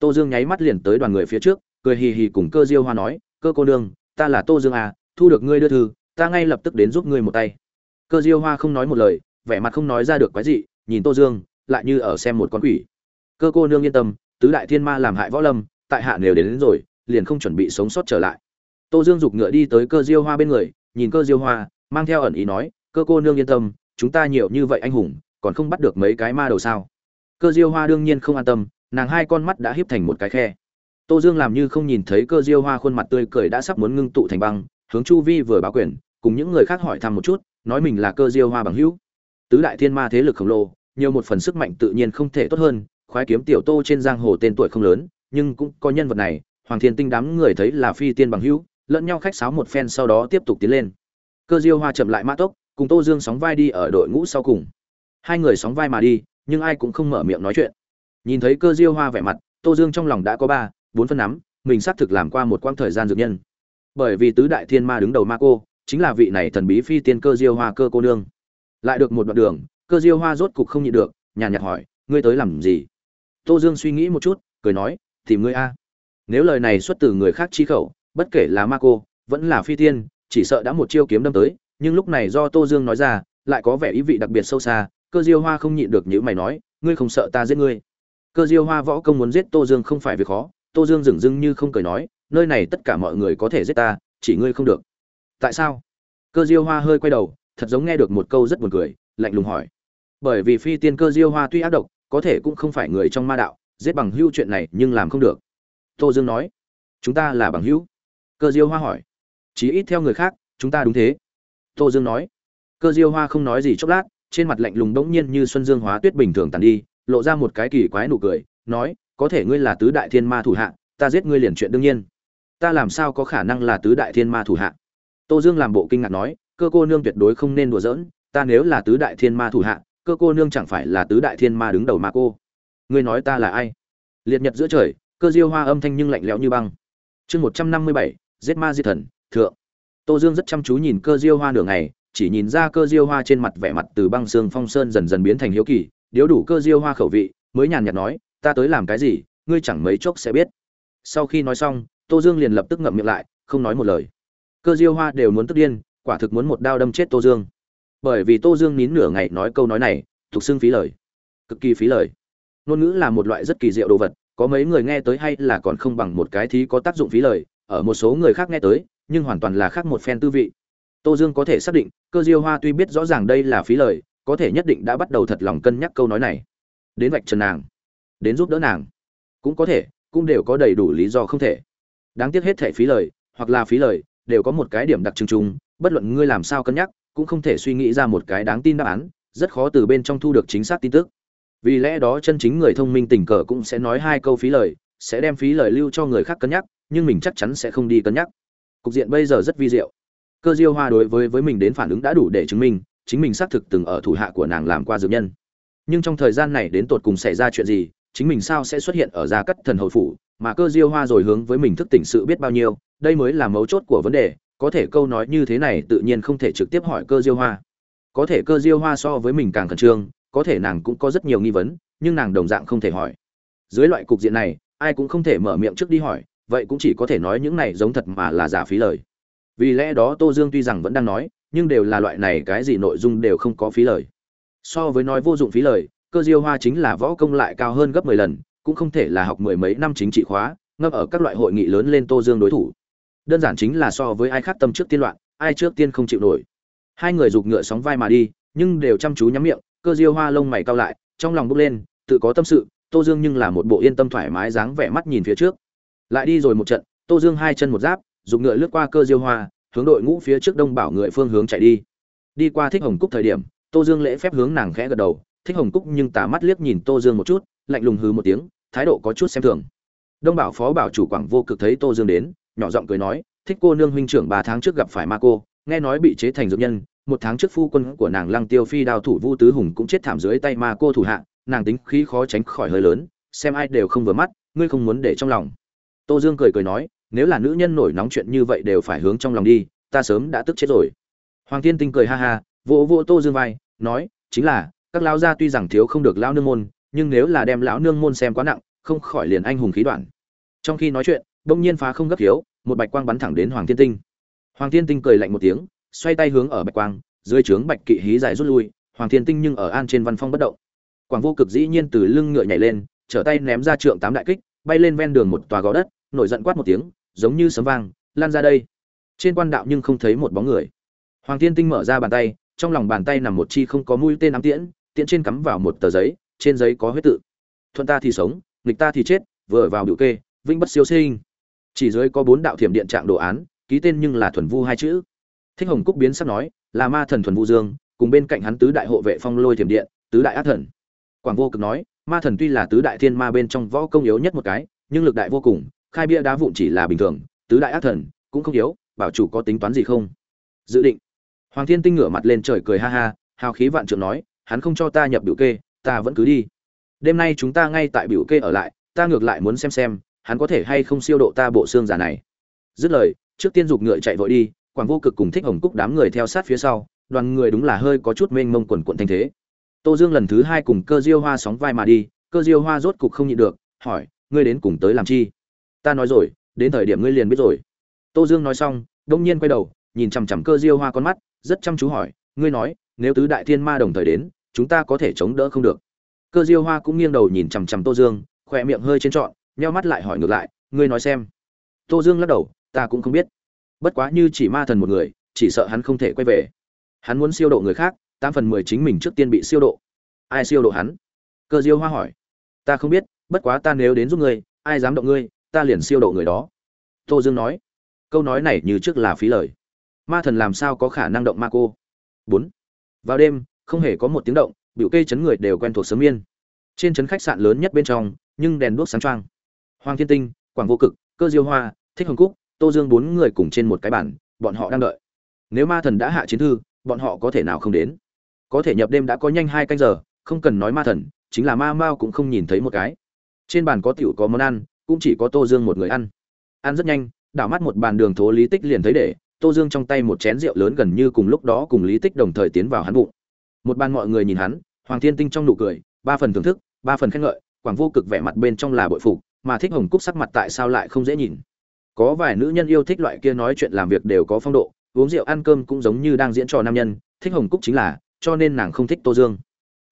tô dương nháy mắt liền tới đoàn người phía trước cười hì hì cùng cơ diêu hoa nói cơ cô nương ta là tô dương à thu được ngươi đưa thư ta ngay lập tức đến giúp ngươi một tay. Cơ diêu hoa không nói một lời vẻ mặt không nói ra được quái gì nhìn tô dương lại như ở xem một con quỷ. Cơ cô nương yên tâm tứ đại thiên ma làm hại võ lâm tại hạ nếu đến, đến rồi liền không chuẩn bị sống sót trở lại. Tô dương giục ngựa đi tới cơ diêu hoa bên người nhìn cơ diêu hoa mang theo ẩn ý nói cơ cô nương yên tâm chúng ta nhiều như vậy anh hùng còn không bắt được mấy cái ma đầu sao? Cơ diêu hoa đương nhiên không an tâm nàng hai con mắt đã híp thành một cái khe. Tô dương làm như không nhìn thấy cơ diêu hoa khuôn mặt tươi cười đã sắp muốn ngưng tụ thành băng, hướng chu vi vừa báo quyền, cùng những người khác hỏi thăm một chút, nói mình là cơ diêu hoa bằng hữu. Tứ đại thiên ma thế lực khổng lồ, nhiều một phần sức mạnh tự nhiên không thể tốt hơn, khoái kiếm tiểu tô trên giang hồ tên tuổi không lớn, nhưng cũng có nhân vật này, hoàng thiên tinh đám người thấy là phi tiên bằng hữu, lẫn nhau khách sáo một phen sau đó tiếp tục tiến lên. Cơ diêu hoa chậm lại mã tốc, cùng tô dương sóng vai đi ở đội ngũ sau cùng. Hai người sóng vai mà đi, nhưng ai cũng không mở miệng nói chuyện nhìn thấy cơ diêu hoa vẻ mặt, tô dương trong lòng đã có ba, bốn phân nắm, mình xác thực làm qua một quãng thời gian dược nhân. Bởi vì tứ đại thiên ma đứng đầu ma cô, chính là vị này thần bí phi tiên cơ diêu hoa cơ cô nương. Lại được một đoạn đường, cơ diêu hoa rốt cục không nhịn được, nhàn nhạt hỏi, ngươi tới làm gì? Tô dương suy nghĩ một chút, cười nói, tìm ngươi a. Nếu lời này xuất từ người khác chi khẩu, bất kể là ma cô, vẫn là phi tiên, chỉ sợ đã một chiêu kiếm đâm tới, nhưng lúc này do tô dương nói ra, lại có vẻ ý vị đặc biệt sâu xa, cơ diêu hoa không nhịn được những mày nói, ngươi không sợ ta giết ngươi? Cơ diêu hoa võ công muốn giết tô dương không phải việc khó, tô dương dừng dưng như không cười nói, nơi này tất cả mọi người có thể giết ta, chỉ ngươi không được. Tại sao? Cơ diêu hoa hơi quay đầu, thật giống nghe được một câu rất buồn cười, lạnh lùng hỏi. Bởi vì phi tiên cơ diêu hoa tuy ác độc, có thể cũng không phải người trong ma đạo, giết bằng hữu chuyện này nhưng làm không được. Tô dương nói, chúng ta là bằng hữu. Cơ diêu hoa hỏi, chí ít theo người khác, chúng ta đúng thế. Tô dương nói, cơ diêu hoa không nói gì chốc lát, trên mặt lạnh lùng đống nhiên như xuân dương hóa tuyết bình thường tàn đi lộ ra một cái kỳ quái nụ cười, nói, có thể ngươi là tứ đại thiên ma thủ hạ, ta giết ngươi liền chuyện đương nhiên. Ta làm sao có khả năng là tứ đại thiên ma thủ hạ? Tô dương làm bộ kinh ngạc nói, cơ cô nương tuyệt đối không nên đùa giỡn, ta nếu là tứ đại thiên ma thủ hạ, cơ cô nương chẳng phải là tứ đại thiên ma đứng đầu mà cô? Ngươi nói ta là ai? Liệt nhật giữa trời, cơ diêu hoa âm thanh nhưng lạnh lẽo như băng. Chương một trăm năm mươi bảy, giết ma di thần, thượng. Tô dương rất chăm chú nhìn cơ diêu hoa nửa ngày, chỉ nhìn ra cơ diêu hoa trên mặt vẻ mặt từ băng xương phong sơn dần dần biến thành hiếu kỳ điếu đủ cơ diêu hoa khẩu vị, mới nhàn nhạt nói, ta tới làm cái gì, ngươi chẳng mấy chốc sẽ biết. Sau khi nói xong, tô dương liền lập tức ngậm miệng lại, không nói một lời. Cơ diêu hoa đều muốn tức điên, quả thực muốn một đao đâm chết tô dương. Bởi vì tô dương nín nửa ngày nói câu nói này, thuộc xưng phí lời. Cực kỳ phí lời. Ngôn ngữ là một loại rất kỳ diệu đồ vật, có mấy người nghe tới hay là còn không bằng một cái thí có tác dụng phí lời, ở một số người khác nghe tới, nhưng hoàn toàn là khác một phen tư vị. Tô dương có thể xác định, cơ diêu hoa tuy biết rõ ràng đây là phí lời có thể nhất định đã bắt đầu thật lòng cân nhắc câu nói này. Đến vạch trần nàng, đến giúp đỡ nàng, cũng có thể, cũng đều có đầy đủ lý do không thể. Đáng tiếc hết thể phí lời, hoặc là phí lời, đều có một cái điểm đặc trưng chung, bất luận ngươi làm sao cân nhắc, cũng không thể suy nghĩ ra một cái đáng tin đáp án, rất khó từ bên trong thu được chính xác tin tức. Vì lẽ đó chân chính người thông minh tình cờ cũng sẽ nói hai câu phí lời, sẽ đem phí lời lưu cho người khác cân nhắc, nhưng mình chắc chắn sẽ không đi cân nhắc. Cục diện bây giờ rất vi diệu. Cơ diêu hoa đối với với mình đến phản ứng đã đủ để chứng minh chính mình xác thực từng ở thủ hạ của nàng làm qua dược nhân. Nhưng trong thời gian này đến tột cùng xảy ra chuyện gì, chính mình sao sẽ xuất hiện ở gia cắt thần hồi phủ, mà cơ diêu hoa rồi hướng với mình thức tỉnh sự biết bao nhiêu, đây mới là mấu chốt của vấn đề, có thể câu nói như thế này tự nhiên không thể trực tiếp hỏi cơ diêu hoa. Có thể cơ diêu hoa so với mình càng khẩn trương, có thể nàng cũng có rất nhiều nghi vấn, nhưng nàng đồng dạng không thể hỏi. Dưới loại cục diện này, ai cũng không thể mở miệng trước đi hỏi, vậy cũng chỉ có thể nói những này giống thật mà là giả phí lời. Vì lẽ đó tô dương tuy rằng vẫn đang nói nhưng đều là loại này cái gì nội dung đều không có phí lời. So với nói vô dụng phí lời, cơ diêu hoa chính là võ công lại cao hơn gấp mười lần, cũng không thể là học mười mấy năm chính trị khóa ngâm ở các loại hội nghị lớn lên tô dương đối thủ. Đơn giản chính là so với ai khác tâm trước tiên loạn, ai trước tiên không chịu nổi. Hai người giục ngựa sóng vai mà đi, nhưng đều chăm chú nhắm miệng, cơ diêu hoa lông mày cao lại, trong lòng bốc lên, tự có tâm sự, tô dương nhưng là một bộ yên tâm thoải mái dáng vẻ mắt nhìn phía trước. Lại đi rồi một trận, tô dương hai chân một giáp dùng ngựa lướt qua cơ diêu hoa hướng đội ngũ phía trước đông bảo người phương hướng chạy đi. Đi qua thích hồng cúc thời điểm, tô dương lễ phép hướng nàng khẽ gật đầu. Thích hồng cúc nhưng tà mắt liếc nhìn tô dương một chút, lạnh lùng hừ một tiếng, thái độ có chút xem thường. Đông bảo phó bảo chủ quảng vô cực thấy tô dương đến, nhỏ giọng cười nói, thích cô nương huynh trưởng ba tháng trước gặp phải ma cô, nghe nói bị chế thành dược nhân, một tháng trước phu quân của nàng lăng tiêu phi đao thủ vu tứ hùng cũng chết thảm dưới tay ma cô thủ hạ, nàng tính khí khó tránh khỏi hơi lớn, xem ai đều không vừa mắt, ngươi không muốn để trong lòng. Tô dương cười cười nói nếu là nữ nhân nổi nóng chuyện như vậy đều phải hướng trong lòng đi, ta sớm đã tức chết rồi. Hoàng thiên tinh cười ha ha, vỗ vỗ tô dương vai, nói, chính là, các lão gia tuy rằng thiếu không được lão nương môn, nhưng nếu là đem lão nương môn xem quá nặng, không khỏi liền anh hùng khí đoạn. Trong khi nói chuyện, bỗng nhiên phá không gấp thiếu, một bạch quang bắn thẳng đến hoàng thiên tinh. Hoàng thiên tinh cười lạnh một tiếng, xoay tay hướng ở bạch quang, dưới trướng bạch kỵ hí dài rút lui, hoàng thiên tinh nhưng ở an trên văn phong bất động. Quảng vô cực dĩ nhiên từ lưng ngựa nhảy lên, trở tay ném ra trượng tám đại kích, bay lên ven đường một tòa gò đất, nổi giận quát một tiếng giống như sấm vang, lan ra đây. Trên quan đạo nhưng không thấy một bóng người. Hoàng thiên tinh mở ra bàn tay, trong lòng bàn tay nằm một chi không có mũi tên ám tiễn tiễn trên cắm vào một tờ giấy, trên giấy có huyết tự. Thuận ta thì sống, nghịch ta thì chết, vừa vào biểu kê, vĩnh bất siêu sinh. Chỉ dưới có bốn đạo thiểm điện trạng đồ án, ký tên nhưng là thuần vu hai chữ. Thích hồng cúc biến sắp nói, là ma thần thuần vu dương, cùng bên cạnh hắn tứ đại hộ vệ phong lôi thiểm điện, tứ đại ác thần. Quảng vô cực nói, ma thần tuy là tứ đại thiên ma bên trong võ công yếu nhất một cái, nhưng lực đại vô cùng khai bia đá vụn chỉ là bình thường, tứ đại ác thần, cũng không yếu, bảo chủ có tính toán gì không? Dự định. Hoàng thiên tinh ngửa mặt lên trời cười ha ha, hào khí vạn trượng nói, hắn không cho ta nhập biểu kê, ta vẫn cứ đi. Đêm nay chúng ta ngay tại biểu kê ở lại, ta ngược lại muốn xem xem, hắn có thể hay không siêu độ ta bộ xương giả này. Dứt lời, trước tiên giục ngựa chạy vội đi, quảng vô cực cùng thích hồng cúc đám người theo sát phía sau, đoàn người đúng là hơi có chút mênh mông quần quận thanh thế. Tô dương lần thứ hai cùng cơ diêu hoa sóng vai mà đi, cơ diêu hoa rốt cục không nhịn được, hỏi, ngươi đến cùng tới làm chi? Ta nói rồi, đến thời điểm ngươi liền biết rồi. Tô dương nói xong, đông nhiên quay đầu, nhìn chằm chằm cơ diêu hoa con mắt, rất chăm chú hỏi, ngươi nói, nếu tứ đại thiên ma đồng thời đến, chúng ta có thể chống đỡ không được? Cơ diêu hoa cũng nghiêng đầu nhìn chằm chằm tô dương, khỏe miệng hơi trên trọn, nheo mắt lại hỏi ngược lại, ngươi nói xem. Tô dương lắc đầu, ta cũng không biết. Bất quá như chỉ ma thần một người, chỉ sợ hắn không thể quay về. Hắn muốn siêu độ người khác, tám phần mười chính mình trước tiên bị siêu độ. Ai siêu độ hắn? Cơ diêu hoa hỏi. Ta không biết, bất quá ta nếu đến giúp ngươi, ai dám động ngươi ta liền siêu độ người đó. Tô dương nói, câu nói này như trước là phí lời. Ma thần làm sao có khả năng động ma cô? Bốn. Vào đêm, không hề có một tiếng động, biểu kê chấn người đều quen thuộc sớm yên trên chấn khách sạn lớn nhất bên trong, nhưng đèn đuốc sáng trăng hoàng thiên tinh, quảng vô cực, cơ diêu hoa, thích hồng cúc, tô dương bốn người cùng trên một cái bản bọn họ đang đợi. Nếu ma thần đã hạ chiến thư, bọn họ có thể nào không đến? Có thể nhập đêm đã có nhanh hai canh giờ, không cần nói ma thần, chính là ma mao cũng không nhìn thấy một cái. Trên bàn có tiểu có món ăn cũng chỉ có tô dương một người ăn. Ăn rất nhanh, đảo mắt một bàn đường thố lý tích liền thấy để, tô dương trong tay một chén rượu lớn gần như cùng lúc đó cùng lý tích đồng thời tiến vào hắn bụng. Một bàn mọi người nhìn hắn, hoàng thiên tinh trong nụ cười, ba phần thưởng thức, ba phần khen ngợi, quảng vô cực vẻ mặt bên trong là bội phục, mà thích hồng cúc sắc mặt tại sao lại không dễ nhìn. Có vài nữ nhân yêu thích loại kia nói chuyện làm việc đều có phong độ, uống rượu ăn cơm cũng giống như đang diễn trò nam nhân, thích hồng cúc chính là, cho nên nàng không thích tô dương.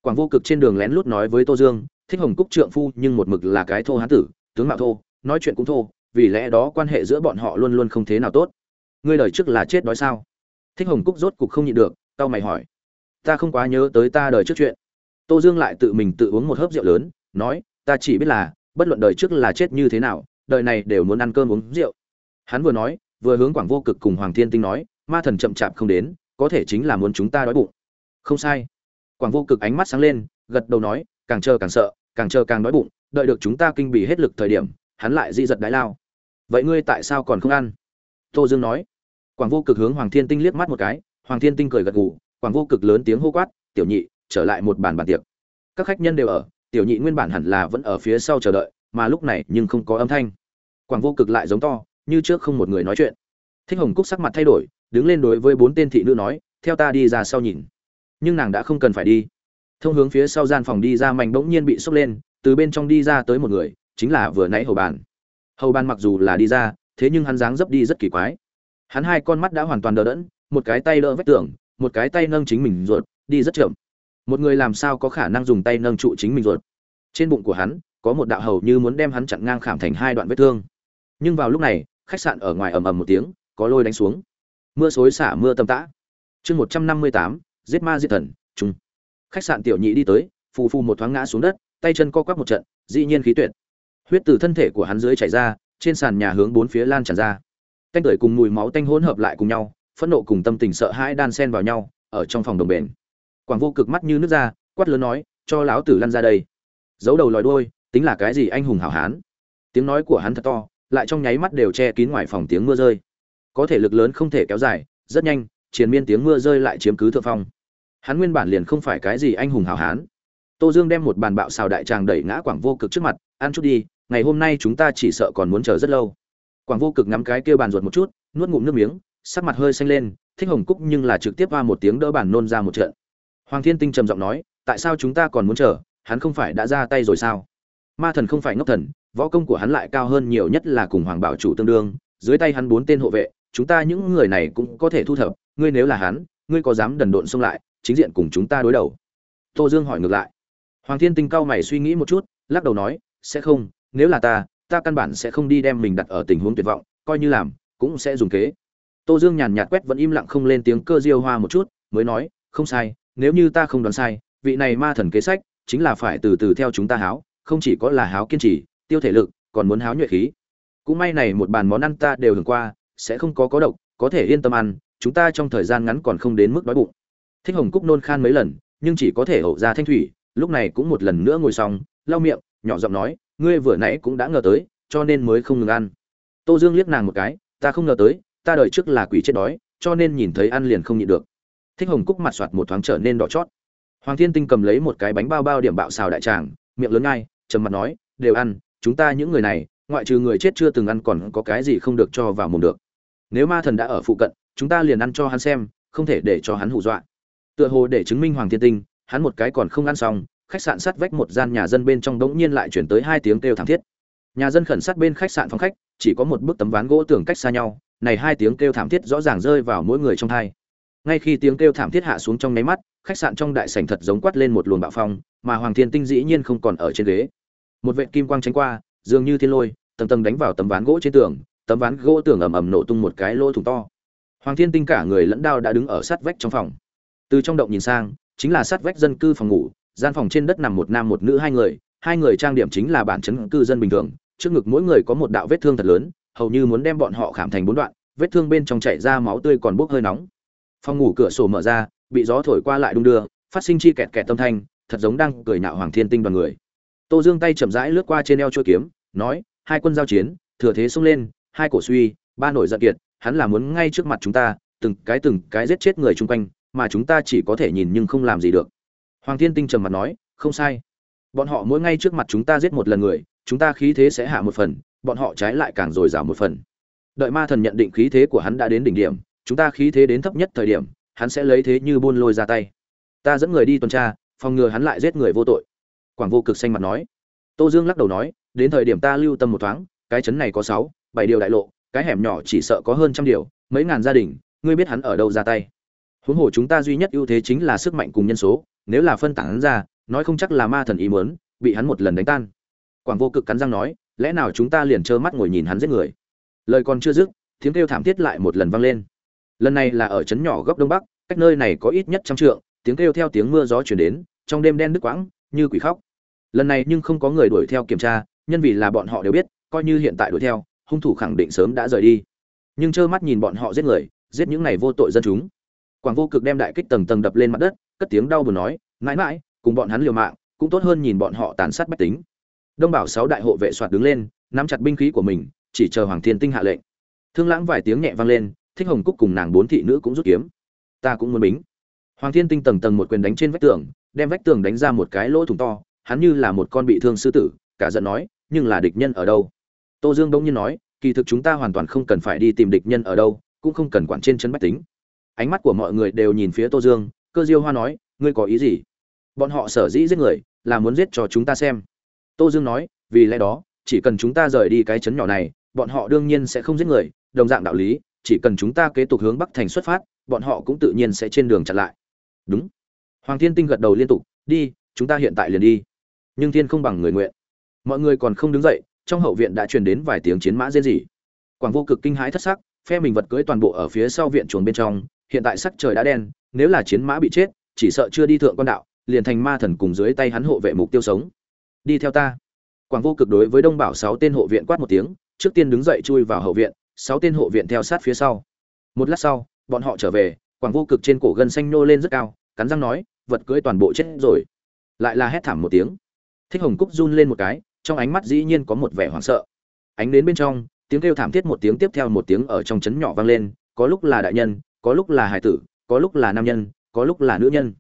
Quảng vô cực trên đường lén lút nói với tô dương, thích hồng cúc trượng phu nhưng một mực là cái thô hán tử tướng mạo thô, nói chuyện cũng thô, vì lẽ đó quan hệ giữa bọn họ luôn luôn không thế nào tốt. Ngươi đời trước là chết đói sao? Thích hồng cúc rốt cục không nhịn được tao mày hỏi. Ta không quá nhớ tới ta đời trước chuyện. Tô dương lại tự mình tự uống một hớp rượu lớn, nói, ta chỉ biết là, bất luận đời trước là chết như thế nào, đời này đều muốn ăn cơm uống rượu. Hắn vừa nói, vừa hướng quảng vô cực cùng hoàng thiên tinh nói, ma thần chậm chạp không đến, có thể chính là muốn chúng ta đói bụng. Không sai. Quảng vô cực ánh mắt sáng lên, gật đầu nói, càng chờ càng sợ, càng chờ càng đói bụng đợi được chúng ta kinh bỉ hết lực thời điểm, hắn lại di giật đái lao. Vậy ngươi tại sao còn không ăn? Tô dương nói. Quảng vô cực hướng hoàng thiên tinh liếc mắt một cái, hoàng thiên tinh cười gật gù, quảng vô cực lớn tiếng hô quát, tiểu nhị, trở lại một bàn bàn tiệc. Các khách nhân đều ở, tiểu nhị nguyên bản hẳn là vẫn ở phía sau chờ đợi, mà lúc này nhưng không có âm thanh. Quảng vô cực lại giống to, như trước không một người nói chuyện. Thích hồng cúc sắc mặt thay đổi, đứng lên đối với bốn tên thị nữ nói, theo ta đi ra sau nhìn. Nhưng nàng đã không cần phải đi. Thông hướng phía sau gian phòng đi ra mảnh bỗng nhiên bị sốc lên từ bên trong đi ra tới một người, chính là vừa nãy hầu bàn. Hầu bàn mặc dù là đi ra, thế nhưng hắn dáng dấp đi rất kỳ quái. Hắn hai con mắt đã hoàn toàn đờ đẫn, một cái tay đỡ vách tường, một cái tay nâng chính mình ruột, đi rất chậm. Một người làm sao có khả năng dùng tay nâng trụ chính mình ruột? Trên bụng của hắn, có một đạo hầu như muốn đem hắn chặn ngang khảm thành hai đoạn vết thương. Nhưng vào lúc này, khách sạn ở ngoài ầm ầm một tiếng, có lôi đánh xuống. Mưa xối xả mưa tầm tã. Chương một trăm năm mươi tám, giết ma diệt thần trung khách sạn tiểu nhị đi tới, phù phù một thoáng ngã xuống đất tay chân co quắp một trận, dĩ nhiên khí tuyệt. Huyết từ thân thể của hắn dưới chảy ra, trên sàn nhà hướng bốn phía lan tràn ra. Tanh tưởi cùng mùi máu tanh hỗn hợp lại cùng nhau, phẫn nộ cùng tâm tình sợ hãi đan xen vào nhau, ở trong phòng đồng bền. Quảng vô cực mắt như nước ra, quát lớn nói, cho lão tử lăn ra đây. Giấu đầu lòi đuôi, tính là cái gì anh hùng hảo hán? Tiếng nói của hắn thật to, lại trong nháy mắt đều che kín ngoài phòng tiếng mưa rơi. Có thể lực lớn không thể kéo dài, rất nhanh, triền miên tiếng mưa rơi lại chiếm cứ thượng phong. Hắn nguyên bản liền không phải cái gì anh hùng hảo hán tô dương đem một bàn bạo xào đại tràng đẩy ngã quảng vô cực trước mặt, ăn chút đi, ngày hôm nay chúng ta chỉ sợ còn muốn chờ rất lâu. Quảng vô cực ngắm cái kia bàn ruột một chút, nuốt ngụm nước miếng, sắc mặt hơi xanh lên, thích hồng cúc nhưng là trực tiếp va một tiếng đỡ bàn nôn ra một trận. Hoàng thiên tinh trầm giọng nói, tại sao chúng ta còn muốn chờ? Hắn không phải đã ra tay rồi sao? Ma thần không phải ngốc thần, võ công của hắn lại cao hơn nhiều nhất là cùng hoàng bảo chủ tương đương, dưới tay hắn bốn tên hộ vệ, chúng ta những người này cũng có thể thu thập, ngươi nếu là hắn, ngươi có dám đần độn xông lại, chính diện cùng chúng ta đối đầu. Tô dương hỏi ngược lại hoàng thiên tinh cao mày suy nghĩ một chút, lắc đầu nói, sẽ không, nếu là ta ta căn bản sẽ không đi đem mình đặt ở tình huống tuyệt vọng, coi như làm, cũng sẽ dùng kế. Tô dương nhàn nhạt quét vẫn im lặng không lên tiếng cơ diêu hoa một chút, mới nói, không sai, nếu như ta không đoán sai, vị này ma thần kế sách chính là phải từ từ theo chúng ta háo, không chỉ có là háo kiên trì, tiêu thể lực, còn muốn háo nhuệ khí. Cũng may này một bàn món ăn ta đều hưởng qua, sẽ không có có độc, có thể yên tâm ăn, chúng ta trong thời gian ngắn còn không đến mức đói bụng. Thích hồng cúc nôn khan mấy lần, nhưng chỉ có thể hậu ra thanh thủy lúc này cũng một lần nữa ngồi xong, lau miệng, nhỏ giọng nói, ngươi vừa nãy cũng đã ngờ tới, cho nên mới không ngừng ăn. Tô dương liếc nàng một cái, ta không ngờ tới, ta đợi trước là quỷ chết đói, cho nên nhìn thấy ăn liền không nhịn được. Thích hồng cúc mặt soạt một thoáng trở nên đỏ chót. Hoàng thiên tinh cầm lấy một cái bánh bao bao điểm bạo xào đại tràng, miệng lớn ngay, trầm mặt nói, đều ăn, chúng ta những người này, ngoại trừ người chết chưa từng ăn còn có cái gì không được cho vào mồm được. Nếu ma thần đã ở phụ cận, chúng ta liền ăn cho hắn xem, không thể để cho hắn hù dọa. Tựa hồ để chứng minh hoàng thiên tinh hắn một cái còn không ăn xong, khách sạn sát vách một gian nhà dân bên trong đống nhiên lại chuyển tới hai tiếng kêu thảm thiết. Nhà dân khẩn sát bên khách sạn phòng khách, chỉ có một bức tấm ván gỗ tường cách xa nhau, này hai tiếng kêu thảm thiết rõ ràng rơi vào mỗi người trong thai. Ngay khi tiếng kêu thảm thiết hạ xuống trong nháy mắt, khách sạn trong đại sảnh thật giống quát lên một luồng bạo phong, mà hoàng thiên tinh dĩ nhiên không còn ở trên ghế. Một vệ kim quang tránh qua, dường như thiên lôi, tầng tầng đánh vào tấm ván gỗ trên tường, tấm ván gỗ tường ầm ầm nổ tung một cái lỗ thủng to. Hoàng thiên tinh cả người lẫn đao đã đứng ở sát vách trong phòng. Từ trong động nhìn sang chính là sát vách dân cư phòng ngủ, gian phòng trên đất nằm một nam một nữ hai người hai người trang điểm chính là bản chấn cư dân bình thường, trước ngực mỗi người có một đạo vết thương thật lớn, hầu như muốn đem bọn họ khảm thành bốn đoạn, vết thương bên trong chảy ra máu tươi còn bốc hơi nóng. Phòng ngủ cửa sổ mở ra, bị gió thổi qua lại đung đưa, phát sinh chi kẹt kẹt tâm thanh, thật giống đang cười nhạo hoàng thiên tinh đoàn người. Tô dương tay chậm rãi lướt qua trên eo chuôi kiếm, nói, hai quân giao chiến, thừa thế xông lên, hai cổ suy, ba nổi giận kiệt, hắn là muốn ngay trước mặt chúng ta, từng cái từng cái giết chết người chung quanh mà chúng ta chỉ có thể nhìn nhưng không làm gì được. Hoàng thiên tinh trầm mặt nói, không sai. Bọn họ mỗi ngay trước mặt chúng ta giết một lần người, chúng ta khí thế sẽ hạ một phần, bọn họ trái lại càng dồi dào một phần. Đợi ma thần nhận định khí thế của hắn đã đến đỉnh điểm, chúng ta khí thế đến thấp nhất thời điểm, hắn sẽ lấy thế như buôn lôi ra tay. Ta dẫn người đi tuần tra, phòng ngừa hắn lại giết người vô tội. Quảng vô cực xanh mặt nói. Tô dương lắc đầu nói, đến thời điểm ta lưu tâm một thoáng, cái chấn này có sáu, bảy điều đại lộ, cái hẻm nhỏ chỉ sợ có hơn trăm điều, mấy ngàn gia đình, ngươi biết hắn ở đâu ra tay? Huống hồ chúng ta duy nhất ưu thế chính là sức mạnh cùng nhân số, nếu là phân tán hắn ra, nói không chắc là ma thần ý muốn, bị hắn một lần đánh tan. Quảng vô cực cắn răng nói, lẽ nào chúng ta liền trơ mắt ngồi nhìn hắn giết người? Lời còn chưa dứt, tiếng kêu thảm thiết lại một lần vang lên. Lần này là ở trấn nhỏ góc đông bắc, cách nơi này có ít nhất trăm trượng, tiếng kêu theo tiếng mưa gió chuyển đến, trong đêm đen đứt quãng, như quỷ khóc. Lần này nhưng không có người đuổi theo kiểm tra, nhân vì là bọn họ đều biết, coi như hiện tại đuổi theo, hung thủ khẳng định sớm đã rời đi. Nhưng trơ mắt nhìn bọn họ giết người, giết những này vô tội dân chúng quảng vô cực đem đại kích tầng tầng đập lên mặt đất, cất tiếng đau buồn nói, mãi mãi, cùng bọn hắn liều mạng, cũng tốt hơn nhìn bọn họ tàn sát bách tính. Đông bảo sáu đại hộ vệ soạt đứng lên, nắm chặt binh khí của mình, chỉ chờ hoàng thiên tinh hạ lệnh. Thương lãng vài tiếng nhẹ vang lên, thích hồng cúc cùng nàng bốn thị nữ cũng rút kiếm. Ta cũng muốn bính. Hoàng thiên tinh tầng tầng một quyền đánh trên vách tường, đem vách tường đánh ra một cái lỗ thủng to, hắn như là một con bị thương sư tử, cả giận nói, nhưng là địch nhân ở đâu? Tô dương đông nhiên nói, kỳ thực chúng ta hoàn toàn không cần phải đi tìm địch nhân ở đâu, cũng không cần quản trên chân bách tính ánh mắt của mọi người đều nhìn phía tô dương, cơ diêu hoa nói, ngươi có ý gì? Bọn họ sở dĩ giết người, là muốn giết cho chúng ta xem. Tô dương nói, vì lẽ đó, chỉ cần chúng ta rời đi cái chấn nhỏ này, bọn họ đương nhiên sẽ không giết người, đồng dạng đạo lý, chỉ cần chúng ta kế tục hướng bắc thành xuất phát, bọn họ cũng tự nhiên sẽ trên đường chặn lại. Đúng. Hoàng thiên tinh gật đầu liên tục, đi, chúng ta hiện tại liền đi. Nhưng thiên không bằng người nguyện. Mọi người còn không đứng dậy, trong hậu viện đã truyền đến vài tiếng chiến mã rên rỉ. Quảng vô cực kinh hãi thất sắc, phe mình vật cưỡi toàn bộ ở phía sau viện chuồng bên trong hiện tại sắc trời đã đen, nếu là chiến mã bị chết, chỉ sợ chưa đi thượng quan đạo, liền thành ma thần cùng dưới tay hắn hộ vệ mục tiêu sống. Đi theo ta. Quảng vô cực đối với đông bảo sáu tên hộ viện quát một tiếng, trước tiên đứng dậy chui vào hậu viện, sáu tên hộ viện theo sát phía sau. Một lát sau, bọn họ trở về, quảng vô cực trên cổ gân xanh nô lên rất cao, cắn răng nói, vật cưỡi toàn bộ chết rồi. Lại là hét thảm một tiếng. Thích hồng cúc run lên một cái, trong ánh mắt dĩ nhiên có một vẻ hoảng sợ. Ánh đến bên trong, tiếng kêu thảm thiết một tiếng tiếp theo một tiếng ở trong chấn nhỏ vang lên, có lúc là đại nhân có lúc là hải tử, có lúc là nam nhân, có lúc là nữ nhân.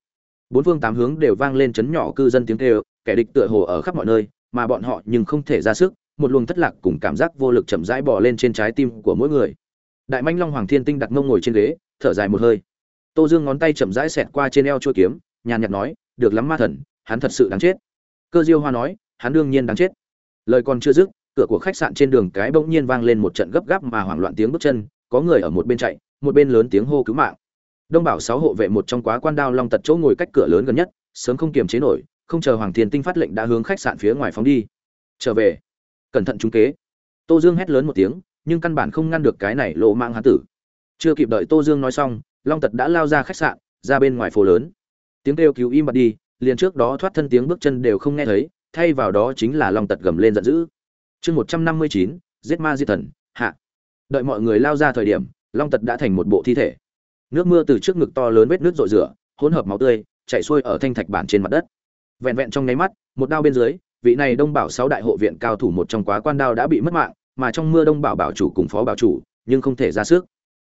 Bốn phương tám hướng đều vang lên chấn nhỏ cư dân tiếng kêu, kẻ địch tựa hồ ở khắp mọi nơi, mà bọn họ nhưng không thể ra sức, một luồng thất lạc cùng cảm giác vô lực chậm rãi bỏ lên trên trái tim của mỗi người. Đại manh long hoàng thiên tinh đặt mông ngồi trên ghế, thở dài một hơi. Tô dương ngón tay chậm rãi xẹt qua trên eo chua kiếm, nhàn nhạt nói, được lắm ma thần, hắn thật sự đáng chết. Cơ diêu hoa nói, hắn đương nhiên đáng chết. Lời còn chưa dứt, cửa của khách sạn trên đường cái bỗng nhiên vang lên một trận gấp gáp mà hoảng loạn tiếng bước chân, có người ở một bên chạy một bên lớn tiếng hô cứu mạng. Đông bảo sáu hộ vệ một trong quá quan đao long tật chỗ ngồi cách cửa lớn gần nhất, sớm không kiềm chế nổi, không chờ hoàng thiên tinh phát lệnh đã hướng khách sạn phía ngoài phóng đi. Trở về. Cẩn thận trúng kế. Tô dương hét lớn một tiếng, nhưng căn bản không ngăn được cái này lộ mạng hán tử. Chưa kịp đợi tô dương nói xong, long tật đã lao ra khách sạn, ra bên ngoài phố lớn. Tiếng kêu cứu im bặt đi, liền trước đó thoát thân tiếng bước chân đều không nghe thấy, thay vào đó chính là long tật gầm lên giận dữ. Chương một trăm năm mươi chín, giết ma di thần, hạ. Đợi mọi người lao ra thời điểm long tật đã thành một bộ thi thể. Nước mưa từ trước ngực to lớn vết nước rội rửa, hỗn hợp máu tươi, chảy xuôi ở thanh thạch bản trên mặt đất. Vẹn vẹn trong nháy mắt, một đao bên dưới, vị này đông bảo sáu đại hộ viện cao thủ một trong quá quan đao đã bị mất mạng, mà trong mưa đông bảo bảo chủ cùng phó bảo chủ, nhưng không thể ra sức.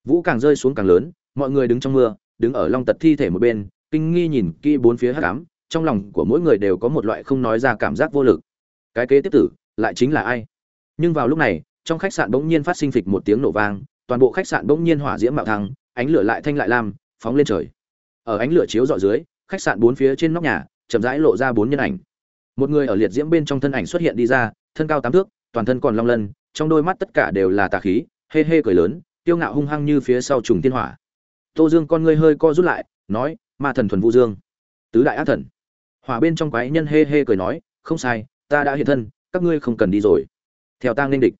Vũ càng rơi xuống càng lớn, mọi người đứng trong mưa, đứng ở long tật thi thể một bên, kinh nghi nhìn kỹ bốn phía hắc ám, trong lòng của mỗi người đều có một loại không nói ra cảm giác vô lực. Cái kế tiếp tử, lại chính là ai? Nhưng vào lúc này, trong khách sạn bỗng nhiên phát sinh phịch một tiếng nổ vang toàn bộ khách sạn bỗng nhiên hỏa diễm mạo thăng, ánh lửa lại thanh lại lam, phóng lên trời. Ở ánh lửa chiếu dọi dưới, khách sạn bốn phía trên nóc nhà chậm rãi lộ ra bốn nhân ảnh. Một người ở liệt diễm bên trong thân ảnh xuất hiện đi ra, thân cao tám thước, toàn thân còn long lân, trong đôi mắt tất cả đều là tà khí, hê hê cười lớn tiêu ngạo hung hăng như phía sau trùng tiên hỏa. Tô dương con ngươi hơi co rút lại, nói, ma thần thuần vũ dương, tứ đại ác thần. Hỏa bên trong quái nhân hê hê cười nói, không sai, ta đã hiện thân, các ngươi không cần đi rồi. Theo tang nên địch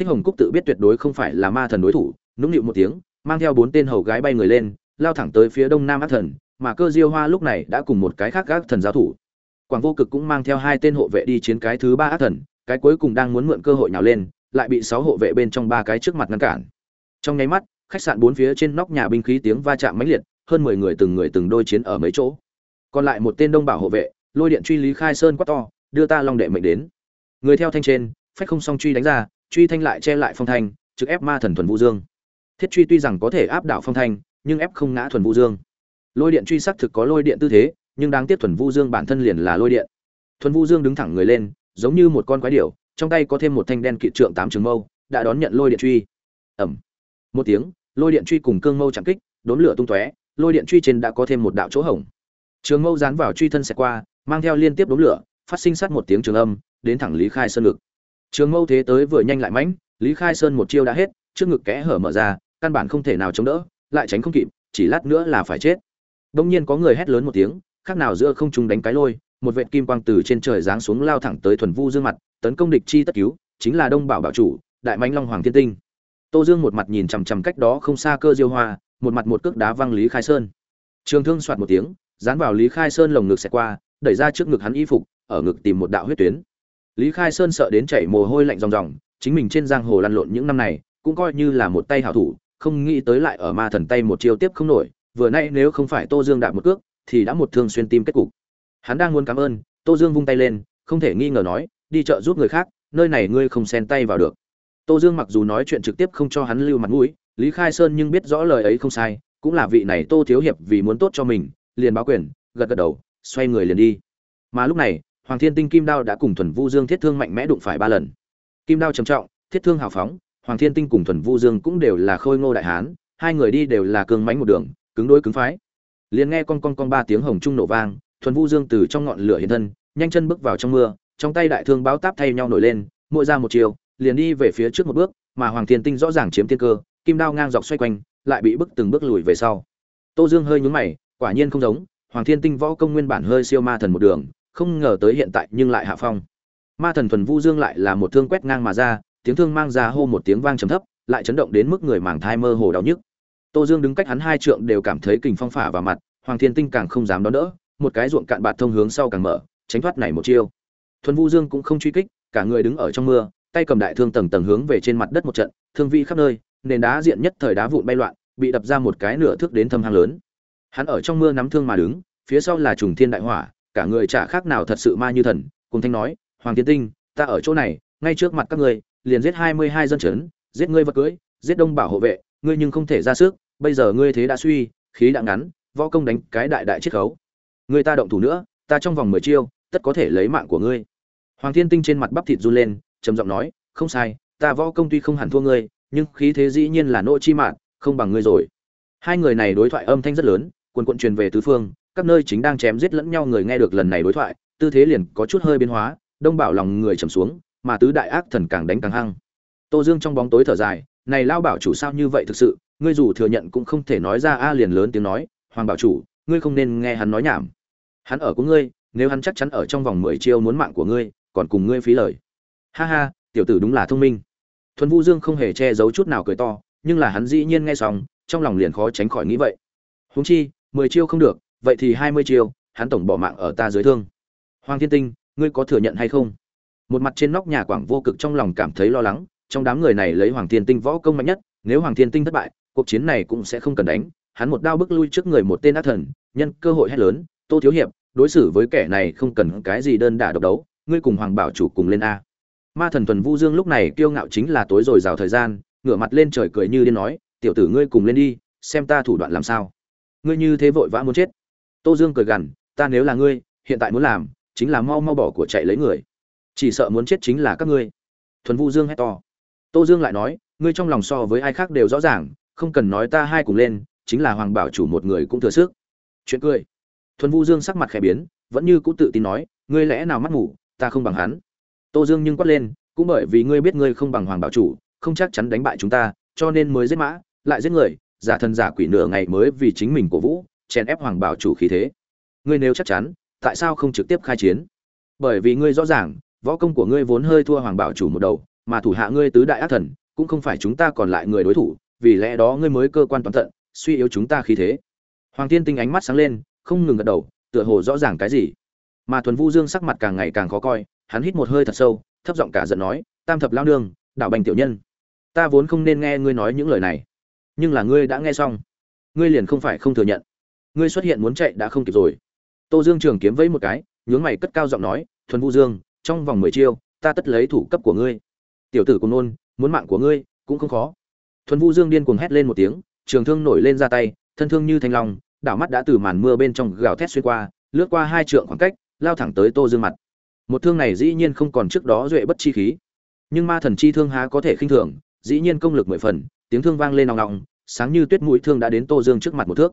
thích hồng cúc tự biết tuyệt đối không phải là ma thần đối thủ, nũng nịu một tiếng, mang theo bốn tên hầu gái bay người lên, lao thẳng tới phía đông nam ác thần, mà cơ diêu hoa lúc này đã cùng một cái khác ác thần giao thủ. Quảng vô cực cũng mang theo hai tên hộ vệ đi chiến cái thứ ba ác thần, cái cuối cùng đang muốn mượn cơ hội nhào lên, lại bị sáu hộ vệ bên trong ba cái trước mặt ngăn cản. Trong nháy mắt, khách sạn bốn phía trên nóc nhà binh khí tiếng va chạm mãnh liệt, hơn mười người từng người từng đôi chiến ở mấy chỗ. Còn lại một tên đông bảo hộ vệ, lôi điện truy lý khai sơn quát to, đưa ta long đệ mệnh đến. Người theo thanh trên, phách không song truy đánh ra truy thanh lại che lại phong thanh, trực ép ma thần thuần vũ dương. Thiết truy tuy rằng có thể áp đảo phong thanh, nhưng ép không ngã thuần vũ dương. Lôi điện truy sắc thực có lôi điện tư thế, nhưng đáng tiếc thuần vũ dương bản thân liền là lôi điện. Thuần vũ dương đứng thẳng người lên, giống như một con quái điểu, trong tay có thêm một thanh đen kỵ trượng tám trường mâu, đã đón nhận lôi điện truy. Ẩm một tiếng, lôi điện truy cùng cương mâu chạm kích đốn lửa tung tóe, lôi điện truy trên đã có thêm một đạo chỗ hổng. Trường mâu dán vào truy thân xẹt qua, mang theo liên tiếp đốn lửa, phát sinh sát một tiếng trường âm, đến thẳng lý khai sơn ngực trường mâu thế tới vừa nhanh lại mãnh, lý khai sơn một chiêu đã hết, trước ngực kẽ hở mở ra, căn bản không thể nào chống đỡ, lại tránh không kịp, chỉ lát nữa là phải chết. Đông nhiên có người hét lớn một tiếng, khác nào giữa không trung đánh cái lôi, một vệt kim quang từ trên trời giáng xuống lao thẳng tới thuần vu dương mặt, tấn công địch chi tất cứu, chính là đông bảo bảo chủ, đại mãnh long hoàng thiên tinh. Tô dương một mặt nhìn chằm chằm cách đó không xa cơ diêu hoa, một mặt một cước đá văng lý khai sơn. Trường thương soạt một tiếng, dán vào lý khai sơn lồng ngực xẹt qua, đẩy ra trước ngực hắn y phục, ở ngực tìm một đạo huyết tuyến lý khai sơn sợ đến chảy mồ hôi lạnh ròng ròng, chính mình trên giang hồ lăn lộn những năm này, cũng coi như là một tay hảo thủ, không nghĩ tới lại ở ma thần tay một chiêu tiếp không nổi, vừa nay nếu không phải tô dương đạp một cước, thì đã một thương xuyên tim kết cục. Hắn đang muốn cảm ơn, tô dương vung tay lên, không thể nghi ngờ nói, đi chợ giúp người khác, nơi này ngươi không xen tay vào được. Tô dương mặc dù nói chuyện trực tiếp không cho hắn lưu mặt mũi, lý khai sơn nhưng biết rõ lời ấy không sai, cũng là vị này tô thiếu hiệp vì muốn tốt cho mình, liền báo quyền, gật gật đầu, xoay người liền đi. Mà lúc này hoàng thiên tinh kim đao đã cùng thuần vu dương thiết thương mạnh mẽ đụng phải ba lần. Kim đao trầm trọng, thiết thương hào phóng, hoàng thiên tinh cùng thuần vu dương cũng đều là khôi ngô đại hán, hai người đi đều là cường mánh một đường, cứng đối cứng phái. Liền nghe con con con ba tiếng hồng trung nổ vang, thuần vu dương từ trong ngọn lửa hiện thân, nhanh chân bước vào trong mưa, trong tay đại thương báo táp thay nhau nổi lên, mỗi ra một chiều, liền đi về phía trước một bước, mà hoàng thiên tinh rõ ràng chiếm tiên cơ, kim đao ngang dọc xoay quanh, lại bị bức từng bước lùi về sau. Tô dương hơi nhúng mày, quả nhiên không giống, hoàng thiên tinh võ công nguyên bản hơi siêu ma thần một đường không ngờ tới hiện tại nhưng lại hạ phong. Ma thần thuần vu dương lại là một thương quét ngang mà ra, tiếng thương mang ra hô một tiếng vang trầm thấp, lại chấn động đến mức người màng thai mơ hồ đau nhức. Tô dương đứng cách hắn hai trượng đều cảm thấy kình phong phả vào mặt, hoàng thiên tinh càng không dám đón đỡ, một cái ruộng cạn bạt thông hướng sau càng mở, tránh thoát này một chiêu. Thuần vu dương cũng không truy kích, cả người đứng ở trong mưa, tay cầm đại thương tầng tầng hướng về trên mặt đất một trận, thương vi khắp nơi, nền đá diện nhất thời đá vụn bay loạn, bị đập ra một cái nửa thước đến thâm hang lớn. Hắn ở trong mưa nắm thương mà đứng, phía sau là trùng thiên đại hỏa cả người chả khác nào thật sự ma như thần, cùng thanh nói, hoàng thiên tinh, ta ở chỗ này, ngay trước mặt các ngươi, liền giết hai mươi hai dân chấn, giết ngươi vật cưới, giết đông bảo hộ vệ, ngươi nhưng không thể ra sức, bây giờ ngươi thế đã suy, khí đã ngắn, võ công đánh cái đại đại chiết khấu. Người ta động thủ nữa, ta trong vòng mười chiêu, tất có thể lấy mạng của ngươi. Hoàng thiên tinh trên mặt bắp thịt run lên, trầm giọng nói, không sai, ta võ công tuy không hẳn thua ngươi, nhưng khí thế dĩ nhiên là nỗ chi mạng, không bằng ngươi rồi. Hai người này đối thoại âm thanh rất lớn, quần quận truyền về tứ phương các nơi chính đang chém giết lẫn nhau người nghe được lần này đối thoại, tư thế liền có chút hơi biến hóa, đông bảo lòng người trầm xuống, mà tứ đại ác thần càng đánh càng hăng. Tô dương trong bóng tối thở dài, này lao bảo chủ sao như vậy thực sự? Ngươi dù thừa nhận cũng không thể nói ra a liền lớn tiếng nói, hoàng bảo chủ, ngươi không nên nghe hắn nói nhảm. Hắn ở của ngươi, nếu hắn chắc chắn ở trong vòng mười chiêu muốn mạng của ngươi, còn cùng ngươi phí lời. Ha ha, tiểu tử đúng là thông minh. Thuần vũ dương không hề che giấu chút nào cười to, nhưng là hắn dĩ nhiên nghe xong, trong lòng liền khó tránh khỏi nghĩ vậy. Huống chi, mười chiêu không được vậy thì hai mươi chiêu, hắn tổng bỏ mạng ở ta dưới thương. Hoàng thiên tinh, ngươi có thừa nhận hay không? Một mặt trên nóc nhà quảng vô cực trong lòng cảm thấy lo lắng, trong đám người này lấy hoàng thiên tinh võ công mạnh nhất, nếu hoàng thiên tinh thất bại, cuộc chiến này cũng sẽ không cần đánh. Hắn một đao bức lui trước người một tên ác thần, nhân cơ hội hét lớn, tô thiếu hiệp, đối xử với kẻ này không cần cái gì đơn đả độc đấu, ngươi cùng hoàng bảo chủ cùng lên a. Ma thần thuần vu dương lúc này kiêu ngạo chính là tối rồi rào thời gian, ngửa mặt lên trời cười như điên nói, tiểu tử ngươi cùng lên đi, xem ta thủ đoạn làm sao. Ngươi như thế vội vã muốn chết tô dương cười gằn, ta nếu là ngươi, hiện tại muốn làm, chính là mau mau bỏ của chạy lấy người. Chỉ sợ muốn chết chính là các ngươi. Thuần vu dương hét to. Tô dương lại nói, ngươi trong lòng so với ai khác đều rõ ràng, không cần nói ta hai cùng lên, chính là hoàng bảo chủ một người cũng thừa sức. Chuyện cười. Thuần vu dương sắc mặt khẽ biến, vẫn như cũ tự tin nói, ngươi lẽ nào mắt ngủ, ta không bằng hắn. Tô dương nhưng quát lên, cũng bởi vì ngươi biết ngươi không bằng hoàng bảo chủ, không chắc chắn đánh bại chúng ta, cho nên mới giết mã, lại giết người, giả thần giả quỷ nửa ngày mới vì chính mình cổ vũ chèn ép hoàng bảo chủ khí thế. Ngươi nếu chắc chắn, tại sao không trực tiếp khai chiến? Bởi vì ngươi rõ ràng, võ công của ngươi vốn hơi thua hoàng bảo chủ một đầu, mà thủ hạ ngươi tứ đại ác thần, cũng không phải chúng ta còn lại người đối thủ, vì lẽ đó ngươi mới cơ quan toàn tận, suy yếu chúng ta khí thế. Hoàng thiên tinh ánh mắt sáng lên, không ngừng gật đầu, tựa hồ rõ ràng cái gì. Mà thuần vu dương sắc mặt càng ngày càng khó coi, hắn hít một hơi thật sâu, thấp giọng cả giận nói, tam thập lao nương, đảo bành tiểu nhân, ta vốn không nên nghe ngươi nói những lời này, nhưng là ngươi đã nghe xong, ngươi liền không phải không thừa nhận ngươi xuất hiện muốn chạy đã không kịp rồi. Tô dương trường kiếm vẫy một cái, nhướng mày cất cao giọng nói, thuần vu dương, trong vòng mười chiêu, ta tất lấy thủ cấp của ngươi. Tiểu tử cùng nôn, muốn mạng của ngươi, cũng không khó. Thuần vu dương điên cuồng hét lên một tiếng, trường thương nổi lên ra tay, thân thương như thanh long, đảo mắt đã từ màn mưa bên trong gào thét xuyên qua, lướt qua hai trượng khoảng cách, lao thẳng tới tô dương mặt. Một thương này dĩ nhiên không còn trước đó duệ bất chi khí. Nhưng ma thần chi thương há có thể khinh thường, dĩ nhiên công lực mười phần, tiếng thương vang lên nòng nòng, sáng như tuyết mũi thương đã đến tô dương trước mặt một thước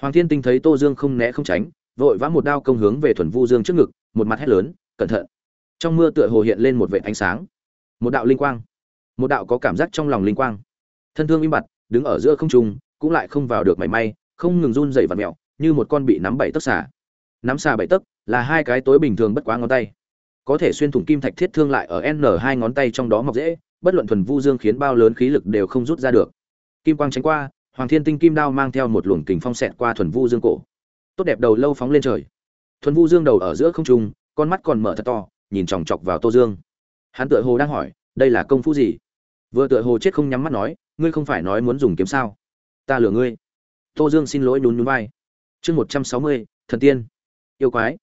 hoàng thiên tinh thấy tô dương không né không tránh, vội vã một đao công hướng về thuần vu dương trước ngực, một mặt hét lớn, cẩn thận! Trong mưa tựa hồ hiện lên một vệt ánh sáng, một đạo linh quang, một đạo có cảm giác trong lòng linh quang. Thân thương im bặt, đứng ở giữa không trung, cũng lại không vào được mảy may, không ngừng run dậy vặt mẹo như một con bị nắm bảy tấc xả nắm xà bảy tấc là hai cái tối bình thường bất quá ngón tay. Có thể xuyên thủng kim thạch thiết thương lại ở n hai ngón tay trong đó mọc dễ, bất luận thuần vu dương khiến bao lớn khí lực đều không rút ra được. Kim quang tránh qua hoàng thiên tinh kim đao mang theo một luồng kình phong xẹt qua thuần vu dương cổ. Tốt đẹp đầu lâu phóng lên trời. Thuần vu dương đầu ở giữa không trung, con mắt còn mở thật to, nhìn chòng chọc vào tô dương. Hắn tựa hồ đang hỏi, đây là công phu gì? Vừa tựa hồ chết không nhắm mắt nói, ngươi không phải nói muốn dùng kiếm sao? Ta lừa ngươi. Tô dương xin lỗi nhún nhún vai. Chương một trăm sáu mươi, thần tiên. Yêu quái.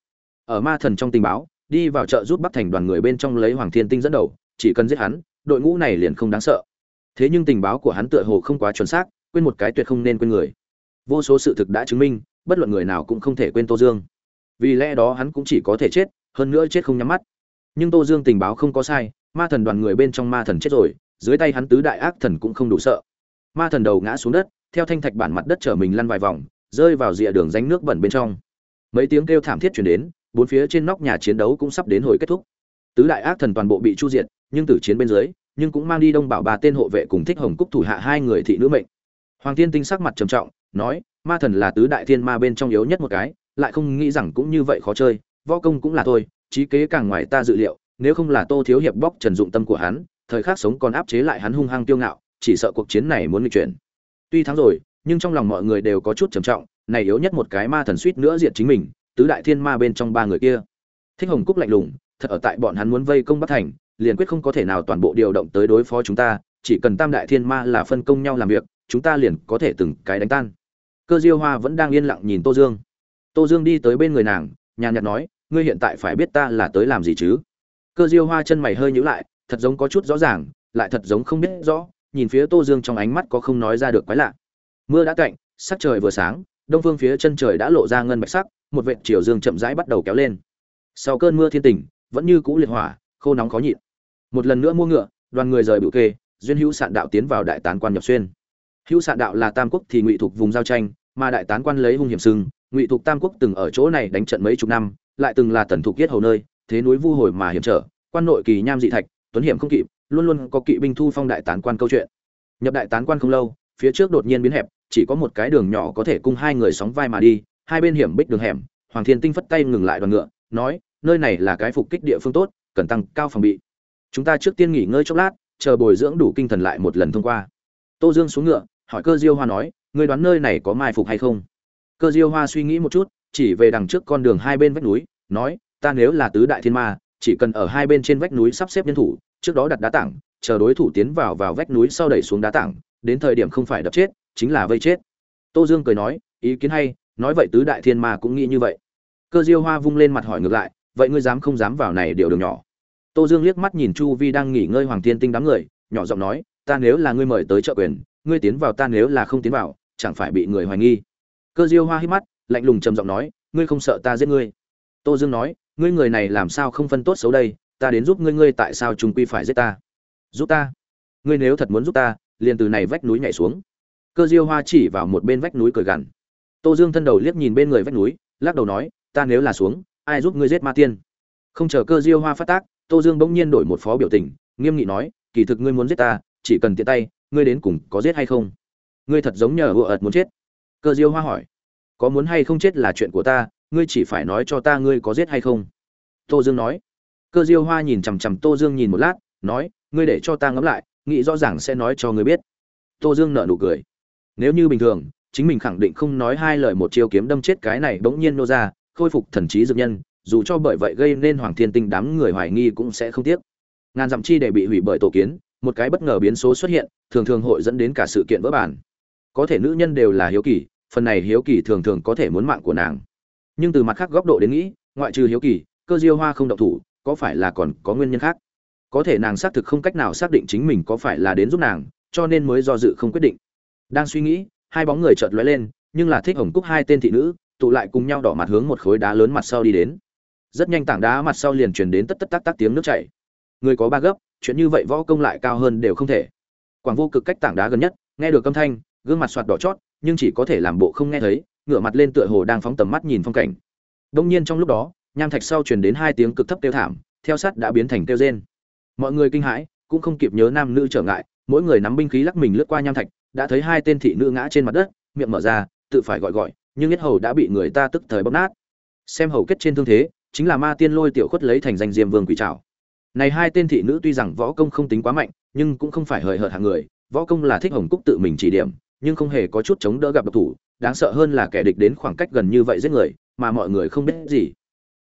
Ở ma thần trong tình báo, đi vào chợ giúp bắc thành đoàn người bên trong lấy hoàng thiên tinh dẫn đầu, chỉ cần giết hắn, đội ngũ này liền không đáng sợ. Thế nhưng tình báo của hắn tựa hồ không quá chuẩn xác quên một cái tuyệt không nên quên người. Vô số sự thực đã chứng minh, bất luận người nào cũng không thể quên tô dương. Vì lẽ đó hắn cũng chỉ có thể chết, hơn nữa chết không nhắm mắt. Nhưng tô dương tình báo không có sai, ma thần đoàn người bên trong ma thần chết rồi, dưới tay hắn tứ đại ác thần cũng không đủ sợ. Ma thần đầu ngã xuống đất, theo thanh thạch bản mặt đất chở mình lăn vài vòng, rơi vào rìa đường ránh nước bẩn bên trong. Mấy tiếng kêu thảm thiết chuyển đến, bốn phía trên nóc nhà chiến đấu cũng sắp đến hồi kết thúc. Tứ đại ác thần toàn bộ bị chu diệt, nhưng tử chiến bên dưới, nhưng cũng mang đi đông bảo bà tên hộ vệ cùng thích hồng cúc thủ hạ hai người thị nữ mệnh hoàng thiên tinh sắc mặt trầm trọng, nói, ma thần là tứ đại thiên ma bên trong yếu nhất một cái, lại không nghĩ rằng cũng như vậy khó chơi, võ công cũng là thôi, trí kế càng ngoài ta dự liệu, nếu không là tô thiếu hiệp bóc trần dụng tâm của hắn, thời khắc sống còn áp chế lại hắn hung hăng tiêu ngạo, chỉ sợ cuộc chiến này muốn nguy chuyển. Tuy thắng rồi, nhưng trong lòng mọi người đều có chút trầm trọng, này yếu nhất một cái ma thần suýt nữa diệt chính mình, tứ đại thiên ma bên trong ba người kia. Thích hồng cúc lạnh lùng, thật ở tại bọn hắn muốn vây công bắc thành, liền quyết không có thể nào toàn bộ điều động tới đối phó chúng ta, chỉ cần tam đại thiên ma là phân công nhau làm việc chúng ta liền có thể từng cái đánh tan. Cơ diêu hoa vẫn đang yên lặng nhìn tô dương. Tô dương đi tới bên người nàng, nhàn nhạt nói, ngươi hiện tại phải biết ta là tới làm gì chứ? Cơ diêu hoa chân mày hơi nhíu lại, thật giống có chút rõ ràng, lại thật giống không biết rõ, nhìn phía tô dương trong ánh mắt có không nói ra được quái lạ. Mưa đã cạnh sắc trời vừa sáng, đông phương phía chân trời đã lộ ra ngân bạch sắc, một vệt chiều dương chậm rãi bắt đầu kéo lên. Sau cơn mưa thiên tình, vẫn như cũ liệt hỏa, khô nóng khó nhịn. Một lần nữa mua ngựa, đoàn người rời bự kê, duyên hữu sạn đạo tiến vào đại tán quan nhập xuyên hữu sạn đạo là tam quốc thì ngụy thuộc vùng giao tranh, mà đại tán quan lấy hung hiểm sưng ngụy thuộc tam quốc từng ở chỗ này đánh trận mấy chục năm, lại từng là tần thuộc kiết hầu nơi, thế núi vu hồi mà hiểm trở. Quan nội kỳ nham dị thạch, tuấn hiểm không kịp, luôn luôn có kỵ binh thu phong đại tán quan câu chuyện. Nhập đại tán quan không lâu, phía trước đột nhiên biến hẹp, chỉ có một cái đường nhỏ có thể cung hai người sóng vai mà đi, hai bên hiểm bích đường hẻm, hoàng thiên tinh phất tay ngừng lại đoàn ngựa, nói, nơi này là cái phục kích địa phương tốt, cần tăng cao phòng bị. Chúng ta trước tiên nghỉ ngơi chốc lát, chờ bồi dưỡng đủ kinh thần lại một lần thông qua. Tô dương xuống ngựa hỏi cơ diêu hoa nói, ngươi đoán nơi này có mai phục hay không? Cơ diêu hoa suy nghĩ một chút, chỉ về đằng trước con đường hai bên vách núi, nói, ta nếu là tứ đại thiên ma, chỉ cần ở hai bên trên vách núi sắp xếp nhân thủ, trước đó đặt đá tảng, chờ đối thủ tiến vào vào vách núi sau đẩy xuống đá tảng, đến thời điểm không phải đập chết, chính là vây chết. Tô dương cười nói, ý kiến hay, nói vậy tứ đại thiên ma cũng nghĩ như vậy. Cơ diêu hoa vung lên mặt hỏi ngược lại, vậy ngươi dám không dám vào này điều đường nhỏ? Tô dương liếc mắt nhìn chu vi đang nghỉ ngơi hoàng thiên tinh đám người, nhỏ giọng nói, ta nếu là ngươi mời tới trợ quyền ngươi tiến vào ta nếu là không tiến vào, chẳng phải bị người hoài nghi. Cơ diêu hoa hít mắt, lạnh lùng trầm giọng nói, ngươi không sợ ta giết ngươi? Tô dương nói, ngươi người này làm sao không phân tốt xấu đây, ta đến giúp ngươi ngươi tại sao Trùng quy phải giết ta? Giúp ta? Ngươi nếu thật muốn giúp ta, liền từ này vách núi nhảy xuống. Cơ diêu hoa chỉ vào một bên vách núi cười gằn. Tô dương thân đầu liếc nhìn bên người vách núi, lắc đầu nói, ta nếu là xuống, ai giúp ngươi giết ma tiên? Không chờ cơ diêu hoa phát tác, tô dương bỗng nhiên đổi một phó biểu tình, nghiêm nghị nói, kỳ thực ngươi muốn giết ta, chỉ cần tiện tay ngươi đến cùng có giết hay không? Ngươi thật giống nhờ ùa ợt muốn chết. Cơ diêu hoa hỏi. Có muốn hay không chết là chuyện của ta, ngươi chỉ phải nói cho ta ngươi có giết hay không. Tô dương nói. Cơ diêu hoa nhìn chằm chằm tô dương nhìn một lát, nói, ngươi để cho ta ngẫm lại, nghĩ rõ ràng sẽ nói cho ngươi biết. Tô dương nợ nụ cười. Nếu như bình thường, chính mình khẳng định không nói hai lời một chiêu kiếm đâm chết cái này bỗng nhiên nô ra, khôi phục thần trí dược nhân, dù cho bởi vậy gây nên hoàng thiên tinh đám người hoài nghi cũng sẽ không tiếc. Ngàn dặm chi để bị hủy bởi tổ kiến một cái bất ngờ biến số xuất hiện, thường thường hội dẫn đến cả sự kiện vỡ bản. Có thể nữ nhân đều là hiếu kỳ, phần này hiếu kỳ thường thường có thể muốn mạng của nàng. Nhưng từ mặt khác góc độ đến nghĩ, ngoại trừ hiếu kỳ, cơ diêu hoa không động thủ, có phải là còn có nguyên nhân khác? Có thể nàng xác thực không cách nào xác định chính mình có phải là đến giúp nàng, cho nên mới do dự không quyết định. Đang suy nghĩ, hai bóng người chợt lóe lên, nhưng là thích hồng cúc hai tên thị nữ, tụ lại cùng nhau đỏ mặt hướng một khối đá lớn mặt sau đi đến. Rất nhanh tảng đá mặt sau liền truyền đến tất tất tắc tắc tiếng nước chảy. Người có ba gấp chuyện như vậy võ công lại cao hơn đều không thể. Quảng vô cực cách tảng đá gần nhất, nghe được âm thanh, gương mặt soạt đỏ chót, nhưng chỉ có thể làm bộ không nghe thấy, ngửa mặt lên tựa hồ đang phóng tầm mắt nhìn phong cảnh. Đông nhiên trong lúc đó, nham thạch sau truyền đến hai tiếng cực thấp tiêu thảm, theo sát đã biến thành tiêu rên. Mọi người kinh hãi, cũng không kịp nhớ nam nữ trở ngại, mỗi người nắm binh khí lắc mình lướt qua nham thạch, đã thấy hai tên thị nữ ngã trên mặt đất, miệng mở ra, tự phải gọi gọi, nhưng nhất hầu đã bị người ta tức thời bóp nát. Xem hầu kết trên thương thế, chính là ma tiên lôi tiểu khuất lấy thành danh diêm vương quỷ trảo này hai tên thị nữ tuy rằng võ công không tính quá mạnh, nhưng cũng không phải hời hợt hạng người, võ công là thích hồng cúc tự mình chỉ điểm, nhưng không hề có chút chống đỡ gặp độc thủ, đáng sợ hơn là kẻ địch đến khoảng cách gần như vậy giết người, mà mọi người không biết gì.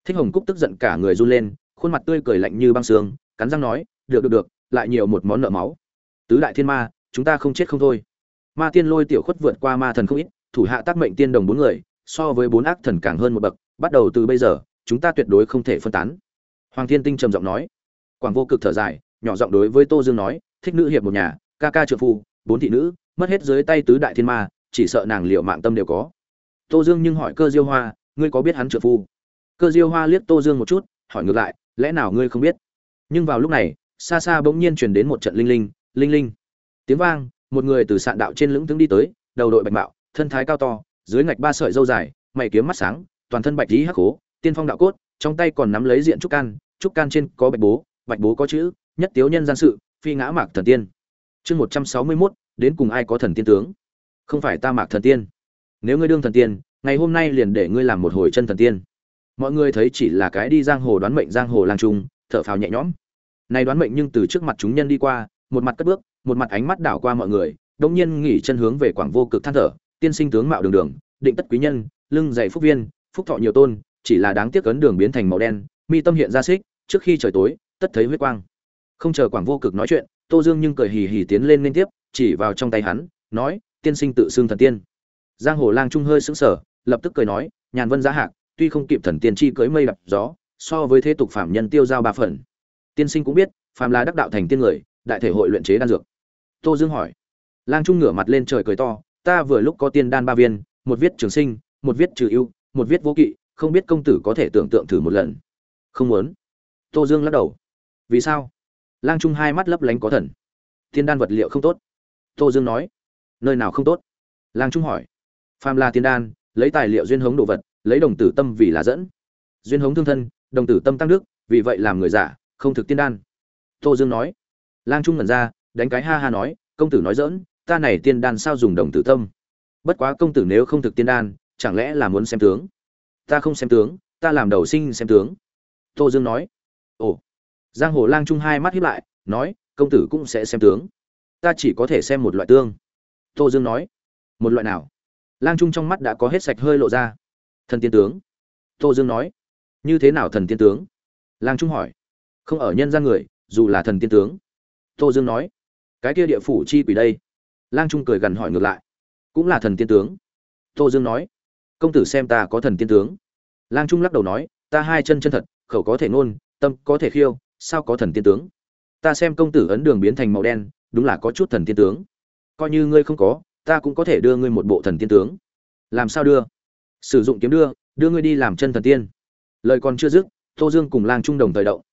Thích hồng cúc tức giận cả người run lên, khuôn mặt tươi cười lạnh như băng xương cắn răng nói, được được được, lại nhiều một món nợ máu. Tứ đại thiên ma, chúng ta không chết không thôi. Ma tiên lôi tiểu khuất vượt qua ma thần không ít, thủ hạ tác mệnh tiên đồng bốn người, so với bốn ác thần càng hơn một bậc, bắt đầu từ bây giờ, chúng ta tuyệt đối không thể phân tán. Hoàng thiên tinh trầm giọng nói quảng vô cực thở dài, nhỏ giọng đối với tô dương nói, thích nữ hiệp một nhà, ca ca trợ phu, bốn thị nữ, mất hết dưới tay tứ đại thiên ma, chỉ sợ nàng liệu mạng tâm đều có. Tô dương nhưng hỏi cơ diêu hoa, ngươi có biết hắn trợ phu? Cơ diêu hoa liếc tô dương một chút, hỏi ngược lại, lẽ nào ngươi không biết? Nhưng vào lúc này, xa xa bỗng nhiên truyền đến một trận linh linh linh linh. Tiếng vang, một người từ sạn đạo trên lững tướng đi tới, đầu đội bạch mạo, thân thái cao to, dưới ngạch ba sợi dâu dài, mày kiếm mắt sáng, toàn thân bạch lý hắc hố, tiên phong đạo cốt, trong tay còn nắm lấy diện trúc can trúc can trên có bạch bố bạch bố có chữ, nhất tiếu nhân gian sự, phi ngã mạc thần tiên. Chương một trăm sáu mươi mốt, đến cùng ai có thần tiên tướng? Không phải ta mạc thần tiên. Nếu ngươi đương thần tiên, ngày hôm nay liền để ngươi làm một hồi chân thần tiên. Mọi người thấy chỉ là cái đi giang hồ đoán mệnh giang hồ lang trung, thở phào nhẹ nhõm. Này đoán mệnh nhưng từ trước mặt chúng nhân đi qua, một mặt cất bước, một mặt ánh mắt đảo qua mọi người đông nhiên nghỉ chân hướng về quảng vô cực than thở, tiên sinh tướng mạo đường đường, định tất quý nhân, lưng dày phúc viên, phúc thọ nhiều tôn, chỉ là đáng tiếc ấn đường biến thành màu đen, mi tâm hiện ra xích, trước khi trời tối tất thấy huyết quang. Không chờ quảng vô cực nói chuyện, tô dương nhưng cười hì hì tiến lên liên tiếp, chỉ vào trong tay hắn, nói, tiên sinh tự xưng thần tiên. Giang hồ lang trung hơi sững sờ, lập tức cười nói, nhàn vân giá hạc, tuy không kịp thần tiên chi cưới mây đập gió, so với thế tục phạm nhân tiêu giao ba phần. Tiên sinh cũng biết, phàm là đắc đạo thành tiên người, đại thể hội luyện chế đan dược. Tô dương hỏi. Lang trung ngửa mặt lên trời cười to, ta vừa lúc có tiên đan ba viên, một viết trường sinh, một viết trừ ưu, một viết vô kỵ, không biết công tử có thể tưởng tượng thử một lần. Không muốn. Tô dương lắc đầu vì sao? Lang trung hai mắt lấp lánh có thần. Tiên đan vật liệu không tốt. Tô dương nói. Nơi nào không tốt? Lang trung hỏi. Phàm là tiên đan, lấy tài liệu duyên hống đồ vật, lấy đồng tử tâm vì là dẫn. Duyên hống thương thân, đồng tử tâm tăng đức, vì vậy làm người giả, không thực tiên đan. Tô dương nói. Lang trung ngẩn ra, đánh cái ha ha nói, công tử nói dỡn ta này tiên đan sao dùng đồng tử tâm? Bất quá công tử nếu không thực tiên đan, chẳng lẽ là muốn xem tướng? Ta không xem tướng, ta làm đầu sinh xem tướng. Tô dương nói. Ồ giang hồ lang trung hai mắt hiếp lại nói công tử cũng sẽ xem tướng. Ta chỉ có thể xem một loại tương. Tô dương nói một loại nào? Lang trung trong mắt đã có hết sạch hơi lộ ra. Thần tiên tướng. Tô dương nói như thế nào thần tiên tướng? Lang trung hỏi không ở nhân gian người dù là thần tiên tướng. Tô dương nói cái kia địa phủ chi quỷ đây. Lang trung cười gần hỏi ngược lại cũng là thần tiên tướng? Tô dương nói công tử xem ta có thần tiên tướng. Lang trung lắc đầu nói ta hai chân chân thật khẩu có thể nôn, tâm có thể khiêu sao có thần tiên tướng? Ta xem công tử ấn đường biến thành màu đen, đúng là có chút thần tiên tướng. Coi như ngươi không có, ta cũng có thể đưa ngươi một bộ thần tiên tướng. Làm sao đưa? Sử dụng kiếm đưa đưa ngươi đi làm chân thần tiên. Lời còn chưa dứt, tô dương cùng lang trung đồng thời đậu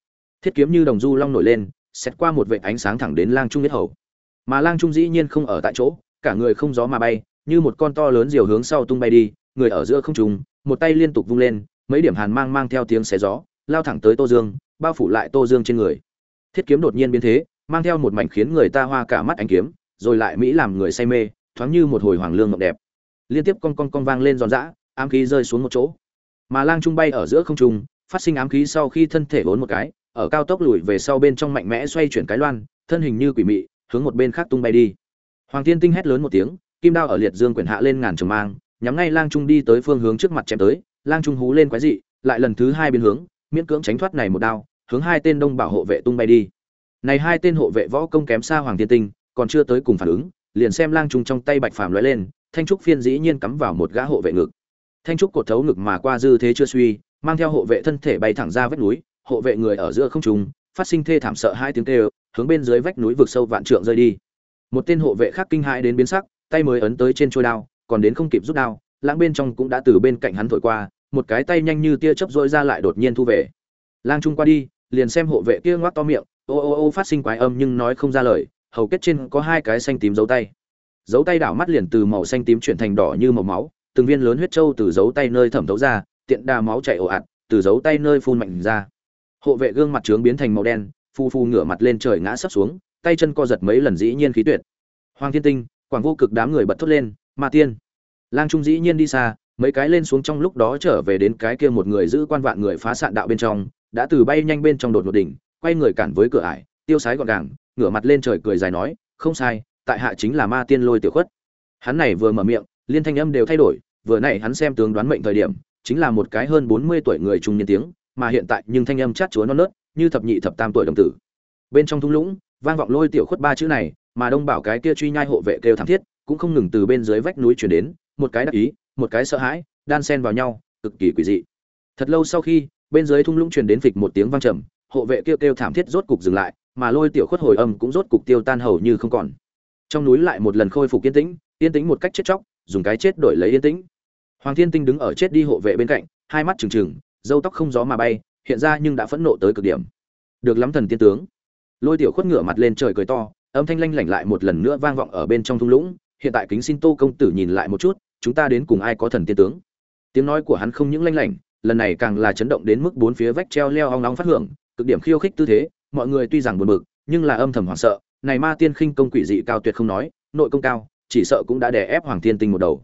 thiết kiếm như đồng du long nổi lên xét qua một vệ ánh sáng thẳng đến lang trung nhất hầu. Mà lang trung dĩ nhiên không ở tại chỗ, cả người không gió mà bay, như một con to lớn diều hướng sau tung bay đi, người ở giữa không trùng một tay liên tục vung lên, mấy điểm hàn mang mang theo tiếng xé gió, lao thẳng tới tô dương bao phủ lại tô dương trên người. Thiết kiếm đột nhiên biến thế, mang theo một mảnh khiến người ta hoa cả mắt ánh kiếm, rồi lại mỹ làm người say mê, thoáng như một hồi hoàng lương ngọc đẹp. Liên tiếp con con con vang lên giòn giã, ám khí rơi xuống một chỗ. Mà lang trung bay ở giữa không trung, phát sinh ám khí sau khi thân thể vốn một cái, ở cao tốc lùi về sau bên trong mạnh mẽ xoay chuyển cái loan, thân hình như quỷ mị, hướng một bên khác tung bay đi. Hoàng tiên tinh hét lớn một tiếng, kim đao ở liệt dương quyển hạ lên ngàn trường mang, nhắm ngay lang trung đi tới phương hướng trước mặt chém tới, lang trung hú lên quái dị, lại lần thứ hai biến hướng, miễn cưỡng tránh thoát này một đao hướng hai tên đông bảo hộ vệ tung bay đi. Này hai tên hộ vệ võ công kém xa hoàng Thiên tinh, còn chưa tới cùng phản ứng, liền xem lang trung trong tay bạch phàm lóe lên, thanh trúc phiên dĩ nhiên cắm vào một gã hộ vệ ngực. Thanh trúc cột thấu ngực mà qua dư thế chưa suy, mang theo hộ vệ thân thể bay thẳng ra vách núi, hộ vệ người ở giữa không trung, phát sinh thê thảm sợ hai tiếng kêu, hướng bên dưới vách núi vực sâu vạn trượng rơi đi. Một tên hộ vệ khác kinh hãi đến biến sắc, tay mới ấn tới trên trôi đao, còn đến không kịp rút đao, lãng bên trong cũng đã từ bên cạnh hắn thổi qua, một cái tay nhanh như tia chớp rỗi ra lại đột nhiên thu về lang trung qua đi, liền xem hộ vệ kia ngoác to miệng, ô ô ô phát sinh quái âm nhưng nói không ra lời, hầu kết trên có hai cái xanh tím dấu tay. Dấu tay đảo mắt liền từ màu xanh tím chuyển thành đỏ như màu máu, từng viên lớn huyết trâu từ dấu tay nơi thẩm thấu ra, tiện đà máu chảy ồ ạt, từ dấu tay nơi phun mạnh ra. Hộ vệ gương mặt trướng biến thành màu đen phu phu ngửa mặt lên trời ngã sấp xuống, tay chân co giật mấy lần dĩ nhiên khí tuyệt. Hoàng thiên tinh, quảng vô cực đám người bật thốt lên, ma tiên. Lang trung dĩ nhiên đi xa, mấy cái lên xuống trong lúc đó trở về đến cái kia một người giữ quan vạn người phá sạn đạo bên trong đã từ bay nhanh bên trong đột ngột đỉnh, quay người cản với cửa ải, tiêu sái gọn gàng, ngửa mặt lên trời cười dài nói, không sai, tại hạ chính là ma tiên lôi tiểu khuất. Hắn này vừa mở miệng, liên thanh âm đều thay đổi, vừa nãy hắn xem tướng đoán mệnh thời điểm, chính là một cái hơn bốn mươi tuổi người trung niên tiếng, mà hiện tại nhưng thanh âm chát chúa non nớt, như thập nhị thập tam tuổi đồng tử. Bên trong thung lũng, vang vọng lôi tiểu khuất ba chữ này, mà đông bảo cái kia truy nhai hộ vệ kêu thảm thiết, cũng không ngừng từ bên dưới vách núi truyền đến, một cái đắc ý, một cái sợ hãi, đan xen vào nhau, cực kỳ quỷ dị. Thật lâu sau khi bên dưới thung lũng truyền đến phịch một tiếng vang trầm, hộ vệ kêu kêu thảm thiết rốt cục dừng lại, mà lôi tiểu khuất hồi âm cũng rốt cục tiêu tan hầu như không còn. Trong núi lại một lần khôi phục yên tĩnh yên tĩnh một cách chết chóc, dùng cái chết đổi lấy yên tĩnh. Hoàng thiên tinh đứng ở chết đi hộ vệ bên cạnh, hai mắt trừng trừng dâu tóc không gió mà bay, hiện ra nhưng đã phẫn nộ tới cực điểm. Được lắm thần tiên tướng. Lôi tiểu khuất ngửa mặt lên trời cười to, âm thanh lanh lảnh lại một lần nữa vang vọng ở bên trong thung lũng, hiện tại kính xin tô công tử nhìn lại một chút, chúng ta đến cùng ai có thần tiên tướng? Tiếng nói của hắn không những lanh lảnh lần này càng là chấn động đến mức bốn phía vách treo leo ong nóng phát hưởng, cực điểm khiêu khích tư thế, mọi người tuy rằng buồn bực, nhưng là âm thầm hoảng sợ, này ma tiên khinh công quỷ dị cao tuyệt không nói, nội công cao, chỉ sợ cũng đã đè ép hoàng thiên tinh một đầu.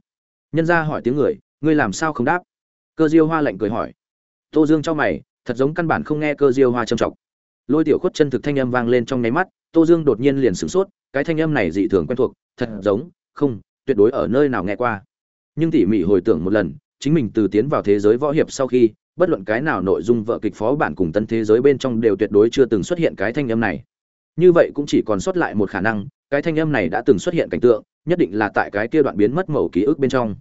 Nhân ra hỏi tiếng người, ngươi làm sao không đáp? Cơ diêu hoa lạnh cười hỏi. Tô dương cho mày, thật giống căn bản không nghe cơ diêu hoa trầm trọng lôi tiểu khuất chân thực thanh âm vang lên trong nháy mắt, tô dương đột nhiên liền sửng sốt, cái thanh âm này dị thường quen thuộc, thật giống, không, tuyệt đối ở nơi nào nghe qua. Nhưng tỉ mỉ hồi tưởng một lần chính mình từ tiến vào thế giới võ hiệp sau khi, bất luận cái nào nội dung vợ kịch phó bản cùng tân thế giới bên trong đều tuyệt đối chưa từng xuất hiện cái thanh âm này. Như vậy cũng chỉ còn sót lại một khả năng, cái thanh âm này đã từng xuất hiện cảnh tượng, nhất định là tại cái kia đoạn biến mất mẩu ký ức bên trong.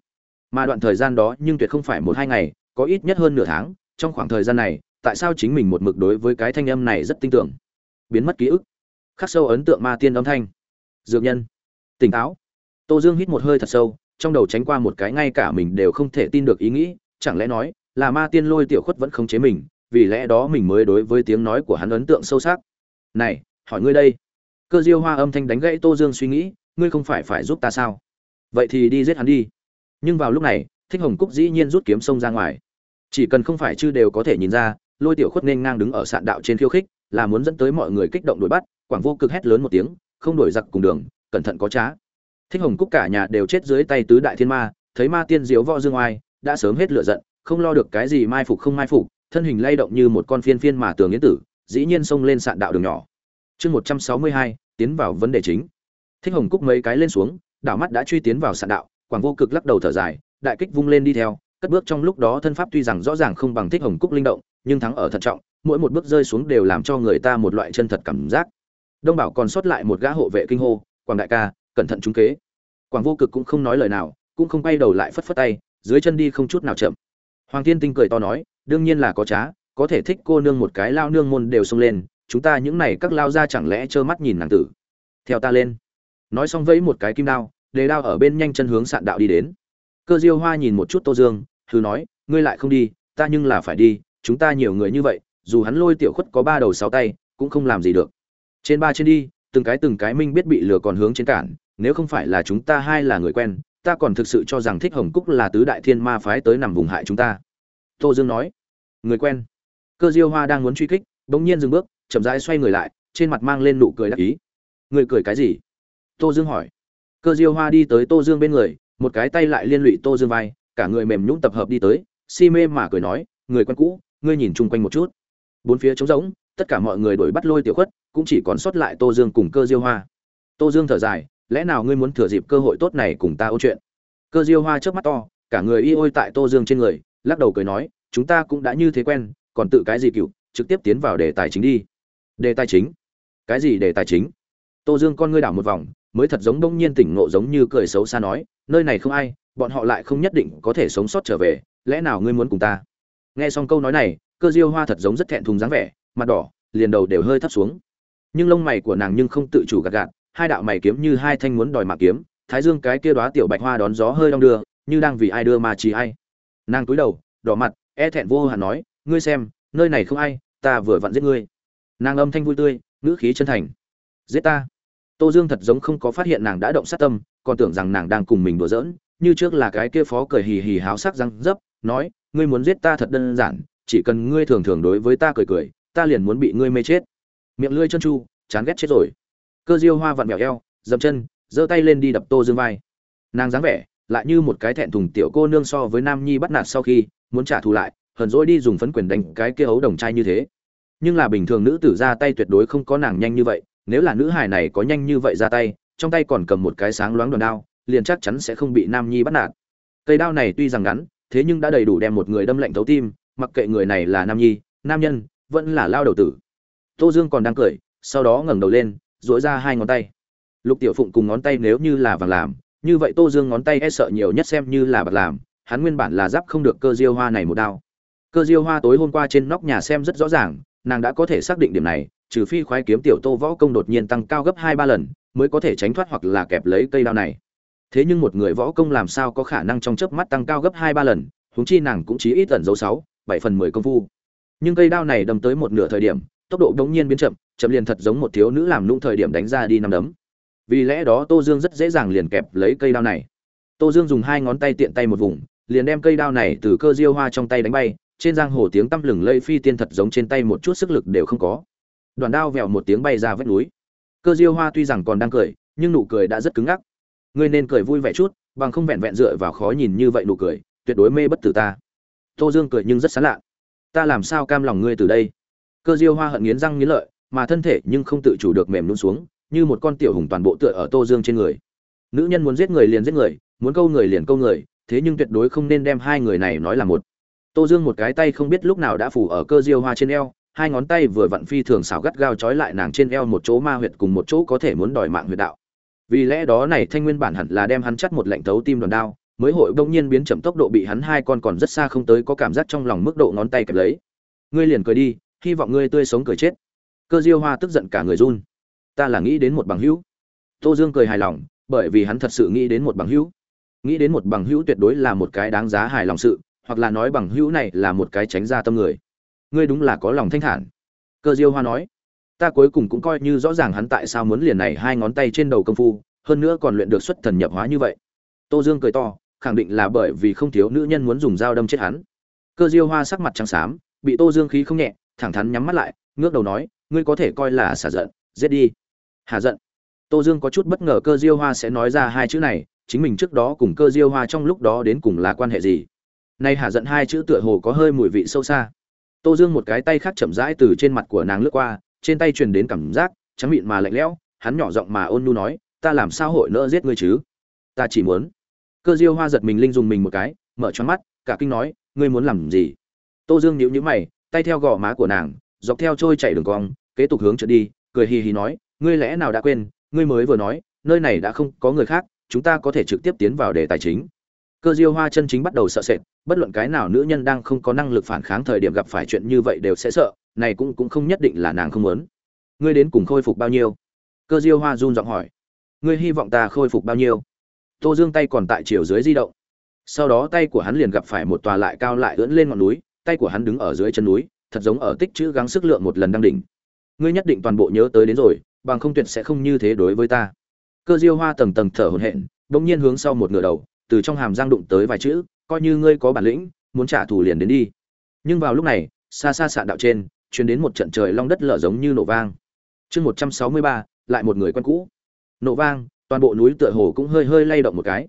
Mà đoạn thời gian đó nhưng tuyệt không phải một hai ngày, có ít nhất hơn nửa tháng, trong khoảng thời gian này, tại sao chính mình một mực đối với cái thanh âm này rất tin tưởng? Biến mất ký ức. Khắc sâu ấn tượng ma tiên âm thanh. Dược nhân. Tỉnh táo. Tô dương hít một hơi thật sâu trong đầu tránh qua một cái ngay cả mình đều không thể tin được ý nghĩ, chẳng lẽ nói, là ma tiên lôi tiểu khuất vẫn không chế mình, vì lẽ đó mình mới đối với tiếng nói của hắn ấn tượng sâu sắc. Này, hỏi ngươi đây. Cơ diêu hoa âm thanh đánh gãy tô dương suy nghĩ, ngươi không phải phải giúp ta sao? Vậy thì đi giết hắn đi. Nhưng vào lúc này, thích hồng cúc dĩ nhiên rút kiếm sông ra ngoài. Chỉ cần không phải chư đều có thể nhìn ra, lôi tiểu khuất nên ngang đứng ở sạn đạo trên khiêu khích, là muốn dẫn tới mọi người kích động đuổi bắt, quảng vô cực hét lớn một tiếng, không đuổi giặc cùng đường, cẩn thận có trá thích hồng cúc cả nhà đều chết dưới tay tứ đại thiên ma, thấy ma tiên diếu võ dương oai, đã sớm hết lửa giận, không lo được cái gì mai phục không mai phục, thân hình lay động như một con phiên phiên mà tường yến tử, dĩ nhiên xông lên sạn đạo đường nhỏ. Chương một trăm sáu mươi hai, tiến vào vấn đề chính. Thích hồng cúc mấy cái lên xuống, đảo mắt đã truy tiến vào sạn đạo, quảng vô cực lắc đầu thở dài, đại kích vung lên đi theo, cất bước trong lúc đó thân pháp tuy rằng rõ ràng không bằng thích hồng cúc linh động, nhưng thắng ở thận trọng, mỗi một bước rơi xuống đều làm cho người ta một loại chân thật cảm giác. Đông bảo còn sót lại một gã hộ vệ kinh hô, quảng đại ca cẩn thận trúng kế. Quảng vô cực cũng không nói lời nào, cũng không quay đầu lại phất phất tay, dưới chân đi không chút nào chậm. Hoàng thiên tinh cười to nói, đương nhiên là có trá, có thể thích cô nương một cái lao nương môn đều xông lên, chúng ta những này các lao ra chẳng lẽ trơ mắt nhìn nàng tử? Theo ta lên. Nói xong vẫy một cái kim đao, đề đao ở bên nhanh chân hướng sạn đạo đi đến. Cơ diêu hoa nhìn một chút tô dương thứ nói, ngươi lại không đi, ta nhưng là phải đi, chúng ta nhiều người như vậy, dù hắn lôi tiểu khuất có ba đầu sáu tay, cũng không làm gì được. Trên ba trên đi, từng cái từng cái minh biết bị lừa còn hướng trên cản nếu không phải là chúng ta hai là người quen, ta còn thực sự cho rằng thích hồng cúc là tứ đại thiên ma phái tới nằm vùng hại chúng ta. Tô dương nói. Người quen. Cơ diêu hoa đang muốn truy kích, bỗng nhiên dừng bước, chậm rãi xoay người lại, trên mặt mang lên nụ cười đắc ý. Người cười cái gì? Tô dương hỏi. Cơ diêu hoa đi tới tô dương bên người, một cái tay lại liên lụy tô dương vai, cả người mềm nhũng tập hợp đi tới, si mê mà cười nói, người quen cũ, ngươi nhìn chung quanh một chút. Bốn phía trống rỗng, tất cả mọi người đuổi bắt lôi tiểu khuất, cũng chỉ còn sót lại tô dương cùng cơ diêu hoa. Tô dương thở dài lẽ nào ngươi muốn thừa dịp cơ hội tốt này cùng ta ôn chuyện? Cơ diêu hoa trước mắt to, cả người y ôi tại tô dương trên người, lắc đầu cười nói, chúng ta cũng đã như thế quen, còn tự cái gì cựu, trực tiếp tiến vào đề tài chính đi. Đề tài chính? Cái gì đề tài chính? Tô dương con ngươi đảo một vòng, mới thật giống đông nhiên tỉnh ngộ giống như cười xấu xa nói, nơi này không ai, bọn họ lại không nhất định có thể sống sót trở về, lẽ nào ngươi muốn cùng ta? Nghe xong câu nói này, cơ diêu hoa thật giống rất thẹn thùng dáng vẻ, mặt đỏ, liền đầu đều hơi thấp xuống. Nhưng lông mày của nàng nhưng không tự chủ gạt gạt hai đạo mày kiếm như hai thanh muốn đòi mạc kiếm, thái dương cái kia đóa tiểu bạch hoa đón gió hơi đong đưa, như đang vì ai đưa mà chỉ ai. Nàng cúi đầu, đỏ mặt e thẹn vô hạn nói, ngươi xem, nơi này không ai, ta vừa vặn giết ngươi. Nàng âm thanh vui tươi, ngữ khí chân thành. Giết ta? Tô dương thật giống không có phát hiện nàng đã động sát tâm, còn tưởng rằng nàng đang cùng mình đùa giỡn, như trước là cái kia phó cười hì hì háo sắc răng dấp, nói, ngươi muốn giết ta thật đơn giản, chỉ cần ngươi thường thường đối với ta cười cười, ta liền muốn bị ngươi mê chết. Miệng lưỡi chân chu chán ghét chết rồi cơ diêu hoa vặn mèo eo, dậm chân, giơ tay lên đi đập tô dương vai. Nàng dáng vẻ lại như một cái thẹn thùng tiểu cô nương so với nam nhi bắt nạt sau khi muốn trả thù lại, hờn dỗi đi dùng phấn quyền đánh cái kia ấu đồng trai như thế. Nhưng là bình thường nữ tử ra tay tuyệt đối không có nàng nhanh như vậy, nếu là nữ hài này có nhanh như vậy ra tay, trong tay còn cầm một cái sáng loáng đòn đao, liền chắc chắn sẽ không bị nam nhi bắt nạt. Cây đao này tuy rằng ngắn, thế nhưng đã đầy đủ đem một người đâm lạnh thấu tim, mặc kệ người này là nam nhi, nam nhân, vẫn là lao đầu tử. Tô dương còn đang cười, sau đó ngẩng đầu lên dỗi ra hai ngón tay. Lục tiểu phụng cùng ngón tay nếu như là vàng làm, như vậy tô dương ngón tay e sợ nhiều nhất xem như là bạc làm, hắn nguyên bản là giáp không được cơ diêu hoa này một đao. Cơ diêu hoa tối hôm qua trên nóc nhà xem rất rõ ràng, nàng đã có thể xác định điểm này, trừ phi khoái kiếm tiểu tô võ công đột nhiên tăng cao gấp hai ba lần, mới có thể tránh thoát hoặc là kẹp lấy cây đao này. Thế nhưng một người võ công làm sao có khả năng trong chớp mắt tăng cao gấp hai ba lần, huống chi nàng cũng chỉ ít tẩn dấu sáu, bảy phần mười công phu. Nhưng cây đao này đâm tới một nửa thời điểm, tốc độ đống nhiên biến chậm chậm liền thật giống một thiếu nữ làm nung thời điểm đánh ra đi năm đấm. Vì lẽ đó tô dương rất dễ dàng liền kẹp lấy cây đao này. Tô dương dùng hai ngón tay tiện tay một vùng, liền đem cây đao này từ cơ diêu hoa trong tay đánh bay, trên giang hồ tiếng tăm lừng lây phi tiên thật giống trên tay một chút sức lực đều không có. Đoàn đao vẹo một tiếng bay ra vách núi. Cơ diêu hoa tuy rằng còn đang cười, nhưng nụ cười đã rất cứng ngắc. Ngươi nên cười vui vẻ chút, bằng không vẹn vẹn dựa vào khó nhìn như vậy nụ cười, tuyệt đối mê bất tử ta. Tô dương cười nhưng rất sán lạ. Ta làm sao cam lòng ngươi từ đây? Cơ diêu hoa hận nghiến răng nghiến lợi mà thân thể nhưng không tự chủ được mềm luôn xuống, như một con tiểu hùng toàn bộ tựa ở tô dương trên người. Nữ nhân muốn giết người liền giết người, muốn câu người liền câu người, thế nhưng tuyệt đối không nên đem hai người này nói là một. Tô dương một cái tay không biết lúc nào đã phủ ở cơ diêu hoa trên eo, hai ngón tay vừa vặn phi thường xảo gắt gao trói lại nàng trên eo một chỗ ma huyệt cùng một chỗ có thể muốn đòi mạng huyệt đạo. Vì lẽ đó này thanh nguyên bản hẳn là đem hắn chắt một lệnh thấu tim đòn đao, mới hội bỗng nhiên biến chậm tốc độ bị hắn hai con còn rất xa không tới có cảm giác trong lòng mức độ ngón tay kẹp lấy. Ngươi liền cười đi, hy vọng ngươi tươi sống cười chết cơ diêu hoa tức giận cả người run. Ta là nghĩ đến một bằng hữu. Tô dương cười hài lòng, bởi vì hắn thật sự nghĩ đến một bằng hữu. Nghĩ đến một bằng hữu tuyệt đối là một cái đáng giá hài lòng sự, hoặc là nói bằng hữu này là một cái tránh ra tâm người. Ngươi đúng là có lòng thanh thản. Cơ diêu hoa nói, ta cuối cùng cũng coi như rõ ràng hắn tại sao muốn liền này hai ngón tay trên đầu công phu, hơn nữa còn luyện được xuất thần nhập hóa như vậy. Tô dương cười to, khẳng định là bởi vì không thiếu nữ nhân muốn dùng dao đâm chết hắn. Cơ diêu hoa sắc mặt trắng xám, bị tô dương khí không nhẹ, thẳng thắn nhắm mắt lại, ngước đầu nói ngươi có thể coi là xả giận, giết đi. Hà giận. Tô dương có chút bất ngờ cơ diêu hoa sẽ nói ra hai chữ này, chính mình trước đó cùng cơ diêu hoa trong lúc đó đến cùng là quan hệ gì? Nay hà giận hai chữ tựa hồ có hơi mùi vị sâu xa. Tô dương một cái tay khác chậm rãi từ trên mặt của nàng lướt qua, trên tay truyền đến cảm giác, trắng mịn mà lạnh lẽo, hắn nhỏ giọng mà ôn nhu nói, ta làm sao hội nỡ giết ngươi chứ? Ta chỉ muốn. Cơ diêu hoa giật mình linh dùng mình một cái, mở choáng mắt, cả kinh nói, ngươi muốn làm gì? Tô dương nhíu nhíu mày, tay theo gò má của nàng dọc theo trôi chạy đường cong, kế tục hướng trở đi, cười hì hì nói, ngươi lẽ nào đã quên, ngươi mới vừa nói, nơi này đã không có người khác, chúng ta có thể trực tiếp tiến vào đề tài chính. Cơ diêu hoa chân chính bắt đầu sợ sệt, bất luận cái nào nữ nhân đang không có năng lực phản kháng thời điểm gặp phải chuyện như vậy đều sẽ sợ, này cũng cũng không nhất định là nàng không muốn. Ngươi đến cùng khôi phục bao nhiêu? Cơ diêu hoa run giọng hỏi. Ngươi hy vọng ta khôi phục bao nhiêu? Tô dương tay còn tại chiều dưới di động. Sau đó tay của hắn liền gặp phải một tòa lại cao lại ưỡn lên ngọn núi, tay của hắn đứng ở dưới chân núi thật giống ở tích chữ gắng sức lượng một lần đang đỉnh. Ngươi nhất định toàn bộ nhớ tới đến rồi, bằng không tuyệt sẽ không như thế đối với ta. Cơ diêu hoa tầng tầng thở hổn hển, bỗng nhiên hướng sau một nửa đầu, từ trong hàm giang đụng tới vài chữ, coi như ngươi có bản lĩnh, muốn trả thù liền đến đi. Nhưng vào lúc này, xa xa sạn đạo trên, truyền đến một trận trời long đất lở giống như nổ vang. Chương một trăm sáu mươi ba, lại một người quen cũ. Nổ vang, toàn bộ núi tựa hồ cũng hơi hơi lay động một cái.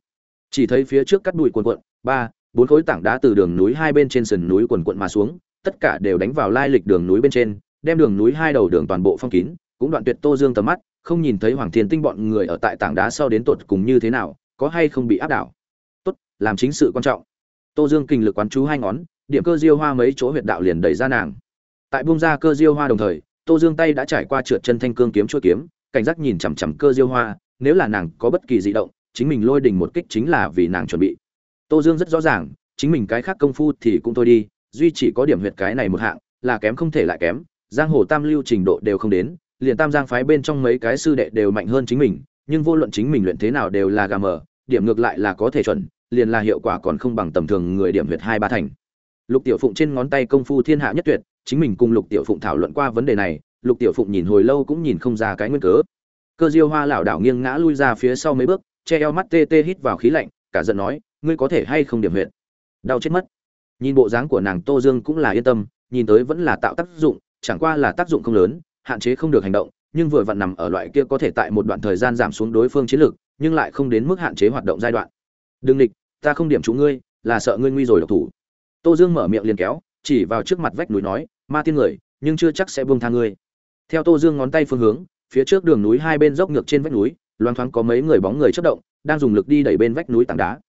Chỉ thấy phía trước cắt đuổi cuồn cuộn, ba, bốn khối tảng đá từ đường núi hai bên trên sườn núi quần cuộn mà xuống tất cả đều đánh vào lai lịch đường núi bên trên, đem đường núi hai đầu đường toàn bộ phong kín, cũng đoạn tuyệt tô dương tầm mắt, không nhìn thấy hoàng thiên tinh bọn người ở tại tảng đá sau đến tột cùng như thế nào, có hay không bị áp đảo. Tốt, làm chính sự quan trọng. Tô dương kinh lực quán chú hai ngón, điểm cơ diêu hoa mấy chỗ huyệt đạo liền đẩy ra nàng. Tại bung ra cơ diêu hoa đồng thời, tô dương tay đã trải qua trượt chân thanh cương kiếm chuỗi kiếm, cảnh giác nhìn chằm chằm cơ diêu hoa, nếu là nàng có bất kỳ dị động, chính mình lôi đình một kích chính là vì nàng chuẩn bị. Tô dương rất rõ ràng, chính mình cái khác công phu thì cũng thôi đi duy chỉ có điểm huyệt cái này một hạng, là kém không thể lại kém, giang hồ tam lưu trình độ đều không đến, liền tam giang phái bên trong mấy cái sư đệ đều mạnh hơn chính mình, nhưng vô luận chính mình luyện thế nào đều là gà mờ, điểm ngược lại là có thể chuẩn, liền là hiệu quả còn không bằng tầm thường người điểm huyệt hai ba thành. Lục tiểu phụng trên ngón tay công phu thiên hạ nhất tuyệt, chính mình cùng lục tiểu phụng thảo luận qua vấn đề này, lục tiểu phụng nhìn hồi lâu cũng nhìn không ra cái nguyên cớ. Cơ diêu hoa lảo đảo nghiêng ngã lui ra phía sau mấy bước, che eo mắt tê tê hít vào khí lạnh, cả giận nói, ngươi có thể hay không điểm huyệt? Đau chết mất nhìn bộ dáng của nàng tô dương cũng là yên tâm, nhìn tới vẫn là tạo tác dụng, chẳng qua là tác dụng không lớn, hạn chế không được hành động, nhưng vừa vặn nằm ở loại kia có thể tại một đoạn thời gian giảm xuống đối phương chiến lược nhưng lại không đến mức hạn chế hoạt động giai đoạn. Đừng địch, ta không điểm trúng ngươi, là sợ ngươi nguy rồi độc thủ. Tô dương mở miệng liền kéo, chỉ vào trước mặt vách núi nói, ma tiên người, nhưng chưa chắc sẽ buông tha ngươi. Theo tô dương ngón tay phương hướng, phía trước đường núi hai bên dốc ngược trên vách núi, loang thoáng có mấy người bóng người chất động, đang dùng lực đi đẩy bên vách núi tảng đá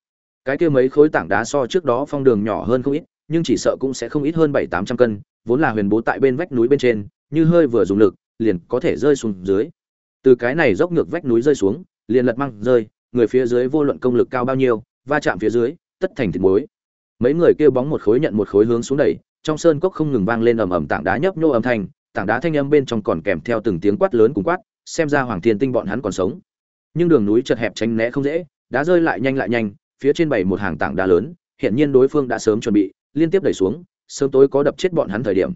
cái kia mấy khối tảng đá so trước đó phong đường nhỏ hơn không ít, nhưng chỉ sợ cũng sẽ không ít hơn bảy tám trăm cân, vốn là huyền bố tại bên vách núi bên trên, như hơi vừa dùng lực, liền có thể rơi xuống dưới. Từ cái này dốc ngược vách núi rơi xuống, liền lật măng rơi, người phía dưới vô luận công lực cao bao nhiêu, va chạm phía dưới, tất thành thịt muối. Mấy người kêu bóng một khối nhận một khối hướng xuống đẩy, trong sơn cốc không ngừng vang lên ầm ầm tảng đá nhấp nhô âm thanh, tảng đá thanh âm bên trong còn kèm theo từng tiếng quát lớn cùng quát, xem ra hoàng thiên tinh bọn hắn còn sống. Nhưng đường núi chật hẹp tránh né không dễ, đá rơi lại nhanh lại nhanh phía trên bảy một hàng tảng đá lớn hiện nhiên đối phương đã sớm chuẩn bị, liên tiếp đẩy xuống, sớm tối có đập chết bọn hắn thời điểm.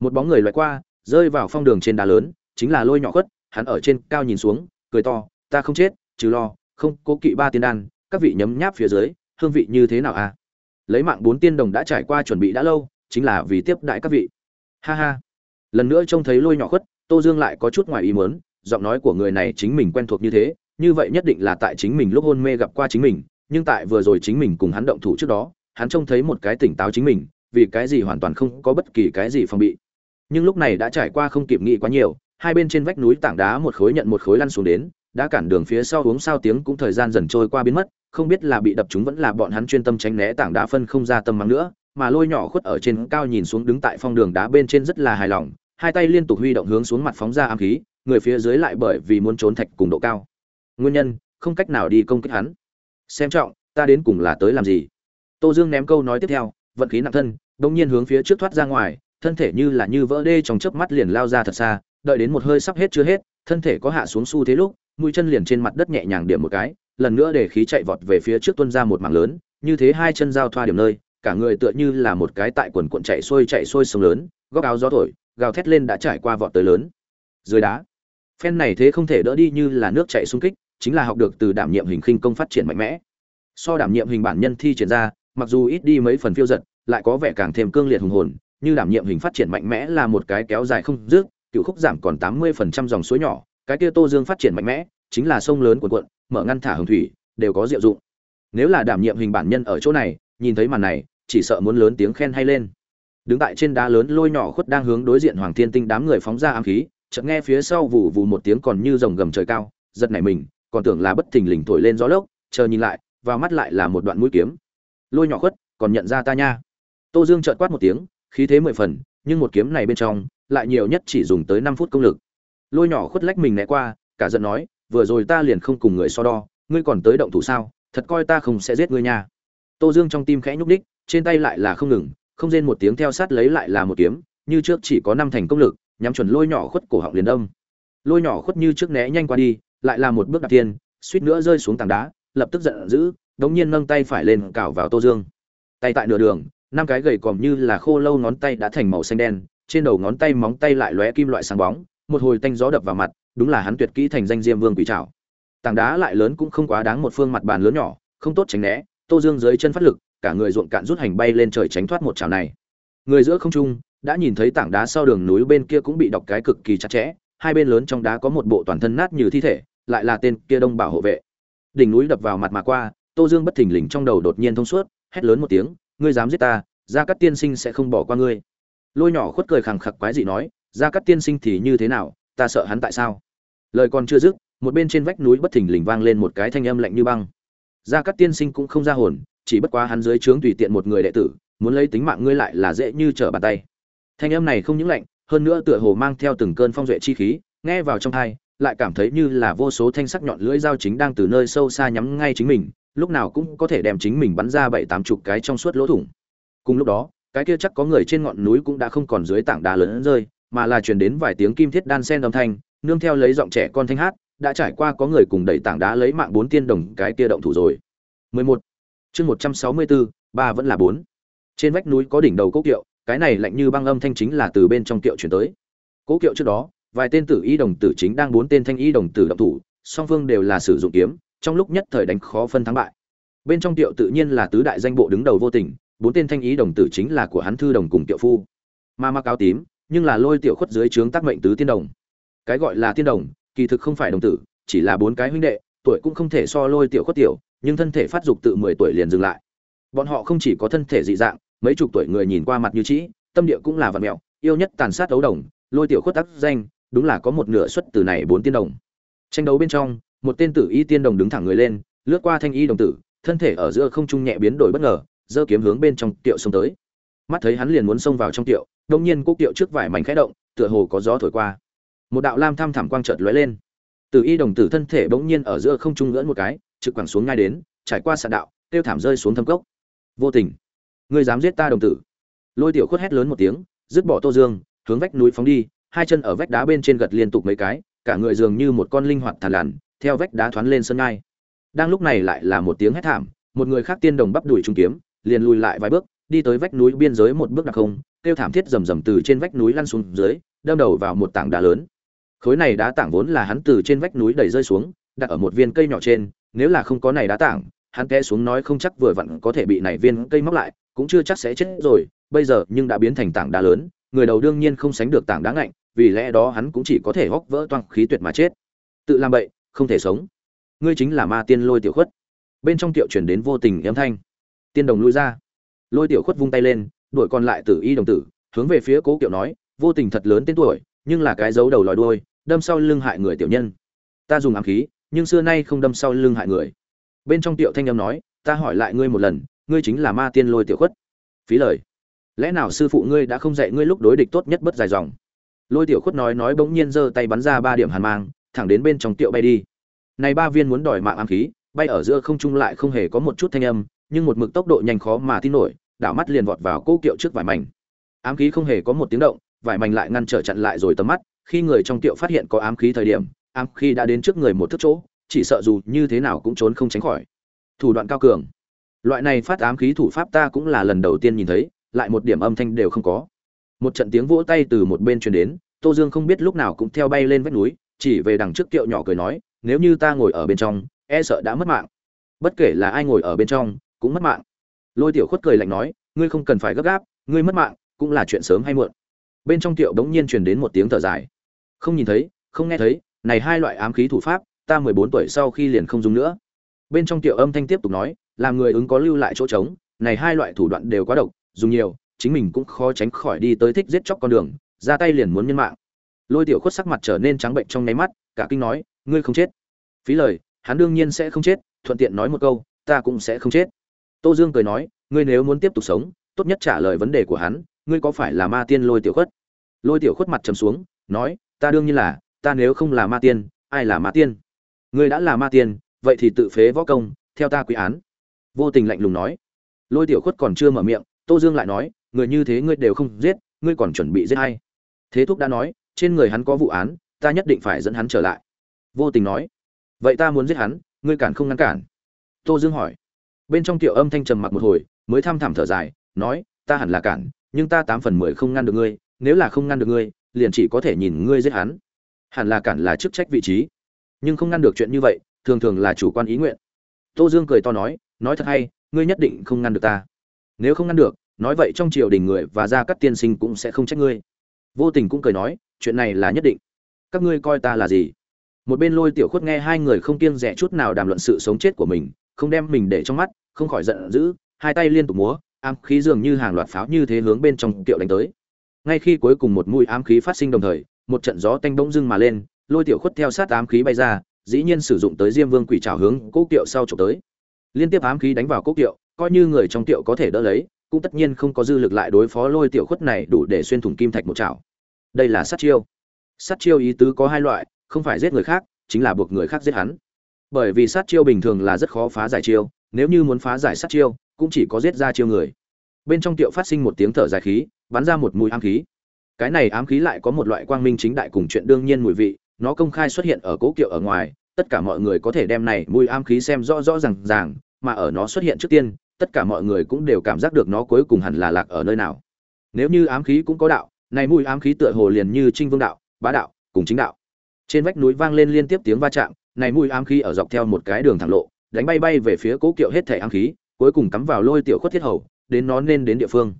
Một bóng người loại qua, rơi vào phong đường trên đá lớn, chính là lôi nhỏ khuất, hắn ở trên cao nhìn xuống, cười to, ta không chết, trừ lo, không cố kỵ ba tiên đan, các vị nhấm nháp phía dưới, hương vị như thế nào à? Lấy mạng bốn tiên đồng đã trải qua chuẩn bị đã lâu, chính là vì tiếp đại các vị. Ha ha. Lần nữa trông thấy lôi nhỏ khuất, tô dương lại có chút ngoài ý muốn, giọng nói của người này chính mình quen thuộc như thế, như vậy nhất định là tại chính mình lúc hôn mê gặp qua chính mình nhưng tại vừa rồi chính mình cùng hắn động thủ trước đó, hắn trông thấy một cái tỉnh táo chính mình, vì cái gì hoàn toàn không có bất kỳ cái gì phòng bị. Nhưng lúc này đã trải qua không kịp nghĩ quá nhiều, hai bên trên vách núi tảng đá một khối nhận một khối lăn xuống đến, đã cản đường phía sau uống sao tiếng cũng thời gian dần trôi qua biến mất, không biết là bị đập chúng vẫn là bọn hắn chuyên tâm tránh né tảng đá phân không ra tâm mắng nữa, mà lôi nhỏ khuất ở trên cao nhìn xuống đứng tại phong đường đá bên trên rất là hài lòng, hai tay liên tục huy động hướng xuống mặt phóng ra ám khí, người phía dưới lại bởi vì muốn trốn thạch cùng độ cao. Nguyên nhân, không cách nào đi công kích hắn xem trọng, ta đến cùng là tới làm gì? Tô dương ném câu nói tiếp theo, vận khí nặng thân đông nhiên hướng phía trước thoát ra ngoài, thân thể như là như vỡ đê trong chớp mắt liền lao ra thật xa, đợi đến một hơi sắp hết chưa hết, thân thể có hạ xuống xu thế lúc, mũi chân liền trên mặt đất nhẹ nhàng điểm một cái, lần nữa để khí chạy vọt về phía trước tuân ra một mảng lớn, như thế hai chân giao thoa điểm nơi, cả người tựa như là một cái tại quần cuộn chạy xuôi chạy xuôi sông lớn, góc áo gió thổi, gào thét lên đã trải qua vọt tới lớn. Dưới đá. Phen này thế không thể đỡ đi như là nước chạy xung kích chính là học được từ đảm nhiệm hình khinh công phát triển mạnh mẽ. So đảm nhiệm hình bản nhân thi triển ra, mặc dù ít đi mấy phần phiêu giật, lại có vẻ càng thêm cương liệt hùng hồn, như đảm nhiệm hình phát triển mạnh mẽ là một cái kéo dài không dứt, cựu khúc giảm còn tám mươi phần trăm dòng suối nhỏ, cái kia tô dương phát triển mạnh mẽ, chính là sông lớn của quận mở ngăn thả hồng thủy, đều có diệu dụng. Nếu là đảm nhiệm hình bản nhân ở chỗ này, nhìn thấy màn này, chỉ sợ muốn lớn tiếng khen hay lên. Đứng tại trên đá lớn lôi nhỏ khuất đang hướng đối diện hoàng thiên tinh đám người phóng ra ám khí, chợt nghe phía sau vụ vụ một tiếng còn như rồng gầm trời cao, giật nảy mình còn tưởng là bất thình lình thổi lên gió lốc, chờ nhìn lại, vào mắt lại là một đoạn mũi kiếm. Lôi nhỏ khuất, còn nhận ra ta nha. Tô dương chợt quát một tiếng, khí thế mười phần, nhưng một kiếm này bên trong, lại nhiều nhất chỉ dùng tới năm phút công lực. Lôi nhỏ khuất lách mình né qua, cả giận nói, vừa rồi ta liền không cùng người so đo, ngươi còn tới động thủ sao, thật coi ta không sẽ giết ngươi nha. Tô dương trong tim khẽ nhúc đích trên tay lại là không ngừng, không rên một tiếng theo sát lấy lại là một kiếm, như trước chỉ có năm thành công lực, nhắm chuẩn lôi nhỏ khuất cổ họng liền đông lôi nhỏ khuất như trước né nhanh qua đi lại là một bước đạp tiên, suýt nữa rơi xuống tảng đá, lập tức giận dữ, đống nhiên nâng tay phải lên cào vào tô dương. Tay tại nửa đường, năm cái gầy còm như là khô lâu ngón tay đã thành màu xanh đen, trên đầu ngón tay móng tay lại lóe kim loại sáng bóng, một hồi tanh gió đập vào mặt, đúng là hắn tuyệt kỹ thành danh diêm vương quỷ trảo. Tảng đá lại lớn cũng không quá đáng một phương mặt bàn lớn nhỏ, không tốt tránh né, tô dương dưới chân phát lực, cả người ruộng cạn rút hành bay lên trời tránh thoát một chảo này. Người giữa không trung, đã nhìn thấy tảng đá sau đường núi bên kia cũng bị đọc cái cực kỳ chặt chẽ hai bên lớn trong đá có một bộ toàn thân nát như thi thể, lại là tên kia đông bảo hộ vệ. Đỉnh núi đập vào mặt mà qua, tô dương bất thình lình trong đầu đột nhiên thông suốt, hét lớn một tiếng, ngươi dám giết ta, gia cát tiên sinh sẽ không bỏ qua ngươi. Lôi nhỏ khuất cười khẳng khặc quái dị nói, gia cát tiên sinh thì như thế nào, ta sợ hắn tại sao? Lời còn chưa dứt, một bên trên vách núi bất thình lình vang lên một cái thanh âm lạnh như băng. Gia cát tiên sinh cũng không ra hồn, chỉ bất quá hắn dưới trướng tùy tiện một người đệ tử, muốn lấy tính mạng ngươi lại là dễ như trở bàn tay. Thanh âm này không những lạnh hơn nữa tựa hồ mang theo từng cơn phong duệ chi khí nghe vào trong tai lại cảm thấy như là vô số thanh sắc nhọn lưỡi dao chính đang từ nơi sâu xa nhắm ngay chính mình lúc nào cũng có thể đem chính mình bắn ra bảy tám chục cái trong suốt lỗ thủng cùng lúc đó cái kia chắc có người trên ngọn núi cũng đã không còn dưới tảng đá lớn rơi mà là truyền đến vài tiếng kim thiết đan sen âm thanh nương theo lấy giọng trẻ con thanh hát đã trải qua có người cùng đẩy tảng đá lấy mạng bốn tiên đồng cái kia động thủ rồi 11. chương 164, ba vẫn là bốn trên vách núi có đỉnh đầu cốc kiệu cái này lạnh như băng âm thanh chính là từ bên trong kiệu chuyển tới. Cố kiệu trước đó, vài tên tử y đồng tử chính đang bốn tên thanh y đồng tử động thủ, song phương đều là sử dụng kiếm, trong lúc nhất thời đánh khó phân thắng bại. Bên trong tiệu tự nhiên là tứ đại danh bộ đứng đầu vô tình, bốn tên thanh ý đồng tử chính là của hắn thư đồng cùng tiệu phu. Ma mặc áo tím, nhưng là lôi tiểu khuất dưới trướng tác mệnh tứ tiên đồng. Cái gọi là tiên đồng, kỳ thực không phải đồng tử, chỉ là bốn cái huynh đệ, tuổi cũng không thể so lôi tiểu khuất tiểu, nhưng thân thể phát dục tự mười tuổi liền dừng lại. Bọn họ không chỉ có thân thể dị dạng mấy chục tuổi người nhìn qua mặt như trĩ tâm địa cũng là vật mẹo, yêu nhất tàn sát đấu đồng, lôi tiểu khuất tác danh, đúng là có một nửa xuất từ này bốn tiên đồng. Tranh đấu bên trong, một tên tử y tiên đồng đứng thẳng người lên, lướt qua thanh y đồng tử, thân thể ở giữa không trung nhẹ biến đổi bất ngờ, giơ kiếm hướng bên trong tiệu xông tới. Mắt thấy hắn liền muốn xông vào trong tiệu đông nhiên cúc tiệu trước vải mảnh khẽ động, tựa hồ có gió thổi qua. Một đạo lam tham thảm quang chợt lóe lên. Tử y đồng tử thân thể bỗng nhiên ở giữa không trung ngưỡn một cái, trực quẳng xuống ngay đến, trải qua sạn đạo, tiêu thảm rơi xuống thâm cốc. Vô tình ngươi dám giết ta đồng tử. Lôi tiểu khuất hét lớn một tiếng, dứt bỏ tô dương, hướng vách núi phóng đi, hai chân ở vách đá bên trên gật liên tục mấy cái, cả người dường như một con linh hoạt thản lằn, theo vách đá thoáng lên sân ngai đang lúc này lại là một tiếng hét thảm, một người khác tiên đồng bắp đuổi trung kiếm, liền lùi lại vài bước, đi tới vách núi biên giới một bước đặc không, kêu thảm thiết rầm rầm từ trên vách núi lăn xuống dưới, đâm đầu vào một tảng đá lớn. Khối này đá tảng vốn là hắn từ trên vách núi đẩy rơi xuống, đặt ở một viên cây nhỏ trên, nếu là không có này đá tảng, hắn té xuống nói không chắc vừa vặn có thể bị này viên cây móc lại cũng chưa chắc sẽ chết rồi, bây giờ nhưng đã biến thành tảng đá lớn, người đầu đương nhiên không sánh được tảng đá ngạnh, vì lẽ đó hắn cũng chỉ có thể hóc vỡ toang khí tuyệt mà chết. Tự làm bậy, không thể sống. Ngươi chính là ma tiên lôi tiểu khuất. Bên trong tiệu chuyển đến vô tình âm thanh. Tiên đồng lui ra. Lôi tiểu khuất vung tay lên, đuổi còn lại tử y đồng tử, hướng về phía cố kiệu nói, vô tình thật lớn tên tuổi, nhưng là cái dấu đầu lòi đuôi, đâm sau lưng hại người tiểu nhân. Ta dùng ám khí, nhưng xưa nay không đâm sau lưng hại người. Bên trong tiệu thanh âm nói, ta hỏi lại ngươi một lần ngươi chính là ma tiên lôi tiểu khuất. Phí lời. Lẽ nào sư phụ ngươi đã không dạy ngươi lúc đối địch tốt nhất bất dài dòng? Lôi tiểu khuất nói nói bỗng nhiên giơ tay bắn ra ba điểm hàn mang, thẳng đến bên trong tiệu bay đi. Này ba viên muốn đòi mạng ám khí, bay ở giữa không trung lại không hề có một chút thanh âm, nhưng một mực tốc độ nhanh khó mà tin nổi, đảo mắt liền vọt vào cỗ kiệu trước vải mảnh. Ám khí không hề có một tiếng động, vải mảnh lại ngăn trở chặn lại rồi tầm mắt, khi người trong tiệu phát hiện có ám khí thời điểm, ám khí đã đến trước người một thước chỗ, chỉ sợ dù như thế nào cũng trốn không tránh khỏi. Thủ đoạn cao cường loại này phát ám khí thủ pháp ta cũng là lần đầu tiên nhìn thấy, lại một điểm âm thanh đều không có. Một trận tiếng vỗ tay từ một bên truyền đến, tô dương không biết lúc nào cũng theo bay lên vách núi, chỉ về đằng trước kiệu nhỏ cười nói, nếu như ta ngồi ở bên trong e sợ đã mất mạng. Bất kể là ai ngồi ở bên trong, cũng mất mạng. Lôi tiểu khuất cười lạnh nói, ngươi không cần phải gấp gáp, ngươi mất mạng, cũng là chuyện sớm hay muộn. Bên trong tiệu đống nhiên truyền đến một tiếng thở dài. Không nhìn thấy, không nghe thấy, này hai loại ám khí thủ pháp, ta mười bốn tuổi sau khi liền không dùng nữa. Bên trong Tiệu âm thanh tiếp tục nói làm người ứng có lưu lại chỗ trống, này hai loại thủ đoạn đều quá độc, dùng nhiều, chính mình cũng khó tránh khỏi đi tới thích giết chóc con đường, ra tay liền muốn nhân mạng. Lôi tiểu khuất sắc mặt trở nên trắng bệnh trong nháy mắt, cả kinh nói, ngươi không chết. Phí lời, hắn đương nhiên sẽ không chết, thuận tiện nói một câu, ta cũng sẽ không chết. Tô dương cười nói, ngươi nếu muốn tiếp tục sống, tốt nhất trả lời vấn đề của hắn, ngươi có phải là ma tiên lôi tiểu khuất? Lôi tiểu khuất mặt trầm xuống, nói, ta đương nhiên là, ta nếu không là ma tiên, ai là ma tiên? Ngươi đã là ma tiên, vậy thì tự phế võ công, theo ta quý án vô tình lạnh lùng nói. Lôi tiểu khuất còn chưa mở miệng, tô dương lại nói, người như thế ngươi đều không giết, ngươi còn chuẩn bị giết hay thế thúc đã nói, trên người hắn có vụ án, ta nhất định phải dẫn hắn trở lại. Vô tình nói, vậy ta muốn giết hắn, ngươi cản không ngăn cản. Tô dương hỏi. Bên trong tiểu âm thanh trầm mặc một hồi, mới thăm thẳm thở dài, nói, ta hẳn là cản, nhưng ta tám phần mười không ngăn được ngươi, nếu là không ngăn được ngươi, liền chỉ có thể nhìn ngươi giết hắn. Hẳn là cản là chức trách vị trí, nhưng không ngăn được chuyện như vậy, thường thường là chủ quan ý nguyện. Tô dương cười to nói nói thật hay, ngươi nhất định không ngăn được ta. Nếu không ngăn được, nói vậy trong triều đình người và gia các tiên sinh cũng sẽ không trách ngươi. Vô tình cũng cười nói, chuyện này là nhất định. Các ngươi coi ta là gì? Một bên lôi tiểu khuất nghe hai người không kiêng rẻ chút nào đàm luận sự sống chết của mình, không đem mình để trong mắt, không khỏi giận dữ, hai tay liên tục múa, ám khí dường như hàng loạt pháo như thế hướng bên trong kiệu đánh tới. Ngay khi cuối cùng một mũi ám khí phát sinh đồng thời, một trận gió tanh bỗng dưng mà lên, lôi tiểu khuất theo sát ám khí bay ra, dĩ nhiên sử dụng tới diêm vương quỷ trào hướng cố kiệu sau trộm tới liên tiếp ám khí đánh vào cốc tiệu, coi như người trong tiệu có thể đỡ lấy, cũng tất nhiên không có dư lực lại đối phó lôi tiểu khuất này đủ để xuyên thủng kim thạch một chảo. Đây là sát chiêu. Sát chiêu ý tứ có hai loại, không phải giết người khác, chính là buộc người khác giết hắn. Bởi vì sát chiêu bình thường là rất khó phá giải chiêu, nếu như muốn phá giải sát chiêu, cũng chỉ có giết ra chiêu người. Bên trong tiệu phát sinh một tiếng thở dài khí, bắn ra một mùi ám khí. Cái này ám khí lại có một loại quang minh chính đại cùng chuyện đương nhiên mùi vị, nó công khai xuất hiện ở cố kiệu ở ngoài, tất cả mọi người có thể đem này mùi ám khí xem rõ rõ ràng ràng mà ở nó xuất hiện trước tiên, tất cả mọi người cũng đều cảm giác được nó cuối cùng hẳn là lạc ở nơi nào. Nếu như ám khí cũng có đạo, này mùi ám khí tựa hồ liền như trinh vương đạo, bá đạo, cùng chính đạo. Trên vách núi vang lên liên tiếp tiếng va chạm, này mùi ám khí ở dọc theo một cái đường thẳng lộ, đánh bay bay về phía cố kiệu hết thể ám khí, cuối cùng cắm vào lôi tiểu khuất thiết hầu, đến nó nên đến địa phương.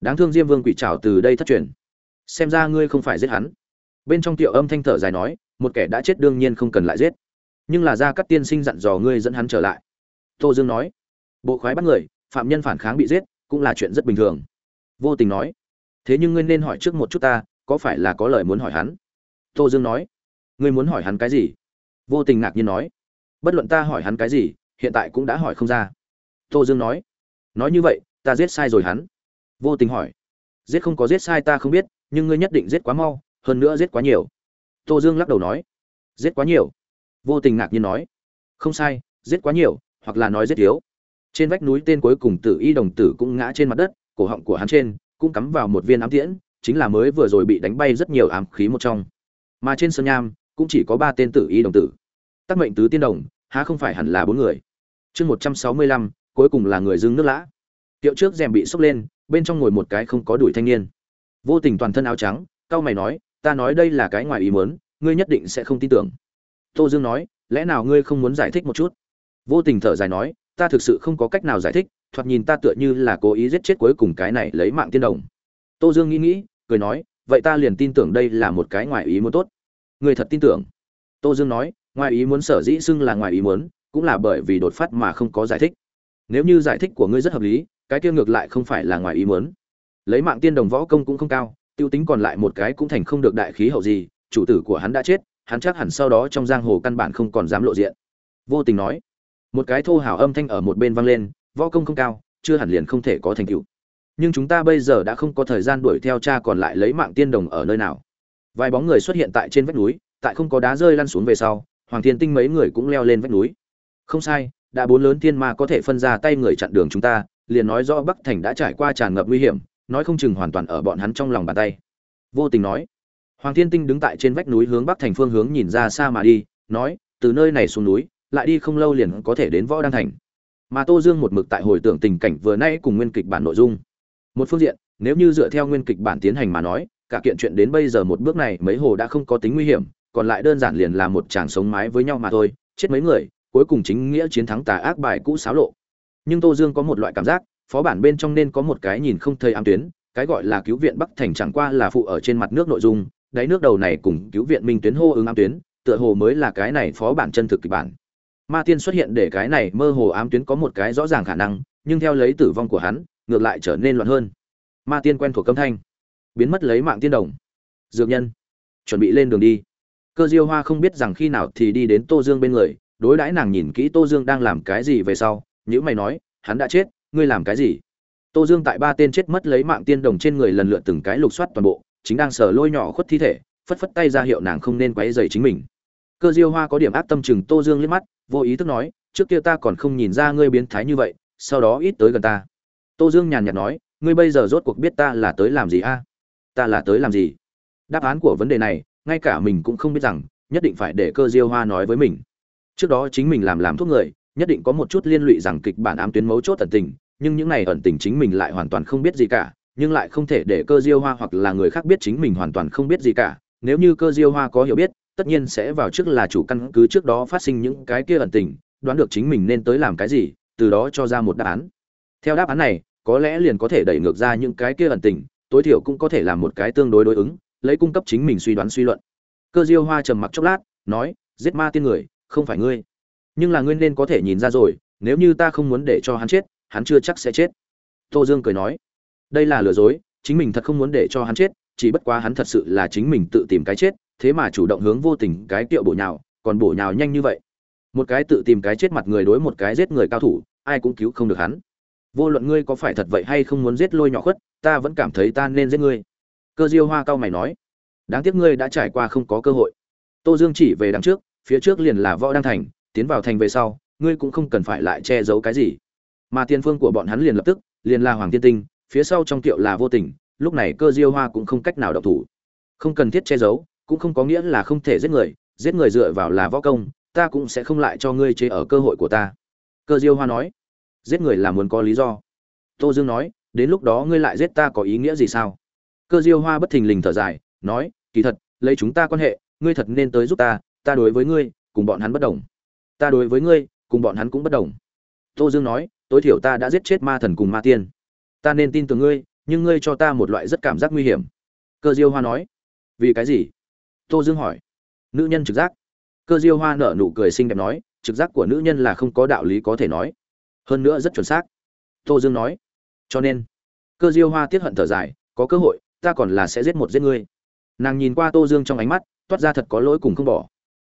Đáng thương diêm vương quỷ trảo từ đây thất truyền. Xem ra ngươi không phải giết hắn. Bên trong tiểu âm thanh thở dài nói, một kẻ đã chết đương nhiên không cần lại giết. Nhưng là ra các tiên sinh dặn dò ngươi dẫn hắn trở lại tô dương nói. Bộ khoái bắt người, phạm nhân phản kháng bị giết, cũng là chuyện rất bình thường. Vô tình nói. Thế nhưng ngươi nên hỏi trước một chút ta, có phải là có lời muốn hỏi hắn? Tô dương nói. Ngươi muốn hỏi hắn cái gì? Vô tình ngạc nhiên nói. Bất luận ta hỏi hắn cái gì, hiện tại cũng đã hỏi không ra. Tô dương nói. Nói như vậy, ta giết sai rồi hắn. Vô tình hỏi. Giết không có giết sai ta không biết, nhưng ngươi nhất định giết quá mau, hơn nữa giết quá nhiều. Tô dương lắc đầu nói. Giết quá nhiều. Vô tình ngạc nhiên nói. Không sai, giết quá nhiều hoặc là nói rất thiếu. Trên vách núi tên cuối cùng tử y đồng tử cũng ngã trên mặt đất, cổ họng của hắn trên cũng cắm vào một viên ám tiễn, chính là mới vừa rồi bị đánh bay rất nhiều ám khí một trong. Mà trên sơn nham cũng chỉ có ba tên tử y đồng tử. Tác mệnh tứ tiên đồng, há không phải hẳn là bốn người? Chương một trăm sáu mươi lăm, cuối cùng là người dưng nước lã. Tiệu trước rèm bị sốc lên, bên trong ngồi một cái không có đuổi thanh niên. Vô tình toàn thân áo trắng cao mày nói, ta nói đây là cái ngoài ý muốn, ngươi nhất định sẽ không tin tưởng. Tô dương nói, lẽ nào ngươi không muốn giải thích một chút? Vô tình thở dài nói, ta thực sự không có cách nào giải thích, thoạt nhìn ta tựa như là cố ý giết chết cuối cùng cái này lấy mạng tiên đồng. Tô dương nghĩ nghĩ, cười nói, vậy ta liền tin tưởng đây là một cái ngoài ý muốn tốt. Người thật tin tưởng? Tô dương nói, ngoài ý muốn sở dĩ xưng là ngoài ý muốn, cũng là bởi vì đột phát mà không có giải thích. Nếu như giải thích của ngươi rất hợp lý, cái kia ngược lại không phải là ngoài ý muốn. Lấy mạng tiên đồng võ công cũng không cao, tiêu tính còn lại một cái cũng thành không được đại khí hậu gì, chủ tử của hắn đã chết, hắn chắc hẳn sau đó trong giang hồ căn bản không còn dám lộ diện. Vô tình nói một cái thô hào âm thanh ở một bên vang lên, võ công không cao, chưa hẳn liền không thể có thành tựu. Nhưng chúng ta bây giờ đã không có thời gian đuổi theo cha còn lại lấy mạng tiên đồng ở nơi nào. Vài bóng người xuất hiện tại trên vách núi, tại không có đá rơi lăn xuống về sau, hoàng thiên tinh mấy người cũng leo lên vách núi. Không sai, đã bốn lớn thiên ma có thể phân ra tay người chặn đường chúng ta, liền nói rõ bắc thành đã trải qua tràn ngập nguy hiểm, nói không chừng hoàn toàn ở bọn hắn trong lòng bàn tay. Vô tình nói, hoàng thiên tinh đứng tại trên vách núi hướng bắc thành phương hướng nhìn ra xa mà đi, nói, từ nơi này xuống núi lại đi không lâu liền có thể đến võ đăng thành. Mà tô dương một mực tại hồi tưởng tình cảnh vừa nay cùng nguyên kịch bản nội dung. Một phương diện, nếu như dựa theo nguyên kịch bản tiến hành mà nói, cả kiện chuyện đến bây giờ một bước này mấy hồ đã không có tính nguy hiểm, còn lại đơn giản liền là một chàng sống mái với nhau mà thôi, chết mấy người, cuối cùng chính nghĩa chiến thắng tà ác bài cũ xáo lộ. Nhưng tô dương có một loại cảm giác, phó bản bên trong nên có một cái nhìn không thấy ám tuyến, cái gọi là cứu viện bắc thành chẳng qua là phụ ở trên mặt nước nội dung, đáy nước đầu này cùng cứu viện minh tuyến hô ứng ám tuyến, tựa hồ mới là cái này phó bản chân thực kịch bản ma tiên xuất hiện để cái này mơ hồ ám tuyến có một cái rõ ràng khả năng, nhưng theo lấy tử vong của hắn, ngược lại trở nên loạn hơn. Ma tiên quen thuộc âm thanh. Biến mất lấy mạng tiên đồng. Dược nhân. Chuẩn bị lên đường đi. Cơ diêu hoa không biết rằng khi nào thì đi đến tô dương bên người, đối đãi nàng nhìn kỹ tô dương đang làm cái gì về sau nhữ mày nói, hắn đã chết, ngươi làm cái gì? Tô dương tại ba tên chết mất lấy mạng tiên đồng trên người lần lượt từng cái lục soát toàn bộ, chính đang sờ lôi nhỏ khuất thi thể, phất phất tay ra hiệu nàng không nên quấy dày chính mình. Cơ diêu hoa có điểm ác tâm chừng tô dương liếc mắt vô ý thức nói, trước kia ta còn không nhìn ra ngươi biến thái như vậy, sau đó ít tới gần ta. Tô dương nhàn nhạt nói, ngươi bây giờ rốt cuộc biết ta là tới làm gì a? Ta là tới làm gì? Đáp án của vấn đề này, ngay cả mình cũng không biết rằng, nhất định phải để cơ diêu hoa nói với mình. Trước đó chính mình làm làm thuốc người, nhất định có một chút liên lụy rằng kịch bản ám tuyến mấu chốt ẩn tình, nhưng những này ẩn tình chính mình lại hoàn toàn không biết gì cả, nhưng lại không thể để cơ diêu hoa hoặc là người khác biết chính mình hoàn toàn không biết gì cả. Nếu như cơ diêu hoa có hiểu biết tất nhiên sẽ vào trước là chủ căn cứ trước đó phát sinh những cái kia ẩn tình, đoán được chính mình nên tới làm cái gì, từ đó cho ra một đáp án. Theo đáp án này, có lẽ liền có thể đẩy ngược ra những cái kia ẩn tình, tối thiểu cũng có thể làm một cái tương đối đối ứng, lấy cung cấp chính mình suy đoán suy luận. Cơ diêu hoa trầm mặc chốc lát, nói, giết ma tiên người, không phải ngươi. Nhưng là ngươi nên có thể nhìn ra rồi, nếu như ta không muốn để cho hắn chết, hắn chưa chắc sẽ chết. Tô dương cười nói, đây là lừa dối, chính mình thật không muốn để cho hắn chết, chỉ bất quá hắn thật sự là chính mình tự tìm cái chết thế mà chủ động hướng vô tình cái tiệu bổ nhào, còn bổ nhào nhanh như vậy. Một cái tự tìm cái chết mặt người đối một cái giết người cao thủ, ai cũng cứu không được hắn. Vô luận ngươi có phải thật vậy hay không muốn giết lôi nhỏ khuất, ta vẫn cảm thấy ta nên giết ngươi. Cơ diêu hoa cao mày nói, đáng tiếc ngươi đã trải qua không có cơ hội. Tô dương chỉ về đằng trước, phía trước liền là võ đăng thành, tiến vào thành về sau, ngươi cũng không cần phải lại che giấu cái gì. Mà tiên phương của bọn hắn liền lập tức, liền là hoàng tiên tinh, phía sau trong tiệu là vô tình, lúc này cơ diêu hoa cũng không cách nào đọc thủ. Không cần thiết che giấu cũng không có nghĩa là không thể giết người giết người dựa vào là võ công, ta cũng sẽ không lại cho ngươi chế ở cơ hội của ta. Cơ diêu hoa nói. Giết người là muốn có lý do. Tô dương nói, đến lúc đó ngươi lại giết ta có ý nghĩa gì sao? Cơ diêu hoa bất thình lình thở dài, nói, kỳ thật, lấy chúng ta quan hệ, ngươi thật nên tới giúp ta ta đối với ngươi, cùng bọn hắn bất đồng. Ta đối với ngươi, cùng bọn hắn cũng bất đồng. Tô dương nói, tối thiểu ta đã giết chết ma thần cùng ma tiên. Ta nên tin tưởng ngươi, nhưng ngươi cho ta một loại rất cảm giác nguy hiểm. Cơ diêu hoa nói, vì cái gì? Tô dương hỏi. Nữ nhân trực giác. Cơ diêu hoa nở nụ cười xinh đẹp nói, trực giác của nữ nhân là không có đạo lý có thể nói. Hơn nữa rất chuẩn xác. Tô dương nói. Cho nên, cơ diêu hoa tiết hận thở dài, có cơ hội, ta còn là sẽ giết một giết ngươi. Nàng nhìn qua tô dương trong ánh mắt, toát ra thật có lỗi cùng không bỏ.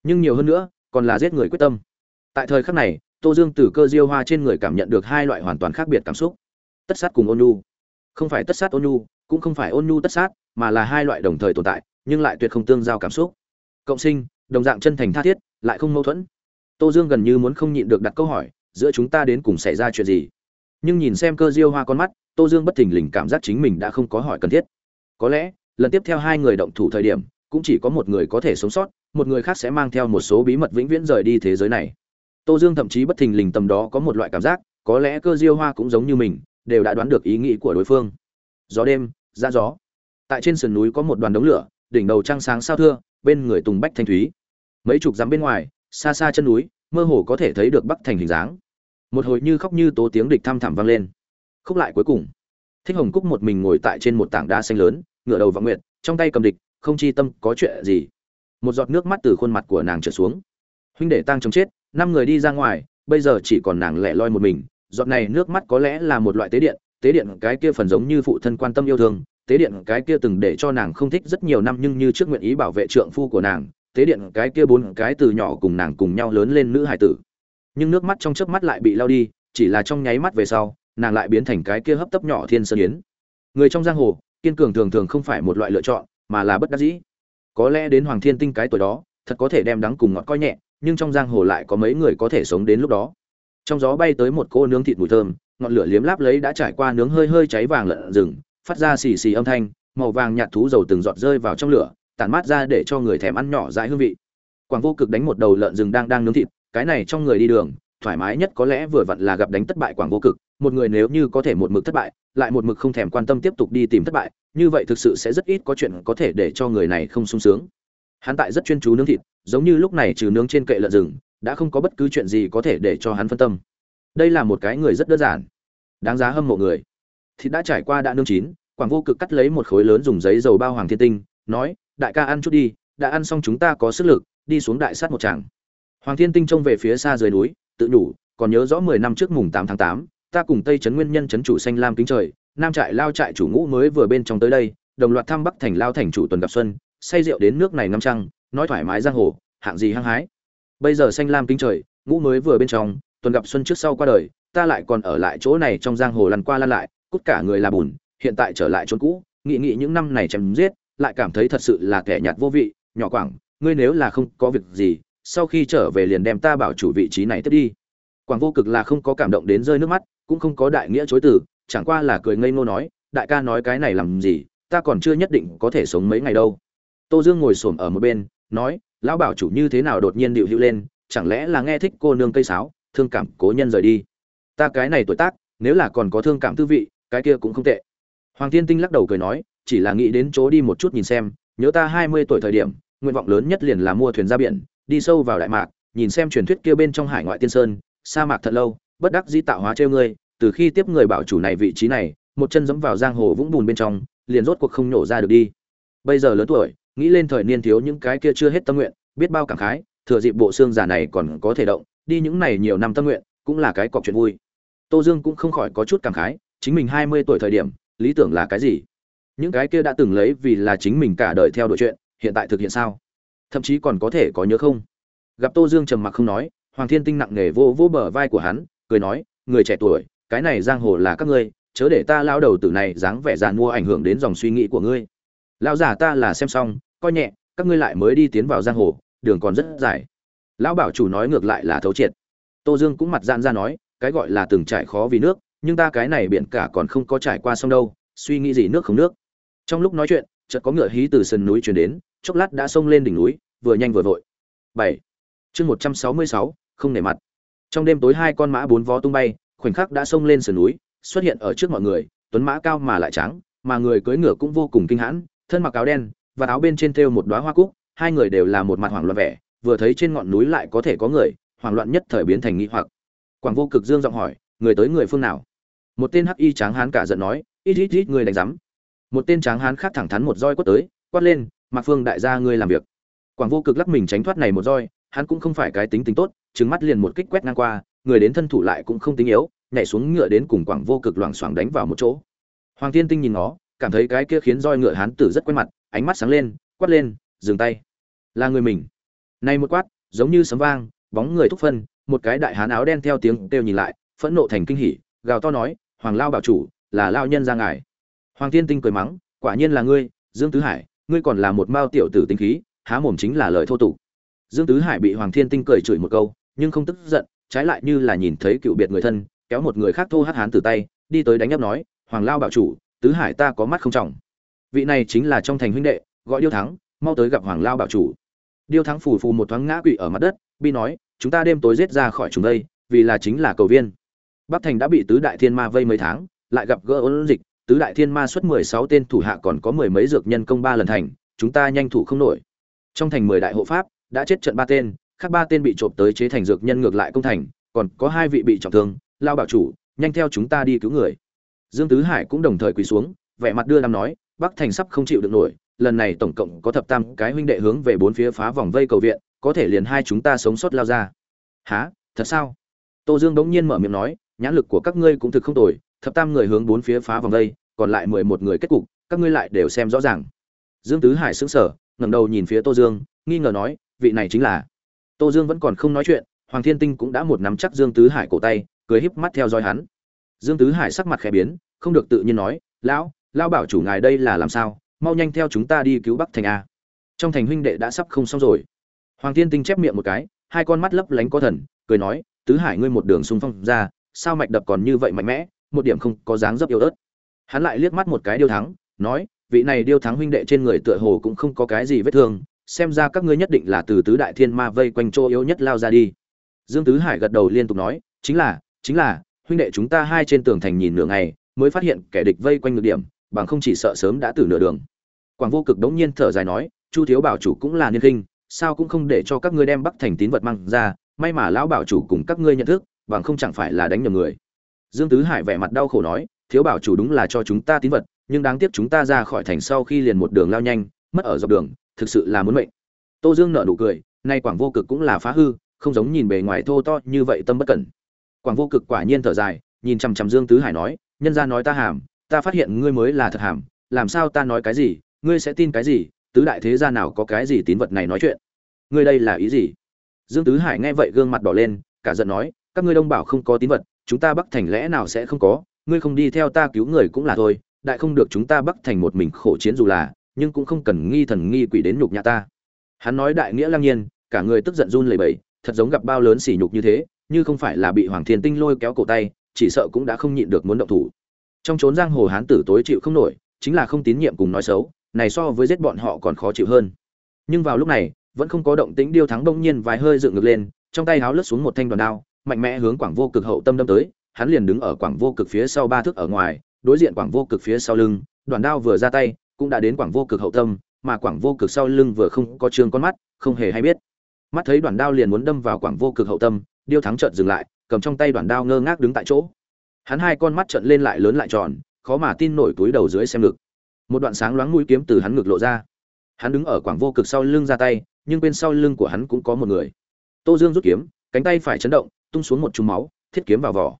Nhưng nhiều hơn nữa, còn là giết người quyết tâm. Tại thời khắc này, tô dương từ cơ diêu hoa trên người cảm nhận được hai loại hoàn toàn khác biệt cảm xúc. Tất sát cùng ôn nhu. Không phải tất sát ôn nhu, cũng không phải ôn nhu tất sát, mà là hai loại đồng thời tồn tại nhưng lại tuyệt không tương giao cảm xúc. Cộng sinh, đồng dạng chân thành tha thiết, lại không mâu thuẫn. Tô dương gần như muốn không nhịn được đặt câu hỏi, giữa chúng ta đến cùng xảy ra chuyện gì? Nhưng nhìn xem cơ diêu hoa con mắt, tô dương bất thình lình cảm giác chính mình đã không có hỏi cần thiết. Có lẽ, lần tiếp theo hai người động thủ thời điểm, cũng chỉ có một người có thể sống sót, một người khác sẽ mang theo một số bí mật vĩnh viễn rời đi thế giới này. Tô dương thậm chí bất thình lình tầm đó có một loại cảm giác, có lẽ cơ diêu hoa cũng giống như mình, đều đã đoán được ý nghĩ của đối phương. Gió đêm, ra gió. Tại trên sườn núi có một đoàn đống lửa đỉnh đầu trăng sáng sao thưa, bên người tùng bách thanh thúy. Mấy chục dặm bên ngoài, xa xa chân núi, mơ hồ có thể thấy được bắc thành hình dáng. Một hồi như khóc như tố tiếng địch thăm thẳm vang lên. Khúc lại cuối cùng. Thích hồng cúc một mình ngồi tại trên một tảng đá xanh lớn, ngửa đầu vọng nguyện trong tay cầm địch, không chi tâm, có chuyện gì? Một giọt nước mắt từ khuôn mặt của nàng trở xuống. Huynh đệ tang chống chết, năm người đi ra ngoài, bây giờ chỉ còn nàng lẻ loi một mình. Giọt này nước mắt có lẽ là một loại tế điện tế điện cái kia phần giống như phụ thân quan tâm yêu thương tế điện cái kia từng để cho nàng không thích rất nhiều năm nhưng như trước nguyện ý bảo vệ trượng phu của nàng, tế điện cái kia bốn cái từ nhỏ cùng nàng cùng nhau lớn lên nữ hải tử. Nhưng nước mắt trong chớp mắt lại bị lao đi, chỉ là trong nháy mắt về sau, nàng lại biến thành cái kia hấp tấp nhỏ thiên sơn yến. Người trong giang hồ, kiên cường thường thường không phải một loại lựa chọn, mà là bất đắc dĩ. Có lẽ đến hoàng thiên tinh cái tuổi đó, thật có thể đem đắng cùng ngọt coi nhẹ, nhưng trong giang hồ lại có mấy người có thể sống đến lúc đó. Trong gió bay tới một cô nướng thịt mùi thơm, ngọn lửa liếm láp lấy đã trải qua nướng hơi hơi cháy vàng lợn rừng phát ra xì xì âm thanh, màu vàng nhạt thú dầu từng giọt rơi vào trong lửa, tản mát ra để cho người thèm ăn nhỏ dãi hương vị. Quảng vô cực đánh một đầu lợn rừng đang đang nướng thịt, cái này trong người đi đường, thoải mái nhất có lẽ vừa vặn là gặp đánh thất bại quảng vô cực, một người nếu như có thể một mực thất bại, lại một mực không thèm quan tâm tiếp tục đi tìm thất bại, như vậy thực sự sẽ rất ít có chuyện có thể để cho người này không sung sướng. Hắn tại rất chuyên chú nướng thịt, giống như lúc này trừ nướng trên kệ lợn rừng, đã không có bất cứ chuyện gì có thể để cho hắn phân tâm. Đây là một cái người rất đơn giản. Đáng giá hâm mộ người thịt đã trải qua đã nương chín, quảng vô cực cắt lấy một khối lớn dùng giấy dầu bao hoàng thiên tinh, nói, đại ca ăn chút đi, đã ăn xong chúng ta có sức lực, đi xuống đại sát một tràng. Hoàng thiên tinh trông về phía xa dưới núi, tự nhủ, còn nhớ rõ mười năm trước mùng tám tháng tám, ta cùng tây trấn nguyên nhân trấn chủ xanh lam kính trời, nam trại lao trại chủ ngũ mới vừa bên trong tới đây, đồng loạt thăm bắc thành lao thành chủ tuần gặp xuân, say rượu đến nước này ngâm trăng, nói thoải mái giang hồ, hạng gì hăng hái. Bây giờ xanh lam kính trời, ngũ mới vừa bên trong, tuần gặp xuân trước sau qua đời, ta lại còn ở lại chỗ này trong giang hồ lăn qua lăn lại cút cả người là bùn, hiện tại trở lại chốn cũ nghị nghị những năm này chém giết, lại cảm thấy thật sự là kẻ nhạt vô vị, nhỏ quảng, ngươi nếu là không có việc gì, sau khi trở về liền đem ta bảo chủ vị trí này tiếp đi. Quảng vô cực là không có cảm động đến rơi nước mắt, cũng không có đại nghĩa chối từ, chẳng qua là cười ngây ngô nói, đại ca nói cái này làm gì, ta còn chưa nhất định có thể sống mấy ngày đâu. Tô dương ngồi xổm ở một bên, nói, lão bảo chủ như thế nào đột nhiên điệu hữu lên, chẳng lẽ là nghe thích cô nương cây sáo, thương cảm cố nhân rời đi. Ta cái này tuổi tác, nếu là còn có thương cảm tư vị cái kia cũng không tệ. Hoàng Thiên tinh lắc đầu cười nói, chỉ là nghĩ đến chỗ đi một chút nhìn xem, nhớ ta hai mươi tuổi thời điểm, nguyện vọng lớn nhất liền là mua thuyền ra biển, đi sâu vào đại mạc, nhìn xem truyền thuyết kia bên trong hải ngoại tiên sơn, sa mạc thật lâu, bất đắc dĩ tạo hóa trêu ngươi, từ khi tiếp người bảo chủ này vị trí này, một chân dẫm vào giang hồ vũng bùn bên trong, liền rốt cuộc không nhổ ra được đi. Bây giờ lớn tuổi, nghĩ lên thời niên thiếu những cái kia chưa hết tâm nguyện, biết bao cảm khái, thừa dịp bộ xương giả này còn có thể động, đi những này nhiều năm tâm nguyện, cũng là cái cọc chuyện vui. Tô dương cũng không khỏi có chút cảm khái chính mình hai mươi tuổi thời điểm, lý tưởng là cái gì? Những cái kia đã từng lấy vì là chính mình cả đời theo đuổi chuyện, hiện tại thực hiện sao? Thậm chí còn có thể có nhớ không? Gặp tô dương trầm mặc không nói, hoàng thiên tinh nặng nề vô vô bờ vai của hắn, cười nói, người trẻ tuổi, cái này giang hồ là các ngươi, chớ để ta lao đầu tử này dáng vẻ dàn mua ảnh hưởng đến dòng suy nghĩ của ngươi. Lão giả ta là xem xong, coi nhẹ, các ngươi lại mới đi tiến vào giang hồ, đường còn rất dài. Lão bảo chủ nói ngược lại là thấu triệt. Tô dương cũng mặt gian ra nói, cái gọi là từng trải khó vì nước nhưng ta cái này biển cả còn không có trải qua sông đâu, suy nghĩ gì nước không nước. Trong lúc nói chuyện, chợt có ngựa hí từ sườn núi chuyển đến, chốc lát đã xông lên đỉnh núi, vừa nhanh vừa vội. Bảy. Chương một trăm sáu mươi sáu, không nể mặt. Trong đêm tối hai con mã bốn vó tung bay, khoảnh khắc đã xông lên sườn núi, xuất hiện ở trước mọi người, tuấn mã cao mà lại trắng, mà người cưỡi ngựa cũng vô cùng kinh hãn, thân mặc áo đen và áo bên trên thêu một đóa hoa cúc, hai người đều là một mặt hoảng loạn vẻ, vừa thấy trên ngọn núi lại có thể có người, hoảng loạn nhất thời biến thành nghi hoặc. Quảng vô cực dương giọng hỏi, người tới người phương nào? Một tên hắc y tráng hán cả giận nói, ít ít ít người đánh rắm một tên tráng hán khác thẳng thắn một roi quất tới, quát lên, mạc phương đại gia ngươi làm việc. Quảng vô cực lắc mình tránh thoát này một roi, hắn cũng không phải cái tính tính tốt trứng mắt liền một kích quét ngang qua, người đến thân thủ lại cũng không tính yếu, nhảy xuống ngựa đến cùng quảng vô cực loảng xoảng đánh vào một chỗ. Hoàng tiên tinh nhìn nó, cảm thấy cái kia khiến roi ngựa hán tử rất quen mặt, ánh mắt sáng lên, quát lên, dừng tay. Là người mình. Nay một quát, giống như sấm vang, bóng người thúc phân, một cái đại hán áo đen theo tiếng kêu nhìn lại, phẫn nộ thành kinh hỉ, gào to nói hoàng lao bảo chủ, là lao nhân ra ngài. Hoàng tiên tinh cười mắng, quả nhiên là ngươi, dương tứ hải, ngươi còn là một mao tiểu tử tinh khí, há mồm chính là lời thô tục. Dương tứ hải bị hoàng thiên tinh cười chửi một câu, nhưng không tức giận, trái lại như là nhìn thấy cựu biệt người thân, kéo một người khác thô hát hán từ tay, đi tới đánh ấp nói, hoàng lao bảo chủ, tứ hải ta có mắt không trọng. Vị này chính là trong thành huynh đệ, gọi điêu thắng, mau tới gặp hoàng lao bảo chủ. Điêu thắng phù phù một thoáng ngã quỵ ở mặt đất, bi nói, chúng ta đêm tối giết ra khỏi chúng đây, vì là chính là cầu viên bắc thành đã bị tứ đại thiên ma vây mấy tháng, lại gặp gỡ ôn dịch, tứ đại thiên ma xuất mười sáu tên thủ hạ còn có mười mấy dược nhân công ba lần thành, chúng ta nhanh thủ không nổi. Trong thành mười đại hộ pháp, đã chết trận ba tên, khác ba tên bị trộm tới chế thành dược nhân ngược lại công thành, còn có hai vị bị trọng thương, lao bảo chủ, nhanh theo chúng ta đi cứu người. Dương tứ hải cũng đồng thời quỳ xuống, vẻ mặt đưa năm nói, bắc thành sắp không chịu được nổi, lần này tổng cộng có thập tam cái huynh đệ hướng về bốn phía phá vòng vây cầu viện, có thể liền hai chúng ta sống sót lao ra. Há thật sao? Tô dương bỗng nhiên mở miệng nói nhãn lực của các ngươi cũng thực không tồi thập tam người hướng bốn phía phá vòng đây, còn lại mười một người kết cục các ngươi lại đều xem rõ ràng. Dương tứ hải sững sờ ngẩng đầu nhìn phía tô dương nghi ngờ nói vị này chính là. Tô dương vẫn còn không nói chuyện hoàng thiên tinh cũng đã một nắm chắc dương tứ hải cổ tay cười híp mắt theo dõi hắn. Dương tứ hải sắc mặt khẽ biến không được tự nhiên nói lão lao bảo chủ ngài đây là làm sao? Mau nhanh theo chúng ta đi cứu bắc thành a. Trong thành huynh đệ đã sắp không xong rồi. Hoàng thiên tinh chép miệng một cái hai con mắt lấp lánh có thần cười nói tứ hải ngươi một đường xung phong ra sao mạch đập còn như vậy mạnh mẽ, một điểm không có dáng dấp yếu ớt. Hắn lại liếc mắt một cái điêu thắng, nói, vị này điêu thắng huynh đệ trên người tựa hồ cũng không có cái gì vết thương, xem ra các ngươi nhất định là từ tứ đại thiên ma vây quanh chỗ yếu nhất lao ra đi. Dương tứ hải gật đầu liên tục nói, chính là chính là, huynh đệ chúng ta hai trên tường thành nhìn nửa ngày, mới phát hiện kẻ địch vây quanh ngược điểm, bằng không chỉ sợ sớm đã từ nửa đường. Quảng vô cực đống nhiên thở dài nói, chu thiếu bảo chủ cũng là niên kinh sao cũng không để cho các ngươi đem bắc thành tín vật mang ra, may mà lão bảo chủ cùng các ngươi nhận thức bằng không chẳng phải là đánh nhầm người. Dương tứ hải vẻ mặt đau khổ nói, thiếu bảo chủ đúng là cho chúng ta tín vật, nhưng đáng tiếc chúng ta ra khỏi thành sau khi liền một đường lao nhanh, mất ở dọc đường, thực sự là muốn mệnh. Tô dương nở nụ cười, nay quảng vô cực cũng là phá hư, không giống nhìn bề ngoài thô to như vậy tâm bất cẩn. Quảng vô cực quả nhiên thở dài, nhìn chằm chằm dương tứ hải nói, nhân gia nói ta hàm, ta phát hiện ngươi mới là thật hàm, làm sao ta nói cái gì, ngươi sẽ tin cái gì, tứ đại thế gia nào có cái gì tín vật này nói chuyện? Ngươi đây là ý gì? Dương tứ hải nghe vậy gương mặt đỏ lên, cả giận nói các ngươi đông bảo không có tín vật, chúng ta bắc thành lẽ nào sẽ không có? Ngươi không đi theo ta cứu người cũng là thôi, đại không được chúng ta bắc thành một mình khổ chiến dù là, nhưng cũng không cần nghi thần nghi quỷ đến nhục nhã ta. Hắn nói đại nghĩa lăng nhiên, cả người tức giận run lẩy bẩy, thật giống gặp bao lớn sỉ nhục như thế, như không phải là bị hoàng thiên tinh lôi kéo cổ tay, chỉ sợ cũng đã không nhịn được muốn động thủ. Trong chốn giang hồ hán tử tối chịu không nổi, chính là không tín nhiệm cùng nói xấu, này so với giết bọn họ còn khó chịu hơn. Nhưng vào lúc này, vẫn không có động tĩnh điêu thắng đông nhiên vài hơi dựng ngược lên, trong tay háo lướt xuống một thanh đoàn đao mạnh mẽ hướng quảng vô cực hậu tâm đâm tới, hắn liền đứng ở quảng vô cực phía sau ba thước ở ngoài, đối diện quảng vô cực phía sau lưng, đoàn đao vừa ra tay, cũng đã đến quảng vô cực hậu tâm, mà quảng vô cực sau lưng vừa không có trương con mắt, không hề hay biết. Mắt thấy đoàn đao liền muốn đâm vào quảng vô cực hậu tâm, điêu thắng chợt dừng lại, cầm trong tay đoàn đao ngơ ngác đứng tại chỗ. Hắn hai con mắt trợn lên lại lớn lại tròn, khó mà tin nổi túi đầu dưới xem ngực. Một đoạn sáng loáng mũi kiếm từ hắn ngực lộ ra. Hắn đứng ở quảng vô cực sau lưng ra tay, nhưng bên sau lưng của hắn cũng có một người. Tô dương rút kiếm, cánh tay phải chấn động tung xuống một chùm máu, thiết kiếm vào vỏ.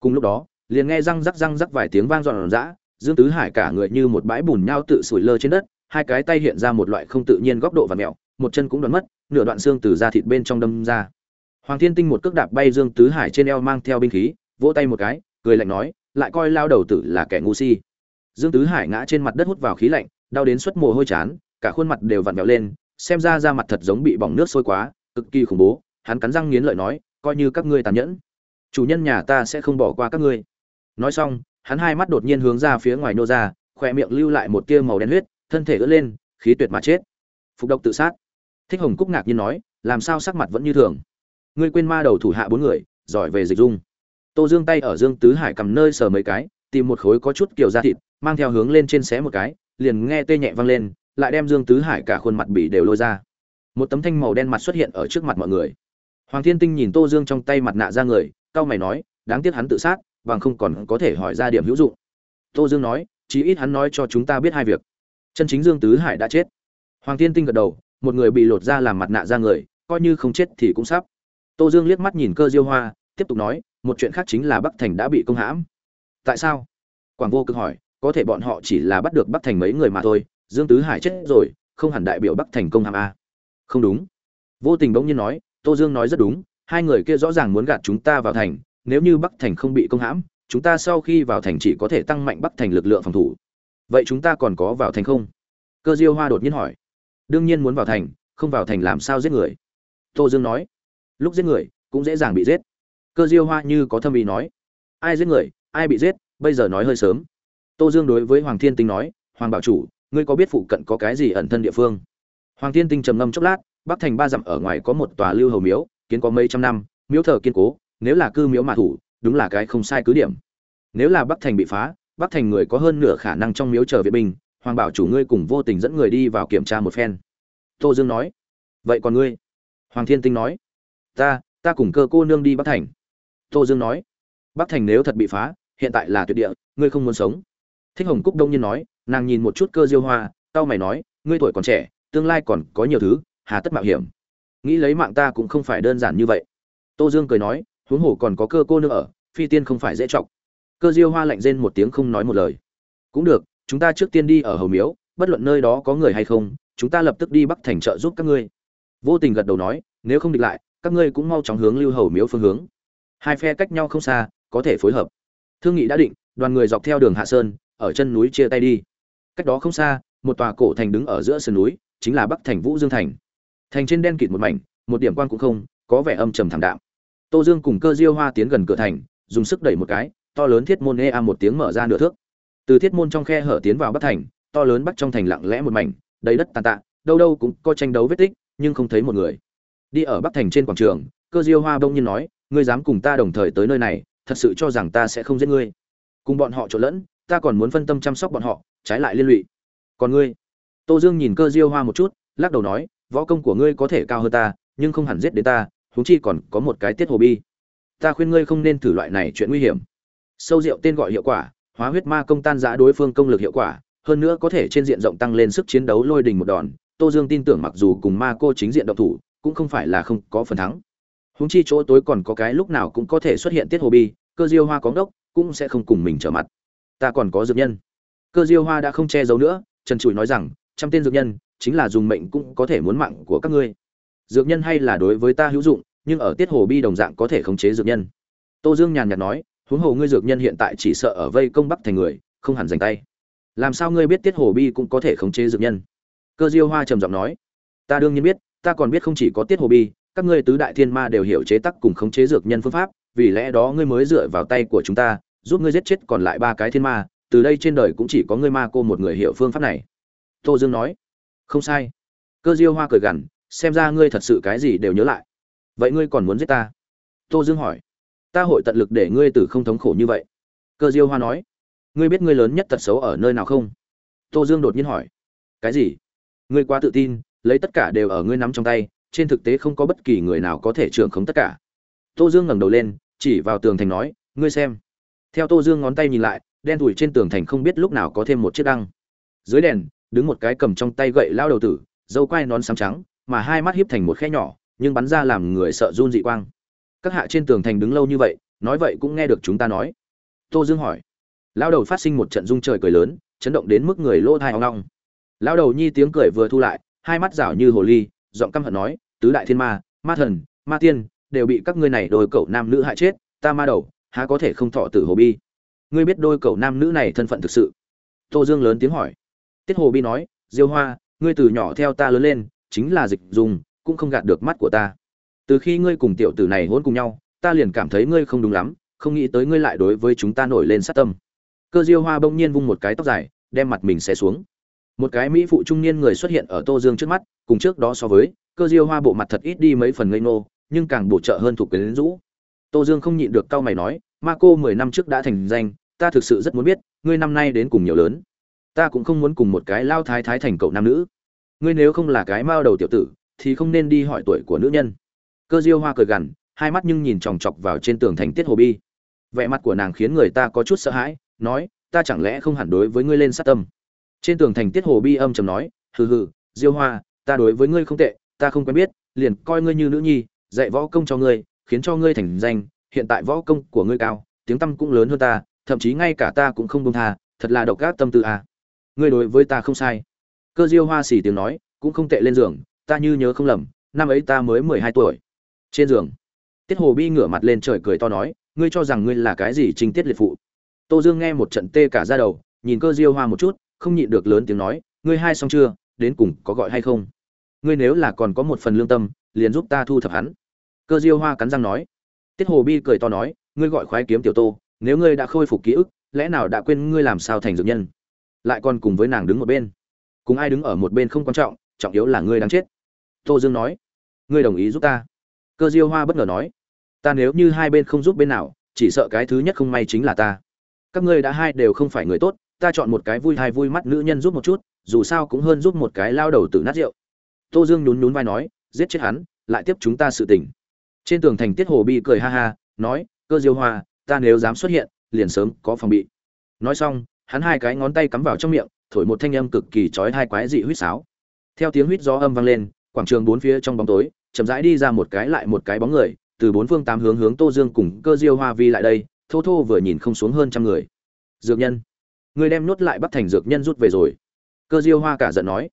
Cùng lúc đó, liền nghe răng rắc răng rắc vài tiếng vang dọn dã, dương tứ hải cả người như một bãi bùn nhau tự sủi lơ trên đất, hai cái tay hiện ra một loại không tự nhiên góc độ và mẹo, một chân cũng đoán mất, nửa đoạn xương từ da thịt bên trong đâm ra. Hoàng thiên tinh một cước đạp bay dương tứ hải trên eo mang theo binh khí, vỗ tay một cái, cười lạnh nói, lại coi lao đầu tử là kẻ ngu si. Dương tứ hải ngã trên mặt đất hút vào khí lạnh, đau đến suất mồ hôi chán, cả khuôn mặt đều vặn vẹo lên, xem ra da mặt thật giống bị bỏng nước sôi quá, cực kỳ khủng bố, hắn cắn răng nghiến lợi nói coi như các ngươi tàn nhẫn. Chủ nhân nhà ta sẽ không bỏ qua các ngươi. Nói xong, hắn hai mắt đột nhiên hướng ra phía ngoài nô ra, khỏe miệng lưu lại một tia màu đen huyết, thân thể ướt lên, khí tuyệt mà chết. Phục độc tự sát. Thích hồng cúc ngạc nhiên nói, làm sao sắc mặt vẫn như thường? Ngươi quên ma đầu thủ hạ bốn người, giỏi về dịch dung. Tô dương tay ở dương tứ hải cầm nơi sờ mấy cái, tìm một khối có chút kiểu da thịt, mang theo hướng lên trên xé một cái, liền nghe tê nhẹ văng lên, lại đem dương tứ hải cả khuôn mặt bị đều lôi ra. Một tấm thanh màu đen mặt xuất hiện ở trước mặt mọi người hoàng thiên tinh nhìn tô dương trong tay mặt nạ ra người, cau mày nói, đáng tiếc hắn tự sát, bằng không còn có thể hỏi ra điểm hữu dụng. Tô dương nói, chí ít hắn nói cho chúng ta biết hai việc. Chân chính dương tứ hải đã chết. Hoàng thiên tinh gật đầu, một người bị lột ra làm mặt nạ ra người, coi như không chết thì cũng sắp. Tô dương liếc mắt nhìn cơ diêu hoa, tiếp tục nói, một chuyện khác chính là bắc thành đã bị công hãm. Tại sao? Quảng vô cực hỏi, có thể bọn họ chỉ là bắt được bắc thành mấy người mà thôi, dương tứ hải chết rồi, không hẳn đại biểu bắc thành công hãm a không đúng. Vô tình bỗng nhiên nói tô dương nói rất đúng, hai người kia rõ ràng muốn gạt chúng ta vào thành, nếu như bắc thành không bị công hãm, chúng ta sau khi vào thành chỉ có thể tăng mạnh bắc thành lực lượng phòng thủ. Vậy chúng ta còn có vào thành không? Cơ diêu hoa đột nhiên hỏi. Đương nhiên muốn vào thành, không vào thành làm sao giết người? Tô dương nói. Lúc giết người, cũng dễ dàng bị giết. Cơ diêu hoa như có thâm ý nói. Ai giết người, ai bị giết, bây giờ nói hơi sớm. Tô dương đối với hoàng thiên tinh nói, hoàng bảo chủ, ngươi có biết phụ cận có cái gì ẩn thân địa phương? Hoàng thiên tinh trầm ngâm chốc lát bắc thành ba dặm ở ngoài có một tòa lưu hầu miếu, kiến có mấy trăm năm, miếu thờ kiên cố, nếu là cư miếu mà thủ, đúng là cái không sai cứ điểm. Nếu là bắc thành bị phá, bắc thành người có hơn nửa khả năng trong miếu chờ viện binh, hoàng bảo chủ ngươi cùng vô tình dẫn người đi vào kiểm tra một phen. Tô dương nói, vậy còn ngươi? Hoàng thiên tinh nói, ta ta cùng cơ cô nương đi bắc thành. Tô dương nói, bắc thành nếu thật bị phá, hiện tại là tuyệt địa, ngươi không muốn sống. Thích hồng cúc đông nhiên nói, nàng nhìn một chút cơ diêu hoa tao mày nói, ngươi tuổi còn trẻ, tương lai còn có nhiều thứ hà tất mạo hiểm. Nghĩ lấy mạng ta cũng không phải đơn giản như vậy. Tô dương cười nói, huống hồ còn có cơ cô nữa ở, phi tiên không phải dễ chọc. Cơ diêu hoa lạnh rên một tiếng không nói một lời. Cũng được, chúng ta trước tiên đi ở hầu miếu, bất luận nơi đó có người hay không, chúng ta lập tức đi bắc thành trợ giúp các ngươi. Vô tình gật đầu nói, nếu không địch lại, các ngươi cũng mau chóng hướng lưu hầu miếu phương hướng. Hai phe cách nhau không xa, có thể phối hợp. Thương nghị đã định, đoàn người dọc theo đường hạ sơn, ở chân núi chia tay đi. Cách đó không xa, một tòa cổ thành đứng ở giữa sườn núi, chính là bắc thành vũ dương thành thành trên đen kịt một mảnh, một điểm quan cũng không, có vẻ âm trầm thảm đạm. Tô dương cùng cơ diêu hoa tiến gần cửa thành, dùng sức đẩy một cái, to lớn thiết môn ê a một tiếng mở ra nửa thước. Từ thiết môn trong khe hở tiến vào bắc thành, to lớn bắc trong thành lặng lẽ một mảnh, đầy đất tàn tạ, đâu đâu cũng có tranh đấu vết tích, nhưng không thấy một người. Đi ở bắc thành trên quảng trường, cơ diêu hoa bông nhiên nói, ngươi dám cùng ta đồng thời tới nơi này, thật sự cho rằng ta sẽ không giết ngươi. Cùng bọn họ trộn lẫn, ta còn muốn phân tâm chăm sóc bọn họ, trái lại liên lụy. Còn ngươi? Tô dương nhìn cơ diêu hoa một chút, lắc đầu nói võ công của ngươi có thể cao hơn ta, nhưng không hẳn giết đến ta, huống chi còn có một cái tiết hồ bi. Ta khuyên ngươi không nên thử loại này chuyện nguy hiểm. Sâu rượu tên gọi hiệu quả, hóa huyết ma công tan giã đối phương công lực hiệu quả, hơn nữa có thể trên diện rộng tăng lên sức chiến đấu lôi đình một đòn. Tô dương tin tưởng mặc dù cùng ma cô chính diện động thủ, cũng không phải là không có phần thắng. Huống chi chỗ tối còn có cái lúc nào cũng có thể xuất hiện tiết hồ bi, cơ diêu hoa có ngốc cũng sẽ không cùng mình trở mặt. Ta còn có dược nhân. Cơ diêu hoa đã không che giấu nữa, trần trụi nói rằng, trăm tên dược nhân chính là dùng mệnh cũng có thể muốn mạng của các ngươi. Dược nhân hay là đối với ta hữu dụng, nhưng ở tiết hồ bi đồng dạng có thể khống chế dược nhân. Tô dương nhàn nhạt nói, huống hồ ngươi dược nhân hiện tại chỉ sợ ở vây công bắc thành người, không hẳn giành tay. Làm sao ngươi biết tiết hồ bi cũng có thể khống chế dược nhân? Cơ diêu hoa trầm giọng nói, ta đương nhiên biết, ta còn biết không chỉ có tiết hồ bi, các ngươi tứ đại thiên ma đều hiểu chế tắc cùng khống chế dược nhân phương pháp, vì lẽ đó ngươi mới dựa vào tay của chúng ta, giúp ngươi giết chết còn lại ba cái thiên ma, từ đây trên đời cũng chỉ có ngươi ma cô một người hiểu phương pháp này. Tô dương nói không sai. Cơ diêu hoa cười gằn, xem ra ngươi thật sự cái gì đều nhớ lại. Vậy ngươi còn muốn giết ta? Tô dương hỏi. Ta hội tận lực để ngươi từ không thống khổ như vậy. Cơ diêu hoa nói. Ngươi biết ngươi lớn nhất tật xấu ở nơi nào không? Tô dương đột nhiên hỏi. Cái gì? Ngươi quá tự tin, lấy tất cả đều ở ngươi nắm trong tay, trên thực tế không có bất kỳ người nào có thể trưởng khống tất cả. Tô dương ngẩng đầu lên, chỉ vào tường thành nói, ngươi xem. Theo tô dương ngón tay nhìn lại, đen thủi trên tường thành không biết lúc nào có thêm một chiếc đăng. Dưới đèn đứng một cái cầm trong tay gậy lao đầu tử, dâu quai nón xám trắng, mà hai mắt hiếp thành một khe nhỏ, nhưng bắn ra làm người sợ run dị quang. Các hạ trên tường thành đứng lâu như vậy, nói vậy cũng nghe được chúng ta nói. Tô dương hỏi. Lao đầu phát sinh một trận rung trời cười lớn, chấn động đến mức người lỗ thai hoang long lao đầu nhi tiếng cười vừa thu lại, hai mắt rảo như hồ ly, giọng căm hận nói, tứ đại thiên ma ma thần, ma tiên, đều bị các ngươi này đôi cậu nam nữ hại chết, ta ma đầu, há có thể không thọ tử hồ bi? Ngươi biết đôi cậu nam nữ này thân phận thực sự? Tô dương lớn tiếng hỏi tiết hồ bi nói, diêu hoa, ngươi từ nhỏ theo ta lớn lên, chính là dịch dùng, cũng không gạt được mắt của ta. Từ khi ngươi cùng tiểu tử này hôn cùng nhau, ta liền cảm thấy ngươi không đúng lắm, không nghĩ tới ngươi lại đối với chúng ta nổi lên sát tâm. Cơ diêu hoa bỗng nhiên vung một cái tóc dài, đem mặt mình xé xuống. Một cái mỹ phụ trung niên người xuất hiện ở tô dương trước mắt, cùng trước đó so với, cơ diêu hoa bộ mặt thật ít đi mấy phần ngây ngô, nhưng càng bổ trợ hơn thuộc quyến rũ. Tô dương không nhịn được cau mày nói, ma cô mười năm trước đã thành danh, ta thực sự rất muốn biết, ngươi năm nay đến cùng nhiều lớn? Ta cũng không muốn cùng một cái lao thái thái thành cậu nam nữ. Ngươi nếu không là cái mao đầu tiểu tử, thì không nên đi hỏi tuổi của nữ nhân. Cơ diêu hoa cười gằn, hai mắt nhưng nhìn chòng chọc vào trên tường thành tiết hồ bi. Vẻ mặt của nàng khiến người ta có chút sợ hãi, nói, ta chẳng lẽ không hẳn đối với ngươi lên sát tâm. Trên tường thành tiết hồ bi âm trầm nói, hừ hừ, diêu hoa, ta đối với ngươi không tệ, ta không quen biết, liền coi ngươi như nữ nhi, dạy võ công cho ngươi, khiến cho ngươi thành danh, hiện tại võ công của ngươi cao, tiếng tâm cũng lớn hơn ta, thậm chí ngay cả ta cũng không buông tha, thật là độc ác tâm tư à ngươi đối với ta không sai. Cơ diêu hoa xì tiếng nói, cũng không tệ lên giường, ta như nhớ không lầm, năm ấy ta mới mười hai tuổi. Trên giường, tiết hồ bi ngửa mặt lên trời cười to nói, ngươi cho rằng ngươi là cái gì trinh tiết liệt phụ. Tô dương nghe một trận tê cả ra đầu, nhìn cơ diêu hoa một chút, không nhịn được lớn tiếng nói, ngươi hai xong chưa, đến cùng có gọi hay không? Ngươi nếu là còn có một phần lương tâm, liền giúp ta thu thập hắn. Cơ diêu hoa cắn răng nói. Tiết hồ bi cười to nói, ngươi gọi khoái kiếm tiểu tô, nếu ngươi đã khôi phục ký ức, lẽ nào đã quên ngươi làm sao thành dược nhân? Lại còn cùng với nàng đứng một bên. Cùng ai đứng ở một bên không quan trọng trọng yếu là ngươi đáng chết. Tô dương nói. Ngươi đồng ý giúp ta? Cơ diêu hoa bất ngờ nói. Ta nếu như hai bên không giúp bên nào, chỉ sợ cái thứ nhất không may chính là ta. Các ngươi đã hai đều không phải người tốt, ta chọn một cái vui hai vui mắt nữ nhân giúp một chút, dù sao cũng hơn giúp một cái lao đầu tự nát rượu. Tô dương nhún nhún vai nói, giết chết hắn, lại tiếp chúng ta sự tình. Trên tường thành tiết hồ bi cười ha ha, nói, cơ diêu hoa, ta nếu dám xuất hiện, liền sớm có phòng bị. Nói xong hắn hai cái ngón tay cắm vào trong miệng, thổi một thanh âm cực kỳ chói hai quái dị huýt sáo. Theo tiếng huýt gió âm vang lên, quảng trường bốn phía trong bóng tối, chậm rãi đi ra một cái lại một cái bóng người, từ bốn phương tám hướng hướng tô dương cùng cơ diêu hoa vi lại đây, thô thô vừa nhìn không xuống hơn trăm người. Dược nhân, người đem nuốt lại bắt thành dược nhân rút về rồi. Cơ diêu hoa cả giận nói.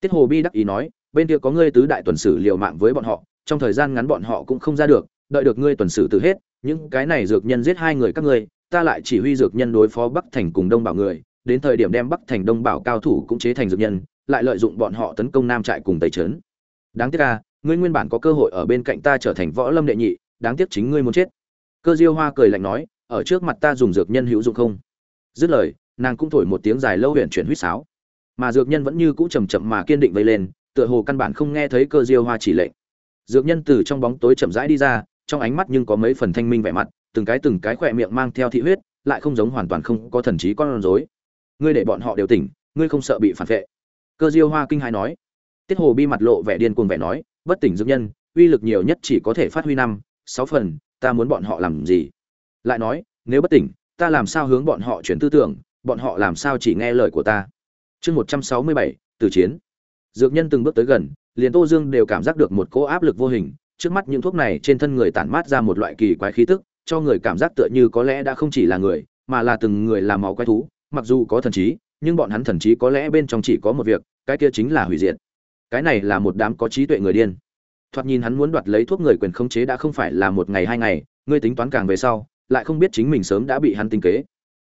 Tiết hồ bi đắc ý nói, bên kia có ngươi tứ đại tuần sử liều mạng với bọn họ, trong thời gian ngắn bọn họ cũng không ra được, đợi được ngươi tuần sử từ hết, những cái này dược nhân giết hai người các ngươi ta lại chỉ huy dược nhân đối phó bắc thành cùng đông bảo người, đến thời điểm đem bắc thành đông bảo cao thủ cũng chế thành dược nhân, lại lợi dụng bọn họ tấn công nam trại cùng tây trấn. Đáng tiếc ca ngươi nguyên bản có cơ hội ở bên cạnh ta trở thành võ lâm đệ nhị, đáng tiếc chính ngươi muốn chết. Cơ diêu hoa cười lạnh nói, ở trước mặt ta dùng dược nhân hữu dụng không? Dứt lời, nàng cũng thổi một tiếng dài lâu huyện chuyển huýt sáo. Mà dược nhân vẫn như cũ chầm chậm mà kiên định vây lên, tựa hồ căn bản không nghe thấy cơ diêu hoa chỉ lệnh. Dược nhân từ trong bóng tối chậm rãi đi ra, trong ánh mắt nhưng có mấy phần thanh minh vẻ mặt từng cái từng cái khỏe miệng mang theo thị huyết, lại không giống hoàn toàn không có thần trí con rối. Ngươi để bọn họ đều tỉnh, ngươi không sợ bị phản vệ. Cơ diêu hoa kinh hãi nói. Tiết hồ bi mặt lộ vẻ điên cuồng vẻ nói, bất tỉnh dược nhân, uy lực nhiều nhất chỉ có thể phát huy năm, sáu phần, ta muốn bọn họ làm gì? Lại nói, nếu bất tỉnh, ta làm sao hướng bọn họ chuyển tư tưởng, bọn họ làm sao chỉ nghe lời của ta? Chương một trăm sáu mươi bảy từ chiến. Dược nhân từng bước tới gần, liền tô dương đều cảm giác được một cỗ áp lực vô hình, trước mắt những thuốc này trên thân người tản mát ra một loại kỳ quái khí tức cho người cảm giác tựa như có lẽ đã không chỉ là người, mà là từng người làm máu quái thú, mặc dù có thần trí, nhưng bọn hắn thần trí có lẽ bên trong chỉ có một việc, cái kia chính là hủy diệt. Cái này là một đám có trí tuệ người điên. Thoạt nhìn hắn muốn đoạt lấy thuốc người quyền khống chế đã không phải là một ngày hai ngày, ngươi tính toán càng về sau, lại không biết chính mình sớm đã bị hắn tính kế.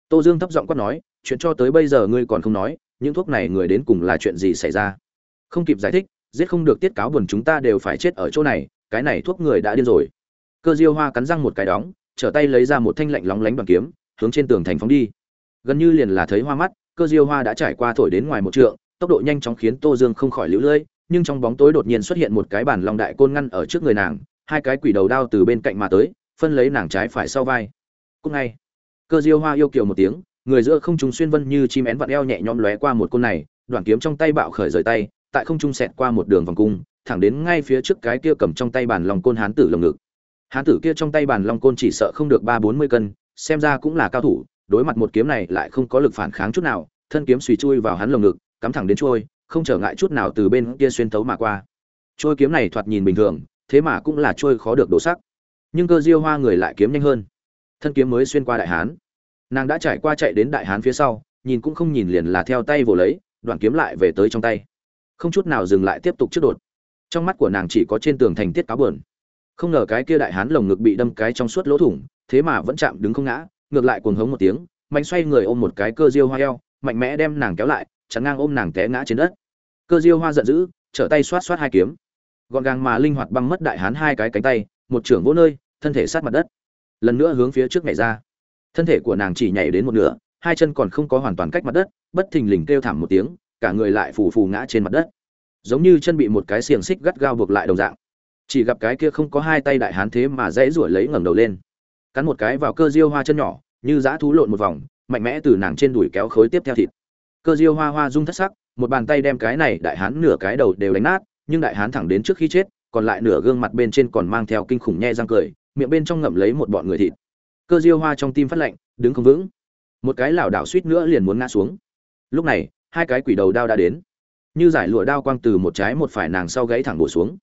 Tô dương thấp giọng quát nói, chuyện cho tới bây giờ ngươi còn không nói, những thuốc này người đến cùng là chuyện gì xảy ra? Không kịp giải thích, giết không được tiết cáo buồn chúng ta đều phải chết ở chỗ này, cái này thuốc người đã điên rồi. Cơ diêu hoa cắn răng một cái đóng trở tay lấy ra một thanh lạnh lóng lánh bằng kiếm, hướng trên tường thành phóng đi. Gần như liền là thấy hoa mắt, cơ diêu hoa đã trải qua thổi đến ngoài một trượng, tốc độ nhanh chóng khiến tô dương không khỏi lũ lưỡi nhưng trong bóng tối đột nhiên xuất hiện một cái bản long đại côn ngăn ở trước người nàng, hai cái quỷ đầu đao từ bên cạnh mà tới, phân lấy nàng trái phải sau vai. Cúc ngay, cơ diêu hoa yêu kiều một tiếng, người giữa không trung xuyên vân như chim én vặn eo nhẹ nhõm lóe qua một côn này, đoạn kiếm trong tay bạo khởi rời tay, tại không trung xẹt qua một đường vòng cung, thẳng đến ngay phía trước cái kia cầm trong tay bản long côn hán tử lồng ngực hán tử kia trong tay bàn long côn chỉ sợ không được ba bốn mươi cân, xem ra cũng là cao thủ, đối mặt một kiếm này lại không có lực phản kháng chút nào, thân kiếm suy chui vào hắn lồng ngực, cắm thẳng đến trôi, không trở ngại chút nào từ bên kia xuyên thấu mà qua. Trôi kiếm này thoạt nhìn bình thường, thế mà cũng là trôi khó được đổ sắc. Nhưng cơ diêu hoa người lại kiếm nhanh hơn. Thân kiếm mới xuyên qua đại hán. Nàng đã trải qua chạy đến đại hán phía sau, nhìn cũng không nhìn liền là theo tay vồ lấy, đoạn kiếm lại về tới trong tay. Không chút nào dừng lại tiếp tục trước đột. Trong mắt của nàng chỉ có trên tường thành tiết cáo bờn không ngờ cái kia đại hán lồng ngực bị đâm cái trong suốt lỗ thủng, thế mà vẫn chạm đứng không ngã, ngược lại cuồng hống một tiếng, mạnh xoay người ôm một cái cơ diêu hoa eo, mạnh mẽ đem nàng kéo lại, chắn ngang ôm nàng té ngã trên đất. Cơ diêu hoa giận dữ, trở tay xoát xoát hai kiếm. Gọn gàng mà linh hoạt băng mất đại hán hai cái cánh tay, một trưởng vỗ nơi, thân thể sát mặt đất. Lần nữa hướng phía trước nhảy ra. Thân thể của nàng chỉ nhảy đến một nửa, hai chân còn không có hoàn toàn cách mặt đất, bất thình lình kêu thảm một tiếng, cả người lại phù phù ngã trên mặt đất. Giống như chân bị một cái xiềng xích gắt gao buộc lại đồng dạng chỉ gặp cái kia không có hai tay đại hán thế mà dễ ruổi lấy ngẩng đầu lên. Cắn một cái vào cơ diêu hoa chân nhỏ, như dã thú lộn một vòng, mạnh mẽ từ nàng trên đùi kéo khối tiếp theo thịt. Cơ diêu hoa hoa rung thất sắc, một bàn tay đem cái này đại hán nửa cái đầu đều đánh nát, nhưng đại hán thẳng đến trước khi chết, còn lại nửa gương mặt bên trên còn mang theo kinh khủng nhe răng cười, miệng bên trong ngậm lấy một bọn người thịt. Cơ diêu hoa trong tim phát lạnh, đứng không vững. Một cái lảo đảo suýt nữa liền muốn ngã xuống. Lúc này, hai cái quỷ đầu đao đã đến. Như giải lụa đao quang từ một trái một phải nàng sau gãy thẳng bổ xuống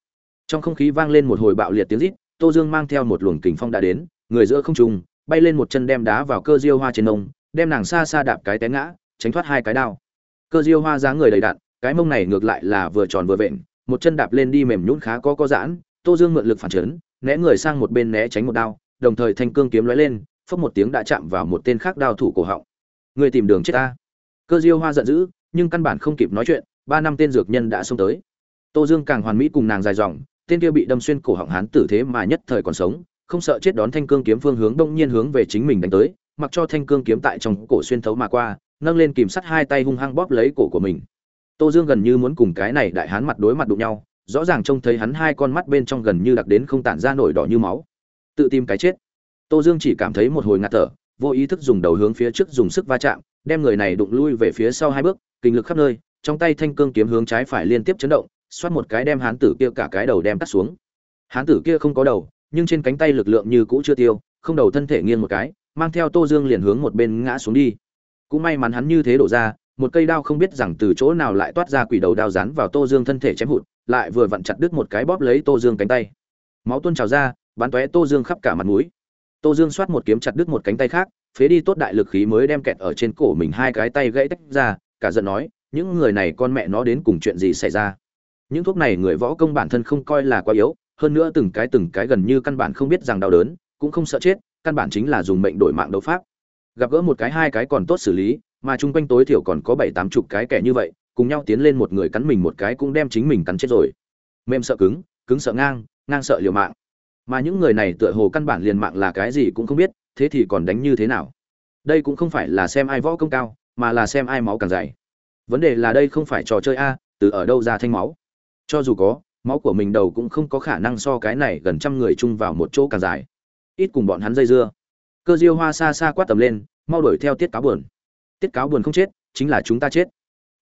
trong không khí vang lên một hồi bạo liệt tiếng rít tô dương mang theo một luồng kình phong đã đến người giữa không trung bay lên một chân đem đá vào cơ diêu hoa trên nông đem nàng xa xa đạp cái té ngã tránh thoát hai cái đao. Cơ diêu hoa dáng người đầy đạn, cái mông này ngược lại là vừa tròn vừa vện một chân đạp lên đi mềm nhún khá có có giãn tô dương mượn lực phản chấn né người sang một bên né tránh một đao đồng thời thanh cương kiếm lóe lên phốc một tiếng đã chạm vào một tên khác đao thủ cổ họng. Người tìm đường chết ta. Cơ diêu hoa giận dữ nhưng căn bản không kịp nói chuyện ba năm tên dược nhân đã xông tới. Tô dương càng hoàn mỹ cùng nàng dài dòng tên kia bị đâm xuyên cổ họng hán tử thế mà nhất thời còn sống, không sợ chết đón thanh cương kiếm phương hướng đông nhiên hướng về chính mình đánh tới, mặc cho thanh cương kiếm tại trong cổ xuyên thấu mà qua, nâng lên kìm sắt hai tay hung hăng bóp lấy cổ của mình. Tô dương gần như muốn cùng cái này đại hán mặt đối mặt đụng nhau, rõ ràng trông thấy hắn hai con mắt bên trong gần như đặc đến không tản ra nổi đỏ như máu. Tự tìm cái chết. Tô dương chỉ cảm thấy một hồi ngạt thở, vô ý thức dùng đầu hướng phía trước dùng sức va chạm, đem người này đụng lui về phía sau hai bước, kinh lực khắp nơi, trong tay thanh cương kiếm hướng trái phải liên tiếp chấn động xoát một cái đem hán tử kia cả cái đầu đem cắt xuống. Hán tử kia không có đầu, nhưng trên cánh tay lực lượng như cũ chưa tiêu, không đầu thân thể nghiêng một cái, mang theo tô dương liền hướng một bên ngã xuống đi. Cũng may mắn hắn như thế đổ ra, một cây đao không biết rằng từ chỗ nào lại toát ra quỷ đầu đao rán vào tô dương thân thể chém hụt, lại vừa vặn chặt đứt một cái bóp lấy tô dương cánh tay. Máu tuôn trào ra, bắn tóe tô dương khắp cả mặt mũi. Tô dương xoát một kiếm chặt đứt một cánh tay khác, phế đi tốt đại lực khí mới đem kẹt ở trên cổ mình hai cái tay gãy tách ra, cả giận nói, những người này con mẹ nó đến cùng chuyện gì xảy ra? Những thuốc này người võ công bản thân không coi là quá yếu, hơn nữa từng cái từng cái gần như căn bản không biết rằng đau đớn, cũng không sợ chết, căn bản chính là dùng mệnh đổi mạng đấu pháp. Gặp gỡ một cái hai cái còn tốt xử lý, mà chung quanh tối thiểu còn có bảy tám chục cái kẻ như vậy, cùng nhau tiến lên một người cắn mình một cái cũng đem chính mình cắn chết rồi. Mềm sợ cứng cứng sợ ngang ngang sợ liều mạng. Mà những người này tựa hồ căn bản liền mạng là cái gì cũng không biết, thế thì còn đánh như thế nào? Đây cũng không phải là xem ai võ công cao, mà là xem ai máu càng dày. Vấn đề là đây không phải trò chơi a, từ ở đâu ra thanh máu? Cho dù có, máu của mình đầu cũng không có khả năng so cái này gần trăm người chung vào một chỗ càng dài. Ít cùng bọn hắn dây dưa. Cơ diêu hoa xa xa quát tầm lên, mau đuổi theo tiết cáo buồn. Tiết cáo buồn không chết, chính là chúng ta chết.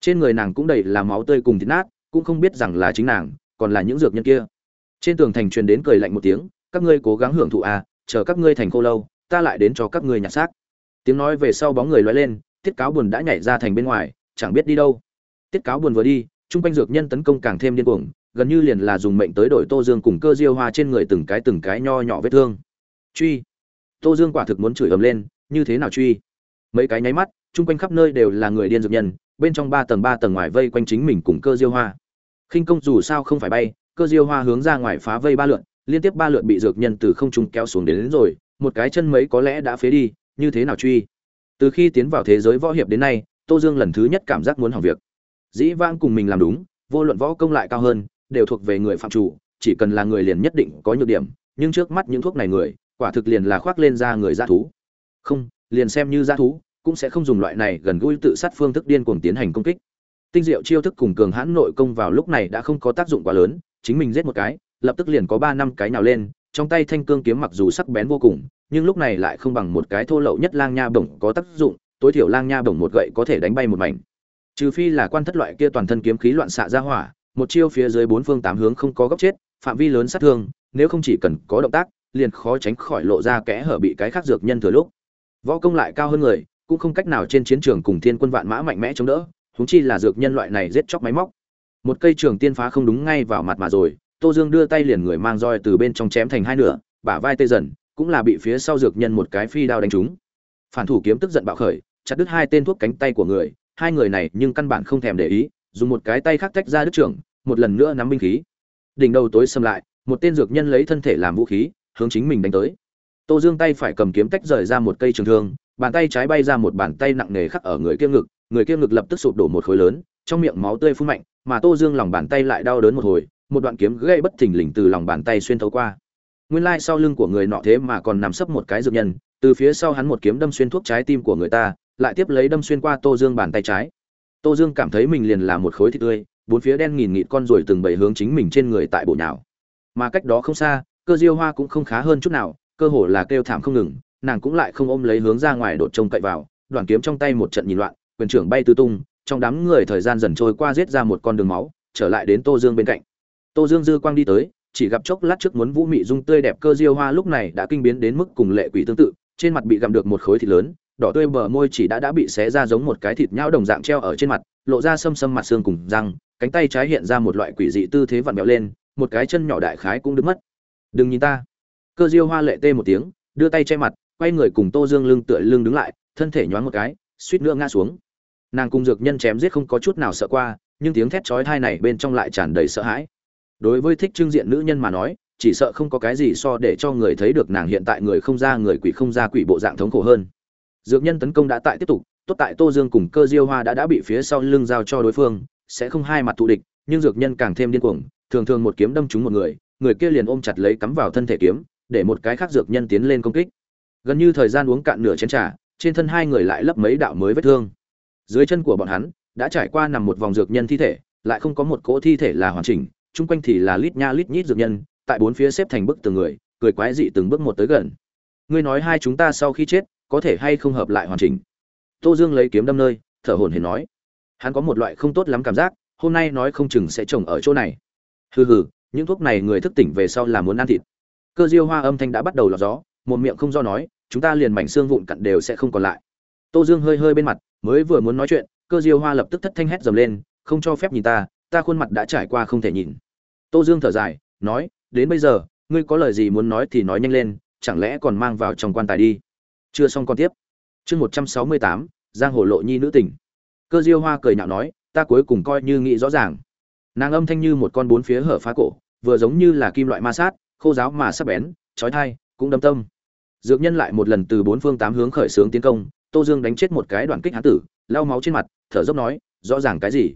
Trên người nàng cũng đầy là máu tươi cùng thịt nát, cũng không biết rằng là chính nàng, còn là những dược nhân kia. Trên tường thành truyền đến cười lạnh một tiếng, các ngươi cố gắng hưởng thụ à chờ các ngươi thành khô lâu, ta lại đến cho các ngươi nhặt xác. Tiếng nói về sau bóng người loay lên, tiết cáo buồn đã nhảy ra thành bên ngoài, chẳng biết đi đâu. Tiết cáo buồn vừa đi trung quanh dược nhân tấn công càng thêm điên cuồng gần như liền là dùng mệnh tới đổi tô dương cùng cơ diêu hoa trên người từng cái từng cái nho nhỏ vết thương. Truy. Tô dương quả thực muốn chửi ầm lên như thế nào truy? Mấy cái nháy mắt chung quanh khắp nơi đều là người điên dược nhân bên trong ba tầng ba tầng ngoài vây quanh chính mình cùng cơ diêu hoa. Khinh công dù sao không phải bay cơ diêu hoa hướng ra ngoài phá vây ba lượn liên tiếp ba lượn bị dược nhân từ không trung kéo xuống đến, đến rồi một cái chân mấy có lẽ đã phế đi như thế nào truy? Từ khi tiến vào thế giới võ hiệp đến nay tô dương lần thứ nhất cảm giác muốn hỏng việc dĩ vãng cùng mình làm đúng, vô luận võ công lại cao hơn, đều thuộc về người phạm chủ, chỉ cần là người liền nhất định có nhược điểm, nhưng trước mắt những thuốc này người, quả thực liền là khoác lên ra người g thú. Không, liền xem như g thú, cũng sẽ không dùng loại này gần gũi tự sát phương thức điên cuồng tiến hành công kích. Tinh diệu chiêu thức cùng cường hãn nội công vào lúc này đã không có tác dụng quá lớn, chính mình giết một cái, lập tức liền có ba năm cái nào lên, trong tay thanh cương kiếm mặc dù sắc bén vô cùng, nhưng lúc này lại không bằng một cái thô lậu nhất lang nha bổng có tác dụng, tối thiểu lang nha bổng một gậy có thể đánh bay một mảnh trừ phi là quan thất loại kia toàn thân kiếm khí loạn xạ ra hỏa, một chiêu phía dưới bốn phương tám hướng không có góc chết, phạm vi lớn sát thương, nếu không chỉ cần có động tác, liền khó tránh khỏi lộ ra kẽ hở bị cái khác dược nhân thừa lúc. Võ công lại cao hơn người, cũng không cách nào trên chiến trường cùng thiên quân vạn mã mạnh mẽ chống đỡ húng chi là dược nhân loại này giết chóc máy móc. Một cây trường tiên phá không đúng ngay vào mặt mà rồi, tô dương đưa tay liền người mang roi từ bên trong chém thành hai nửa, bả vai tê dần, cũng là bị phía sau dược nhân một cái phi đao đánh trúng. Phản thủ kiếm tức giận bạo khởi, chặt đứt hai tên thuốc cánh tay của người hai người này nhưng căn bản không thèm để ý, dùng một cái tay khác tách ra đứt trưởng, một lần nữa nắm binh khí. Đỉnh đầu tối xâm lại, một tên dược nhân lấy thân thể làm vũ khí, hướng chính mình đánh tới. Tô dương tay phải cầm kiếm tách rời ra một cây trường thương, bàn tay trái bay ra một bàn tay nặng nề khắc ở người kia ngực, người kia ngực lập tức sụp đổ một khối lớn, trong miệng máu tươi phun mạnh, mà tô dương lòng bàn tay lại đau đớn một hồi, một đoạn kiếm gây bất thình lình từ lòng bàn tay xuyên thấu qua. Nguyên lai sau lưng của người nọ thế mà còn nằm sấp một cái dược nhân, từ phía sau hắn một kiếm đâm xuyên thuốc trái tim của người ta lại tiếp lấy đâm xuyên qua tô dương bàn tay trái. Tô dương cảm thấy mình liền là một khối thịt tươi, bốn phía đen nghìn nghịt con ruồi từng bầy hướng chính mình trên người tại bộ nhào. Mà cách đó không xa, cơ diêu hoa cũng không khá hơn chút nào, cơ hồ là kêu thảm không ngừng, nàng cũng lại không ôm lấy hướng ra ngoài đột trông cậy vào đoàn kiếm trong tay một trận nhìn loạn, quyền trưởng bay tứ tung, trong đám người thời gian dần trôi qua giết ra một con đường máu, trở lại đến tô dương bên cạnh. Tô dương dư quang đi tới, chỉ gặp chốc lát trước muốn vũ mị dung tươi đẹp cơ diêu hoa lúc này đã kinh biến đến mức cùng lệ quỷ tương tự, trên mặt bị gặm được một khối thịt lớn đỏ tươi bờ môi chỉ đã đã bị xé ra giống một cái thịt nhão đồng dạng treo ở trên mặt, lộ ra sâm sâm mặt xương cùng răng, cánh tay trái hiện ra một loại quỷ dị tư thế vặn vẹo lên, một cái chân nhỏ đại khái cũng đứng mất. Đừng nhìn ta. Cơ diêu hoa lệ tê một tiếng, đưa tay che mặt, quay người cùng tô dương lưng tựa lưng đứng lại, thân thể nhoáng một cái, suýt nữa ngã xuống. Nàng cùng dược nhân chém giết không có chút nào sợ qua, nhưng tiếng thét chói tai này bên trong lại tràn đầy sợ hãi. Đối với thích trưng diện nữ nhân mà nói, chỉ sợ không có cái gì so để cho người thấy được nàng hiện tại người không ra người quỷ không ra quỷ bộ dạng thống khổ hơn dược nhân tấn công đã tại tiếp tục, tốt tại tô dương cùng cơ diêu hoa đã đã bị phía sau lưng giao cho đối phương, sẽ không hai mặt thù địch, nhưng dược nhân càng thêm điên cuồng, thường thường một kiếm đâm trúng một người người kia liền ôm chặt lấy cắm vào thân thể kiếm, để một cái khác dược nhân tiến lên công kích. Gần như thời gian uống cạn nửa chén trà, trên thân hai người lại lấp mấy đạo mới vết thương. Dưới chân của bọn hắn, đã trải qua nằm một vòng dược nhân thi thể, lại không có một cỗ thi thể là hoàn chỉnh, chung quanh thì là lít nha lít nhít dược nhân, tại bốn phía xếp thành bức từng người, cười quái dị từng bước một tới gần. Ngươi nói hai chúng ta sau khi chết có thể hay không hợp lại hoàn chỉnh. Tô dương lấy kiếm đâm nơi, thở hổn hển nói. Hắn có một loại không tốt lắm cảm giác, hôm nay nói không chừng sẽ trồng ở chỗ này. Hừ hừ, những thuốc này người thức tỉnh về sau là muốn ăn thịt. Cơ diêu hoa âm thanh đã bắt đầu lọt gió, một miệng không do nói, chúng ta liền mảnh xương vụn cặn đều sẽ không còn lại. Tô dương hơi hơi bên mặt, mới vừa muốn nói chuyện, cơ diêu hoa lập tức thất thanh hét dầm lên, không cho phép nhìn ta ta khuôn mặt đã trải qua không thể nhìn. Tô dương thở dài, nói, đến bây giờ, ngươi có lời gì muốn nói thì nói nhanh lên, chẳng lẽ còn mang vào trong quan tài đi? Chưa xong con tiếp. Chương một trăm sáu mươi tám, giang hồ lộ nhi nữ tỉnh cơ diêu hoa cười nhạo nói, ta cuối cùng coi như nghĩ rõ ràng. Nàng âm thanh như một con bốn phía hở phá cổ, vừa giống như là kim loại ma sát, khô giáo mà sắp bén trói thai cũng đâm tâm. Dược nhân lại một lần từ bốn phương tám hướng khởi xướng tiến công, tô dương đánh chết một cái đoạn kích hán tử, lau máu trên mặt, thở dốc nói, rõ ràng cái gì?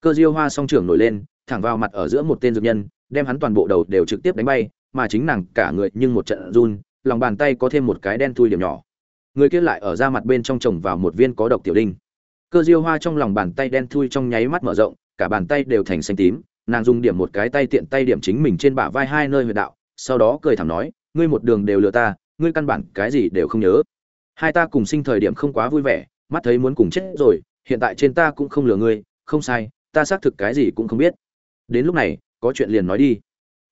Cơ diêu hoa song trưởng nổi lên, thẳng vào mặt ở giữa một tên dược nhân, đem hắn toàn bộ đầu đều trực tiếp đánh bay, mà chính nàng cả người nhưng một trận run, lòng bàn tay có thêm một cái đen thui điểm nhỏ người kia lại ở da mặt bên trong trồng vào một viên có độc tiểu đinh. Cơ diêu hoa trong lòng bàn tay đen thui trong nháy mắt mở rộng, cả bàn tay đều thành xanh tím, nàng dùng điểm một cái tay tiện tay điểm chính mình trên bả vai hai nơi huyệt đạo, sau đó cười thẳng nói, ngươi một đường đều lừa ta, ngươi căn bản cái gì đều không nhớ. Hai ta cùng sinh thời điểm không quá vui vẻ, mắt thấy muốn cùng chết rồi, hiện tại trên ta cũng không lừa ngươi, không sai, ta xác thực cái gì cũng không biết. Đến lúc này, có chuyện liền nói đi.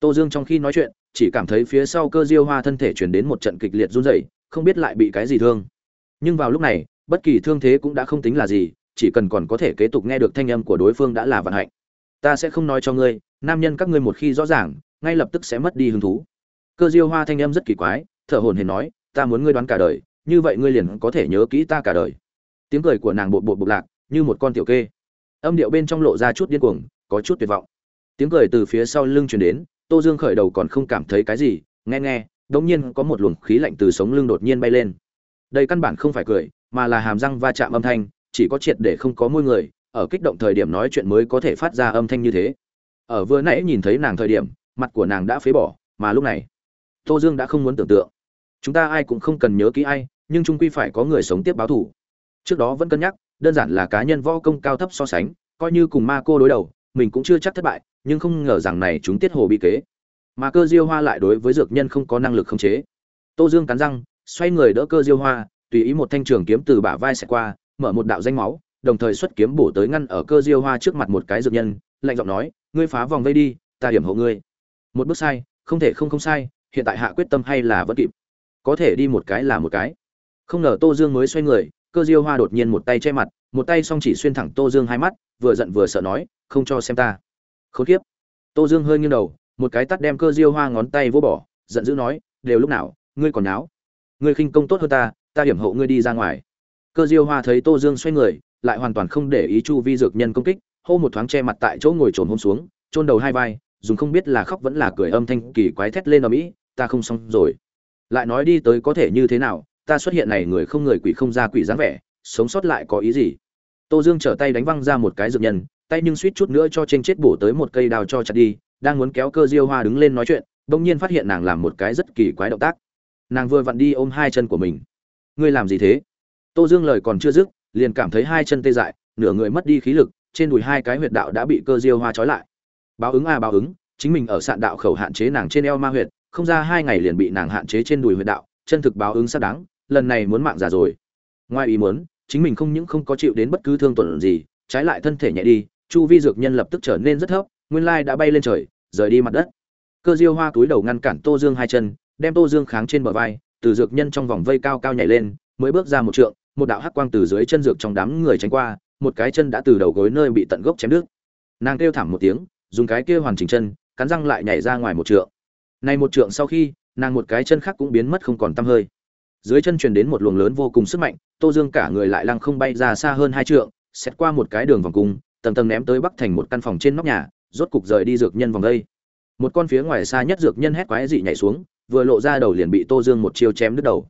Tô dương trong khi nói chuyện, chỉ cảm thấy phía sau cơ diêu hoa thân thể chuyển đến một trận kịch liệt run rẩy không biết lại bị cái gì thương. Nhưng vào lúc này, bất kỳ thương thế cũng đã không tính là gì, chỉ cần còn có thể kế tục nghe được thanh âm của đối phương đã là vận hạnh. Ta sẽ không nói cho ngươi, nam nhân các ngươi một khi rõ ràng, ngay lập tức sẽ mất đi hứng thú. Cơ diêu hoa thanh âm rất kỳ quái, thở hồn hển nói, ta muốn ngươi đoán cả đời, như vậy ngươi liền có thể nhớ kỹ ta cả đời. Tiếng cười của nàng bột bột bột lạc, như một con tiểu kê. Âm điệu bên trong lộ ra chút điên cuồng, có chút tuyệt vọng. Tiếng cười từ phía sau lưng truyền đến, tô dương khởi đầu còn không cảm thấy cái gì, nghe nghe đột nhiên có một luồng khí lạnh từ sống lưng đột nhiên bay lên. Đây căn bản không phải cười, mà là hàm răng va chạm âm thanh, chỉ có triệt để không có môi người, ở kích động thời điểm nói chuyện mới có thể phát ra âm thanh như thế. Ở vừa nãy nhìn thấy nàng thời điểm, mặt của nàng đã phế bỏ, mà lúc này, tô dương đã không muốn tưởng tượng. Chúng ta ai cũng không cần nhớ kỹ ai, nhưng trung quy phải có người sống tiếp báo thủ trước đó vẫn cân nhắc, đơn giản là cá nhân võ công cao thấp so sánh, coi như cùng ma cô đối đầu, mình cũng chưa chắc thất bại, nhưng không ngờ rằng này chúng tiết hồ bị kế mà cơ diêu hoa lại đối với dược nhân không có năng lực khống chế. Tô dương cắn răng, xoay người đỡ cơ diêu hoa, tùy ý một thanh trường kiếm từ bả vai xẹt qua, mở một đạo danh máu, đồng thời xuất kiếm bổ tới ngăn ở cơ diêu hoa trước mặt một cái dược nhân, lạnh giọng nói, ngươi phá vòng vây đi, ta điểm hộ ngươi. Một bước sai, không thể không không sai, hiện tại hạ quyết tâm hay là vẫn kịp. Có thể đi một cái là một cái. Không ngờ tô dương mới xoay người, cơ diêu hoa đột nhiên một tay che mặt, một tay song chỉ xuyên thẳng tô dương hai mắt, vừa giận vừa sợ nói, không cho xem ta. Khốn kiếp. Tô dương hơi nghiêng đầu một cái tắt đem cơ diêu hoa ngón tay vỗ bỏ, giận dữ nói, đều lúc nào, ngươi còn náo? Ngươi khinh công tốt hơn ta ta điểm hộ ngươi đi ra ngoài. Cơ diêu hoa thấy tô dương xoay người, lại hoàn toàn không để ý chu vi dược nhân công kích, hô một thoáng che mặt tại chỗ ngồi trồn hôm xuống, chôn đầu hai vai, dùng không biết là khóc vẫn là cười âm thanh kỳ quái thét lên ở mỹ ta không xong rồi. Lại nói đi tới có thể như thế nào, ta xuất hiện này người không người quỷ không ra quỷ dáng vẻ, sống sót lại có ý gì? Tô dương trở tay đánh văng ra một cái dược nhân, tay nhưng suýt chút nữa cho trên chết bổ tới một cây đào cho chặt đi đang muốn kéo cơ diêu hoa đứng lên nói chuyện, bỗng nhiên phát hiện nàng làm một cái rất kỳ quái động tác. Nàng vừa vặn đi ôm hai chân của mình. Ngươi làm gì thế? Tô dương lời còn chưa dứt, liền cảm thấy hai chân tê dại, nửa người mất đi khí lực, trên đùi hai cái huyệt đạo đã bị cơ diêu hoa trói lại. Báo ứng a à báo ứng, chính mình ở sạn đạo khẩu hạn chế nàng trên eo ma huyệt, không ra hai ngày liền bị nàng hạn chế trên đùi huyệt đạo, chân thực báo ứng xác đáng, lần này muốn mạng già rồi. Ngoài ý muốn, chính mình không những không có chịu đến bất cứ thương tổn gì, trái lại thân thể nhẹ đi, chu vi dược nhân lập tức trở nên rất thấp nguyên lai đã bay lên trời, rời đi mặt đất. Cơ diêu hoa túi đầu ngăn cản tô dương hai chân, đem tô dương kháng trên bờ vai, từ dược nhân trong vòng vây cao cao nhảy lên, mới bước ra một trượng, một đạo hắc quang từ dưới chân dược trong đám người tránh qua, một cái chân đã từ đầu gối nơi bị tận gốc chém đứt. Nàng kêu thảm một tiếng, dùng cái kia hoàn chỉnh chân, cắn răng lại nhảy ra ngoài một trượng. Này một trượng sau khi, nàng một cái chân khác cũng biến mất không còn tăm hơi. Dưới chân truyền đến một luồng lớn vô cùng sức mạnh, tô dương cả người lại lăng không bay ra xa hơn hai trượng xét qua một cái đường vòng cung, tầng tầng ném tới bắc thành một căn phòng trên nóc nhà rốt cục rời đi dược nhân vòng đây. Một con phía ngoài xa nhất dược nhân hét quái dị nhảy xuống vừa lộ ra đầu liền bị tô dương một chiêu chém đứt đầu.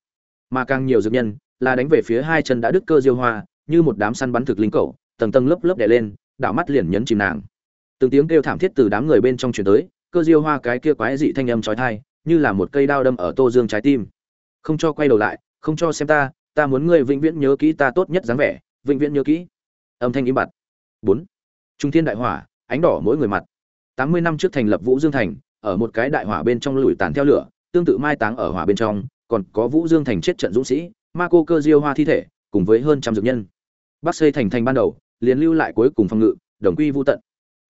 Mà càng nhiều dược nhân là đánh về phía hai chân đã đứt cơ diêu hoa như một đám săn bắn thực linh cẩu, tầng tầng lớp lớp đè lên đảo mắt liền nhấn chìm nàng. Từng tiếng kêu thảm thiết từ đám người bên trong truyền tới cơ diêu hoa cái kia quái dị thanh âm chói tai như là một cây đao đâm ở tô dương trái tim. Không cho quay đầu lại không cho xem ta ta muốn ngươi vĩnh viễn nhớ kỹ ta tốt nhất dáng vẻ vĩnh viễn nhớ kỹ. Âm thanh im bặt. Bốn. Trung thiên đại hỏa ánh đỏ mỗi người mặt. Tám mươi năm trước thành lập vũ dương thành, ở một cái đại hỏa bên trong lùi tàn theo lửa, tương tự mai táng ở hỏa bên trong, còn có vũ dương thành chết trận dũng sĩ, ma cô cơ diêu hoa thi thể, cùng với hơn trăm dược nhân. Bắc xây thành thành ban đầu, liền lưu lại cuối cùng phòng ngự, đồng quy vô tận.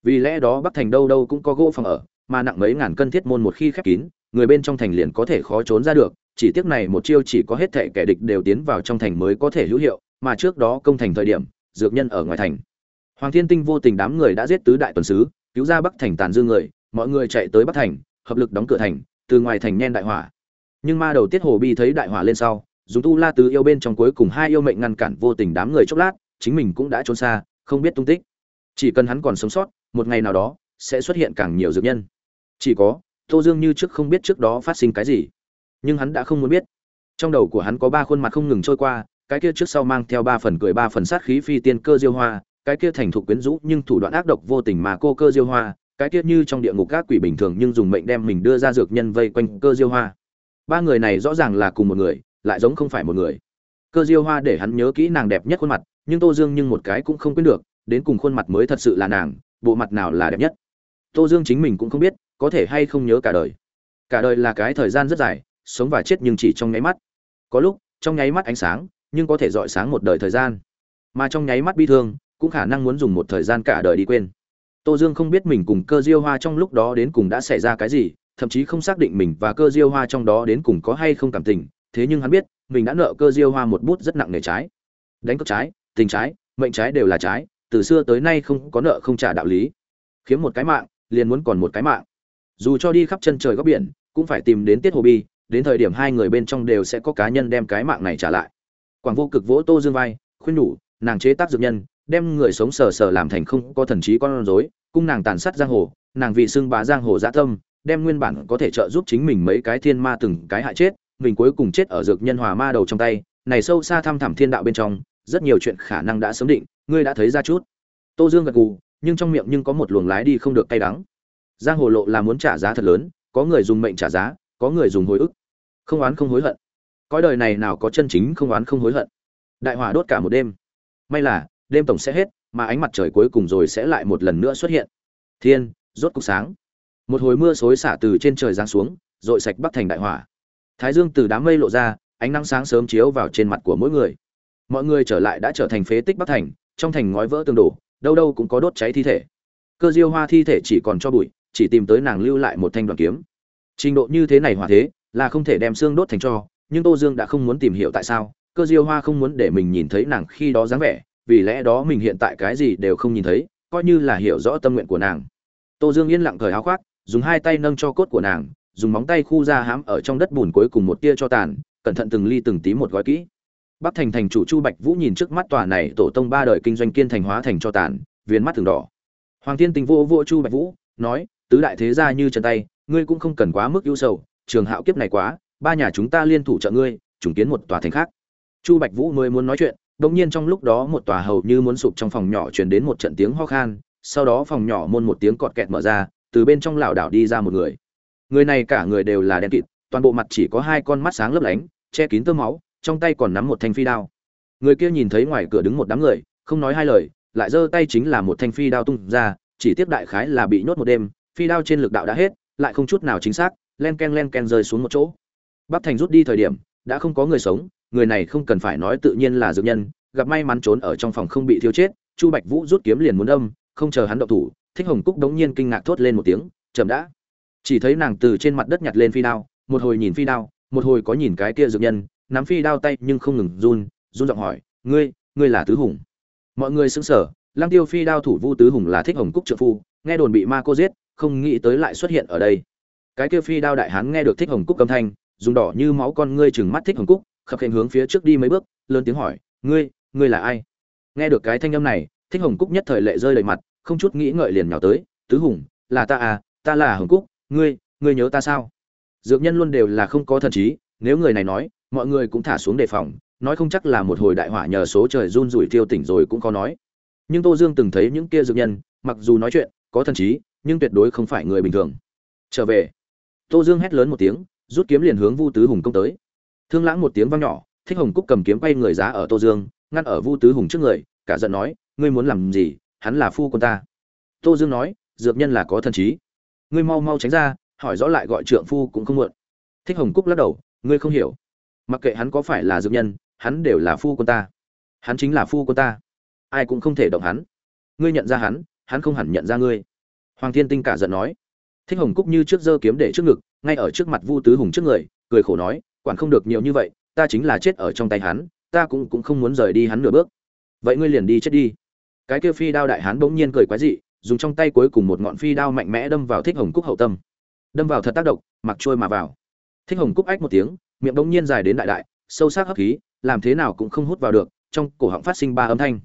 Vì lẽ đó bắc thành đâu đâu cũng có gỗ phòng ở, mà nặng mấy ngàn cân thiết môn một khi khép kín, người bên trong thành liền có thể khó trốn ra được, chỉ tiếc này một chiêu chỉ có hết thệ kẻ địch đều tiến vào trong thành mới có thể hữu hiệu, mà trước đó công thành thời điểm, dược nhân ở ngoài thành hoàng thiên tinh vô tình đám người đã giết tứ đại tuần sứ, cứu ra bắc thành tàn dư người, mọi người chạy tới bắc thành, hợp lực đóng cửa thành, từ ngoài thành nhen đại hỏa. Nhưng ma đầu tiết hồ bi thấy đại hỏa lên sau, dùng tu la tứ yêu bên trong cuối cùng hai yêu mệnh ngăn cản vô tình đám người chốc lát, chính mình cũng đã trốn xa, không biết tung tích. Chỉ cần hắn còn sống sót, một ngày nào đó, sẽ xuất hiện càng nhiều dược nhân. Chỉ có, tô dương như trước không biết trước đó phát sinh cái gì. Nhưng hắn đã không muốn biết. Trong đầu của hắn có ba khuôn mặt không ngừng trôi qua, cái kia trước sau mang theo ba phần cười, ba phần sát khí phi tiên cơ diêu hoa cái kia thành thục quyến rũ nhưng thủ đoạn ác độc vô tình mà cô cơ diêu hoa, cái kia như trong địa ngục các quỷ bình thường nhưng dùng mệnh đem mình đưa ra dược nhân vây quanh cơ diêu hoa. Ba người này rõ ràng là cùng một người, lại giống không phải một người. Cơ diêu hoa để hắn nhớ kỹ nàng đẹp nhất khuôn mặt, nhưng tô dương nhưng một cái cũng không quên được, đến cùng khuôn mặt mới thật sự là nàng, bộ mặt nào là đẹp nhất. Tô dương chính mình cũng không biết, có thể hay không nhớ cả đời. Cả đời là cái thời gian rất dài, sống và chết nhưng chỉ trong nháy mắt. Có lúc, trong nháy mắt ánh sáng, nhưng có thể dọi sáng một đời thời gian. Mà trong nháy mắt bi thương cũng khả năng muốn dùng một thời gian cả đời đi quên. Tô dương không biết mình cùng cơ diêu hoa trong lúc đó đến cùng đã xảy ra cái gì, thậm chí không xác định mình và cơ diêu hoa trong đó đến cùng có hay không cảm tình, thế nhưng hắn biết, mình đã nợ cơ diêu hoa một bút rất nặng nề trái. Đánh cược trái, tình trái, mệnh trái đều là trái, từ xưa tới nay không có nợ không trả đạo lý. Khiếm một cái mạng, liền muốn còn một cái mạng. Dù cho đi khắp chân trời góc biển, cũng phải tìm đến tiết hồ bi, đến thời điểm hai người bên trong đều sẽ có cá nhân đem cái mạng này trả lại. Quảng vô cực vỗ tô dương vai, khuyên nhủ, nàng chế tác dược nhân đem người sống sờ sờ làm thành không có thần trí con rối, cung nàng tàn sát giang hồ, nàng vì xưng bá giang hồ dã tâm, đem nguyên bản có thể trợ giúp chính mình mấy cái thiên ma từng cái hại chết, mình cuối cùng chết ở dược nhân hòa ma đầu trong tay, này sâu xa thăm thẳm thiên đạo bên trong, rất nhiều chuyện khả năng đã sớm định, ngươi đã thấy ra chút. Tô dương gật gù, nhưng trong miệng nhưng có một luồng lái đi không được cay đắng. Giang hồ lộ là muốn trả giá thật lớn, có người dùng mệnh trả giá, có người dùng hồi ức. Không oán không hối hận. Cõi đời này nào có chân chính không oán không hối hận. Đại hỏa đốt cả một đêm. May là đêm tổng sẽ hết, mà ánh mặt trời cuối cùng rồi sẽ lại một lần nữa xuất hiện. Thiên, rốt cục sáng. Một hồi mưa xối xả từ trên trời giáng xuống dội sạch bắc thành đại hỏa. Thái dương từ đám mây lộ ra, ánh nắng sáng sớm chiếu vào trên mặt của mỗi người. Mọi người trở lại đã trở thành phế tích bắc thành, trong thành ngói vỡ tương đổ, đâu đâu cũng có đốt cháy thi thể. Cơ diêu hoa thi thể chỉ còn cho bụi, chỉ tìm tới nàng lưu lại một thanh đoàn kiếm. Trình độ như thế này hòa thế, là không thể đem xương đốt thành cho, nhưng tô dương đã không muốn tìm hiểu tại sao, cơ diêu hoa không muốn để mình nhìn thấy nàng khi đó dáng vẻ vì lẽ đó mình hiện tại cái gì đều không nhìn thấy, coi như là hiểu rõ tâm nguyện của nàng. Tô dương yên lặng thời háo khoác, dùng hai tay nâng cho cốt của nàng, dùng móng tay khu ra hãm ở trong đất bùn cuối cùng một tia cho tàn, cẩn thận từng ly từng tí một gói kỹ. Bắc thành thành chủ chu bạch vũ nhìn trước mắt tòa này tổ tông ba đời kinh doanh kiên thành hóa thành cho tàn viên mắt thường đỏ. Hoàng thiên tình vô vô chu bạch vũ, nói, tứ đại thế gia như chân tay, ngươi cũng không cần quá mức ưu sầu, trường hạo kiếp này quá, ba nhà chúng ta liên thủ trợ ngươi, trùng kiến một tòa thành khác. Chu bạch vũ mới muốn nói chuyện đột nhiên trong lúc đó một tòa hầu như muốn sụp trong phòng nhỏ truyền đến một trận tiếng ho khan, sau đó phòng nhỏ môn một tiếng cọt kẹt mở ra, từ bên trong lảo đảo đi ra một người. Người này cả người đều là đen kịt, toàn bộ mặt chỉ có hai con mắt sáng lấp lánh, che kín tơ máu, trong tay còn nắm một thanh phi đao. Người kia nhìn thấy ngoài cửa đứng một đám người, không nói hai lời, lại giơ tay chính là một thanh phi đao tung ra, chỉ tiếp đại khái là bị nhốt một đêm, phi đao trên lực đạo đã hết, lại không chút nào chính xác, len ken len ken rơi xuống một chỗ. Bắc thành rút đi thời điểm, đã không có người sống người này không cần phải nói tự nhiên là dược nhân, gặp may mắn trốn ở trong phòng không bị thiêu chết, chu bạch vũ rút kiếm liền muốn đâm không chờ hắn động thủ, thích hồng cúc đống nhiên kinh ngạc thốt lên một tiếng, chậm đã. Chỉ thấy nàng từ trên mặt đất nhặt lên phi đao, một hồi nhìn phi đao, một hồi có nhìn cái kia dược nhân, nắm phi đao tay nhưng không ngừng run run giọng hỏi, ngươi ngươi là tứ hùng? Mọi người sững sờ, lăng tiêu phi đao thủ vu tứ hùng là thích hồng cúc trợ phu, nghe đồn bị ma cô giết, không nghĩ tới lại xuất hiện ở đây. Cái kia phi đao đại hán nghe được thích hồng cúc âm thanh, dùng đỏ như máu con ngươi chừng mắt thích hồng cúc khập khen hướng phía trước đi mấy bước, lớn tiếng hỏi, ngươi ngươi là ai? Nghe được cái thanh âm này, thích hồng cúc nhất thời lệ rơi đầy mặt, không chút nghĩ ngợi liền nhào tới, tứ hùng, là ta à ta là hồng cúc, ngươi ngươi nhớ ta sao? Dược nhân luôn đều là không có thần trí, nếu người này nói, mọi người cũng thả xuống đề phòng, nói không chắc là một hồi đại hỏa nhờ số trời run rủi tiêu tỉnh rồi cũng có nói. Nhưng tô dương từng thấy những kia dược nhân, mặc dù nói chuyện, có thần trí, nhưng tuyệt đối không phải người bình thường. Trở về, tô dương hét lớn một tiếng, rút kiếm liền hướng vu tứ hùng công tới thương lãng một tiếng vang nhỏ, thích hồng cúc cầm kiếm quay người giá ở tô dương, ngăn ở vu tứ hùng trước người, cả giận nói, ngươi muốn làm gì? Hắn là phu quân ta. Tô dương nói, dược nhân là có thần trí. Ngươi mau mau tránh ra, hỏi rõ lại gọi trượng phu cũng không muộn. Thích hồng cúc lắc đầu, ngươi không hiểu. Mặc kệ hắn có phải là dược nhân, hắn đều là phu quân ta. Hắn chính là phu quân ta. Ai cũng không thể động hắn. Ngươi nhận ra hắn hắn không hẳn nhận ra ngươi. Hoàng thiên tinh cả giận nói. Thích hồng cúc như trước giơ kiếm để trước ngực, ngay ở trước mặt vu tứ hùng trước người, cười khổ nói quản không được nhiều như vậy, ta chính là chết ở trong tay hắn, ta cũng cũng không muốn rời đi hắn nửa bước. Vậy ngươi liền đi chết đi. Cái kia phi đao đại hán bỗng nhiên cười quái dị, dùng trong tay cuối cùng một ngọn phi đao mạnh mẽ đâm vào thích hồng cúc hậu tâm. Đâm vào thật tác động, mặc trôi mà vào. Thích hồng cúc ách một tiếng, miệng bỗng nhiên dài đến đại đại, sâu sắc hấp khí, làm thế nào cũng không hút vào được, trong cổ họng phát sinh ba âm thanh.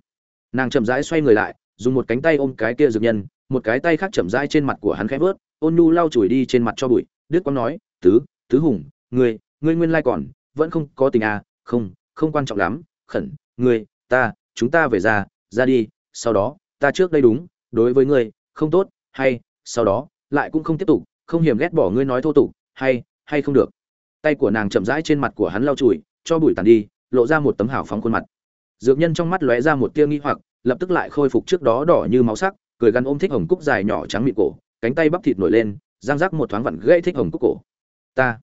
Nàng chậm rãi xoay người lại, dùng một cánh tay ôm cái kia dược nhân, một cái tay khác chậm rãi trên mặt của hắn khẽ vớt, ôn nhu lau chùi đi trên mặt cho bụi đức quang nói, tứ tứ hùng, ngươi ngươi nguyên lai còn, vẫn không có tình à không không quan trọng lắm, khẩn, ngươi, ta, chúng ta về ra ra đi, sau đó, ta trước đây đúng, đối với ngươi, không tốt, hay, sau đó, lại cũng không tiếp tục, không hiểm ghét bỏ ngươi nói thô tục, hay hay không được. Tay của nàng chậm rãi trên mặt của hắn lau chùi, cho bụi tàn đi, lộ ra một tấm hảo phóng khuôn mặt. Dược nhân trong mắt lóe ra một tia nghi hoặc, lập tức lại khôi phục trước đó đỏ như máu sắc, cười gắn ôm thích hồng cúc dài nhỏ trắng mịn cổ, cánh tay bắp thịt nổi lên giang rắc một thoáng vặn gãy thích hồng cúc cổ. Ta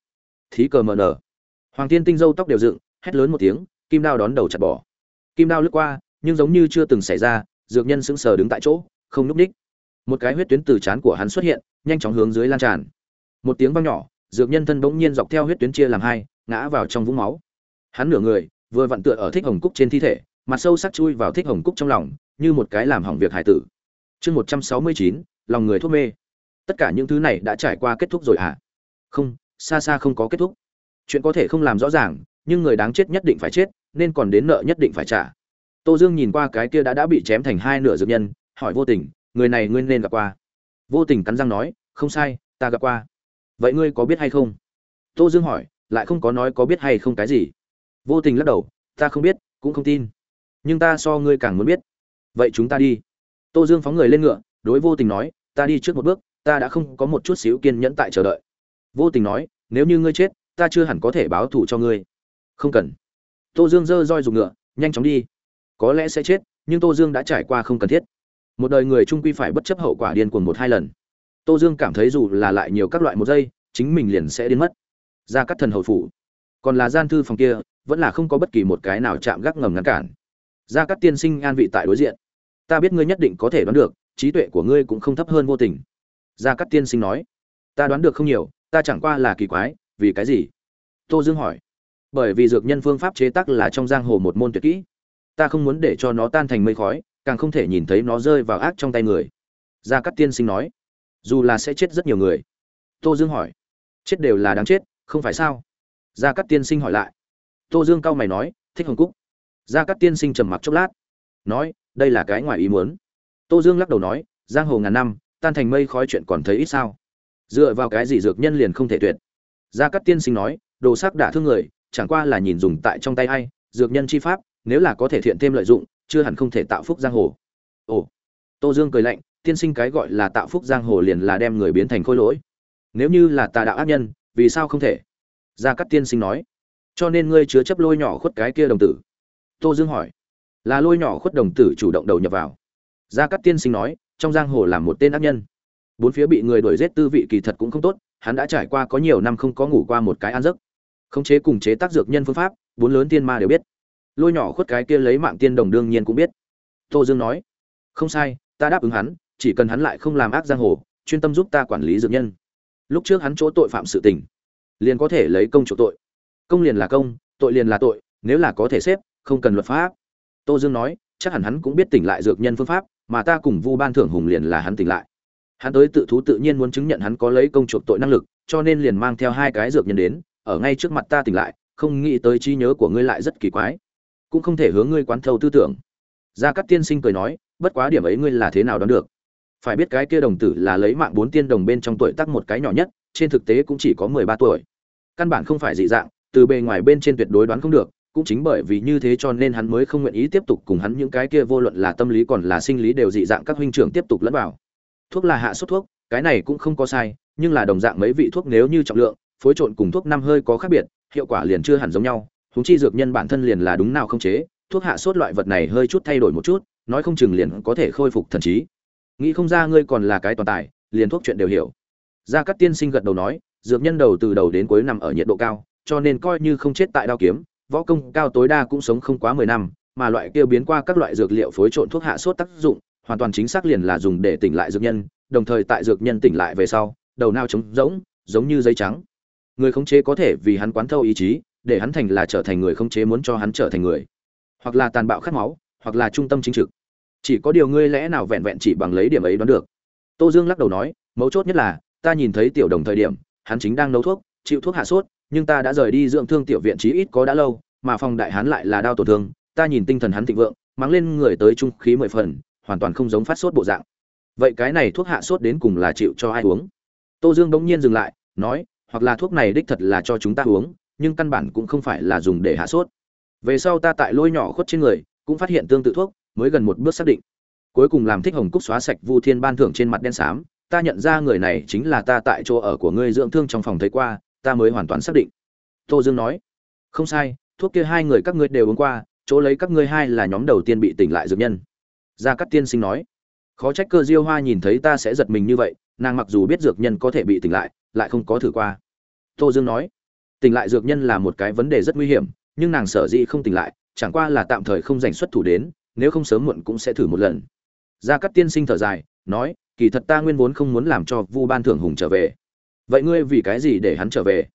thí cờ mờ nở hoàng thiên tinh dâu tóc đều dựng, hét lớn một tiếng, kim đao đón đầu chặt bỏ. Kim đao lướt qua, nhưng giống như chưa từng xảy ra, dược nhân sững sờ đứng tại chỗ, không núp ních một cái huyết tuyến từ trán của hắn xuất hiện, nhanh chóng hướng dưới lan tràn. Một tiếng vang nhỏ, dược nhân thân bỗng nhiên dọc theo huyết tuyến chia làm hai, ngã vào trong vũng máu. Hắn nửa người, vừa vặn tựa ở thích hồng cúc trên thi thể, mặt sâu sắc chui vào thích hồng cúc trong lòng, như một cái làm hỏng việc hải tử. Chương một trăm sáu mươi chín, lòng người thuốc mê. Tất cả những thứ này đã trải qua kết thúc rồi à không xa xa không có kết thúc. Chuyện có thể không làm rõ ràng, nhưng người đáng chết nhất định phải chết, nên còn đến nợ nhất định phải trả. Tô dương nhìn qua cái kia đã đã bị chém thành hai nửa dược nhân, hỏi vô tình, người này ngươi nên gặp qua? Vô tình cắn răng nói, không sai, ta gặp qua. Vậy ngươi có biết hay không? Tô dương hỏi, lại không có nói có biết hay không cái gì? Vô tình lắc đầu, ta không biết, cũng không tin. Nhưng ta so ngươi càng muốn biết. Vậy chúng ta đi. Tô dương phóng người lên ngựa, đối vô tình nói, ta đi trước một bước, ta đã không có một chút xíu kiên nhẫn tại chờ đợi vô tình nói, nếu như ngươi chết, ta chưa hẳn có thể báo thù cho ngươi. Không cần. Tô dương giơ roi dùng ngựa, nhanh chóng đi. Có lẽ sẽ chết, nhưng tô dương đã trải qua không cần thiết. Một đời người trung quy phải bất chấp hậu quả điên cuồng một hai lần. Tô dương cảm thấy dù là lại nhiều các loại một giây, chính mình liền sẽ đến mất. Ra các thần hậu phủ. Còn là gian thư phòng kia, vẫn là không có bất kỳ một cái nào chạm gác ngầm ngăn cản. Ra các tiên sinh an vị tại đối diện. Ta biết ngươi nhất định có thể đoán được, trí tuệ của ngươi cũng không thấp hơn vô tình. Gia các tiên sinh nói. Ta đoán được không nhiều ta chẳng qua là kỳ quái, vì cái gì? Tô dương hỏi. Bởi vì dược nhân phương pháp chế tác là trong giang hồ một môn tuyệt kỹ. Ta không muốn để cho nó tan thành mây khói, càng không thể nhìn thấy nó rơi vào ác trong tay người. Gia cắt tiên sinh nói. Dù là sẽ chết rất nhiều người. Tô dương hỏi. Chết đều là đáng chết, không phải sao? Gia cắt tiên sinh hỏi lại. Tô dương cau mày nói, thích hồng cúc. Gia cắt tiên sinh trầm mặc chốc lát, nói, đây là cái ngoài ý muốn. Tô dương lắc đầu nói, giang hồ ngàn năm, tan thành mây khói chuyện còn thấy ít sao? Dựa vào cái gì dược nhân liền không thể tuyệt. Gia cắt tiên sinh nói, đồ sắc đả thương người, chẳng qua là nhìn dùng tại trong tay hay dược nhân chi pháp, nếu là có thể thiện thêm lợi dụng, chưa hẳn không thể tạo phúc giang hồ. Ồ, tô dương cười lạnh, tiên sinh cái gọi là tạo phúc giang hồ liền là đem người biến thành khôi lỗi. Nếu như là tà đạo ác nhân, vì sao không thể? Gia cắt tiên sinh nói. Cho nên ngươi chứa chấp lôi nhỏ khuất cái kia đồng tử. Tô dương hỏi. Là lôi nhỏ khuất đồng tử chủ động đầu nhập vào. Gia cắt tiên sinh nói, trong giang hồ là một tên ác nhân bốn phía bị người đuổi giết tư vị kỳ thật cũng không tốt, hắn đã trải qua có nhiều năm không có ngủ qua một cái ăn giấc. Khống chế cùng chế tác dược nhân phương pháp, bốn lớn tiên ma đều biết. Lôi nhỏ khuất cái kia lấy mạng tiên đồng đương nhiên cũng biết. Tô dương nói, không sai, ta đáp ứng hắn, chỉ cần hắn lại không làm ác giang hồ, chuyên tâm giúp ta quản lý dược nhân. Lúc trước hắn chỗ tội phạm sự tình, liền có thể lấy công chỗ tội. Công liền là công, tội liền là tội, nếu là có thể xếp, không cần luật pháp. Tô dương nói, chắc hẳn hắn cũng biết tỉnh lại dược nhân phương pháp, mà ta cùng vu ban thưởng hùng liền là hắn tỉnh lại hắn tới tự thú tự nhiên muốn chứng nhận hắn có lấy công chuộc tội năng lực, cho nên liền mang theo hai cái dược nhân đến, ở ngay trước mặt ta tỉnh lại, không nghĩ tới trí nhớ của ngươi lại rất kỳ quái. Cũng không thể hướng ngươi quán thâu tư tưởng. Gia cát tiên sinh cười nói, bất quá điểm ấy ngươi là thế nào đoán được? Phải biết cái kia đồng tử là lấy mạng bốn tiên đồng bên trong tuổi tác một cái nhỏ nhất, trên thực tế cũng chỉ có mười ba tuổi. Căn bản không phải dị dạng, từ bề ngoài bên trên tuyệt đối đoán không được, cũng chính bởi vì như thế cho nên hắn mới không nguyện ý tiếp tục cùng hắn những cái kia vô luận là tâm lý còn là sinh lý đều dị dạng các huynh trưởng tiếp tục lẫn vào thuốc là hạ sốt thuốc, cái này cũng không có sai, nhưng là đồng dạng mấy vị thuốc nếu như trọng lượng, phối trộn cùng thuốc năm hơi có khác biệt, hiệu quả liền chưa hẳn giống nhau húng chi dược nhân bản thân liền là đúng nào không chế, thuốc hạ sốt loại vật này hơi chút thay đổi một chút, nói không chừng liền có thể khôi phục thần trí. Nghĩ không ra ngươi còn là cái toàn tài, liền thuốc chuyện đều hiểu. Gia cát tiên sinh gật đầu nói, dược nhân đầu từ đầu đến cuối nằm ở nhiệt độ cao, cho nên coi như không chết tại đao kiếm, võ công cao tối đa cũng sống không quá mười năm, mà loại kia biến qua các loại dược liệu phối trộn thuốc hạ sốt tác dụng hoàn toàn chính xác liền là dùng để tỉnh lại dược nhân, đồng thời tại dược nhân tỉnh lại về sau, đầu não trống rỗng, giống như giấy trắng. Người khống chế có thể vì hắn quán thâu ý chí, để hắn thành là trở thành người khống chế muốn cho hắn trở thành người. Hoặc là tàn bạo khát máu, hoặc là trung tâm chính trực. Chỉ có điều ngươi lẽ nào vẹn vẹn chỉ bằng lấy điểm ấy đoán được? Tô dương lắc đầu nói, mấu chốt nhất là, ta nhìn thấy tiểu đồng thời điểm, hắn chính đang nấu thuốc, chịu thuốc hạ sốt, nhưng ta đã rời đi dưỡng thương tiểu viện chí ít có đã lâu, mà phòng đại hắn lại là đau tổn thương, ta nhìn tinh thần hắn thịnh vượng mang lên người tới trung khí mười phần hoàn toàn không giống phát sốt bộ dạng. Vậy cái này thuốc hạ sốt đến cùng là chịu cho ai uống? Tô dương bỗng nhiên dừng lại, nói, hoặc là thuốc này đích thật là cho chúng ta uống, nhưng căn bản cũng không phải là dùng để hạ sốt. Về sau ta tại lôi nhỏ khuất trên người, cũng phát hiện tương tự thuốc, mới gần một bước xác định. Cuối cùng làm thích hồng cúc xóa sạch vu thiên ban thưởng trên mặt đen xám, ta nhận ra người này chính là ta tại chỗ ở của ngươi dưỡng thương trong phòng thấy qua, ta mới hoàn toàn xác định. Tô dương nói, không sai, thuốc kia hai người các ngươi đều uống qua, chỗ lấy các ngươi hai là nhóm đầu tiên bị tỉnh lại dược nhân gia cát tiên sinh nói. Khó trách cơ diêu hoa nhìn thấy ta sẽ giật mình như vậy, nàng mặc dù biết dược nhân có thể bị tỉnh lại lại không có thử qua. Tô dương nói. Tỉnh lại dược nhân là một cái vấn đề rất nguy hiểm, nhưng nàng sở dĩ không tỉnh lại, chẳng qua là tạm thời không giành xuất thủ đến, nếu không sớm muộn cũng sẽ thử một lần. Gia cát tiên sinh thở dài, nói, kỳ thật ta nguyên vốn không muốn làm cho vu ban thưởng hùng trở về. Vậy ngươi vì cái gì để hắn trở về?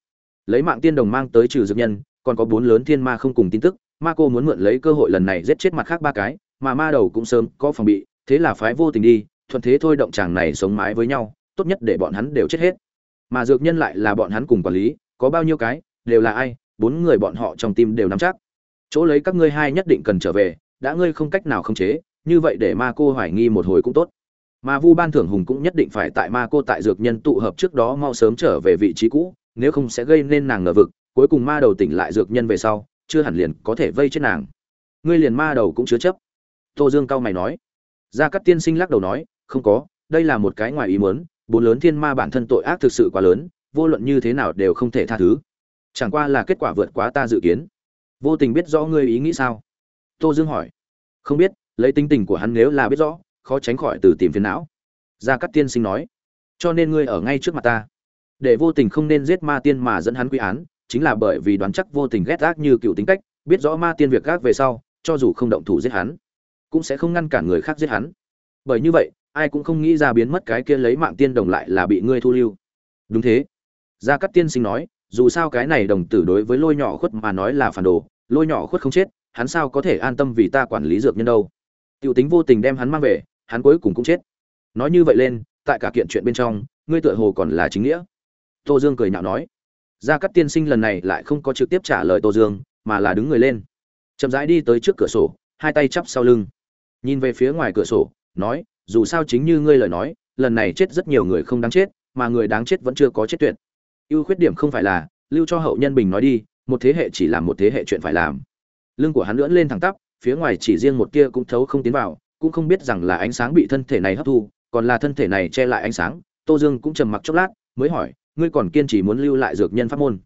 Lấy mạng tiên đồng mang tới trừ dược nhân, còn có bốn lớn thiên ma không cùng tin tức, ma cô muốn mượn lấy cơ hội lần này giết chết mặt khác ba cái mà ma đầu cũng sớm có phòng bị, thế là phái vô tình đi, thuận thế thôi động chàng này sống mái với nhau, tốt nhất để bọn hắn đều chết hết. Mà dược nhân lại là bọn hắn cùng quản lý, có bao nhiêu cái, đều là ai, bốn người bọn họ trong tim đều nắm chắc. Chỗ lấy các ngươi hai nhất định cần trở về, đã ngươi không cách nào khống chế, như vậy để ma cô hoài nghi một hồi cũng tốt. Mà vu ban thưởng hùng cũng nhất định phải tại ma cô tại dược nhân tụ hợp trước đó mau sớm trở về vị trí cũ, nếu không sẽ gây nên nàng ngờ vực, cuối cùng ma đầu tỉnh lại dược nhân về sau, chưa hẳn liền có thể vây chết nàng. Ngươi liền ma đầu cũng chứa chấp tô dương cao mày nói. Gia cát tiên sinh lắc đầu nói, không có, đây là một cái ngoài ý muốn, bốn lớn thiên ma bản thân tội ác thực sự quá lớn, vô luận như thế nào đều không thể tha thứ. Chẳng qua là kết quả vượt quá ta dự kiến. Vô tình biết rõ ngươi ý nghĩ sao? Tô dương hỏi. Không biết, lấy tính tình của hắn nếu là biết rõ, khó tránh khỏi từ tìm phiền não. Gia cát tiên sinh nói. Cho nên ngươi ở ngay trước mặt ta. Để vô tình không nên giết ma tiên mà dẫn hắn quy án, chính là bởi vì đoán chắc vô tình ghét ác như cựu tính cách, biết rõ ma tiên việc gác về sau, cho dù không động thủ giết hắn cũng sẽ không ngăn cản người khác giết hắn bởi như vậy ai cũng không nghĩ ra biến mất cái kia lấy mạng tiên đồng lại là bị ngươi thu lưu đúng thế gia cát tiên sinh nói dù sao cái này đồng tử đối với lôi nhỏ khuất mà nói là phản đồ lôi nhỏ khuất không chết hắn sao có thể an tâm vì ta quản lý dược nhân đâu Tiểu tính vô tình đem hắn mang về, hắn cuối cùng cũng chết. Nói như vậy lên, tại cả kiện chuyện bên trong, ngươi tựa hồ còn là chính nghĩa. Tô Dương cười nhạo nói. Gia Cát tiên sinh lần này lại không có trực tiếp trả lời Tô Dương, mà là đứng người lên, chậm rãi đi tới trước cửa sổ, hai tay chắp sau lưng, nhìn về phía ngoài cửa sổ, nói, dù sao chính như ngươi lời nói, lần này chết rất nhiều người không đáng chết, mà người đáng chết vẫn chưa có chết tuyệt. Ưu khuyết điểm không phải là, lưu cho hậu nhân bình nói đi, một thế hệ chỉ làm một thế hệ chuyện phải làm. Lưng của hắn lưỡn lên thẳng tắp, phía ngoài chỉ riêng một tia cũng thấu không tiến vào, cũng không biết rằng là ánh sáng bị thân thể này hấp thu, còn là thân thể này che lại ánh sáng. Tô Dương cũng trầm mặc chốc lát, mới hỏi, ngươi còn kiên trì muốn lưu lại dược nhân pháp môn?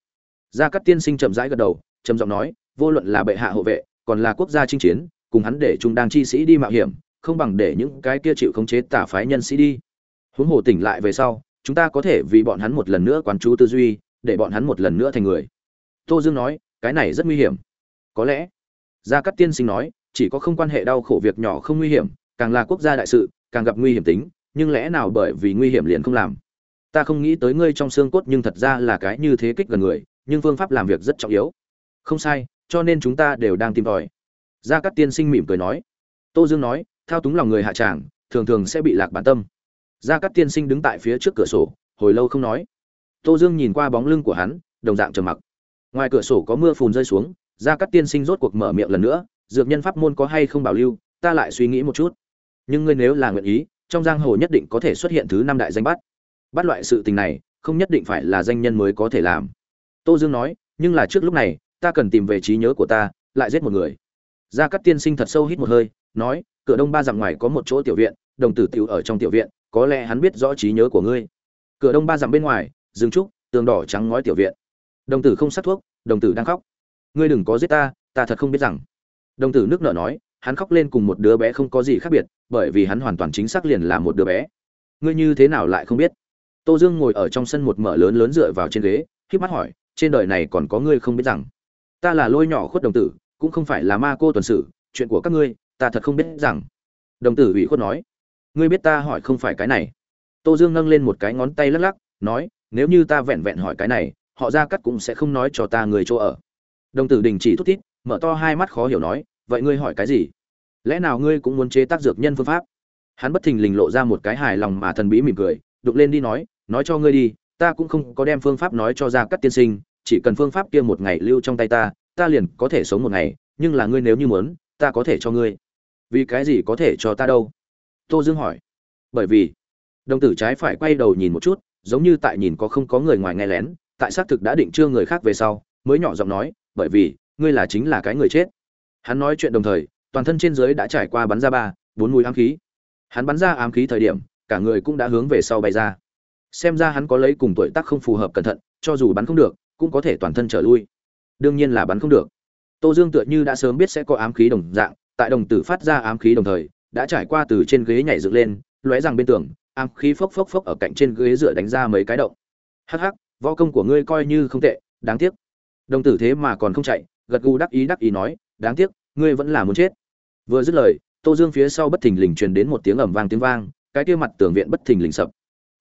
Gia Cát Tiên Sinh chậm rãi gật đầu, trầm giọng nói, vô luận là bệ hạ hộ vệ, còn là quốc gia chinh chiến, cùng hắn để chúng đang chi sĩ đi mạo hiểm, không bằng để những cái kia chịu khống chế tả phái nhân sĩ đi. Huống hồ tỉnh lại về sau, chúng ta có thể vì bọn hắn một lần nữa quán chú tư duy, để bọn hắn một lần nữa thành người. Tô Dương nói, cái này rất nguy hiểm. Có lẽ gia cát tiên sinh nói chỉ có không quan hệ đau khổ việc nhỏ không nguy hiểm càng là quốc gia đại sự càng gặp nguy hiểm tính nhưng lẽ nào bởi vì nguy hiểm liền không làm ta không nghĩ tới ngươi trong xương cốt nhưng thật ra là cái như thế kích gần người nhưng phương pháp làm việc rất trọng yếu không sai cho nên chúng ta đều đang tìm tòi gia cát tiên sinh mỉm cười nói. Tô dương nói, thao túng lòng người hạ tràng, thường thường sẽ bị lạc bản tâm. Gia cát tiên sinh đứng tại phía trước cửa sổ, hồi lâu không nói. Tô dương nhìn qua bóng lưng của hắn, đồng dạng trầm mặc. Ngoài cửa sổ có mưa phùn rơi xuống, gia cát tiên sinh rốt cuộc mở miệng lần nữa, dược nhân pháp môn có hay không bảo lưu, ta lại suy nghĩ một chút. Nhưng ngươi nếu là nguyện ý, trong giang hồ nhất định có thể xuất hiện thứ năm đại danh bắt bắt loại sự tình này, không nhất định phải là danh nhân mới có thể làm. Tô dương nói, nhưng là trước lúc này, ta cần tìm về trí nhớ của ta, lại giết một người gia cát tiên sinh thật sâu hít một hơi, nói, cửa đông ba dặm ngoài có một chỗ tiểu viện, đồng tử tiểu ở trong tiểu viện, có lẽ hắn biết rõ trí nhớ của ngươi. Cửa đông ba dặm bên ngoài, rừng trúc, tường đỏ trắng ngói tiểu viện. Đồng tử không sát thuốc, đồng tử đang khóc. Ngươi đừng có giết ta ta thật không biết rằng. Đồng tử nước nở nói, hắn khóc lên cùng một đứa bé không có gì khác biệt, bởi vì hắn hoàn toàn chính xác liền là một đứa bé. Ngươi như thế nào lại không biết? Tô dương ngồi ở trong sân một mở lớn lớn dựa vào trên ghế k mắt hỏi, trên đời này còn có ngươi không biết rằng? Ta là lôi nhỏ khuất đồng tử cũng không phải là ma cô tuần sử, chuyện của các ngươi, ta thật không biết rằng. Đồng tử ủy khuất nói, ngươi biết ta hỏi không phải cái này. Tô dương nâng lên một cái ngón tay lắc lắc, nói, nếu như ta vẹn vẹn hỏi cái này, họ ra cắt cũng sẽ không nói cho ta người chỗ ở. Đồng tử đình chỉ thút thít, mở to hai mắt khó hiểu nói, vậy ngươi hỏi cái gì? Lẽ nào ngươi cũng muốn chế tác dược nhân phương pháp? Hắn bất thình lình lộ ra một cái hài lòng mà thần bí mỉm cười đục lên đi nói nói cho ngươi đi, ta cũng không có đem phương pháp nói cho ra các tiên sinh, chỉ cần phương pháp kia một ngày lưu trong tay ta ta liền có thể sống một ngày, nhưng là ngươi nếu như muốn, ta có thể cho ngươi. Vì cái gì có thể cho ta đâu? Tô dương hỏi. Bởi vì, đồng tử trái phải quay đầu nhìn một chút, giống như tại nhìn có không có người ngoài nghe lén, tại xác thực đã định chưa người khác về sau, mới nhỏ giọng nói, bởi vì, ngươi là chính là cái người chết. Hắn nói chuyện đồng thời, toàn thân trên dưới đã trải qua bắn ra ba, bốn mũi ám khí. Hắn bắn ra ám khí thời điểm, cả người cũng đã hướng về sau bay ra. Xem ra hắn có lấy cùng tuổi tác không phù hợp cẩn thận, cho dù bắn không được, cũng có thể toàn thân trở lui đương nhiên là bắn không được. Tô dương tựa như đã sớm biết sẽ có ám khí đồng dạng, tại đồng tử phát ra ám khí đồng thời, đã trải qua từ trên ghế nhảy dựng lên, lóe rằng bên tường, ám khí phốc phốc phốc ở cạnh trên ghế dựa đánh ra mấy cái động. Hắc hắc, võ công của ngươi coi như không tệ, đáng tiếc. Đồng tử thế mà còn không chạy, gật gù đắc ý đắc ý nói, đáng tiếc, ngươi vẫn là muốn chết. Vừa dứt lời, tô dương phía sau bất thình lình truyền đến một tiếng ầm vang tiếng vang, cái kia mặt tường viện bất thình lình sập.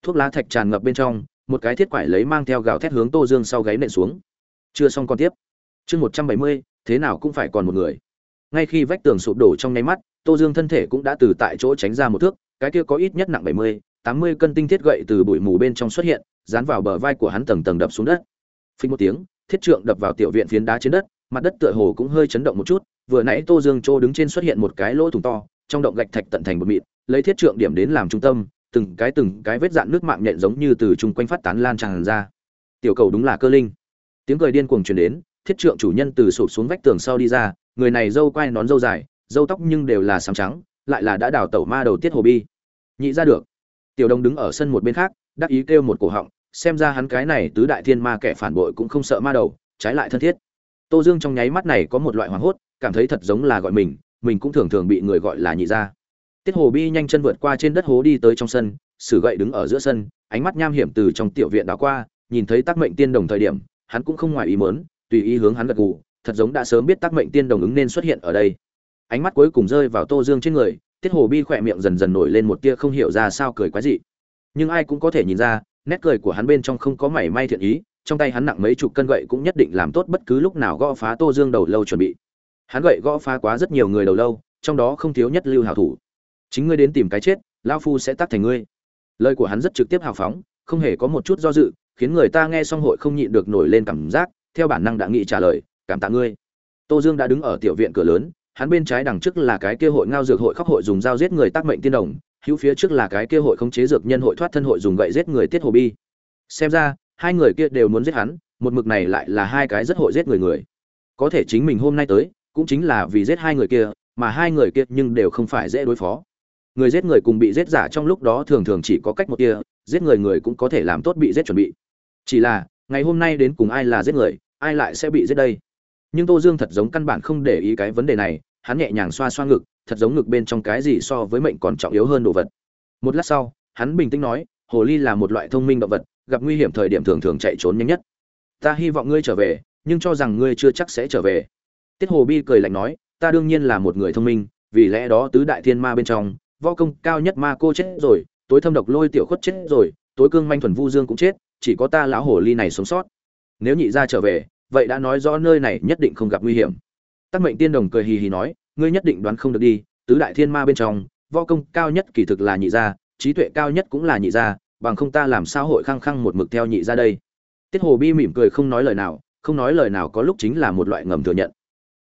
Thuốc lá thạch tràn ngập bên trong, một cái thiết quải lấy mang theo gào thét hướng tô dương sau gáy nện xuống. Chưa xong con tiếp chương một trăm bảy mươi, thế nào cũng phải còn một người. Ngay khi vách tường sụp đổ trong nháy mắt, tô dương thân thể cũng đã từ tại chỗ tránh ra một thước, cái kia có ít nhất nặng bảy mươi, tám mươi cân tinh thiết gậy từ bụi mù bên trong xuất hiện, dán vào bờ vai của hắn tầng tầng đập xuống đất. Phình một tiếng, thiết trượng đập vào tiểu viện phiến đá trên đất, mặt đất tựa hồ cũng hơi chấn động một chút, vừa nãy tô dương chỗ đứng trên xuất hiện một cái lỗ thủng to, trong động gạch thạch tận thành một mịn, lấy thiết trượng điểm đến làm trung tâm, từng cái từng cái vết dạn nước mạng nhện giống như từ chung quanh phát tán lan tràn ra. Tiểu cầu đúng là cơ linh. Tiếng cười điên cuồng truyền đến thiết trượng chủ nhân từ sụp xuống vách tường sau đi ra, người này dâu quai nón dâu dài, dâu tóc nhưng đều là sáng trắng, lại là đã đào tẩu ma đầu tiết hồ bi. Nhị ra được. Tiểu đông đứng ở sân một bên khác, đắc ý kêu một cổ họng, xem ra hắn cái này tứ đại thiên ma kẻ phản bội cũng không sợ ma đầu, trái lại thân thiết. Tô dương trong nháy mắt này có một loại hoảng hốt, cảm thấy thật giống là gọi mình mình cũng thường thường bị người gọi là nhị gia. Tiết hồ bi nhanh chân vượt qua trên đất hố đi tới trong sân, sử gậy đứng ở giữa sân, ánh mắt nham hiểm từ trong tiểu viện đó qua, nhìn thấy tác mệnh tiên đồng thời điểm, hắn cũng không ngoài ý mớn tùy ý hướng hắn gật gù, thật giống đã sớm biết tác mệnh tiên đồng ứng nên xuất hiện ở đây. Ánh mắt cuối cùng rơi vào tô dương trên người, tiết hồ bi khỏe miệng dần dần nổi lên một tia không hiểu ra sao cười quái dị. Nhưng ai cũng có thể nhìn ra, nét cười của hắn bên trong không có mảy may thiện ý, trong tay hắn nặng mấy chục cân gậy cũng nhất định làm tốt bất cứ lúc nào gõ phá tô dương đầu lâu chuẩn bị. Hắn gậy gõ phá quá rất nhiều người đầu lâu, trong đó không thiếu nhất lưu hảo thủ. Chính ngươi đến tìm cái chết, lão phu sẽ tắt thành ngươi. Lời của hắn rất trực tiếp hào phóng, không hề có một chút do dự, khiến người ta nghe xong hội không nhịn được nổi lên cảm giác theo bản năng đã nghĩ trả lời, cảm tạ ngươi. Tô dương đã đứng ở tiểu viện cửa lớn, hắn bên trái đằng trước là cái kia hội ngao dược hội khóc hội dùng dao giết người tác mệnh tiên đồng, hữu phía trước là cái kia hội khống chế dược nhân hội thoát thân hội dùng gậy giết người tiết hồ bi. Xem ra, hai người kia đều muốn giết hắn, một mực này lại là hai cái rất hội giết người người. Có thể chính mình hôm nay tới, cũng chính là vì giết hai người kia, mà hai người kia nhưng đều không phải dễ đối phó. Người giết người cùng bị giết giả trong lúc đó thường thường chỉ có cách một kia, giết người người cũng có thể làm tốt bị giết chuẩn bị. Chỉ là, ngày hôm nay đến cùng ai là giết người ai lại sẽ bị giết đây? Nhưng tô dương thật giống căn bản không để ý cái vấn đề này, hắn nhẹ nhàng xoa xoa ngực, thật giống ngực bên trong cái gì so với mệnh còn trọng yếu hơn đồ vật. Một lát sau, hắn bình tĩnh nói, hồ ly là một loại thông minh động vật, gặp nguy hiểm thời điểm thường thường chạy trốn nhanh nhất. Ta hy vọng ngươi trở về, nhưng cho rằng ngươi chưa chắc sẽ trở về. Tiết hồ bi cười lạnh nói, ta đương nhiên là một người thông minh, vì lẽ đó tứ đại thiên ma bên trong, võ công cao nhất ma cô chết rồi, tối thâm độc lôi tiểu khuất chết rồi, tối cương manh thuần vu dương cũng chết, chỉ có ta lão hồ ly này sống sót nếu nhị gia trở về, vậy đã nói rõ nơi này nhất định không gặp nguy hiểm. Tắc mệnh tiên đồng cười hì hì nói, ngươi nhất định đoán không được đi, tứ đại thiên ma bên trong, võ công cao nhất kỳ thực là nhị gia, trí tuệ cao nhất cũng là nhị gia, bằng không ta làm sao hội khăng khăng một mực theo nhị gia đây. Tiết hồ bi mỉm cười không nói lời nào, không nói lời nào có lúc chính là một loại ngầm thừa nhận.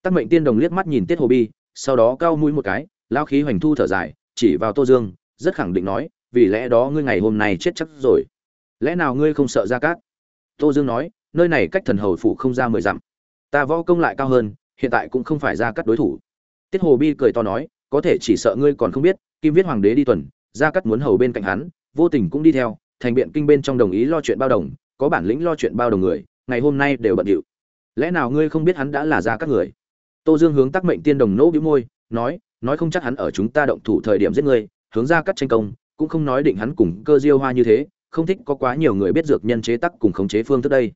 Tắc mệnh tiên đồng liếc mắt nhìn tiết hồ bi, sau đó cao mũi một cái lao khí hoành thu thở dài, chỉ vào tô dương, rất khẳng định nói, vì lẽ đó ngươi ngày hôm nay chết chắc rồi. Lẽ nào ngươi không sợ ra cát? Tô dương nói nơi này cách thần hầu phủ không ra mười dặm. Ta võ công lại cao hơn, hiện tại cũng không phải ra cắt đối thủ. Tiết hồ bi cười to nói, có thể chỉ sợ ngươi còn không biết, kim viết hoàng đế đi tuần, ra cắt muốn hầu bên cạnh hắn, vô tình cũng đi theo, thành biện kinh bên trong đồng ý lo chuyện bao đồng, có bản lĩnh lo chuyện bao đồng người, ngày hôm nay đều bận điệu. Lẽ nào ngươi không biết hắn đã là ra các người? Tô dương hướng tắc mệnh tiên đồng nỗ bĩu môi, nói nói không chắc hắn ở chúng ta động thủ thời điểm giết ngươi, hướng ra cắt tranh công, cũng không nói định hắn cùng cơ diêu hoa như thế, không thích có quá nhiều người biết dược nhân chế tắc cùng khống chế phương thức đây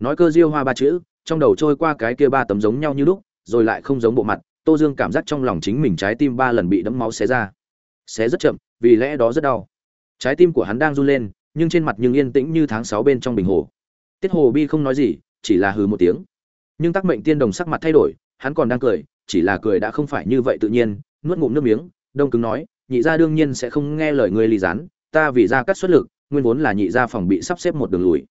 nói cơ diêu hoa ba chữ, trong đầu trôi qua cái kia ba tấm giống nhau như lúc, rồi lại không giống bộ mặt, tô dương cảm giác trong lòng chính mình trái tim ba lần bị đẫm máu xé ra. Xé rất chậm, vì lẽ đó rất đau. Trái tim của hắn đang run lên, nhưng trên mặt nhưng yên tĩnh như tháng sáu bên trong bình hồ. Tiết hồ bi không nói gì, chỉ là hừ một tiếng. Nhưng tác mệnh tiên đồng sắc mặt thay đổi, hắn còn đang cười, chỉ là cười đã không phải như vậy tự nhiên, nuốt ngụm nước miếng, đông cứng nói, nhị gia đương nhiên sẽ không nghe lời ngươi ly gián, ta vì ra cắt xuất lực, nguyên vốn là nhị gia phòng bị sắp xếp một đường lùi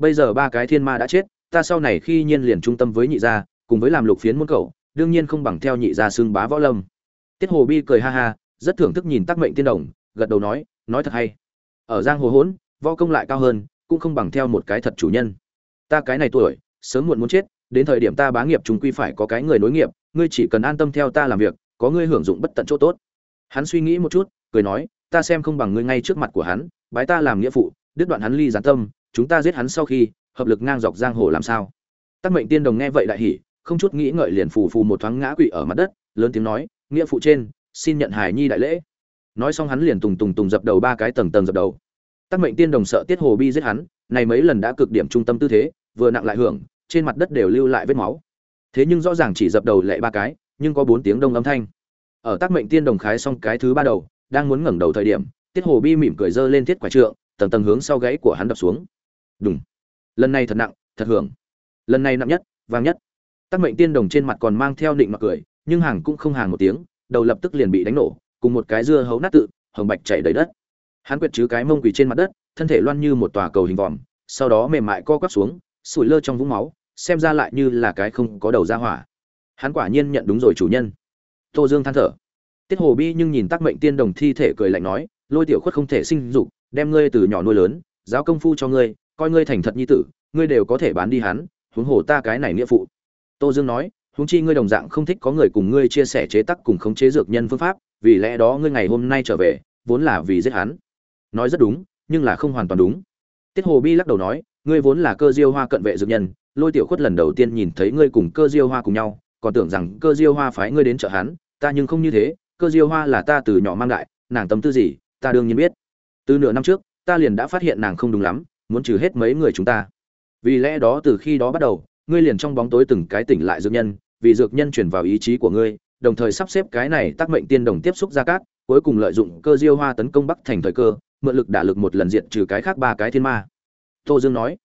bây giờ ba cái thiên ma đã chết, ta sau này khi nhiên liền trung tâm với nhị gia, cùng với làm lục phiến môn cầu đương nhiên không bằng theo nhị gia xưng bá võ lâm. Tiết hồ bi cười ha ha, rất thưởng thức nhìn tắc mệnh tiên đồng, gật đầu nói nói thật hay. Ở giang hồ hỗn, võ công lại cao hơn, cũng không bằng theo một cái thật chủ nhân. Ta cái này tuổi, sớm muộn muốn chết, đến thời điểm ta bá nghiệp chúng quy phải có cái người nối nghiệp, ngươi chỉ cần an tâm theo ta làm việc, có ngươi hưởng dụng bất tận chỗ tốt. Hắn suy nghĩ một chút, cười nói, ta xem không bằng ngươi ngay trước mặt của hắn, bái ta làm nghĩa phụ, đứt đoạn hắn ly gián tâm chúng ta giết hắn sau khi, hợp lực ngang dọc giang hồ làm sao? Tắc mệnh tiên đồng nghe vậy đại hỉ, không chút nghĩ ngợi liền phù phù một thoáng ngã quỵ ở mặt đất, lớn tiếng nói, nghĩa phụ trên, xin nhận hài nhi đại lễ. Nói xong hắn liền tùng tùng tùng dập đầu ba cái tầng tầng dập đầu. Tắc mệnh tiên đồng sợ tiết hồ bi giết hắn, này mấy lần đã cực điểm trung tâm tư thế, vừa nặng lại hưởng, trên mặt đất đều lưu lại vết máu. Thế nhưng rõ ràng chỉ dập đầu lệ ba cái, nhưng có bốn tiếng đông âm thanh. Ở tác mệnh tiên đồng khái xong cái thứ ba đầu, đang muốn ngẩng đầu thời điểm, tiết hồ bi mỉm cười dơ lên thiết quả trượng, tầng tầng hướng sau gáy của hắn đập xuống đúng. Lần này thật nặng, thật hưởng. Lần này nặng nhất, vang nhất. Tác mệnh tiên đồng trên mặt còn mang theo định mặc cười, nhưng hàng cũng không hàng một tiếng, đầu lập tức liền bị đánh nổ, cùng một cái dưa hấu nát tự, hồng bạch chảy đầy đất. Hắn quyệt chứ cái mông quỳ trên mặt đất, thân thể loan như một tòa cầu hình vòm, sau đó mềm mại co quắp xuống, sủi lơ trong vũng máu, xem ra lại như là cái không có đầu ra hỏa. Hắn quả nhiên nhận đúng rồi chủ nhân. Tô dương than thở. Tiết hồ bi nhưng nhìn tác mệnh tiên đồng thi thể cười lạnh nói, lôi tiểu khuất không thể sinh dục, đem ngươi từ nhỏ nuôi lớn, giáo công phu cho ngươi coi ngươi thành thật nhi tử, ngươi đều có thể bán đi hắn, huống hồ ta cái này nghĩa phụ. Tô dương nói, huống chi ngươi đồng dạng không thích có người cùng ngươi chia sẻ chế tác cùng khống chế dược nhân phương pháp, vì lẽ đó ngươi ngày hôm nay trở về, vốn là vì giết hắn. Nói rất đúng, nhưng là không hoàn toàn đúng. Tiết hồ bi lắc đầu nói, ngươi vốn là cơ diêu hoa cận vệ dược nhân, lôi tiểu khuất lần đầu tiên nhìn thấy ngươi cùng cơ diêu hoa cùng nhau, còn tưởng rằng cơ diêu hoa phái ngươi đến chợ hắn, ta nhưng không như thế, cơ diêu hoa là ta từ nhỏ mang đại, nàng tâm tư gì, ta đương nhiên biết. Từ nửa năm trước, ta liền đã phát hiện nàng không đúng lắm muốn trừ hết mấy người chúng ta. Vì lẽ đó từ khi đó bắt đầu, ngươi liền trong bóng tối từng cái tỉnh lại dược nhân, vì dược nhân chuyển vào ý chí của ngươi, đồng thời sắp xếp cái này tác mệnh tiên đồng tiếp xúc ra cát, cuối cùng lợi dụng cơ diêu hoa tấn công bắc thành thời cơ, mượn lực đả lực một lần diện trừ cái khác ba cái thiên ma. Tô dương nói,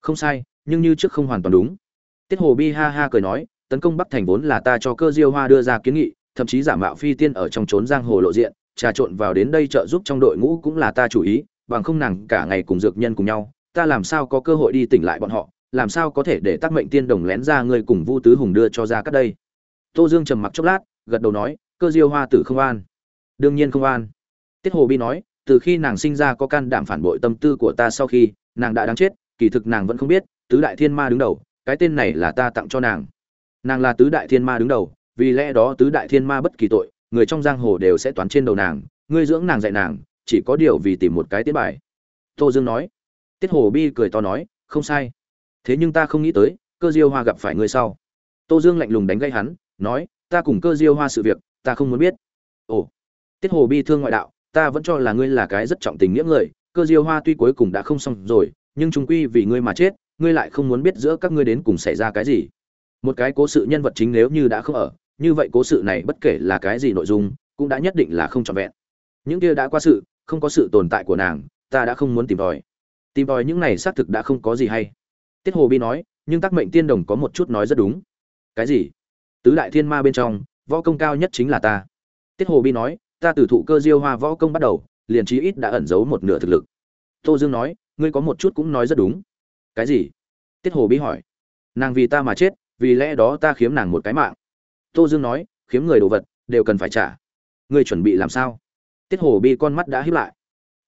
không sai, nhưng như trước không hoàn toàn đúng. Tiết hồ bi ha ha cười nói, tấn công bắc thành vốn là ta cho cơ diêu hoa đưa ra kiến nghị, thậm chí giả mạo phi tiên ở trong trốn giang hồ lộ diện, trà trộn vào đến đây trợ giúp trong đội ngũ cũng là ta chủ ý bằng không nàng cả ngày cùng dược nhân cùng nhau, ta làm sao có cơ hội đi tỉnh lại bọn họ, làm sao có thể để tác mệnh tiên đồng lén ra ngươi cùng vu tứ hùng đưa cho ra các đây? Tô dương trầm mặc chốc lát, gật đầu nói, cơ diêu hoa tử không an. Đương nhiên không an. Tiết hồ bi nói, từ khi nàng sinh ra có can đảm phản bội tâm tư của ta sau khi, nàng đã đáng chết, kỳ thực nàng vẫn không biết, tứ đại thiên ma đứng đầu, cái tên này là ta tặng cho nàng. Nàng là tứ đại thiên ma đứng đầu, vì lẽ đó tứ đại thiên ma bất kỳ tội, người trong giang hồ đều sẽ toán trên đầu nàng, ngươi dưỡng nàng dạy nàng chỉ có điều vì tìm một cái tiết bài. Tô dương nói. Tiết hồ bi cười to nói, không sai. Thế nhưng ta không nghĩ tới, cơ diêu hoa gặp phải ngươi sau. Tô dương lạnh lùng đánh gây hắn, nói, ta cùng cơ diêu hoa sự việc, ta không muốn biết. Ồ. Tiết hồ bi thương ngoại đạo, ta vẫn cho là ngươi là cái rất trọng tình nghĩa người, cơ diêu hoa tuy cuối cùng đã không xong rồi, nhưng chúng quy vì ngươi mà chết, ngươi lại không muốn biết giữa các ngươi đến cùng xảy ra cái gì. Một cái cố sự nhân vật chính nếu như đã không ở, như vậy cố sự này bất kể là cái gì nội dung, cũng đã nhất định là không trọn vẹn. Những kia đã qua sự không có sự tồn tại của nàng, ta đã không muốn tìm tòi. Tìm tòi những này xác thực đã không có gì hay. Tiết hồ bi nói, nhưng tác mệnh tiên đồng có một chút nói rất đúng. Cái gì? Tứ đại thiên ma bên trong, võ công cao nhất chính là ta. Tiết hồ bi nói, ta từ thụ cơ diêu hoa võ công bắt đầu, liền chí ít đã ẩn giấu một nửa thực lực. Tô dương nói, ngươi có một chút cũng nói rất đúng. Cái gì? Tiết hồ bi hỏi. Nàng vì ta mà chết, vì lẽ đó ta khiếm nàng một cái mạng. Tô dương nói, khiếm người đồ vật, đều cần phải trả. Ngươi chuẩn bị làm sao? Tiết hồ bi con mắt đã hiếp lại.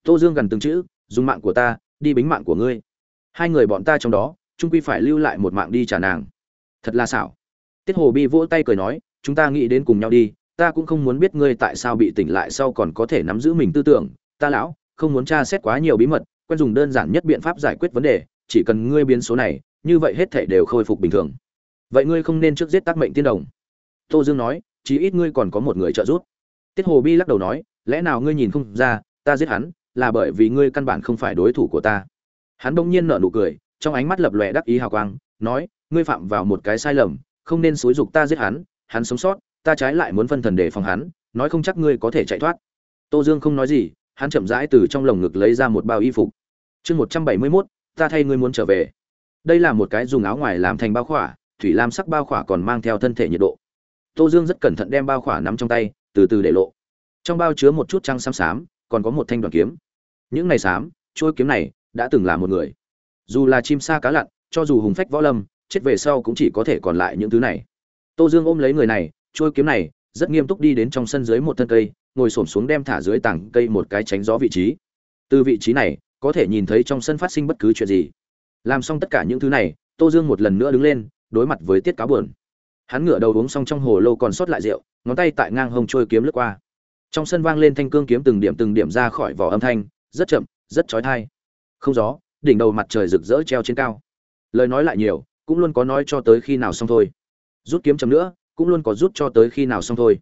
Tô dương gần từng chữ, dùng mạng của ta, đi bính mạng của ngươi. Hai người bọn ta trong đó trung quy phải lưu lại một mạng đi trả nàng. Thật là xảo. Tiết hồ bi vỗ tay cười nói, chúng ta nghĩ đến cùng nhau đi, ta cũng không muốn biết ngươi tại sao bị tỉnh lại sau còn có thể nắm giữ mình tư tưởng. Ta lão, không muốn tra xét quá nhiều bí mật, quen dùng đơn giản nhất biện pháp giải quyết vấn đề, chỉ cần ngươi biến số này, như vậy hết thể đều khôi phục bình thường. Vậy ngươi không nên trước giết tác mệnh tiên đồng. Tô dương nói, chí ít ngươi còn có một người trợ giúp. Tiết hồ bi lắc đầu nói lẽ nào ngươi nhìn không ra, ta giết hắn là bởi vì ngươi căn bản không phải đối thủ của ta. Hắn bỗng nhiên nở nụ cười, trong ánh mắt lập lòe đắc ý hào quang, nói, ngươi phạm vào một cái sai lầm, không nên xúi dục ta giết hắn hắn sống sót, ta trái lại muốn phân thần để phòng hắn, nói không chắc ngươi có thể chạy thoát. Tô dương không nói gì, hắn chậm rãi từ trong lồng ngực lấy ra một bao y phục. Chương một trăm bảy mươi mốt, ta thay ngươi muốn trở về. Đây là một cái dùng áo ngoài làm thành bao khỏa, thủy lam sắc bao khỏa còn mang theo thân thể nhiệt độ. Tô dương rất cẩn thận đem bao khỏa nắm trong tay, từ từ để lộ trong bao chứa một chút trăng xám xám, còn có một thanh đoàn kiếm. Những ngày xám trôi kiếm này đã từng là một người. Dù là chim sa cá lặn, cho dù hùng phách võ lâm, chết về sau cũng chỉ có thể còn lại những thứ này. Tô dương ôm lấy người này trôi kiếm này rất nghiêm túc đi đến trong sân dưới một thân cây, ngồi xổm xuống đem thả dưới tảng cây một cái tránh gió vị trí. Từ vị trí này, có thể nhìn thấy trong sân phát sinh bất cứ chuyện gì. Làm xong tất cả những thứ này, tô dương một lần nữa đứng lên, đối mặt với tiết cáo buồn. Hắn ngửa đầu uống xong trong hồ lô còn sót lại rượu, ngón tay tại ngang hông trôi kiếm lướt qua trong sân vang lên thanh cương kiếm từng điểm từng điểm ra khỏi vỏ âm thanh, rất chậm, rất trói thai không gió, đỉnh đầu mặt trời rực rỡ treo trên cao. Lời nói lại nhiều, cũng luôn có nói cho tới khi nào xong thôi. Rút kiếm chấm nữa, cũng luôn có rút cho tới khi nào xong thôi.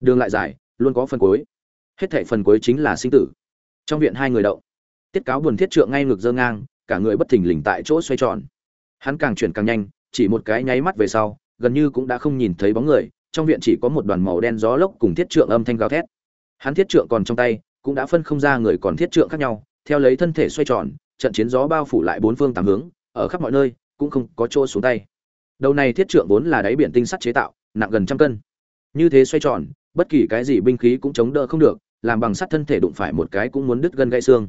Đường lại dài luôn có phần cuối. Hết thảy phần cuối chính là sinh tử. Trong viện hai người đậu. Tiết cáo buồn thiết trượng ngay ngược dơ ngang, cả người bất thình lình tại chỗ xoay tròn. Hắn càng chuyển càng nhanh, chỉ một cái nháy mắt về sau, gần như cũng đã không nhìn thấy bóng người, trong viện chỉ có một đoàn màu đen gió lốc cùng thiết trượng âm thanh gào thét hắn thiết trượng còn trong tay, cũng đã phân không ra người còn thiết trượng khác nhau, theo lấy thân thể xoay tròn, trận chiến gió bao phủ lại bốn phương tám hướng, ở khắp mọi nơi, cũng không có chỗ xuống tay. Đầu này thiết trượng vốn là đáy biển tinh sắt chế tạo, nặng gần trăm cân. Như thế xoay tròn, bất kỳ cái gì binh khí cũng chống đỡ không được, làm bằng sắt thân thể đụng phải một cái cũng muốn đứt gân gãy xương.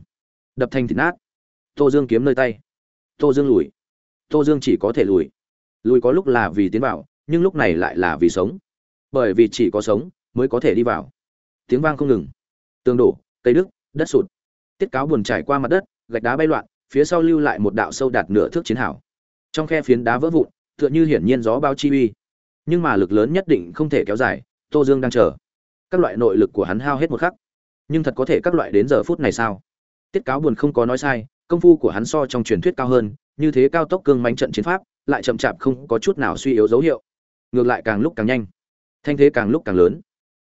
Đập thành thịt nát. Tô dương kiếm nơi tay. Tô dương lùi. Tô dương chỉ có thể lùi. Lùi có lúc là vì tiến vào, nhưng lúc này lại là vì sống. Bởi vì chỉ có sống, mới có thể đi vào tiếng vang không ngừng. Tường đổ, cây đức đất sụt. Tiết cáo buồn trải qua mặt đất, gạch đá bay loạn, phía sau lưu lại một đạo sâu đạt nửa thước chiến hảo trong khe phiến đá vỡ vụn, tựa như hiển nhiên gió bao chi uy. Nhưng mà lực lớn nhất định không thể kéo dài, tô dương đang chờ. Các loại nội lực của hắn hao hết một khắc. Nhưng thật có thể các loại đến giờ phút này sao? Tiết cáo buồn không có nói sai, công phu của hắn so trong truyền thuyết cao hơn, như thế cao tốc cương mánh trận chiến pháp, lại chậm chạp không có chút nào suy yếu dấu hiệu. Ngược lại càng lúc càng nhanh. Thanh thế càng lúc càng lớn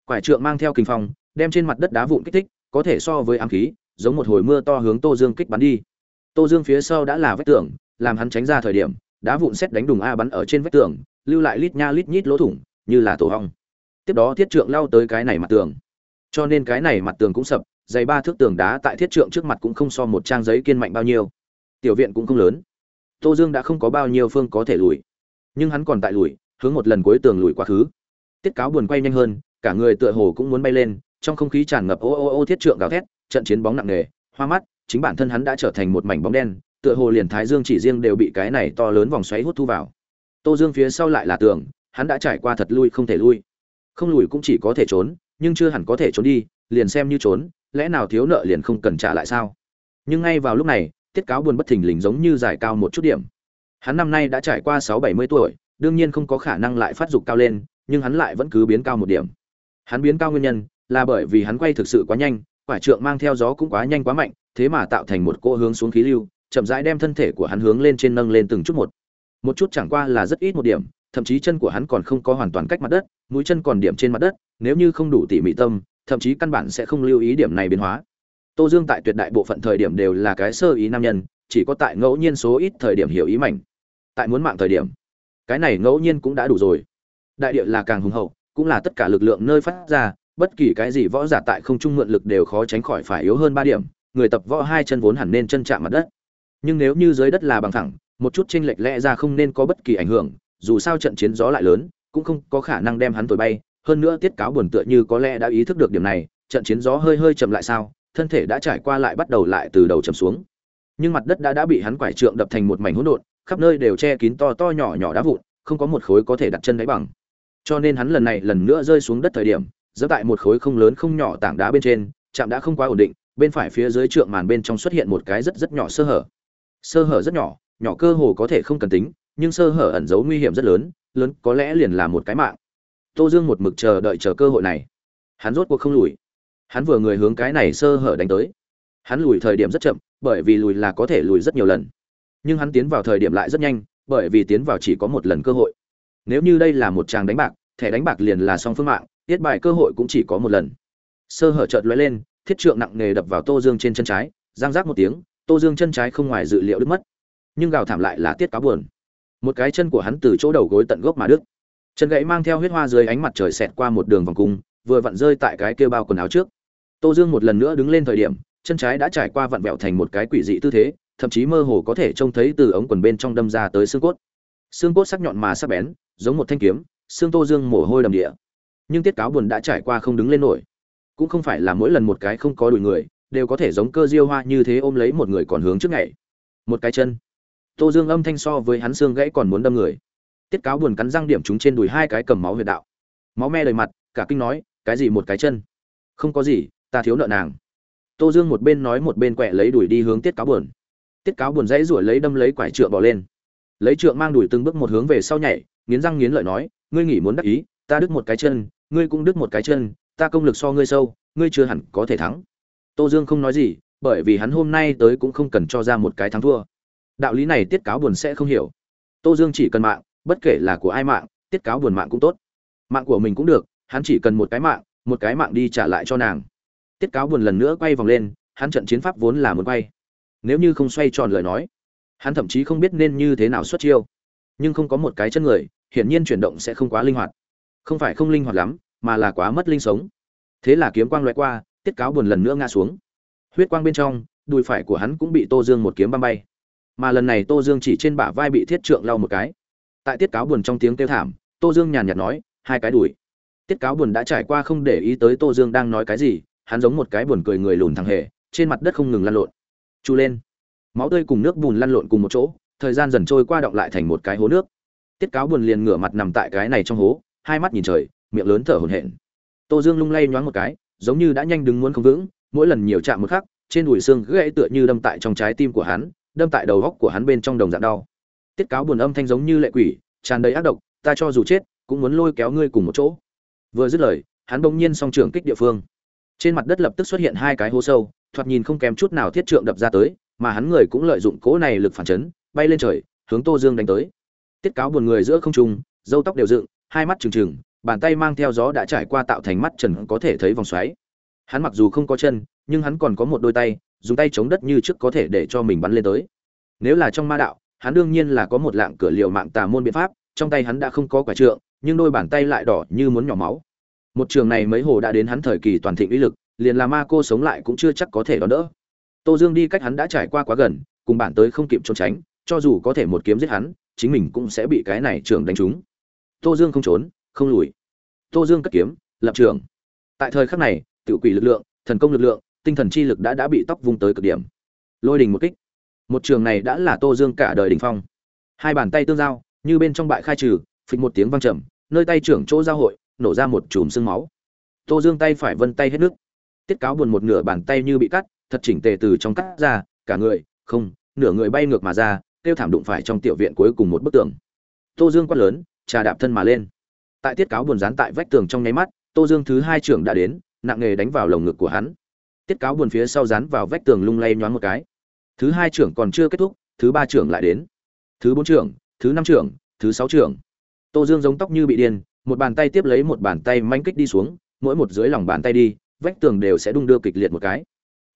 quải trượng mang theo kinh phong, đem trên mặt đất đá vụn kích thích, có thể so với ám khí, giống một hồi mưa to hướng tô dương kích bắn đi. Tô dương phía sau đã là vách tường, làm hắn tránh ra thời điểm, đá vụn xét đánh đùng a bắn ở trên vách tường, lưu lại lít nha lít nhít lỗ thủng, như là tổ hong. Tiếp đó thiết trượng lao tới cái này mặt tường. Cho nên cái này mặt tường cũng sập, dày ba thước tường đá tại thiết trượng trước mặt cũng không so một trang giấy kiên mạnh bao nhiêu. Tiểu viện cũng không lớn. Tô dương đã không có bao nhiêu phương có thể lùi. Nhưng hắn còn tại lùi, hướng một lần cuối tường lùi quá khứ. Tiết cáo buồn quay nhanh hơn cả người tựa hồ cũng muốn bay lên, trong không khí tràn ngập ô ô ô thiết trượng gào thét, trận chiến bóng nặng nề, hoa mắt, chính bản thân hắn đã trở thành một mảnh bóng đen, tựa hồ liền thái dương chỉ riêng đều bị cái này to lớn vòng xoáy hút thu vào. Tô dương phía sau lại là tường hắn đã trải qua thật lui không thể lui. Không lùi cũng chỉ có thể trốn, nhưng chưa hẳn có thể trốn đi, liền xem như trốn, lẽ nào thiếu nợ liền không cần trả lại sao? Nhưng ngay vào lúc này, tiết cáo buồn bất thình lình giống như giải cao một chút điểm. Hắn năm nay đã trải qua sáu bảy mươi tuổi, đương nhiên không có khả năng lại phát dục cao lên, nhưng hắn lại vẫn cứ biến cao một điểm hắn biến cao nguyên nhân là bởi vì hắn quay thực sự quá nhanh, quả trượng mang theo gió cũng quá nhanh quá mạnh, thế mà tạo thành một cỗ hướng xuống khí lưu, chậm rãi đem thân thể của hắn hướng lên trên nâng lên từng chút một. Một chút chẳng qua là rất ít một điểm, thậm chí chân của hắn còn không có hoàn toàn cách mặt đất, mũi chân còn điểm trên mặt đất, nếu như không đủ tỉ mỉ tâm, thậm chí căn bản sẽ không lưu ý điểm này biến hóa. Tô dương tại tuyệt đại bộ phận thời điểm đều là cái sơ ý nam nhân, chỉ có tại ngẫu nhiên số ít thời điểm hiểu ý mạnh tại muốn mạng thời điểm, cái này ngẫu nhiên cũng đã đủ rồi. Đại địa là càng hùng hậu cũng là tất cả lực lượng nơi phát ra, bất kỳ cái gì võ giả tại không trung mượn lực đều khó tránh khỏi phải yếu hơn ba điểm, người tập võ hai chân vốn hẳn nên chân chạm mặt đất. Nhưng nếu như dưới đất là bằng thẳng, một chút chênh lệch lẽ ra không nên có bất kỳ ảnh hưởng, dù sao trận chiến gió lại lớn, cũng không có khả năng đem hắn thổi bay. Hơn nữa tiết cáo buồn tựa như có lẽ đã ý thức được điểm này, trận chiến gió hơi hơi chậm lại sao, thân thể đã trải qua lại bắt đầu lại từ đầu chậm xuống. Nhưng mặt đất đã đã bị hắn quải trượng đập thành một mảnh hỗn độn, khắp nơi đều che kín to to nhỏ nhỏ đá vụn, không có một khối có thể đặt chân đáy bằng cho nên hắn lần này lần nữa rơi xuống đất thời điểm dẫm tại một khối không lớn không nhỏ tảng đá bên trên, chạm đã không quá ổn định, bên phải phía dưới trượng màn bên trong xuất hiện một cái rất rất nhỏ sơ hở. Sơ hở rất nhỏ nhỏ cơ hồ có thể không cần tính, nhưng sơ hở ẩn giấu nguy hiểm rất lớn lớn có lẽ liền là một cái mạng. Tô dương một mực chờ đợi chờ cơ hội này. Hắn rốt cuộc không lùi. Hắn vừa người hướng cái này sơ hở đánh tới. Hắn lùi thời điểm rất chậm, bởi vì lùi là có thể lùi rất nhiều lần. Nhưng hắn tiến vào thời điểm lại rất nhanh, bởi vì tiến vào chỉ có một lần cơ hội nếu như đây là một tràng đánh bạc, thẻ đánh bạc liền là song phương mạng, tiết bài cơ hội cũng chỉ có một lần. Sơ hở chợt lóe lên, thiết trượng nặng nề đập vào tô dương trên chân trái giang rác một tiếng, tô dương chân trái không ngoài dự liệu đứt mất. Nhưng gào thảm lại là tiết cáo buồn. Một cái chân của hắn từ chỗ đầu gối tận gốc mà đứt. Chân gãy mang theo huyết hoa dưới ánh mặt trời xẹt qua một đường vòng cung, vừa vặn rơi tại cái kêu bao quần áo trước. Tô dương một lần nữa đứng lên thời điểm, chân trái đã trải qua vặn vẹo thành một cái quỷ dị tư thế, thậm chí mơ hồ có thể trông thấy từ ống quần bên trong đâm ra tới xương cốt. Xương cốt sắc nhọn mà sắc bén giống một thanh kiếm, xương tô dương mồ hôi đầm địa. Nhưng tiết cáo buồn đã trải qua không đứng lên nổi. Cũng không phải là mỗi lần một cái không có đuổi người, đều có thể giống cơ diêu hoa như thế ôm lấy một người còn hướng trước ngày một cái chân. Tô dương âm thanh so với hắn xương gãy còn muốn đâm người. Tiết cáo buồn cắn răng điểm chúng trên đùi hai cái cầm máu huyệt đạo. Máu me đầy mặt, cả kinh nói, cái gì một cái chân? Không có gì, ta thiếu nợ nàng. Tô dương một bên nói một bên quẹ lấy đuổi đi hướng tiết cáo buồn. Tiết cáo buồn dãy ruổi lấy đâm lấy quải trượng bỏ lên lấy trượng mang đuổi từng bước một hướng về sau nhảy, nghiến răng nghiến lợi nói, ngươi nghĩ muốn đắc ý, ta đứt một cái chân, ngươi cũng đứt một cái chân, ta công lực so ngươi sâu, ngươi chưa hẳn có thể thắng. Tô dương không nói gì, bởi vì hắn hôm nay tới cũng không cần cho ra một cái thắng thua. Đạo lý này tiết cáo buồn sẽ không hiểu. Tô dương chỉ cần mạng, bất kể là của ai mạng, tiết cáo buồn mạng cũng tốt. Mạng của mình cũng được, hắn chỉ cần một cái mạng, một cái mạng đi trả lại cho nàng. Tiết cáo buồn lần nữa quay vòng lên, hắn trận chiến pháp vốn là muốn quay. Nếu như không xoay tròn lời nói hắn thậm chí không biết nên như thế nào xuất chiêu. Nhưng không có một cái chân người, hiển nhiên chuyển động sẽ không quá linh hoạt. Không phải không linh hoạt lắm, mà là quá mất linh sống. Thế là kiếm quang loại qua, tiết cáo buồn lần nữa ngã xuống. Huyết quang bên trong, đùi phải của hắn cũng bị tô dương một kiếm băm bay. Mà lần này tô dương chỉ trên bả vai bị thiết trượng lau một cái. Tại tiết cáo buồn trong tiếng kêu thảm, tô dương nhàn nhạt nói, hai cái đùi. Tiết cáo buồn đã trải qua không để ý tới tô dương đang nói cái gì, hắn giống một cái buồn cười người lùn thằng hề, trên mặt đất không ngừng lăn lộn. Chu lên máu tươi cùng nước bùn lăn lộn cùng một chỗ, thời gian dần trôi qua động lại thành một cái hố nước. Tiết cáo buồn liền ngửa mặt nằm tại cái này trong hố, hai mắt nhìn trời, miệng lớn thở hổn hển. Tô dương lung lay nhoáng một cái, giống như đã nhanh đứng muốn không vững, mỗi lần nhiều chạm một khắc, trên đùi xương gãy tựa như đâm tại trong trái tim của hắn, đâm tại đầu góc của hắn bên trong đồng dạng đau. Tiết cáo buồn âm thanh giống như lệ quỷ, tràn đầy ác độc, ta cho dù chết, cũng muốn lôi kéo ngươi cùng một chỗ. Vừa dứt lời, hắn bỗng nhiên song trưởng kích địa phương. Trên mặt đất lập tức xuất hiện hai cái hố sâu, thoạt nhìn không kém chút nào thiết trượng đập ra tới mà hắn người cũng lợi dụng cỗ này lực phản chấn, bay lên trời, hướng tô dương đánh tới. Tiết cáo buồn người giữa không trung, râu tóc đều dựng, hai mắt trừng trừng, bàn tay mang theo gió đã trải qua tạo thành mắt trần có thể thấy vòng xoáy. Hắn mặc dù không có chân, nhưng hắn còn có một đôi tay, dùng tay chống đất như trước có thể để cho mình bắn lên tới. Nếu là trong ma đạo, hắn đương nhiên là có một lạng cửa liều mạng tà môn biện pháp, trong tay hắn đã không có quả trượng, nhưng đôi bàn tay lại đỏ như muốn nhỏ máu. Một trường này mấy hồ đã đến hắn thời kỳ toàn thịnh uy lực, liền là ma cô sống lại cũng chưa chắc có thể đón đỡ tô dương đi cách hắn đã trải qua quá gần, cùng bản tới không kịp trốn tránh, cho dù có thể một kiếm giết hắn, chính mình cũng sẽ bị cái này trưởng đánh trúng. Tô dương không trốn, không lùi. Tô dương cất kiếm, lập trường. Tại thời khắc này, tiểu quỷ lực lượng, thần công lực lượng, tinh thần chi lực đã đã bị tóc vung tới cực điểm. Lôi đình một kích. Một trường này đã là tô dương cả đời đỉnh phong. Hai bàn tay tương giao, như bên trong bại khai trừ, phịch một tiếng vang trầm, nơi tay trưởng chỗ giao hội, nổ ra một chùm xương máu. Tô dương tay phải vân tay hết nước. Tiết cáo buồn một nửa bàn tay như bị cắt thật chỉnh tề từ trong cắt ra, cả người, không, nửa người bay ngược mà ra, kêu thảm đụng phải trong tiểu viện cuối cùng một bức tường. Tô dương quát lớn, trà đạp thân mà lên. Tại tiết cáo buồn dán tại vách tường trong nháy mắt, tô dương thứ hai trưởng đã đến, nặng nghề đánh vào lồng ngực của hắn. Tiết cáo buồn phía sau dán vào vách tường lung lay nhoáng một cái. Thứ hai trưởng còn chưa kết thúc, thứ ba trưởng lại đến. Thứ bốn trưởng, thứ năm trưởng, thứ sáu trưởng. Tô dương giống tóc như bị điên, một bàn tay tiếp lấy một bàn tay manh kích đi xuống, mỗi một dưới lòng bàn tay đi, vách tường đều sẽ đung đưa kịch liệt một cái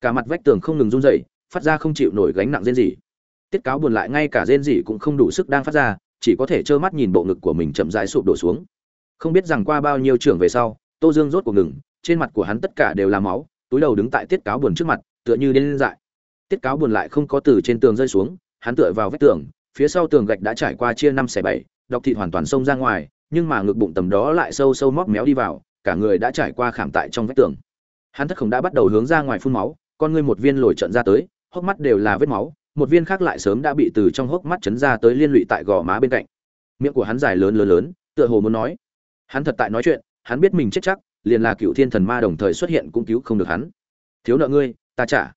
cả mặt vách tường không ngừng run rẩy, phát ra không chịu nổi gánh nặng rên rỉ. Tiết cáo buồn lại ngay cả rên rỉ cũng không đủ sức đang phát ra chỉ có thể trơ mắt nhìn bộ ngực của mình chậm rãi sụp đổ xuống. Không biết rằng qua bao nhiêu trưởng về sau tô dương rốt cuộc ngừng trên mặt của hắn tất cả đều là máu túi đầu đứng tại tiết cáo buồn trước mặt tựa như điên dại. Tiết cáo buồn lại không có từ trên tường rơi xuống hắn tựa vào vách tường phía sau tường gạch đã trải qua chia năm xẻ bảy độc thịt hoàn toàn xông ra ngoài nhưng mà ngực bụng tầm đó lại sâu sâu móc méo đi vào cả người đã trải qua khảm tại trong vách tường. Hắn thất khổng đã bắt đầu hướng ra ngoài phun máu con ngươi một viên lồi trận ra tới, hốc mắt đều là vết máu, một viên khác lại sớm đã bị từ trong hốc mắt chấn ra tới liên lụy tại gò má bên cạnh. Miệng của hắn dài lớn lớn lớn, tựa hồ muốn nói, hắn thật tại nói chuyện, hắn biết mình chết chắc, liền là cựu thiên thần ma đồng thời xuất hiện cũng cứu không được hắn. Thiếu nợ ngươi, ta trả.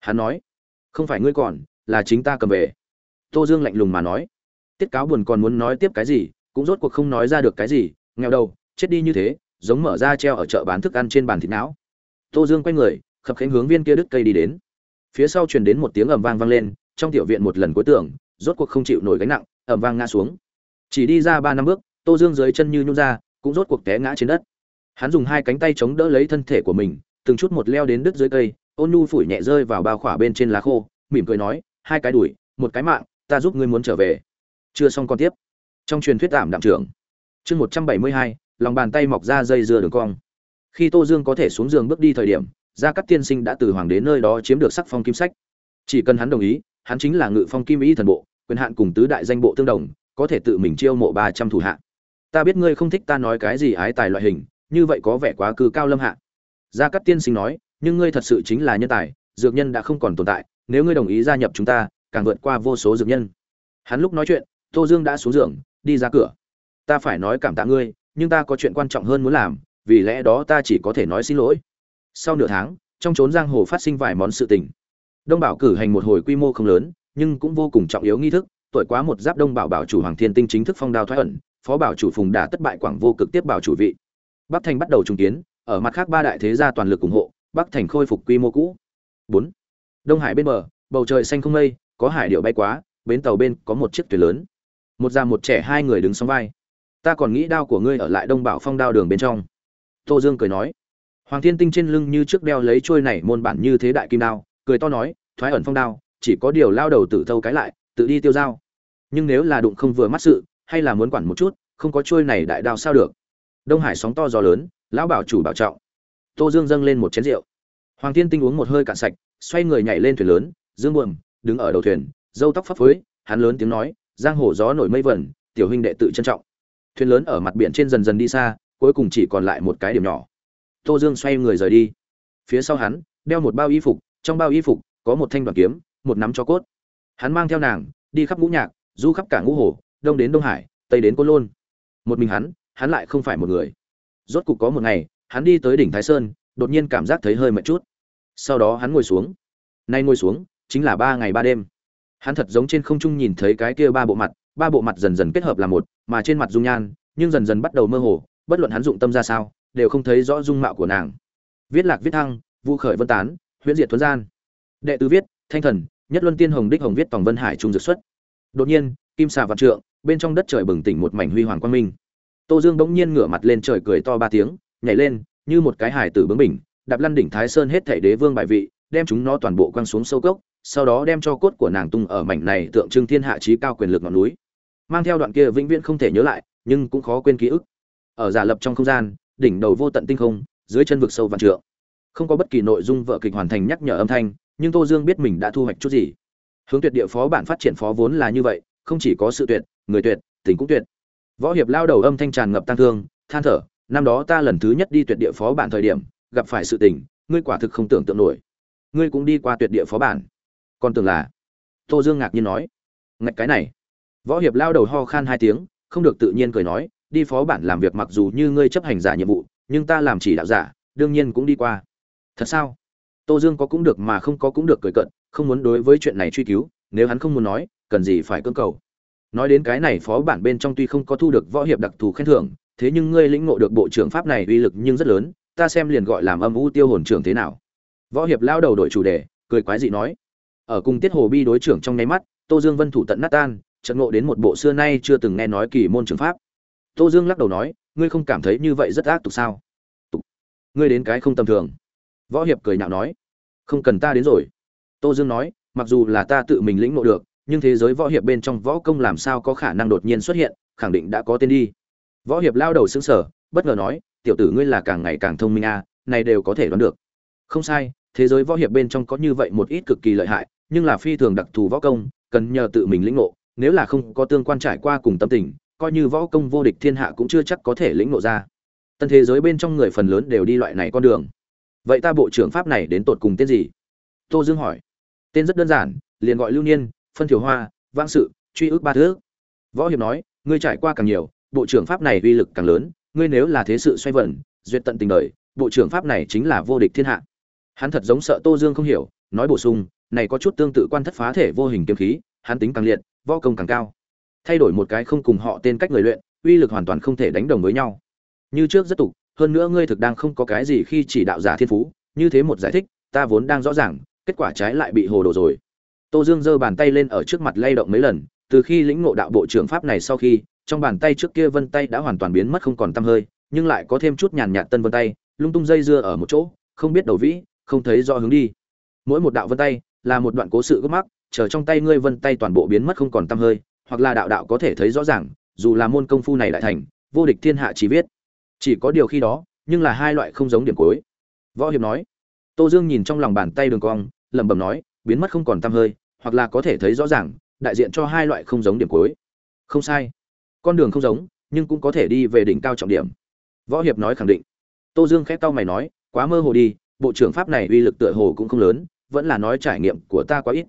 Hắn nói, không phải ngươi còn, là chính ta cầm về. Tô dương lạnh lùng mà nói, tiết cáo buồn còn muốn nói tiếp cái gì, cũng rốt cuộc không nói ra được cái gì, nghèo đầu, chết đi như thế, giống mở ra treo ở chợ bán thức ăn trên bàn thịt não. Tô dương quay người khập khiễng hướng viên kia đứt cây đi đến. Phía sau truyền đến một tiếng ầm vang vang lên, trong tiểu viện một lần cuối tưởng rốt cuộc không chịu nổi gánh nặng, ầm vang ngã xuống. Chỉ đi ra ba năm bước, tô dương dưới chân như nhũ ra, cũng rốt cuộc té ngã trên đất. Hắn dùng hai cánh tay chống đỡ lấy thân thể của mình, từng chút một leo đến đứt dưới cây, ôn nhu phủi nhẹ rơi vào bao khỏa bên trên lá khô, mỉm cười nói, hai cái đuổi, một cái mạng, ta giúp ngươi muốn trở về. Chưa xong con tiếp. Trong truyền thuyết tạm đạm trưởng. Chương một trăm bảy mươi hai, lòng bàn tay mọc ra dây dưa đường cong. Khi tô dương có thể xuống giường bước đi thời điểm gia cát tiên sinh đã từ hoàng đế nơi đó chiếm được sắc phong kim sách. Chỉ cần hắn đồng ý, hắn chính là ngự phong kim ý thần bộ, quyền hạn cùng tứ đại danh bộ tương đồng, có thể tự mình chiêu mộ ba trăm thủ hạ. Ta biết ngươi không thích ta nói cái gì ái tài loại hình, như vậy có vẻ quá cư cao lâm hạ. Gia cát tiên sinh nói, nhưng ngươi thật sự chính là nhân tài, dược nhân đã không còn tồn tại, nếu ngươi đồng ý gia nhập chúng ta, càng vượt qua vô số dược nhân. Hắn lúc nói chuyện, tô dương đã xuống giường, đi ra cửa. Ta phải nói cảm tạ ngươi, nhưng ta có chuyện quan trọng hơn muốn làm, vì lẽ đó ta chỉ có thể nói xin lỗi sau nửa tháng, trong trốn giang hồ phát sinh vài món sự tình. Đông bảo cử hành một hồi quy mô không lớn, nhưng cũng vô cùng trọng yếu nghi thức, tuổi quá một giáp đông bảo bảo chủ hoàng thiên tinh chính thức phong đao thoái ẩn, phó bảo chủ phùng đà tất bại quảng vô cực tiếp bảo chủ vị. Bắc thành bắt đầu trùng kiến, ở mặt khác ba đại thế gia toàn lực ủng hộ, bắc thành khôi phục quy mô cũ. Bốn. Đông hải bên bờ, bầu trời xanh không mây, có hải điệu bay quá, bến tàu bên có một chiếc thuyền lớn. Một già một trẻ hai người đứng song vai. Ta còn nghĩ đao của ngươi ở lại đông bảo phong đao đường bên trong. Tô dương cười nói hoàng thiên tinh trên lưng như trước đeo lấy chuôi này môn bản như thế đại kim đao, cười to nói, thoái ẩn phong đao, chỉ có điều lao đầu tử thâu cái lại, tự đi tiêu dao. Nhưng nếu là đụng không vừa mắt sự, hay là muốn quản một chút, không có chuôi này đại đao sao được. Đông hải sóng to gió lớn, lão bảo chủ bảo trọng. Tô dương dâng lên một chén rượu. Hoàng thiên tinh uống một hơi cạn sạch, xoay người nhảy lên thuyền lớn, dương buồm, đứng ở đầu thuyền râu tóc phấp phới, hắn lớn tiếng nói, giang hồ gió nổi mây vẩn, tiểu huynh đệ tự trân trọng. Thuyền lớn ở mặt biển trên dần dần đi xa, cuối cùng chỉ còn lại một cái điểm nhỏ tô dương xoay người rời đi. Phía sau hắn, đeo một bao y phục, trong bao y phục có một thanh đoàn kiếm, một nắm cho cốt. Hắn mang theo nàng, đi khắp ngũ nhạc, du khắp cả ngũ hồ, đông đến đông hải, tây đến côn lôn. Một mình hắn hắn lại không phải một người. Rốt cục có một ngày, hắn đi tới đỉnh thái sơn, đột nhiên cảm giác thấy hơi mệt chút. Sau đó hắn ngồi xuống. Nay ngồi xuống, chính là ba ngày ba đêm. Hắn thật giống trên không trung nhìn thấy cái kia ba bộ mặt, ba bộ mặt dần dần kết hợp là một, mà trên mặt dung nhan, nhưng dần dần bắt đầu mơ hồ, bất luận hắn dụng tâm ra sao đều không thấy rõ dung mạo của nàng. Viết lạc, viết thăng, vu khởi, vân tán, huyễn diệt, thuấn gian. Đệ tứ viết, thanh thần, nhất luân tiên hồng đích hồng viết tòng vân hải trung dược xuất. Đột nhiên, kim xà vạn trượng, bên trong đất trời bừng tỉnh một mảnh huy hoàng quang minh. Tô dương bỗng nhiên ngửa mặt lên trời cười to ba tiếng, nhảy lên, như một cái hải tử bướng bỉnh, đạp lăn đỉnh thái sơn hết thảy đế vương bài vị, đem chúng nó toàn bộ quăng xuống sâu cốc, sau đó đem cho cốt của nàng tung ở mảnh này tượng trưng thiên hạ trí cao quyền lực ngọn núi. Mang theo đoạn kia vĩnh viễn không thể nhớ lại, nhưng cũng khó quên ký ức. Ở giả lập trong không gian đỉnh đầu vô tận tinh không, dưới chân vực sâu vạn trượng. Không có bất kỳ nội dung vợ kịch hoàn thành nhắc nhở âm thanh, nhưng tô dương biết mình đã thu hoạch chút gì. Hướng tuyệt địa phó bản phát triển phó vốn là như vậy, không chỉ có sự tuyệt, người tuyệt tình cũng tuyệt. Võ hiệp lao đầu âm thanh tràn ngập tăng thương, than thở, năm đó ta lần thứ nhất đi tuyệt địa phó bản thời điểm, gặp phải sự tình, ngươi quả thực không tưởng tượng nổi. Ngươi cũng đi qua tuyệt địa phó bản. Còn tưởng là, tô dương ngạc nhiên nói, ngạch cái này. Võ hiệp lao đầu ho khan hai tiếng, không được tự nhiên cười nói đi phó bản làm việc mặc dù như ngươi chấp hành giả nhiệm vụ, nhưng ta làm chỉ đạo giả, đương nhiên cũng đi qua. Thật sao? Tô dương có cũng được mà không có cũng được cười cận không muốn đối với chuyện này truy cứu, nếu hắn không muốn nói, cần gì phải cưỡng cầu. Nói đến cái này phó bản bên trong tuy không có thu được võ hiệp đặc thù khen thưởng, thế nhưng ngươi lĩnh ngộ được bộ trưởng pháp này uy lực nhưng rất lớn, ta xem liền gọi làm âm u tiêu hồn trưởng thế nào. Võ hiệp lao đầu đổi chủ đề, cười quái dị nói. Ở cùng tiết hồ bi đối trưởng trong nháy mắt, tô dương vân thủ tận nát tan trận ngộ đến một bộ xưa nay chưa từng nghe nói kỳ môn trường pháp tô dương lắc đầu nói, ngươi không cảm thấy như vậy rất ác tục sao? Tục? Ngươi đến cái không tầm thường. Võ hiệp cười nhạo nói, không cần ta đến rồi. Tô dương nói, mặc dù là ta tự mình lĩnh ngộ được, nhưng thế giới võ hiệp bên trong võ công làm sao có khả năng đột nhiên xuất hiện, khẳng định đã có tên đi. Võ hiệp lao đầu xứng sở bất ngờ nói, tiểu tử ngươi là càng ngày càng thông minh à này đều có thể đoán được. Không sai, thế giới võ hiệp bên trong có như vậy một ít cực kỳ lợi hại, nhưng là phi thường đặc thù võ công, cần nhờ tự mình lĩnh ngộ, nếu là không có tương quan trải qua cùng tâm tình coi như võ công vô địch thiên hạ cũng chưa chắc có thể lĩnh ngộ ra. Tân thế giới bên trong người phần lớn đều đi loại này con đường. Vậy ta bộ trưởng pháp này đến tột cùng tên gì? Tô dương hỏi. Tên rất đơn giản, liền gọi lưu niên, phân thiểu hoa vang sự, truy ước ba thứ võ hiệp nói, ngươi trải qua càng nhiều, bộ trưởng pháp này uy lực càng lớn, ngươi nếu là thế sự xoay vẩn duyệt tận tình đời, bộ trưởng pháp này chính là vô địch thiên hạ. Hắn thật giống sợ tô dương không hiểu, nói bổ sung, này có chút tương tự quan thất phá thể vô hình kiếm khí, hắn tính càng liệt, võ công càng cao thay đổi một cái không cùng họ tên cách người luyện, uy lực hoàn toàn không thể đánh đồng với nhau. Như trước rất tục, hơn nữa ngươi thực đang không có cái gì khi chỉ đạo giả thiên phú, như thế một giải thích, ta vốn đang rõ ràng, kết quả trái lại bị hồ đồ rồi. Tô dương giơ bàn tay lên ở trước mặt lay động mấy lần, từ khi lĩnh ngộ đạo bộ trưởng pháp này sau khi, trong bàn tay trước kia vân tay đã hoàn toàn biến mất không còn tăm hơi, nhưng lại có thêm chút nhàn nhạt tân vân tay, lung tung dây dưa ở một chỗ, không biết đầu vĩ, không thấy rõ hướng đi. Mỗi một đạo vân tay là một đoạn cố sự gốc mắc, chờ trong tay ngươi vân tay toàn bộ biến mất không còn tăm hơi hoặc là đạo đạo có thể thấy rõ ràng, dù là môn công phu này đại thành, vô địch thiên hạ chỉ viết. Chỉ có điều khi đó, nhưng là hai loại không giống điểm cuối. Võ hiệp nói, tô dương nhìn trong lòng bàn tay đường cong, lẩm bẩm nói, biến mất không còn tăm hơi, hoặc là có thể thấy rõ ràng, đại diện cho hai loại không giống điểm cuối. Không sai. Con đường không giống, nhưng cũng có thể đi về đỉnh cao trọng điểm. Võ hiệp nói khẳng định. Tô dương khép tao mày nói, quá mơ hồ đi, bộ trưởng pháp này uy lực tựa hồ cũng không lớn, vẫn là nói trải nghiệm của ta quá ít.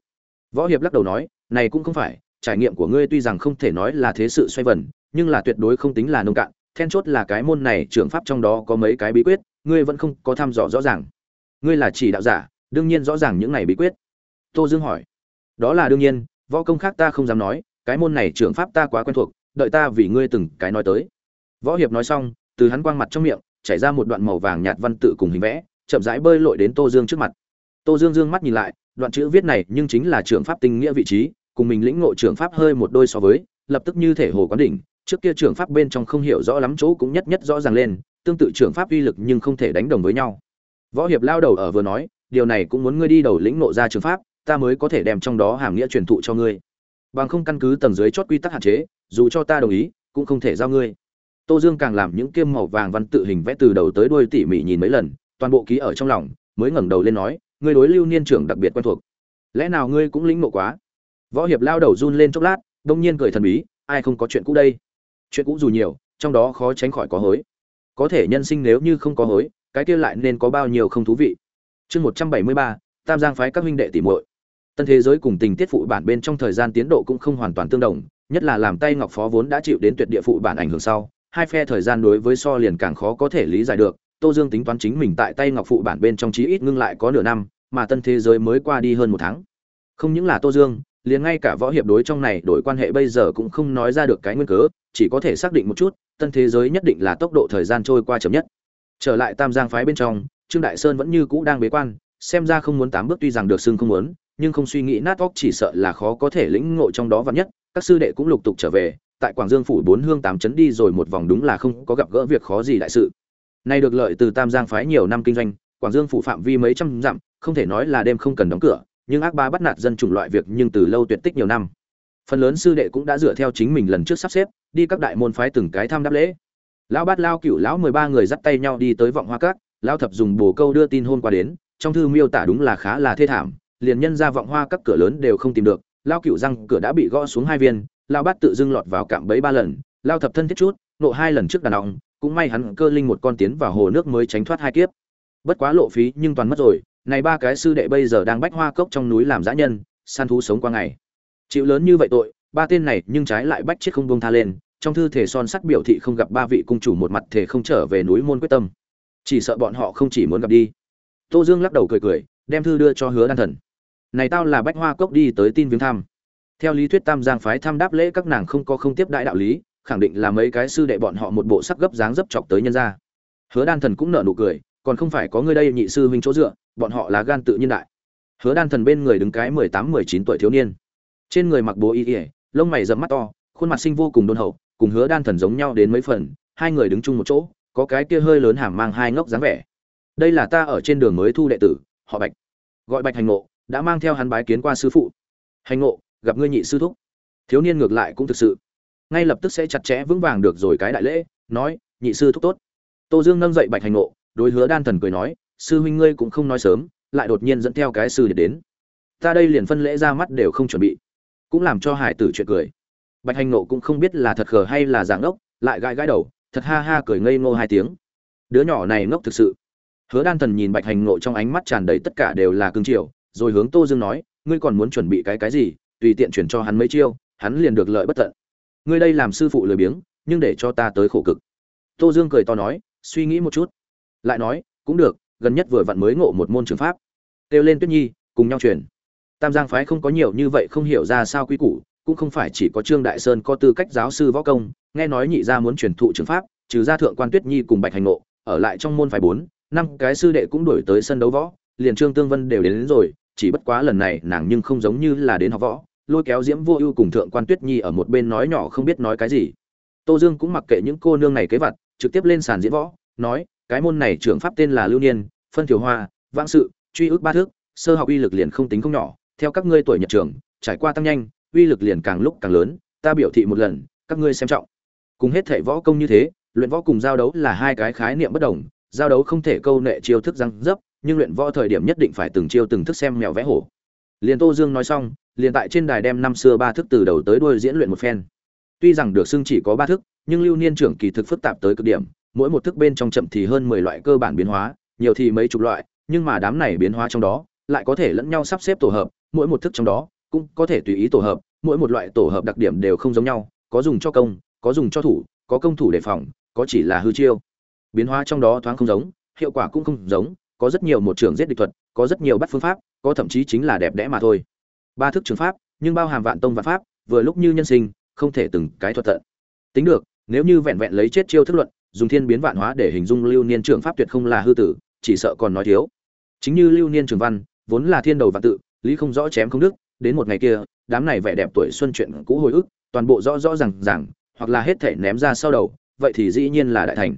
Võ hiệp lắc đầu nói, này cũng không phải trải nghiệm của ngươi tuy rằng không thể nói là thế sự xoay vần, nhưng là tuyệt đối không tính là nông cạn. Then chốt là cái môn này trưởng pháp trong đó có mấy cái bí quyết, ngươi vẫn không có thăm dò rõ ràng. Ngươi là chỉ đạo giả, đương nhiên rõ ràng những này bí quyết. Tô dương hỏi. Đó là đương nhiên, võ công khác ta không dám nói, cái môn này trưởng pháp ta quá quen thuộc, đợi ta vì ngươi từng cái nói tới. Võ hiệp nói xong, từ hắn quang mặt trong miệng, chảy ra một đoạn màu vàng nhạt văn tự cùng hình vẽ, chậm rãi bơi lội đến tô dương trước mặt. Tô dương dương mắt nhìn lại, đoạn chữ viết này nhưng chính là trưởng pháp tinh nghĩa vị trí cùng mình lĩnh ngộ trưởng pháp hơi một đôi so với, lập tức như thể hồ quán đỉnh, trước kia trưởng pháp bên trong không hiểu rõ lắm chỗ cũng nhất nhất rõ ràng lên, tương tự trưởng pháp uy lực nhưng không thể đánh đồng với nhau. Võ hiệp lao đầu ở vừa nói, điều này cũng muốn ngươi đi đầu lĩnh ngộ ra trường pháp, ta mới có thể đem trong đó hàm nghĩa truyền thụ cho ngươi. Bằng không căn cứ tầng dưới chót quy tắc hạn chế, dù cho ta đồng ý, cũng không thể giao ngươi. Tô dương càng làm những kiêm màu vàng văn tự hình vẽ từ đầu tới đuôi tỉ mỉ nhìn mấy lần, toàn bộ ký ở trong lòng, mới ngẩng đầu lên nói, ngươi đối lưu niên trưởng đặc biệt quen thuộc. Lẽ nào ngươi cũng lĩnh ngộ quá? Võ hiệp lao đầu run lên chốc lát, đông nhiên cười thần bí, ai không có chuyện cũ đây? Chuyện cũ dù nhiều, trong đó khó tránh khỏi có hối. Có thể nhân sinh nếu như không có hối, cái kia lại nên có bao nhiêu không thú vị. Chương một trăm bảy mươi ba, tam giang phái các huynh đệ tỉ muội. Tân thế giới cùng tình tiết phụ bản bên trong thời gian tiến độ cũng không hoàn toàn tương đồng, nhất là làm tay ngọc phó vốn đã chịu đến tuyệt địa phụ bản ảnh hưởng sau, hai phe thời gian đối với so liền càng khó có thể lý giải được. Tô dương tính toán chính mình tại tay ngọc phụ bản bên trong chí ít ngưng lại có nửa năm, mà tân thế giới mới qua đi hơn một tháng. Không những là tô dương liền ngay cả võ hiệp đối trong này đổi quan hệ bây giờ cũng không nói ra được cái nguyên cớ, chỉ có thể xác định một chút, tân thế giới nhất định là tốc độ thời gian trôi qua chậm nhất. Trở lại tam giang phái bên trong, trương đại sơn vẫn như cũ đang bế quan, xem ra không muốn tám bước tuy rằng được xưng không muốn, nhưng không suy nghĩ nát óc chỉ sợ là khó có thể lĩnh ngộ trong đó vắn nhất, các sư đệ cũng lục tục trở về, tại quảng dương phủ bốn hương tám chấn đi rồi một vòng đúng là không có gặp gỡ việc khó gì đại sự. Nay được lợi từ tam giang phái nhiều năm kinh doanh, quảng dương phủ phạm vi mấy trăm dặm, không thể nói là đêm không cần đóng cửa nhưng ác ba bắt nạt dân chủng loại việc nhưng từ lâu tuyệt tích nhiều năm. Phần lớn sư đệ cũng đã dựa theo chính mình lần trước sắp xếp, đi các đại môn phái từng cái thăm đáp lễ. Lão bát lao cựu lão mười ba người dắt tay nhau đi tới vọng hoa cát lão thập dùng bồ câu đưa tin hôn qua đến, trong thư miêu tả đúng là khá là thê thảm, liền nhân ra vọng hoa các cửa lớn đều không tìm được, lao cựu răng cửa đã bị gõ xuống hai viên, lao bát tự dưng lọt vào cạm bẫy ba lần, lao thập thân thiết chút, nộ hai lần trước đàn ông cũng may hắn cơ linh một con tiến vào hồ nước mới tránh thoát hai kiếp. Bất quá lộ phí nhưng toàn mất rồi này ba cái sư đệ bây giờ đang bách hoa cốc trong núi làm dã nhân săn thú sống qua ngày. Chịu lớn như vậy tội, ba tên này nhưng trái lại bách chết không buông tha lên, trong thư thể son sắt biểu thị không gặp ba vị cung chủ một mặt thể không trở về núi môn quyết tâm. Chỉ sợ bọn họ không chỉ muốn gặp đi. Tô dương lắc đầu cười cười, đem thư đưa cho hứa đan thần. Này tao là bách hoa cốc đi tới tin viếng thăm. Theo lý thuyết tam giang phái thăm đáp lễ các nàng không có không tiếp đại đạo lý, khẳng định là mấy cái sư đệ bọn họ một bộ sắc gấp dáng dấp chọc tới nhân ra hứa đan thần cũng nở nụ cười còn không phải có ngươi đây nhị sư huynh chỗ dựa bọn họ là gan tự nhiên đại. Hứa đan thần bên người đứng cái mười tám mười chín tuổi thiếu niên. Trên người mặc bố y y, lông mày rậm mắt to khuôn mặt sinh vô cùng đôn hậu cùng hứa đan thần giống nhau đến mấy phần hai người đứng chung một chỗ có cái kia hơi lớn hàm mang hai ngốc dáng vẻ. Đây là ta ở trên đường mới thu đệ tử họ bạch. Gọi bạch hành ngộ đã mang theo hắn bái kiến qua sư phụ. Hành ngộ gặp ngươi nhị sư thúc. Thiếu niên ngược lại cũng thực sự. Ngay lập tức sẽ chặt chẽ vững vàng được rồi cái đại lễ nói nhị sư thúc tốt. Tô dương nâng dậy bạch hành ngộ đối hứa đan thần cười nói, sư huynh ngươi cũng không nói sớm, lại đột nhiên dẫn theo cái sư để đến. Ta đây liền phân lễ ra mắt đều không chuẩn bị. Cũng làm cho hải tử chuyện cười. Bạch hành nộ cũng không biết là thật khờ hay là giảng ốc lại gãi gãi đầu, thật ha ha cười ngây ngô hai tiếng. Đứa nhỏ này ngốc thực sự. Hứa đan thần nhìn bạch hành nộ trong ánh mắt tràn đầy tất cả đều là cương triều, rồi hướng tô dương nói, ngươi còn muốn chuẩn bị cái cái gì? Tùy tiện chuyển cho hắn mấy chiêu, hắn liền được lợi bất tận. Ngươi đây làm sư phụ lười biếng, nhưng để cho ta tới khổ cực. Tô dương cười to nói, suy nghĩ một chút lại nói cũng được gần nhất vừa vặn mới ngộ một môn trường pháp. Kêu lên tuyết nhi cùng nhau truyền. Tam giang phái không có nhiều như vậy không hiểu ra sao quy củ cũng không phải chỉ có trương đại sơn có tư cách giáo sư võ công nghe nói nhị gia muốn truyền thụ trường pháp trừ ra thượng quan tuyết nhi cùng bạch hành ngộ ở lại trong môn phái bốn năm cái sư đệ cũng đổi tới sân đấu võ liền trương tương vân đều đến, đến rồi chỉ bất quá lần này nàng nhưng không giống như là đến học võ lôi kéo diễm vô ưu cùng thượng quan tuyết nhi ở một bên nói nhỏ không biết nói cái gì. Tô dương cũng mặc kệ những cô nương này kế vặt trực tiếp lên sàn diễn võ nói cái môn này trưởng pháp tên là lưu niên, phân thiểu hoa, vãng sự, truy ước ba thước, sơ học uy lực liền không tính không nhỏ, theo các ngươi tuổi nhật trường trải qua tăng nhanh, uy lực liền càng lúc càng lớn, ta biểu thị một lần, các ngươi xem trọng. Cùng hết thể võ công như thế, luyện võ cùng giao đấu là hai cái khái niệm bất đồng, giao đấu không thể câu nệ chiêu thức răng dấp, nhưng luyện võ thời điểm nhất định phải từng chiêu từng thức xem mèo vẽ hổ. Liền tô dương nói xong, liền tại trên đài đem năm xưa ba thức từ đầu tới đuôi diễn luyện một phen. Tuy rằng được xưng chỉ có ba thức, nhưng lưu niên trưởng kỳ thực phức tạp tới cực điểm mỗi một thức bên trong chậm thì hơn mười loại cơ bản biến hóa, nhiều thì mấy chục loại, nhưng mà đám này biến hóa trong đó lại có thể lẫn nhau sắp xếp tổ hợp, mỗi một thức trong đó cũng có thể tùy ý tổ hợp, mỗi một loại tổ hợp đặc điểm đều không giống nhau, có dùng cho công, có dùng cho thủ, có công thủ đề phòng, có chỉ là hư chiêu. Biến hóa trong đó thoáng không giống, hiệu quả cũng không giống, có rất nhiều một trường giết địch thuật, có rất nhiều bắt phương pháp, có thậm chí chính là đẹp đẽ mà thôi. Ba thức trường pháp, nhưng bao hàm vạn tông vạn pháp, vừa lúc như nhân sinh, không thể từng cái thuật tận. Tính được, nếu như vẹn vẹn lấy chết chiêu thức luận dùng thiên biến vạn hóa để hình dung lưu niên trường pháp tuyệt không là hư tử, chỉ sợ còn nói thiếu. Chính như lưu niên trường văn, vốn là thiên đầu vạn tự, lý không rõ chém không đức đến một ngày kia, đám này vẻ đẹp tuổi xuân chuyện cũ hồi ức, toàn bộ rõ rõ rằng rằng hoặc là hết thể ném ra sau đầu, vậy thì dĩ nhiên là đại thành.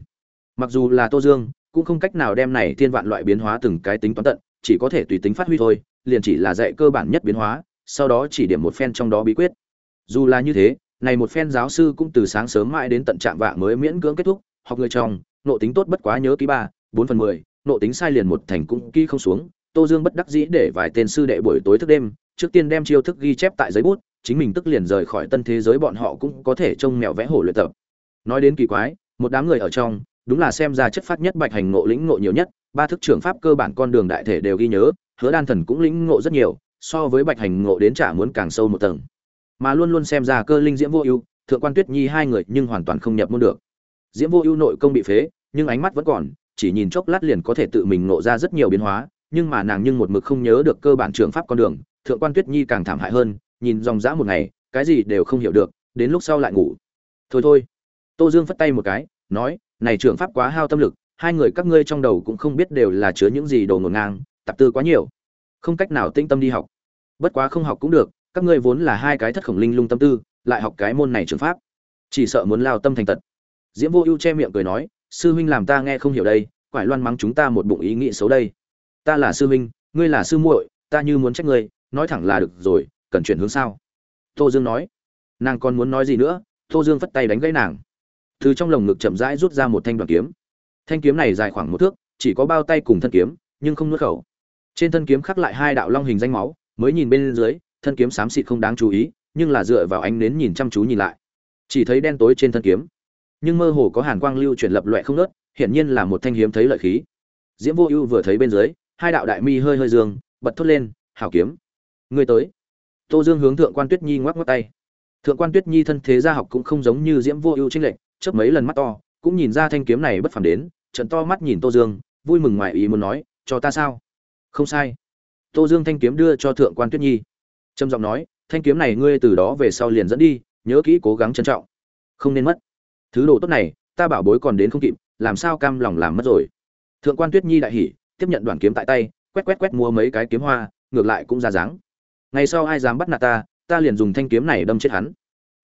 Mặc dù là tô dương, cũng không cách nào đem này thiên vạn loại biến hóa từng cái tính toán tận, chỉ có thể tùy tính phát huy thôi, liền chỉ là dạy cơ bản nhất biến hóa, sau đó chỉ điểm một phen trong đó bí quyết. Dù là như thế, này một phen giáo sư cũng từ sáng sớm mãi đến tận trạm vạng mới miễn cưỡng kết thúc học người trong, nộ tính tốt bất quá nhớ ký ba, bốn phần mười, nộ tính sai liền một thành cũng ký không xuống. Tô dương bất đắc dĩ để vài tên sư đệ buổi tối thức đêm, trước tiên đem chiêu thức ghi chép tại giấy bút, chính mình tức liền rời khỏi tân thế giới bọn họ cũng có thể trông mèo vẽ hổ luyện tập. Nói đến kỳ quái, một đám người ở trong, đúng là xem ra chất phát nhất bạch hành ngộ lĩnh ngộ nhiều nhất, ba thức trưởng pháp cơ bản con đường đại thể đều ghi nhớ, hứa đan thần cũng lĩnh ngộ rất nhiều, so với bạch hành ngộ đến chả muốn càng sâu một tầng. Mà luôn luôn xem ra cơ linh diễm vô ưu, thượng quan tuyết nhi hai người nhưng hoàn toàn không nhập môn được diễm vô ưu nội công bị phế, nhưng ánh mắt vẫn còn, chỉ nhìn chốc lát liền có thể tự mình nộ ra rất nhiều biến hóa, nhưng mà nàng nhưng một mực không nhớ được cơ bản trường pháp con đường, thượng quan tuyết nhi càng thảm hại hơn, nhìn dòng dã một ngày, cái gì đều không hiểu được, đến lúc sau lại ngủ. Thôi thôi. Tô dương phất tay một cái, nói, này trường pháp quá hao tâm lực, hai người các ngươi trong đầu cũng không biết đều là chứa những gì đồ ngổn ngang, tạp tư quá nhiều. Không cách nào tĩnh tâm đi học. Bất quá không học cũng được, các ngươi vốn là hai cái thất khổng linh lung tâm tư, lại học cái môn này trường pháp. Chỉ sợ muốn lao tâm thành tật diễm vô ưu che miệng cười nói, sư huynh làm ta nghe không hiểu đây, quải loan mắng chúng ta một bụng ý nghĩ xấu đây. Ta là sư huynh, ngươi là sư muội, ta như muốn trách ngươi, nói thẳng là được rồi, cần chuyển hướng sao? Tô dương nói. Nàng còn muốn nói gì nữa, tô dương phất tay đánh gãy nàng. Từ trong lồng ngực chậm rãi rút ra một thanh đoàn kiếm. Thanh kiếm này dài khoảng một thước, chỉ có bao tay cùng thân kiếm, nhưng không nuốt khẩu. Trên thân kiếm khắc lại hai đạo long hình danh máu, mới nhìn bên dưới, thân kiếm xám xịt không đáng chú ý, nhưng là dựa vào ánh nến nhìn chăm chú nhìn lại. Chỉ thấy đen tối trên thân kiếm nhưng mơ hồ có hàn quang lưu chuyển lập loại không nớt hiển nhiên là một thanh hiếm thấy lợi khí. Diễm vô ưu vừa thấy bên dưới, hai đạo đại mi hơi hơi dương, bật thốt lên, hảo kiếm người tới. Tô dương hướng thượng quan tuyết nhi ngoắc ngoắc tay. Thượng quan tuyết nhi thân thế gia học cũng không giống như diễm vô ưu trinh lệnh chớp mấy lần mắt to, cũng nhìn ra thanh kiếm này bất phàm đến trận to mắt nhìn tô dương, vui mừng ngoài ý muốn nói, cho ta sao? Không sai. Tô dương thanh kiếm đưa cho thượng quan tuyết nhi. Trầm giọng nói, thanh kiếm này ngươi từ đó về sau liền dẫn đi, nhớ kỹ cố gắng trân trọng, không nên mất thứ đồ tốt này, ta bảo bối còn đến không kịp, làm sao cam lòng làm mất rồi? Thượng quan tuyết nhi đại hỉ, tiếp nhận đoàn kiếm tại tay, quét quét quét mua mấy cái kiếm hoa, ngược lại cũng ra dáng. Ngày sau ai dám bắt nạt ta ta liền dùng thanh kiếm này đâm chết hắn.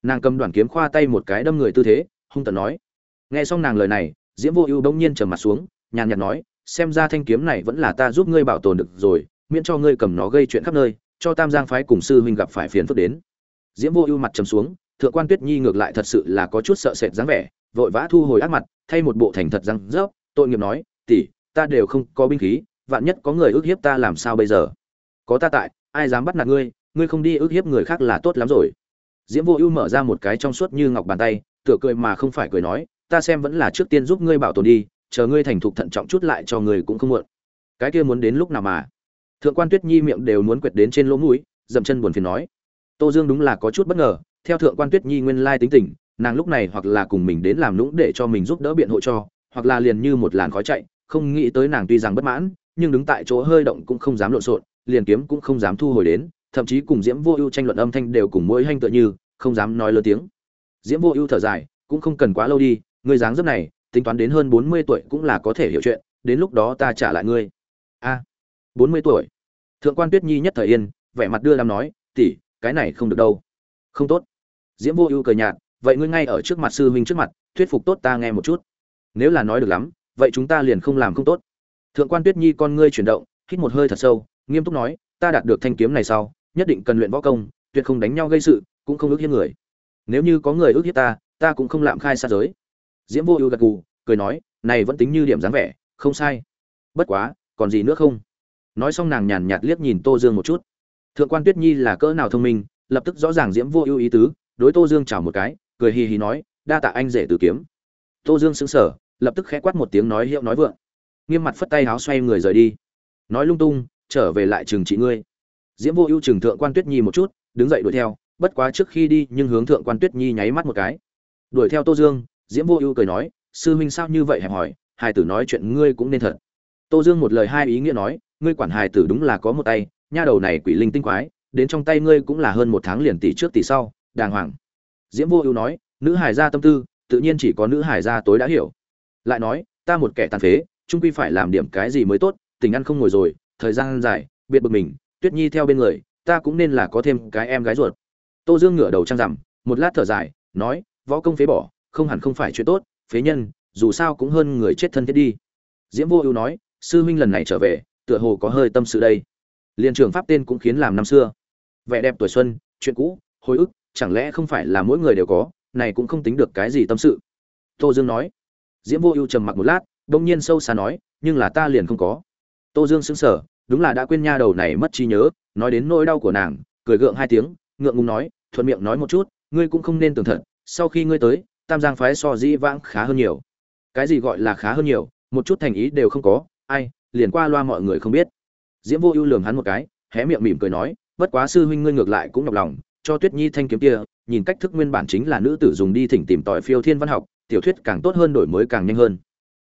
Nàng cầm đoàn kiếm khoa tay một cái đâm người tư thế, hung tận nói. Nghe xong nàng lời này, diễm vô ưu bỗng nhiên trầm mặt xuống, nhàn nhạt nói, xem ra thanh kiếm này vẫn là ta giúp ngươi bảo tồn được rồi, miễn cho ngươi cầm nó gây chuyện khắp nơi, cho tam giang phái cùng sư huynh gặp phải phiền phức đến. Diễm vô ưu mặt trầm xuống thượng quan tuyết nhi ngược lại thật sự là có chút sợ sệt dáng vẻ, vội vã thu hồi ác mặt, thay một bộ thành thật răng rớp, tội nghiệp nói, tỷ, ta đều không có binh khí, vạn nhất có người ước hiếp ta làm sao bây giờ? Có ta tại, ai dám bắt nạt ngươi? Ngươi không đi ước hiếp người khác là tốt lắm rồi. Diễm vô ưu mở ra một cái trong suốt như ngọc bàn tay, tựa cười mà không phải cười nói, ta xem vẫn là trước tiên giúp ngươi bảo tồn đi, chờ ngươi thành thục thận trọng chút lại cho người cũng không muộn. Cái kia muốn đến lúc nào mà? Thượng quan tuyết nhi miệng đều muốn quệt đến trên lỗ mũi, dậm chân buồn phiền nói, tô dương đúng là có chút bất ngờ theo thượng quan tuyết nhi nguyên lai tính tình, nàng lúc này hoặc là cùng mình đến làm lũng để cho mình giúp đỡ biện hộ cho, hoặc là liền như một làn khói chạy, không nghĩ tới nàng tuy rằng bất mãn, nhưng đứng tại chỗ hơi động cũng không dám lộn xộn, liền kiếm cũng không dám thu hồi đến, thậm chí cùng diễm vô ưu tranh luận âm thanh đều cùng mỗi hanh tựa như, không dám nói lớn tiếng. Diễm vô ưu thở dài, cũng không cần quá lâu đi ngươi dáng dấp này, tính toán đến hơn bốn mươi tuổi cũng là có thể hiểu chuyện, đến lúc đó ta trả lại ngươi. A, bốn mươi tuổi. Thượng quan tuyết nhi nhất thời yên, vẻ mặt đưa làm nói, tỷ, cái này không được đâu. Không tốt diễm vô ưu cười nhạt, vậy ngươi ngay ở trước mặt sư huynh trước mặt, thuyết phục tốt ta nghe một chút. Nếu là nói được lắm, vậy chúng ta liền không làm không tốt. Thượng quan tuyết nhi con ngươi chuyển động, hít một hơi thật sâu, nghiêm túc nói, ta đạt được thanh kiếm này sau, nhất định cần luyện võ công, tuyệt không đánh nhau gây sự, cũng không ước hiếp người. Nếu như có người ước hiếp ta ta cũng không lạm khai xa giới. Diễm vô ưu gật gù, cười nói, này vẫn tính như điểm dáng vẻ, không sai. Bất quá, còn gì nữa không? Nói xong nàng nhàn nhạt liếc nhìn tô dương một chút. Thượng quan tuyết nhi là cỡ nào thông minh, lập tức rõ ràng diễm vô ưu ý tứ đối tô dương chào một cái, cười hì hì nói, đa tạ anh rể tử kiếm. Tô dương sững sờ, lập tức khẽ quát một tiếng nói, hiệu nói vượng. Nghiêm mặt phất tay áo xoay người rời đi. Nói lung tung, trở về lại trường trị ngươi. Diễm vô ưu trừng thượng quan tuyết nhi một chút, đứng dậy đuổi theo, bất quá trước khi đi, nhưng hướng thượng quan tuyết nhi nháy mắt một cái. Đuổi theo tô dương, diễm vô ưu cười nói, sư huynh sao như vậy hẹp hỏi hài tử nói chuyện ngươi cũng nên thật. Tô dương một lời hai ý nghĩa nói, ngươi quản hài tử đúng là có một tay, nha đầu này quỷ linh tinh quái, đến trong tay ngươi cũng là hơn một tháng liền tỷ trước tỷ sau đàng hoàng. Diễm vô ưu nói, nữ hài gia tâm tư, tự nhiên chỉ có nữ hài gia tối đã hiểu. Lại nói, ta một kẻ tàn phế trung quy phải làm điểm cái gì mới tốt, tình ăn không ngồi rồi, thời gian dài, biệt bực mình, tuyết nhi theo bên người, ta cũng nên là có thêm cái em gái ruột. Tô dương ngửa đầu trăng rằm, một lát thở dài, nói, võ công phế bỏ, không hẳn không phải chuyện tốt, phế nhân, dù sao cũng hơn người chết thân thiết đi. Diễm vô ưu nói, sư huynh lần này trở về, tựa hồ có hơi tâm sự đây. Liên trường pháp tên cũng khiến làm năm xưa. Vẻ đẹp tuổi xuân, chuyện cũ, hồi ức chẳng lẽ không phải là mỗi người đều có, này cũng không tính được cái gì tâm sự. Tô dương nói. Diễm vô ưu trầm mặc một lát, đông nhiên sâu xa nói, nhưng là ta liền không có. Tô dương sững sờ, đúng là đã quên nha đầu này mất trí nhớ, nói đến nỗi đau của nàng, cười gượng hai tiếng, ngượng ngùng nói, thuận miệng nói một chút, ngươi cũng không nên tưởng thật, sau khi ngươi tới, tam giang phái so dĩ vãng khá hơn nhiều. Cái gì gọi là khá hơn nhiều, một chút thành ý đều không có, ai, liền qua loa mọi người không biết. Diễm vô ưu lường hắn một cái, hé miệng mỉm cười nói, bất quá sư huynh ngươi ngược lại cũng nhọc lòng cho tuyết nhi thanh kiếm kia, nhìn cách thức nguyên bản chính là nữ tử dùng đi thỉnh tìm tòi phiêu thiên văn học, tiểu thuyết càng tốt hơn đổi mới càng nhanh hơn.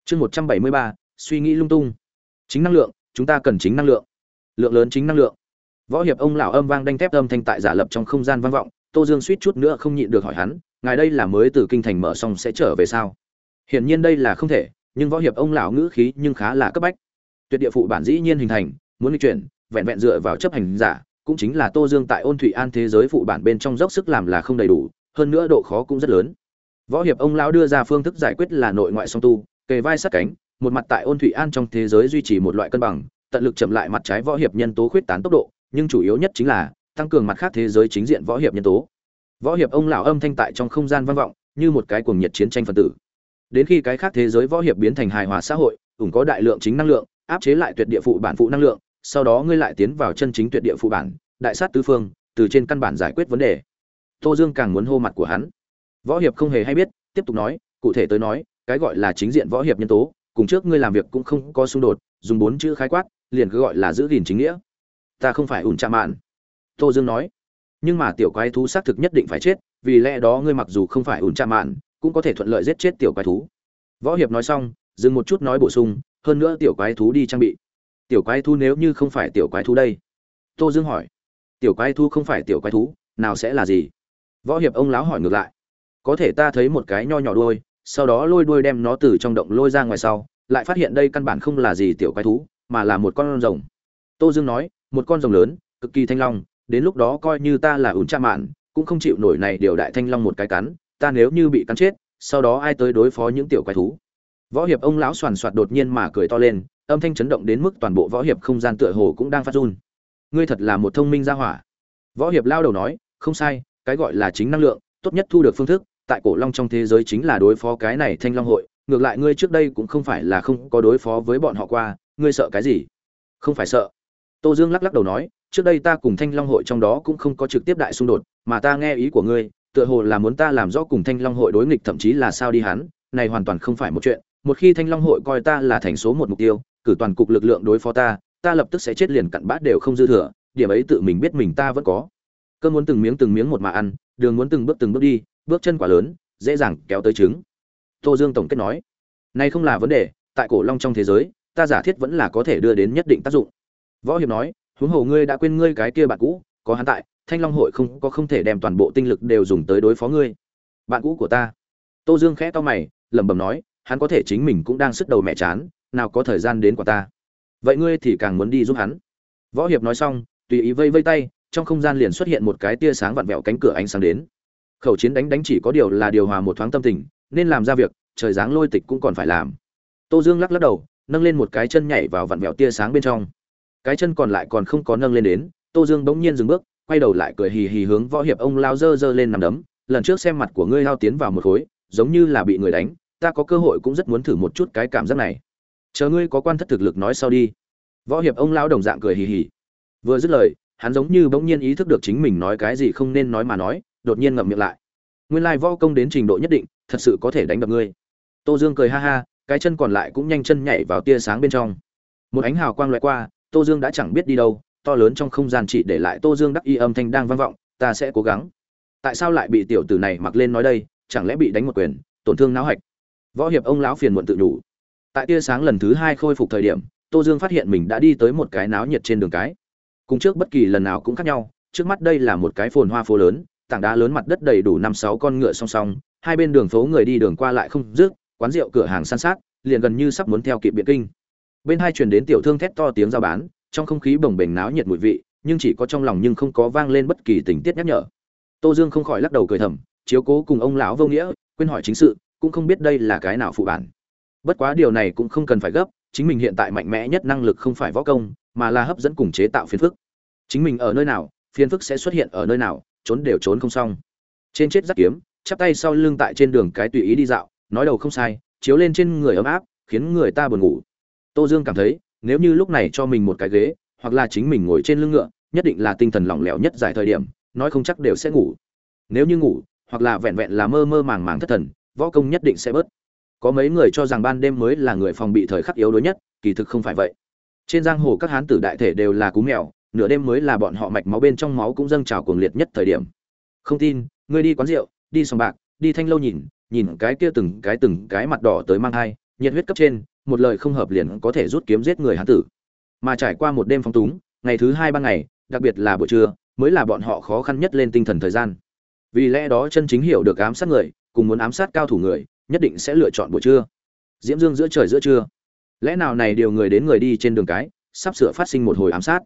Chương một trăm bảy mươi ba, suy nghĩ lung tung. Chính năng lượng, chúng ta cần chính năng lượng. Lượng lớn chính năng lượng. Võ hiệp ông lão âm vang đanh thép âm thanh tại giả lập trong không gian vang vọng, tô dương suýt chút nữa không nhịn được hỏi hắn, ngài đây là mới từ kinh thành mở xong sẽ trở về sao? Hiển nhiên đây là không thể, nhưng võ hiệp ông lão ngữ khí nhưng khá là cấp bách. Tuyệt địa phụ bản dĩ nhiên hình thành, muốn di chuyển, vẹn vẹn dựa vào chấp hành giả cũng chính là tô dương tại ôn thủy an thế giới phụ bản bên trong dốc sức làm là không đầy đủ, hơn nữa độ khó cũng rất lớn. Võ hiệp ông lão đưa ra phương thức giải quyết là nội ngoại song tu, kề vai sát cánh, một mặt tại ôn thủy an trong thế giới duy trì một loại cân bằng, tận lực chậm lại mặt trái võ hiệp nhân tố khuyết tán tốc độ, nhưng chủ yếu nhất chính là tăng cường mặt khác thế giới chính diện võ hiệp nhân tố. Võ hiệp ông lão âm thanh tại trong không gian vang vọng, như một cái cuồng nhiệt chiến tranh phân tử. Đến khi cái khác thế giới võ hiệp biến thành hài hòa xã hội cũng có đại lượng chính năng lượng, áp chế lại tuyệt địa phụ bản phụ năng lượng sau đó ngươi lại tiến vào chân chính tuyệt địa phụ bản, đại sát tứ phương, từ trên căn bản giải quyết vấn đề. Tô dương càng muốn hô mặt của hắn. Võ hiệp không hề hay biết, tiếp tục nói, cụ thể tới nói, cái gọi là chính diện võ hiệp nhân tố, cùng trước ngươi làm việc cũng không có xung đột, dùng bốn chữ khái quát, liền cứ gọi là giữ gìn chính nghĩa. Ta không phải ủn chạm mạn. Tô dương nói, nhưng mà tiểu quái thú xác thực nhất định phải chết, vì lẽ đó ngươi mặc dù không phải ủn chạm mạn, cũng có thể thuận lợi giết chết tiểu quái thú. Võ hiệp nói xong, dừng một chút nói bổ sung, hơn nữa tiểu quái thú đi trang bị tiểu quái thú nếu như không phải tiểu quái thú đây? Tô dương hỏi. Tiểu quái thú không phải tiểu quái thú, nào sẽ là gì? Võ hiệp ông lão hỏi ngược lại. Có thể ta thấy một cái nho nhỏ đuôi, sau đó lôi đuôi đem nó từ trong động lôi ra ngoài sau, lại phát hiện đây căn bản không là gì tiểu quái thú, mà là một con rồng. Tô dương nói, một con rồng lớn, cực kỳ thanh long, đến lúc đó coi như ta là ủn cha mạn, cũng không chịu nổi này điều đại thanh long một cái cắn, ta nếu như bị cắn chết, sau đó ai tới đối phó những tiểu quái thú? Võ hiệp ông lão soàn soạt đột nhiên mà cười to lên, âm thanh chấn động đến mức toàn bộ võ hiệp không gian tựa hồ cũng đang phát run. Ngươi thật là một thông minh gia hỏa. Võ hiệp lao đầu nói, không sai, cái gọi là chính năng lượng, tốt nhất thu được phương thức, tại cổ long trong thế giới chính là đối phó cái này thanh long hội, ngược lại ngươi trước đây cũng không phải là không có đối phó với bọn họ qua, ngươi sợ cái gì? Không phải sợ. Tô dương lắc lắc đầu nói, trước đây ta cùng thanh long hội trong đó cũng không có trực tiếp đại xung đột, mà ta nghe ý của ngươi, tựa hồ là muốn ta làm rõ cùng thanh long hội đối nghịch thậm chí là sao đi hắn, này hoàn toàn không phải một chuyện một khi thanh long hội coi ta là thành số một mục tiêu, cử toàn cục lực lượng đối phó ta ta lập tức sẽ chết liền cặn bát đều không dư thừa, điểm ấy tự mình biết mình ta vẫn có. Cơn muốn từng miếng từng miếng một mà ăn, đường muốn từng bước từng bước đi, bước chân quả lớn, dễ dàng kéo tới trứng. Tô dương tổng kết nói, này không là vấn đề, tại cổ long trong thế giới, ta giả thiết vẫn là có thể đưa đến nhất định tác dụng. Võ hiệp nói, huống hồ ngươi đã quên ngươi cái kia bạn cũ, có hắn tại, thanh long hội không, có không thể đem toàn bộ tinh lực đều dùng tới đối phó ngươi. Bạn cũ của ta. Tô dương khẽ to mày, lẩm bẩm nói hắn có thể chính mình cũng đang sức đầu mẹ chán, nào có thời gian đến quả ta. Vậy ngươi thì càng muốn đi giúp hắn. Võ hiệp nói xong, tùy ý vây vây tay, trong không gian liền xuất hiện một cái tia sáng vặn vẹo cánh cửa ánh sáng đến. Khẩu chiến đánh đánh chỉ có điều là điều hòa một thoáng tâm tình, nên làm ra việc, trời dáng lôi tịch cũng còn phải làm. Tô dương lắc lắc đầu, nâng lên một cái chân nhảy vào vặn vẹo tia sáng bên trong. Cái chân còn lại còn không có nâng lên đến, tô dương bỗng nhiên dừng bước, quay đầu lại cười hì hì hướng võ hiệp ông lao dơ dơ lên nằm đấm. Lần trước xem mặt của ngươi lao tiến vào một khối, giống như là bị người đánh ta có cơ hội cũng rất muốn thử một chút cái cảm giác này. Chờ ngươi có quan thất thực lực nói sau đi. Võ hiệp ông lão đồng dạng cười hì hì. Vừa dứt lời, hắn giống như bỗng nhiên ý thức được chính mình nói cái gì không nên nói mà nói, đột nhiên ngậm miệng lại. Nguyên lai võ công đến trình độ nhất định, thật sự có thể đánh đập ngươi. Tô dương cười ha ha, cái chân còn lại cũng nhanh chân nhảy vào tia sáng bên trong. Một ánh hào quang loại qua, tô dương đã chẳng biết đi đâu, to lớn trong không gian chỉ để lại tô dương đắc y âm thanh đang vang vọng, ta sẽ cố gắng. Tại sao lại bị tiểu tử này mặc lên nói đây? Chẳng lẽ bị đánh một quyền, tổn thương não hạch? Võ hiệp ông lão phiền muộn tự đủ tại tia sáng lần thứ hai khôi phục thời điểm, tô dương phát hiện mình đã đi tới một cái náo nhiệt trên đường cái. Cùng trước bất kỳ lần nào cũng khác nhau, trước mắt đây là một cái phồn hoa phố lớn, tảng đá lớn mặt đất đầy đủ năm sáu con ngựa song song, hai bên đường phố người đi đường qua lại không dứt, quán rượu cửa hàng san sát, liền gần như sắp muốn theo kịp biện kinh. Bên hai truyền đến tiểu thương thét to tiếng giao bán, trong không khí bồng bềnh náo nhiệt mùi vị, nhưng chỉ có trong lòng nhưng không có vang lên bất kỳ tình tiết nhắc nhở. Tô dương không khỏi lắc đầu cười thầm, chiếu cố cùng ông lão vô nghĩa, quên hỏi chính sự cũng không biết đây là cái nào phụ bản. Bất quá điều này cũng không cần phải gấp, chính mình hiện tại mạnh mẽ nhất năng lực không phải võ công, mà là hấp dẫn cùng chế tạo phiền phức. Chính mình ở nơi nào, phiền phức sẽ xuất hiện ở nơi nào, trốn đều trốn không xong. Trên chết rất kiếm, chắp tay sau lưng tại trên đường cái tùy ý đi dạo, nói đầu không sai, chiếu lên trên người ấm áp, khiến người ta buồn ngủ. Tô dương cảm thấy, nếu như lúc này cho mình một cái ghế, hoặc là chính mình ngồi trên lưng ngựa, nhất định là tinh thần lỏng lẻo nhất dài thời điểm, nói không chắc đều sẽ ngủ. Nếu như ngủ, hoặc là vẹn vẹn là mơ mơ màng màng thất thần võ công nhất định sẽ bớt. Có mấy người cho rằng ban đêm mới là người phòng bị thời khắc yếu đuối nhất kỳ thực không phải vậy. Trên giang hồ các hán tử đại thể đều là cú mèo nửa đêm mới là bọn họ mạch máu bên trong máu cũng dâng trào cuồng liệt nhất thời điểm. Không tin ngươi đi quán rượu đi sòng bạc đi thanh lâu nhìn nhìn cái kia từng cái từng cái mặt đỏ tới mang hai, nhiệt huyết cấp trên một lời không hợp liền có thể rút kiếm giết người hán tử. Mà trải qua một đêm phong túng ngày thứ hai ba ngày đặc biệt là buổi trưa mới là bọn họ khó khăn nhất lên tinh thần thời gian. Vì lẽ đó chân chính hiểu được ám sát người cùng muốn ám sát cao thủ người, nhất định sẽ lựa chọn buổi trưa. Diễm dương giữa trời giữa trưa. Lẽ nào này điều người đến người đi trên đường cái, sắp sửa phát sinh một hồi ám sát?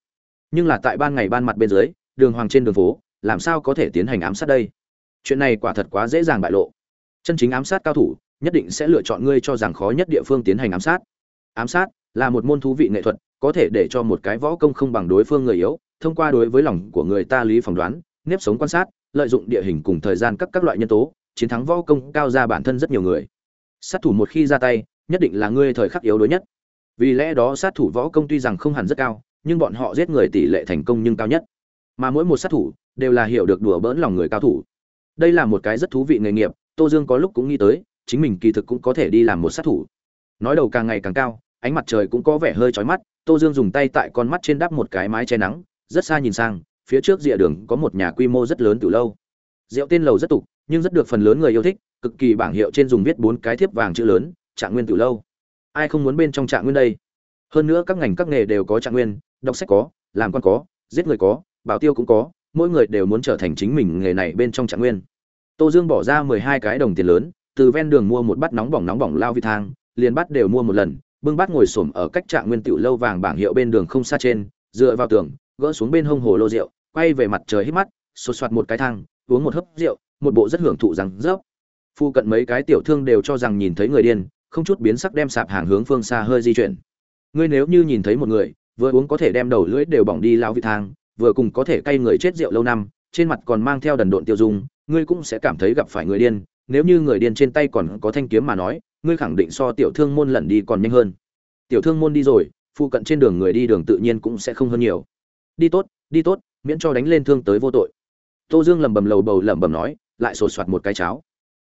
Nhưng là tại ban ngày ban mặt bên dưới, đường hoàng trên đường phố, làm sao có thể tiến hành ám sát đây? Chuyện này quả thật quá dễ dàng bại lộ. Chân chính ám sát cao thủ, nhất định sẽ lựa chọn ngươi cho rằng khó nhất địa phương tiến hành ám sát. Ám sát là một môn thú vị nghệ thuật, có thể để cho một cái võ công không bằng đối phương người yếu, thông qua đối với lòng của người ta lý phỏng đoán, nếp sống quan sát, lợi dụng địa hình cùng thời gian các các loại nhân tố chiến thắng võ công cao ra bản thân rất nhiều người. Sát thủ một khi ra tay, nhất định là ngươi thời khắc yếu đuối nhất. Vì lẽ đó sát thủ võ công tuy rằng không hẳn rất cao, nhưng bọn họ giết người tỷ lệ thành công nhưng cao nhất. Mà mỗi một sát thủ đều là hiểu được đùa bỡn lòng người cao thủ. Đây là một cái rất thú vị nghề nghiệp, tô dương có lúc cũng nghĩ tới, chính mình kỳ thực cũng có thể đi làm một sát thủ. Nói đầu càng ngày càng cao, ánh mặt trời cũng có vẻ hơi chói mắt, tô dương dùng tay tại con mắt trên đắp một cái mái che nắng, rất xa nhìn sang, phía trước rìa đường có một nhà quy mô rất lớn từ lâu. Rượu tên lầu rất tục nhưng rất được phần lớn người yêu thích, cực kỳ bảng hiệu trên dùng viết bốn cái thiếp vàng chữ lớn, trạng nguyên từ lâu. Ai không muốn bên trong trạng nguyên đây? Hơn nữa các ngành các nghề đều có trạng nguyên, đọc sách có, làm quan có, giết người có, bảo tiêu cũng có, mỗi người đều muốn trở thành chính mình nghề này bên trong trạng nguyên. Tô dương bỏ ra mười hai cái đồng tiền lớn, từ ven đường mua một bát nóng bỏng nóng bỏng lao vi thang, liền bắt đều mua một lần, bưng bát ngồi xổm ở cách trạng nguyên tiểu lâu vàng bảng hiệu bên đường không xa trên, dựa vào tường, gỡ xuống bên hông hồ lô rượu, quay về mặt trời hít mắt, sột soạt một cái thang, uống một hớp rượu một bộ rất hưởng thụ rằng rớp. Phu cận mấy cái tiểu thương đều cho rằng nhìn thấy người điên, không chút biến sắc đem sạp hàng hướng phương xa hơi di chuyển. Ngươi nếu như nhìn thấy một người, vừa uống có thể đem đầu lưỡi đều bỏng đi lao vị thang, vừa cùng có thể cay người chết rượu lâu năm, trên mặt còn mang theo đần độn tiêu dung, ngươi cũng sẽ cảm thấy gặp phải người điên, nếu như người điên trên tay còn có thanh kiếm mà nói, ngươi khẳng định so tiểu thương môn lẩn đi còn nhanh hơn. Tiểu thương môn đi rồi phụ cận trên đường người đi đường tự nhiên cũng sẽ không hơn nhiều. Đi tốt đi tốt, miễn cho đánh lên thương tới vô tội. Tô dương lẩm bẩm lầu bầu lẩm bẩm nói lại sột soạt một cái cháo.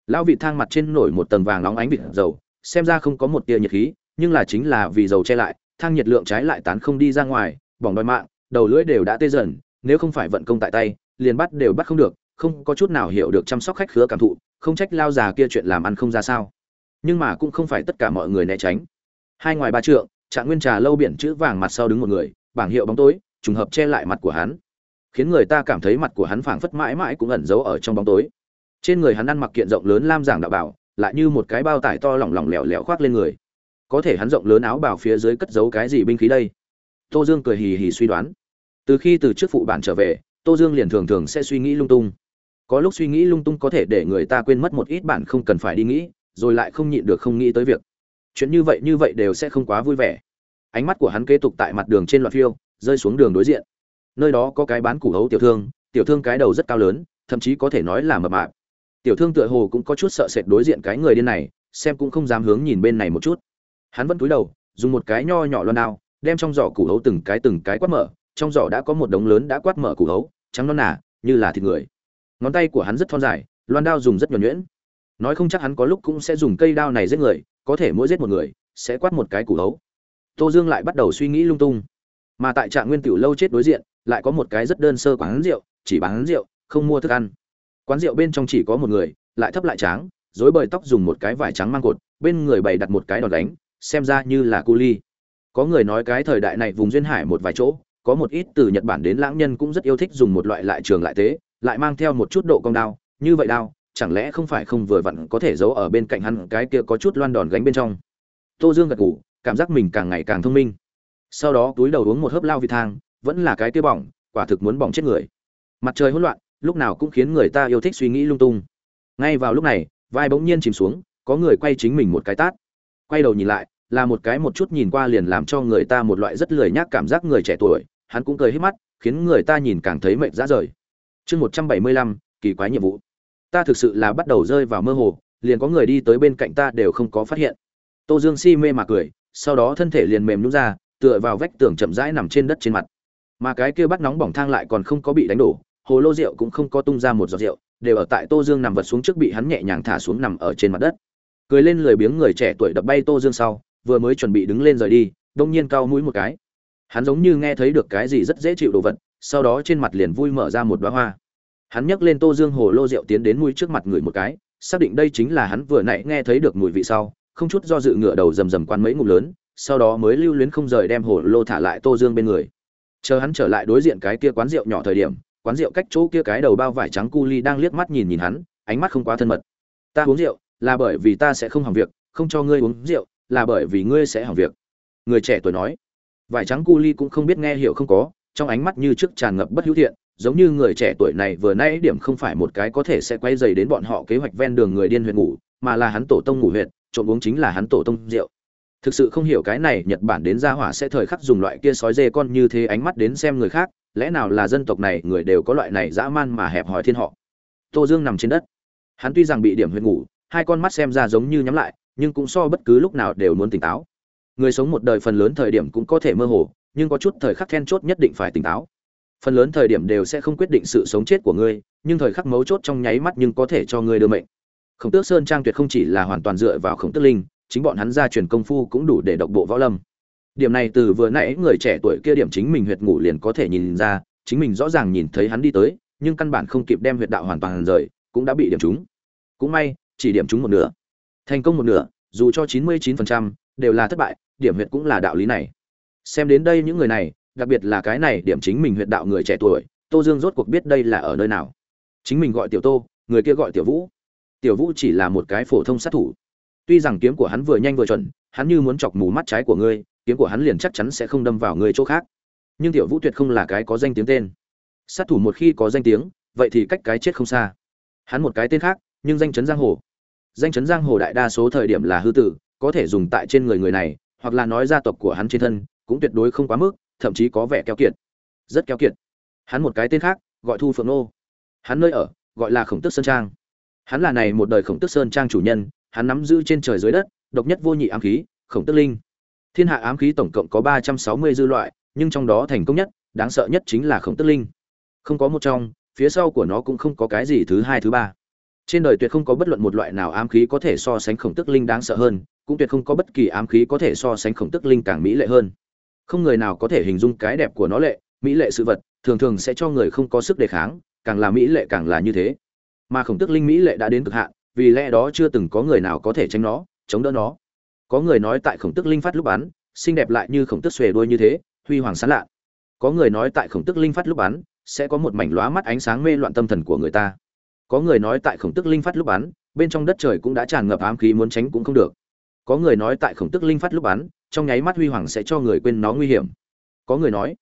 Lão vị thang mặt trên nổi một tầng vàng nóng ánh vịt dầu, xem ra không có một tia nhiệt khí, nhưng là chính là vì dầu che lại, thang nhiệt lượng trái lại tán không đi ra ngoài, bỏng đòi mạng, đầu lưỡi đều đã tê dần, nếu không phải vận công tại tay, liền bắt đều bắt không được, không có chút nào hiểu được chăm sóc khách khứa cảm thụ, không trách lao già kia chuyện làm ăn không ra sao. Nhưng mà cũng không phải tất cả mọi người né tránh. Hai ngoài ba trượng, trạng nguyên trà lâu biển chữ vàng mặt sau đứng một người, bảng hiệu bóng tối, trùng hợp che lại mặt của hắn, khiến người ta cảm thấy mặt của hắn phảng phất mãi mãi cũng ẩn giấu ở trong bóng tối trên người hắn ăn mặc kiện rộng lớn lam giảng đạo bảo, lại như một cái bao tải to lỏng lỏng lẻo lẻo khoác lên người. Có thể hắn rộng lớn áo bảo phía dưới cất giấu cái gì binh khí đây? Tô dương cười hì hì suy đoán. Từ khi từ trước phụ bản trở về, tô dương liền thường thường sẽ suy nghĩ lung tung. Có lúc suy nghĩ lung tung có thể để người ta quên mất một ít bản không cần phải đi nghĩ, rồi lại không nhịn được không nghĩ tới việc. Chuyện như vậy như vậy đều sẽ không quá vui vẻ. Ánh mắt của hắn kế tục tại mặt đường trên loạt phiêu, rơi xuống đường đối diện. Nơi đó có cái bán củ hấu tiểu thương tiểu thương cái đầu rất cao lớn, thậm chí có thể nói là mập mạp tiểu thương tựa hồ cũng có chút sợ sệt đối diện cái người điên này, xem cũng không dám hướng nhìn bên này một chút. Hắn vẫn cúi đầu, dùng một cái nho nhỏ loan đao, đem trong giỏ củ hấu từng cái từng cái quát mở, trong giỏ đã có một đống lớn đã quát mở củ hấu, trắng non nả như là thịt người. Ngón tay của hắn rất thon dài, loan đao dùng rất nhuẩn nhuyễn. Nói không chắc hắn có lúc cũng sẽ dùng cây đao này giết người, có thể mỗi giết một người, sẽ quát một cái củ hấu. Tô dương lại bắt đầu suy nghĩ lung tung. Mà tại trạm nguyên tiểu lâu chết đối diện, lại có một cái rất đơn sơ quán rượu, chỉ bán rượu, không mua thức ăn quán rượu bên trong chỉ có một người, lại thấp lại tráng, dối bời tóc dùng một cái vải trắng mang cột, bên người bày đặt một cái đòn đánh, xem ra như là cu ly. Có người nói cái thời đại này vùng duyên hải một vài chỗ, có một ít từ nhật bản đến lãng nhân cũng rất yêu thích dùng một loại lại trường lại tế, lại mang theo một chút độ cong đao, như vậy đao, chẳng lẽ không phải không vừa vặn có thể giấu ở bên cạnh hắn cái kia có chút loan đòn gánh bên trong. Tô dương gật ngủ cảm giác mình càng ngày càng thông minh. Sau đó túi đầu uống một hớp lao vị thang, vẫn là cái kia bỏng, quả thực muốn bỏng chết người. Mặt trời hỗn loạn lúc nào cũng khiến người ta yêu thích suy nghĩ lung tung. Ngay vào lúc này, vai bỗng nhiên chìm xuống, có người quay chính mình một cái tát. Quay đầu nhìn lại, là một cái một chút nhìn qua liền làm cho người ta một loại rất lười nhác cảm giác người trẻ tuổi, hắn cũng cười hết mắt, khiến người ta nhìn càng thấy mệt ra rời. Chương một trăm bảy mươi lăm, kỳ quái nhiệm vụ. Ta thực sự là bắt đầu rơi vào mơ hồ, liền có người đi tới bên cạnh ta đều không có phát hiện. Tô dương si mê mà cười, sau đó thân thể liền mềm nhún ra, tựa vào vách tường chậm rãi nằm trên đất trên mặt. Mà cái kia bắt nóng bỏng thang lại còn không có bị đánh đổ hồ lô rượu cũng không có tung ra một giọt rượu, đều ở tại tô dương nằm vật xuống trước bị hắn nhẹ nhàng thả xuống nằm ở trên mặt đất. Cười lên lười biếng người trẻ tuổi đập bay tô dương sau, vừa mới chuẩn bị đứng lên rời đi, đông nhiên cao mũi một cái. Hắn giống như nghe thấy được cái gì rất dễ chịu đồ vật, sau đó trên mặt liền vui mở ra một đoá hoa. Hắn nhấc lên tô dương hồ lô rượu tiến đến mũi trước mặt người một cái, xác định đây chính là hắn vừa nãy nghe thấy được mùi vị sau, không chút do dự ngựa đầu rầm rầm quán mấy ngụm lớn, sau đó mới lưu luyến không rời đem hồ lô thả lại tô dương bên người. Chờ hắn trở lại đối diện cái kia quán rượu nhỏ thời điểm quán rượu cách chỗ kia cái đầu bao vải trắng cu ly đang liếc mắt nhìn nhìn hắn, ánh mắt không quá thân mật. Ta uống rượu, là bởi vì ta sẽ không hỏng việc, không cho ngươi uống rượu, là bởi vì ngươi sẽ hỏng việc. Người trẻ tuổi nói. Vải trắng cu ly cũng không biết nghe hiểu không có, trong ánh mắt như trước tràn ngập bất hữu thiện, giống như người trẻ tuổi này vừa nãy điểm không phải một cái có thể sẽ quay dày đến bọn họ kế hoạch ven đường người điên huyện ngủ, mà là hắn tổ tông ngủ huyện trộm uống chính là hắn tổ tông rượu. Thực sự không hiểu cái này nhật bản đến gia hỏa sẽ thời khắc dùng loại kia sói dê con như thế ánh mắt đến xem người khác lẽ nào là dân tộc này người đều có loại này dã man mà hẹp hòi thiên họ? Tô dương nằm trên đất. Hắn tuy rằng bị điểm huyệt ngủ, hai con mắt xem ra giống như nhắm lại, nhưng cũng so bất cứ lúc nào đều muốn tỉnh táo. Người sống một đời phần lớn thời điểm cũng có thể mơ hồ, nhưng có chút thời khắc then chốt nhất định phải tỉnh táo. Phần lớn thời điểm đều sẽ không quyết định sự sống chết của ngươi, nhưng thời khắc mấu chốt trong nháy mắt nhưng có thể cho ngươi đưa mệnh. Khổng tước sơn trang tuyệt không chỉ là hoàn toàn dựa vào khổng tước linh, chính bọn hắn ra truyền công phu cũng đủ để độc bộ võ lâm điểm này từ vừa nãy người trẻ tuổi kia điểm chính mình huyệt ngủ liền có thể nhìn ra, chính mình rõ ràng nhìn thấy hắn đi tới, nhưng căn bản không kịp đem huyệt đạo hoàn toàn rời, cũng đã bị điểm trúng. Cũng may, chỉ điểm trúng một nửa. Thành công một nửa, dù cho chín mươi 99% đều là thất bại, điểm huyệt cũng là đạo lý này. Xem đến đây những người này, đặc biệt là cái này điểm chính mình huyệt đạo người trẻ tuổi, tô dương rốt cuộc biết đây là ở nơi nào. Chính mình gọi tiểu tô, người kia gọi tiểu vũ. Tiểu vũ chỉ là một cái phổ thông sát thủ. Tuy rằng kiếm của hắn vừa nhanh vừa chuẩn, hắn như muốn chọc mù mắt trái của ngươi kiếm của hắn liền chắc chắn sẽ không đâm vào người chỗ khác. Nhưng tiểu vũ tuyệt không là cái có danh tiếng tên. Sát thủ một khi có danh tiếng, vậy thì cách cái chết không xa. Hắn một cái tên khác, nhưng danh chấn giang hồ. Danh chấn giang hồ đại đa số thời điểm là hư tử, có thể dùng tại trên người người này, hoặc là nói gia tộc của hắn trên thân, cũng tuyệt đối không quá mức, thậm chí có vẻ keo kiệt. Rất keo kiệt. Hắn một cái tên khác, gọi thu phượng nô. Hắn nơi ở, gọi là khổng tức sơn trang. Hắn là này một đời khổng tức sơn trang chủ nhân, hắn nắm giữ trên trời dưới đất, độc nhất vô nhị ám khí, khổng tức linh thiên hạ ám khí tổng cộng có ba trăm sáu mươi dư loại, nhưng trong đó thành công nhất, đáng sợ nhất chính là khổng tức linh. Không có một trong, phía sau của nó cũng không có cái gì thứ hai, thứ ba. Trên đời tuyệt không có bất luận một loại nào ám khí có thể so sánh khổng tức linh đáng sợ hơn, cũng tuyệt không có bất kỳ ám khí có thể so sánh khổng tức linh càng mỹ lệ hơn. Không người nào có thể hình dung cái đẹp của nó lệ, mỹ lệ sự vật, thường thường sẽ cho người không có sức đề kháng, càng là mỹ lệ càng là như thế. Mà khổng tức linh mỹ lệ đã đến cực hạn, vì lẽ đó chưa từng có người nào có thể tránh nó, chống đỡ nó có người nói tại khổng tức linh phát lúc bắn, xinh đẹp lại như khổng tức xuề đuôi như thế, huy hoàng sán lạ. Có người nói tại khổng tức linh phát lúc bắn, sẽ có một mảnh lóa mắt ánh sáng mê loạn tâm thần của người ta. Có người nói tại khổng tức linh phát lúc bắn, bên trong đất trời cũng đã tràn ngập ám khí muốn tránh cũng không được. Có người nói tại khổng tức linh phát lúc bắn, trong nháy mắt huy hoàng sẽ cho người quên nó nguy hiểm. Có người nói,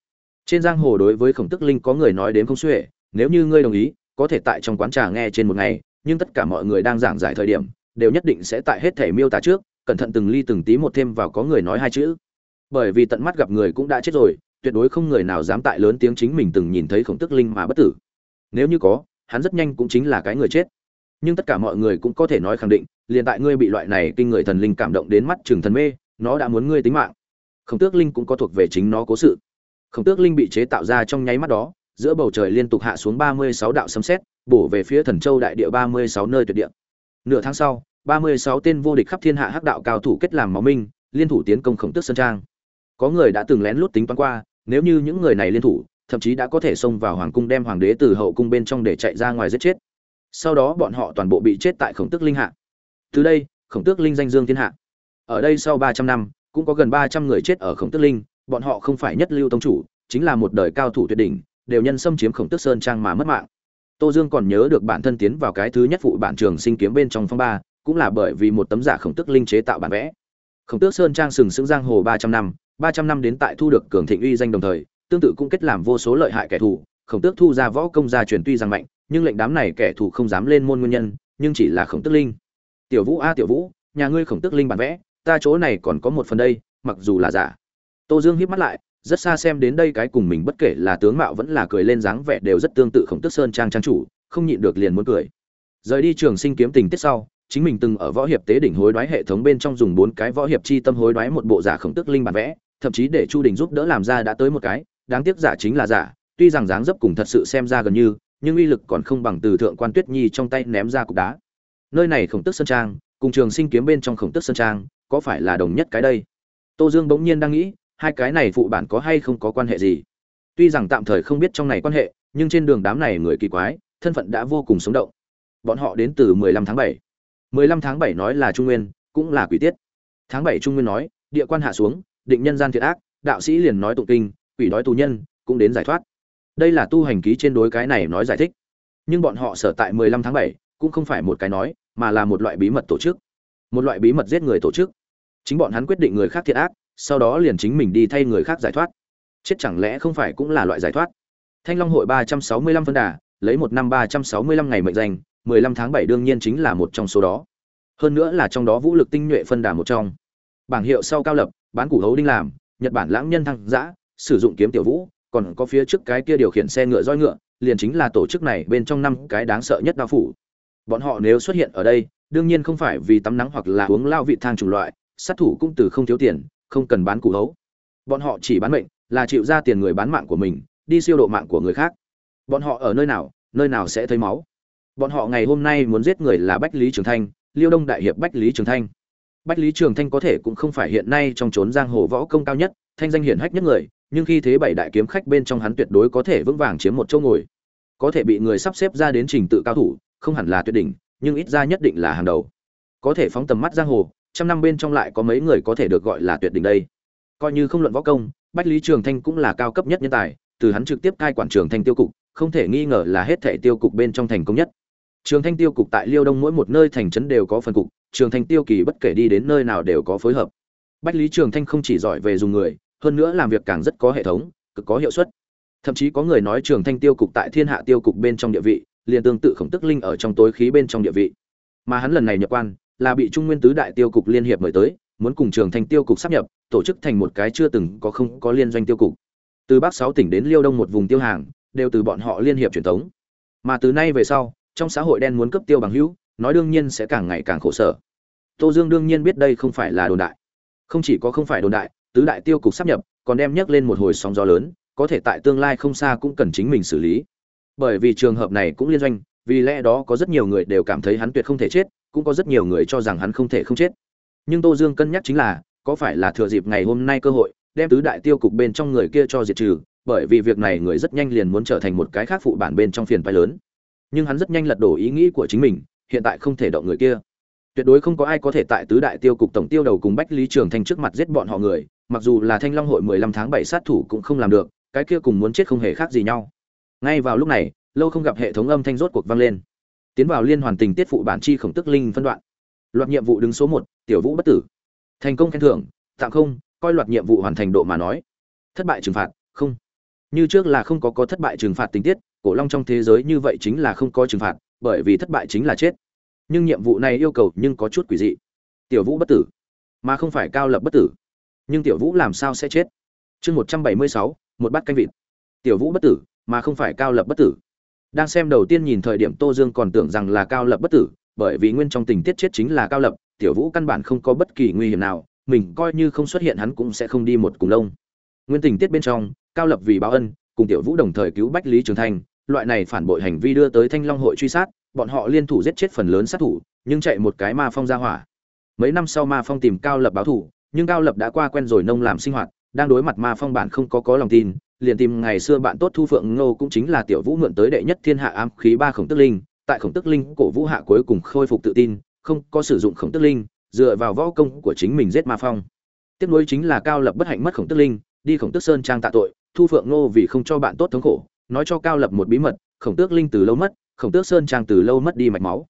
trên giang hồ đối với khổng tức linh có người nói đến không xuể, nếu như ngươi đồng ý, có thể tại trong quán trà nghe trên một ngày, nhưng tất cả mọi người đang giảng giải thời điểm, đều nhất định sẽ tại hết thể miêu tả trước cẩn thận từng ly từng tí một thêm vào có người nói hai chữ. Bởi vì tận mắt gặp người cũng đã chết rồi, tuyệt đối không người nào dám tại lớn tiếng chính mình từng nhìn thấy khổng tức linh mà bất tử. Nếu như có, hắn rất nhanh cũng chính là cái người chết. Nhưng tất cả mọi người cũng có thể nói khẳng định, liền tại ngươi bị loại này kinh người thần linh cảm động đến mắt chừng thần mê, nó đã muốn ngươi tính mạng. Khổng tước linh cũng có thuộc về chính nó cố sự. Khổng tước linh bị chế tạo ra trong nháy mắt đó, giữa bầu trời liên tục hạ xuống ba mươi sáu đạo sấm sét, bổ về phía thần châu đại địa ba mươi sáu nơi tuyệt địa. Nửa tháng sau ba mươi sáu tên vô địch khắp thiên hạ hắc đạo cao thủ kết làm máu minh, liên thủ tiến công khổng tước sơn trang. Có người đã từng lén lút tính toán qua, nếu như những người này liên thủ, thậm chí đã có thể xông vào hoàng cung đem hoàng đế từ hậu cung bên trong để chạy ra ngoài giết chết. Sau đó bọn họ toàn bộ bị chết tại khổng tước linh hạ. Từ đây, khổng tước linh danh dương thiên hạ. Ở đây sau ba trăm năm, cũng có gần ba trăm người chết ở khổng tước linh, bọn họ không phải nhất lưu tông chủ, chính là một đời cao thủ tuyệt đỉnh, đều nhân xâm chiếm khổng tước sơn trang mà mất mạng. Tô dương còn nhớ được bản thân tiến vào cái thứ nhất phụ bản trường sinh kiếm bên trong phong ba cũng là bởi vì một tấm giả khổng tước linh chế tạo bản vẽ. Khổng tước sơn trang sừng sững giang hồ ba trăm năm, ba trăm năm đến tại thu được cường thịnh uy danh đồng thời, tương tự cũng kết làm vô số lợi hại kẻ thù. Khổng tước thu ra võ công gia truyền tuy rằng mạnh, nhưng lệnh đám này kẻ thù không dám lên môn nguyên nhân, nhưng chỉ là khổng tước linh. Tiểu vũ a, tiểu vũ, nhà ngươi khổng tước linh bản vẽ, ta chỗ này còn có một phần đây, mặc dù là giả. Tô dương hiếp mắt lại, rất xa xem đến đây cái cùng mình bất kể là tướng mạo vẫn là cười lên dáng vẻ đều rất tương tự khổng tước sơn trang trang chủ, không nhịn được liền muốn cười. Rời đi trường sinh kiếm tình tiết sau chính mình từng ở võ hiệp tế đỉnh hối đoái hệ thống bên trong dùng bốn cái võ hiệp chi tâm hối đoái một bộ giả khổng tức linh bản vẽ, thậm chí để chu đình giúp đỡ làm ra đã tới một cái, đáng tiếc giả chính là giả, tuy rằng dáng dấp cùng thật sự xem ra gần như, nhưng uy lực còn không bằng từ thượng quan tuyết nhi trong tay ném ra cục đá. Nơi này khổng tức sơn trang, cùng trường sinh kiếm bên trong khổng tức sơn trang, có phải là đồng nhất cái đây? Tô dương bỗng nhiên đang nghĩ, hai cái này phụ bản có hay không có quan hệ gì? Tuy rằng tạm thời không biết trong này quan hệ, nhưng trên đường đám này người kỳ quái, thân phận đã vô cùng sống động. Bọn họ đến từ 15 tháng 7. 15 tháng 7 nói là trung nguyên, cũng là quỷ tiết. Tháng 7 trung nguyên nói, địa quan hạ xuống, định nhân gian thiện ác, đạo sĩ liền nói tụng kinh, quỷ đói tù nhân, cũng đến giải thoát. Đây là tu hành ký trên đối cái này nói giải thích. Nhưng bọn họ sở tại 15 tháng 7 cũng không phải một cái nói, mà là một loại bí mật tổ chức. Một loại bí mật giết người tổ chức. Chính bọn hắn quyết định người khác thiện ác, sau đó liền chính mình đi thay người khác giải thoát. Chết chẳng lẽ không phải cũng là loại giải thoát? Thanh long hội 365 phân đà, lấy một năm 365 ngày mệnh danh 15 tháng 7 đương nhiên chính là một trong số đó. Hơn nữa là trong đó vũ lực tinh nhuệ phân đà một trong. Bảng hiệu sau cao lập, bán củ hấu đinh làm, nhật bản lãng nhân thăng giã sử dụng kiếm tiểu vũ, còn có phía trước cái kia điều khiển xe ngựa roi ngựa, liền chính là tổ chức này bên trong năm cái đáng sợ nhất đạo phủ. Bọn họ nếu xuất hiện ở đây, đương nhiên không phải vì tắm nắng hoặc là uống lao vị thang chủng loại, sát thủ cũng từ không thiếu tiền, không cần bán củ hấu. Bọn họ chỉ bán mệnh là chịu ra tiền người bán mạng của mình, đi siêu độ mạng của người khác. Bọn họ ở nơi nào nơi nào sẽ thấy máu bọn họ ngày hôm nay muốn giết người là bách lý trường thanh, liêu đông đại hiệp bách lý trường thanh. Bách lý trường thanh có thể cũng không phải hiện nay trong trốn giang hồ võ công cao nhất, thanh danh hiển hách nhất người, nhưng khi thế bảy đại kiếm khách bên trong hắn tuyệt đối có thể vững vàng chiếm một chỗ ngồi. Có thể bị người sắp xếp ra đến trình tự cao thủ, không hẳn là tuyệt đỉnh, nhưng ít ra nhất định là hàng đầu. Có thể phóng tầm mắt giang hồ, trăm năm bên trong lại có mấy người có thể được gọi là tuyệt đỉnh đây. Coi như không luận võ công, bách lý trường thanh cũng là cao cấp nhất nhân tài, từ hắn trực tiếp cai quản trường thanh tiêu cục, không thể nghi ngờ là hết thệ tiêu cục bên trong thành công nhất trường thanh tiêu cục tại liêu đông mỗi một nơi thành trấn đều có phần cục, trường thanh tiêu kỳ bất kể đi đến nơi nào đều có phối hợp. Bách lý trường thanh không chỉ giỏi về dùng người, hơn nữa làm việc càng rất có hệ thống, cực có hiệu suất. Thậm chí có người nói trường thanh tiêu cục tại thiên hạ tiêu cục bên trong địa vị, liền tương tự khổng tức linh ở trong tối khí bên trong địa vị. Mà hắn lần này nhập quan, là bị trung nguyên tứ đại tiêu cục liên hiệp mời tới, muốn cùng trường thanh tiêu cục sắp nhập, tổ chức thành một cái chưa từng có không có liên doanh tiêu cục. Từ bắc sáu tỉnh đến liêu đông một vùng tiêu hàng, đều từ bọn họ liên hiệp truyền thống. Mà từ nay về sau trong xã hội đen muốn cấp tiêu bằng hữu, nói đương nhiên sẽ càng ngày càng khổ sở. Tô dương đương nhiên biết đây không phải là đồn đại. Không chỉ có không phải đồn đại, tứ đại tiêu cục sắp nhập, còn đem nhắc lên một hồi sóng gió lớn, có thể tại tương lai không xa cũng cần chính mình xử lý. Bởi vì trường hợp này cũng liên doanh, vì lẽ đó có rất nhiều người đều cảm thấy hắn tuyệt không thể chết, cũng có rất nhiều người cho rằng hắn không thể không chết. Nhưng tô dương cân nhắc chính là, có phải là thừa dịp ngày hôm nay cơ hội, đem tứ đại tiêu cục bên trong người kia cho diệt trừ, bởi vì việc này người rất nhanh liền muốn trở thành một cái khác phụ bản bên trong phiền phái lớn nhưng hắn rất nhanh lật đổ ý nghĩ của chính mình, hiện tại không thể động người kia. Tuyệt đối không có ai có thể tại tứ đại tiêu cục tổng tiêu đầu cùng bách lý trường thanh trước mặt giết bọn họ người, mặc dù là thanh long hội mười lăm tháng bảy sát thủ cũng không làm được, cái kia cùng muốn chết không hề khác gì nhau. Ngay vào lúc này, lâu không gặp hệ thống âm thanh rốt cuộc vang lên. Tiến vào liên hoàn tình tiết phụ bản chi khổng tức linh phân đoạn. Loạt nhiệm vụ đứng số một, tiểu vũ bất tử. Thành công khen thưởng, tạm không, coi loạt nhiệm vụ hoàn thành độ mà nói. Thất bại trừng phạt, không. Như trước là không có có thất bại trừng phạt tình tiết cổ long trong thế giới như vậy chính là không có trừng phạt, bởi vì thất bại chính là chết. Nhưng nhiệm vụ này yêu cầu nhưng có chút quỷ dị. Tiểu vũ bất tử, mà không phải cao lập bất tử. Nhưng tiểu vũ làm sao sẽ chết? Chương một trăm bảy mươi sáu, một bát canh vịt. Tiểu vũ bất tử, mà không phải cao lập bất tử. Đang xem đầu tiên nhìn thời điểm tô dương còn tưởng rằng là cao lập bất tử, bởi vì nguyên trong tình tiết chết chính là cao lập, tiểu vũ căn bản không có bất kỳ nguy hiểm nào, mình coi như không xuất hiện hắn cũng sẽ không đi một cùng lông. Nguyên tình tiết bên trong, cao lập vì báo ân cùng tiểu vũ đồng thời cứu bách lý trường thanh, loại này phản bội hành vi đưa tới thanh long hội truy sát, bọn họ liên thủ giết chết phần lớn sát thủ, nhưng chạy một cái ma phong ra hỏa. Mấy năm sau ma phong tìm cao lập báo thủ, nhưng cao lập đã qua quen rồi nông làm sinh hoạt, đang đối mặt ma phong bạn không có có lòng tin, liền tìm ngày xưa bạn tốt thu phượng ngô cũng chính là tiểu vũ mượn tới đệ nhất thiên hạ ám khí ba khổng tức linh, tại khổng tức linh cổ vũ hạ cuối cùng khôi phục tự tin, không có sử dụng khổng tức linh, dựa vào võ công của chính mình giết ma phong. Tiếp nối chính là cao lập bất hạnh mất khổng tức linh, đi khổng tức sơn trang tạ tội thu phượng ngô vì không cho bạn tốt thống khổ, nói cho cao lập một bí mật, khổng tước linh từ lâu mất, khổng tước sơn trang từ lâu mất đi mạch máu.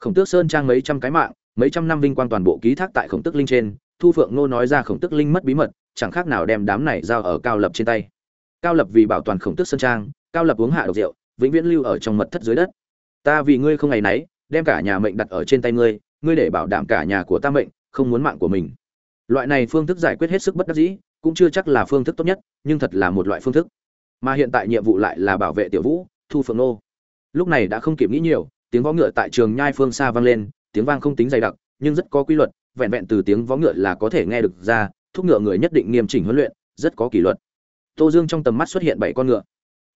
Khổng tước sơn trang mấy trăm cái mạng, mấy trăm năm vinh quang toàn bộ ký thác tại khổng tước linh trên, thu phượng ngô nói ra khổng tước linh mất bí mật, chẳng khác nào đem đám này giao ở cao lập trên tay. Cao lập vì bảo toàn khổng tước sơn trang, cao lập uống hạ độc rượu, vĩnh viễn lưu ở trong mật thất dưới đất. Ta vì ngươi không ngày nấy, đem cả nhà mệnh đặt ở trên tay ngươi ngươi để bảo đảm cả nhà của ta mệnh, không muốn mạng của mình. Loại này phương thức giải quyết hết sức bất đắc dĩ cũng chưa chắc là phương thức tốt nhất, nhưng thật là một loại phương thức. Mà hiện tại nhiệm vụ lại là bảo vệ tiểu vũ, thu phượng nô. Lúc này đã không kịp nghĩ nhiều, tiếng võ ngựa tại trường nhai phương xa vang lên, tiếng vang không tính dày đặc, nhưng rất có quy luật, vẹn vẹn từ tiếng võ ngựa là có thể nghe được ra, thúc ngựa người nhất định nghiêm chỉnh huấn luyện, rất có kỷ luật. Tô dương trong tầm mắt xuất hiện bảy con ngựa.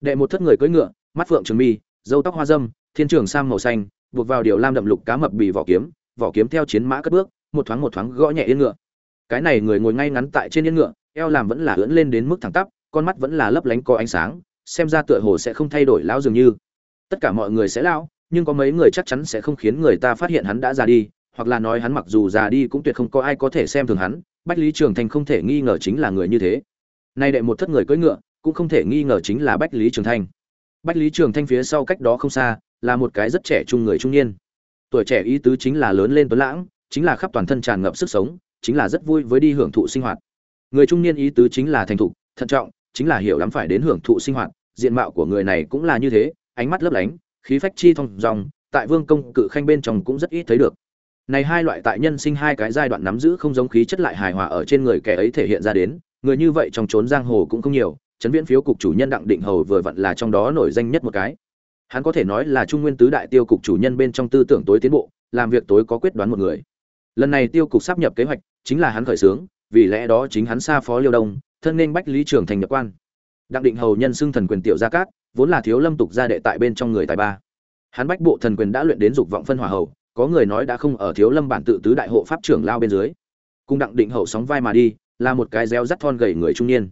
Đệ một thất người cưỡi ngựa, mắt phượng trường mi dâu tóc hoa dâm, thiên trường sam màu xanh, buộc vào điều lam đậm lục cá mập bị vỏ kiếm vỏ kiếm theo chiến mã cất bước, một thoáng một thoáng gõ nhẹ yên ngựa. Cái này người ngồi ngay ngắn tại trên yên ngựa eo làm vẫn là ưỡn lên đến mức thẳng tắp, con mắt vẫn là lấp lánh có ánh sáng, xem ra tựa hồ sẽ không thay đổi lão dường như. Tất cả mọi người sẽ lão nhưng có mấy người chắc chắn sẽ không khiến người ta phát hiện hắn đã già đi, hoặc là nói hắn mặc dù già đi cũng tuyệt không có ai có thể xem thường hắn, bách lý trường thanh không thể nghi ngờ chính là người như thế. Nay đệ một thất người cưỡi ngựa, cũng không thể nghi ngờ chính là bách lý trường thanh bách lý trường thanh phía sau cách đó không xa, là một cái rất trẻ trung người trung niên. Tuổi trẻ ý tứ chính là lớn lên tuấn lãng, chính là khắp toàn thân tràn ngập sức sống, chính là rất vui với đi hưởng thụ sinh hoạt người trung niên ý tứ chính là thành thục, thận trọng, chính là hiểu lắm phải đến hưởng thụ sinh hoạt. Diện mạo của người này cũng là như thế, ánh mắt lấp lánh, khí phách chi thông dòng tại vương công cự khanh bên trong cũng rất ít thấy được. Này hai loại tại nhân sinh hai cái giai đoạn nắm giữ không giống khí chất lại hài hòa ở trên người kẻ ấy thể hiện ra đến, người như vậy trong trốn giang hồ cũng không nhiều chấn viễn phiếu cục chủ nhân đặng định hầu vừa vặn là trong đó nổi danh nhất một cái. Hắn có thể nói là trung nguyên tứ đại tiêu cục chủ nhân bên trong tư tưởng tối tiến bộ, làm việc tối có quyết đoán một người. Lần này tiêu cục sắp nhập kế hoạch, chính là hắn khởi xướng vì lẽ đó chính hắn xa phó liêu đông, thân nên bách lý trường thành nhập quan. Đặng định hầu nhân xưng thần quyền tiểu gia cát, vốn là thiếu lâm tục gia đệ tại bên trong người tài ba. Hắn bách bộ thần quyền đã luyện đến dục vọng phân hỏa hầu, có người nói đã không ở thiếu lâm bản tự tứ đại hộ pháp trưởng lao bên dưới. Cùng đặng định hậu sóng vai mà đi, là một cái reo rắt thon gầy người trung niên.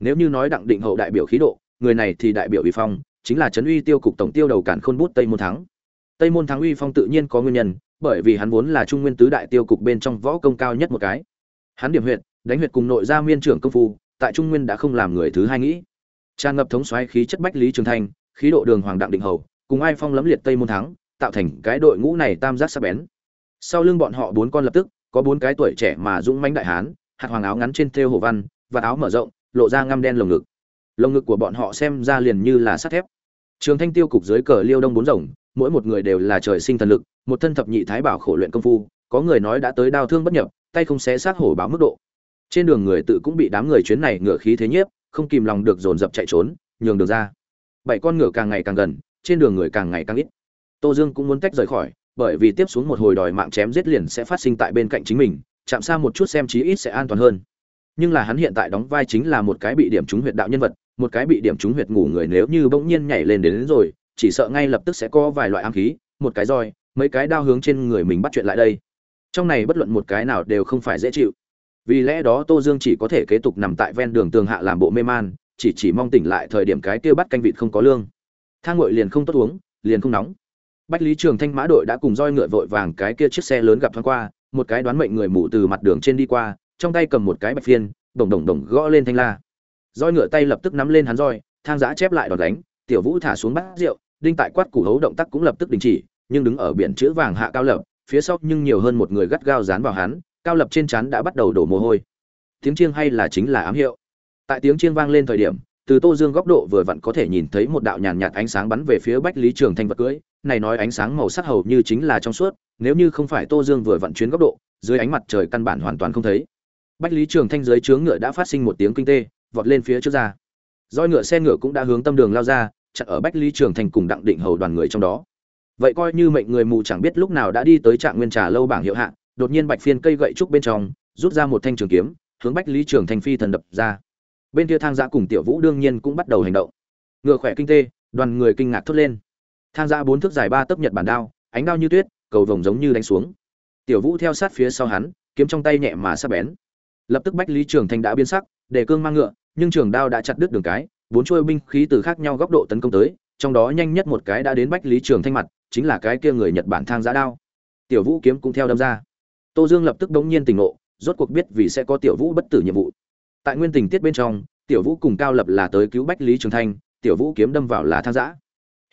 Nếu như nói đặng định hậu đại biểu khí độ, người này thì đại biểu uy phong, chính là trấn uy tiêu cục tổng tiêu đầu cản khôn bút tây môn thắng. Tây môn thắng uy phong tự nhiên có nguyên nhân, bởi vì hắn vốn là trung nguyên tứ đại tiêu cục bên trong võ công cao nhất một cái hắn điểm huyện đánh huyệt cùng nội gia miên trưởng công phu, tại trung nguyên đã không làm người thứ hai nghĩ. Tràn ngập thống xoáy khí chất bách lý trường thanh khí độ đường hoàng đặng định hầu, cùng ai phong lẫm liệt tây môn thắng, tạo thành cái đội ngũ này tam giác sắc bén. Sau lưng bọn họ bốn con lập tức, có bốn cái tuổi trẻ mà dũng mãnh đại hán, hạt hoàng áo ngắn trên thêu hồ văn, và áo mở rộng, lộ ra ngăm đen lồng ngực. Lồng ngực của bọn họ xem ra liền như là sắt thép. Trường thanh tiêu cục dưới cờ liêu đông bốn rồng, mỗi một người đều là trời sinh thần lực, một thân thập nhị thái bảo khổ luyện công phu, có người nói đã tới đao thương bất nhập tay không xé xác hổ báo mức độ. Trên đường người tự cũng bị đám người chuyến này ngựa khí thế nhiếp không kìm lòng được dồn dập chạy trốn nhường đường ra. Bảy con ngựa càng ngày càng gần trên đường người càng ngày càng ít. Tô dương cũng muốn tách rời khỏi bởi vì tiếp xuống một hồi đòi mạng chém giết liền sẽ phát sinh tại bên cạnh chính mình chạm xa một chút xem chí ít sẽ an toàn hơn. Nhưng là hắn hiện tại đóng vai chính là một cái bị điểm trúng huyệt đạo nhân vật một cái bị điểm trúng huyệt ngủ người nếu như bỗng nhiên nhảy lên đến, đến rồi chỉ sợ ngay lập tức sẽ có vài loại ám khí một cái roi mấy cái đao hướng trên người mình bắt chuyện lại đây trong này bất luận một cái nào đều không phải dễ chịu. Vì lẽ đó tô dương chỉ có thể kế tục nằm tại ven đường tường hạ làm bộ mê man, chỉ chỉ mong tỉnh lại thời điểm cái kia bắt canh vịt không có lương. Thang ngội liền không tốt uống, liền không nóng. Bách lý trường thanh mã đội đã cùng roi ngựa vội vàng cái kia chiếc xe lớn gặp thoáng qua, một cái đoán mệnh người mù từ mặt đường trên đi qua, trong tay cầm một cái bạch phiên, đồng đồng đồng gõ lên thanh la. Roi ngựa tay lập tức nắm lên hắn roi, thang giã chép lại đòn đánh, tiểu vũ thả xuống bát rượu, đinh tại quát củ hấu động tác cũng lập tức đình chỉ, nhưng đứng ở biển chữ vàng hạ cao lập phía sau nhưng nhiều hơn một người gắt gao dán vào hắn, cao lập trên chắn đã bắt đầu đổ mồ hôi. Tiếng chiêng hay là chính là ám hiệu. Tại tiếng chiêng vang lên thời điểm, từ tô dương góc độ vừa vặn có thể nhìn thấy một đạo nhàn nhạt ánh sáng bắn về phía bách lý trường thanh vật cưới. Này nói ánh sáng màu sắc hầu như chính là trong suốt, nếu như không phải tô dương vừa vặn chuyến góc độ, dưới ánh mặt trời căn bản hoàn toàn không thấy. Bách lý trường thanh dưới trướng ngựa đã phát sinh một tiếng kinh tê, vọt lên phía trước ra. Roi ngựa, xe ngựa cũng đã hướng tâm đường lao ra, chặn ở bách lý trường thanh cùng đặng định hầu đoàn người trong đó vậy coi như mệnh người mù chẳng biết lúc nào đã đi tới trạng nguyên trà lâu bảng hiệu hạ, đột nhiên bạch phiên cây gậy trúc bên trong, rút ra một thanh trường kiếm, hướng bách lý trường thanh phi thần đập ra. Bên kia thang giã cùng tiểu vũ đương nhiên cũng bắt đầu hành động. Ngựa khỏe kinh tê, đoàn người kinh ngạc thốt lên. Thang giã bốn thước dài ba tấc nhật bản đao, ánh đao như tuyết, cầu vồng giống như đánh xuống. Tiểu vũ theo sát phía sau hắn, kiếm trong tay nhẹ mà sắc bén. Lập tức bách lý trường thanh đã biến sắc, để cương mang ngựa, nhưng trường đao đã chặt đứt đường cái, bốn chuôi binh khí từ khác nhau góc độ tấn công tới, trong đó nhanh nhất một cái đã đến bách lý trường thanh mặt chính là cái kia người nhật bản thang giã đao. Tiểu vũ kiếm cũng theo đâm ra. Tô dương lập tức đống nhiên tỉnh ngộ, rốt cuộc biết vì sẽ có tiểu vũ bất tử nhiệm vụ. Tại nguyên tình tiết bên trong, tiểu vũ cùng cao lập là tới cứu bách lý trường thanh, tiểu vũ kiếm đâm vào là thang giã.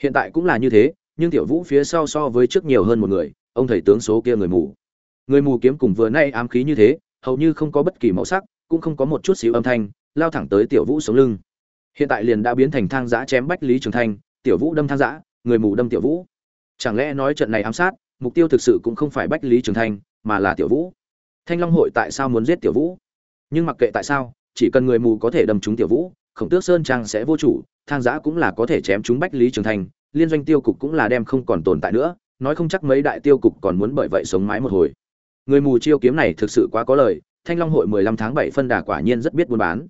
Hiện tại cũng là như thế, nhưng tiểu vũ phía sau so với trước nhiều hơn một người, ông thầy tướng số kia người mù. Người mù kiếm cùng vừa nay ám khí như thế, hầu như không có bất kỳ màu sắc, cũng không có một chút xíu âm thanh, lao thẳng tới tiểu vũ sống lưng. Hiện tại liền đã biến thành thang giã chém bách lý trường thanh, tiểu vũ đâm thang giã, người mù đâm tiểu vũ chẳng lẽ nói trận này ám sát, mục tiêu thực sự cũng không phải bách lý trường thanh, mà là tiểu vũ? Thanh long hội tại sao muốn giết tiểu vũ? Nhưng mặc kệ tại sao, chỉ cần người mù có thể đâm trúng tiểu vũ, khổng tước sơn trang sẽ vô chủ, thang giã cũng là có thể chém trúng bách lý trường thanh, liên doanh tiêu cục cũng là đem không còn tồn tại nữa, nói không chắc mấy đại tiêu cục còn muốn bởi vậy sống mãi một hồi. Người mù chiêu kiếm này thực sự quá có lời, thanh long hội mười lăm tháng bảy phân đà quả nhiên rất biết buôn bán.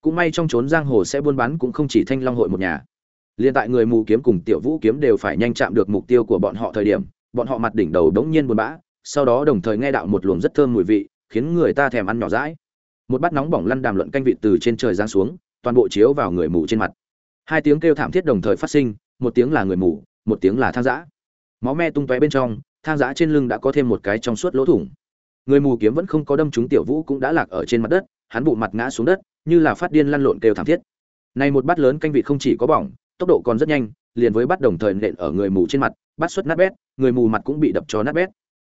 Cũng may trong trốn giang hồ sẽ buôn bán cũng không chỉ thanh long hội một nhà liên tại người mù kiếm cùng tiểu vũ kiếm đều phải nhanh chạm được mục tiêu của bọn họ thời điểm, bọn họ mặt đỉnh đầu đống nhiên buồn bã, sau đó đồng thời nghe đạo một luồng rất thơm mùi vị, khiến người ta thèm ăn nhỏ rãi một bát nóng bỏng lăn đàm luận canh vị từ trên trời giáng xuống, toàn bộ chiếu vào người mù trên mặt. Hai tiếng kêu thảm thiết đồng thời phát sinh, một tiếng là người mù, một tiếng là thang dã. Máu me tung tóe bên trong, thang dã trên lưng đã có thêm một cái trong suốt lỗ thủng. Người mù kiếm vẫn không có đâm trúng tiểu vũ cũng đã lạc ở trên mặt đất, hắn bụ mặt ngã xuống đất, như là phát điên lăn lộn kêu thảm thiết. Này một bát lớn canh vị không chỉ có bỏng tốc độ còn rất nhanh, liền với bắt đồng thời nện ở người mù trên mặt, bắt xuất nát bét, người mù mặt cũng bị đập cho nát bét.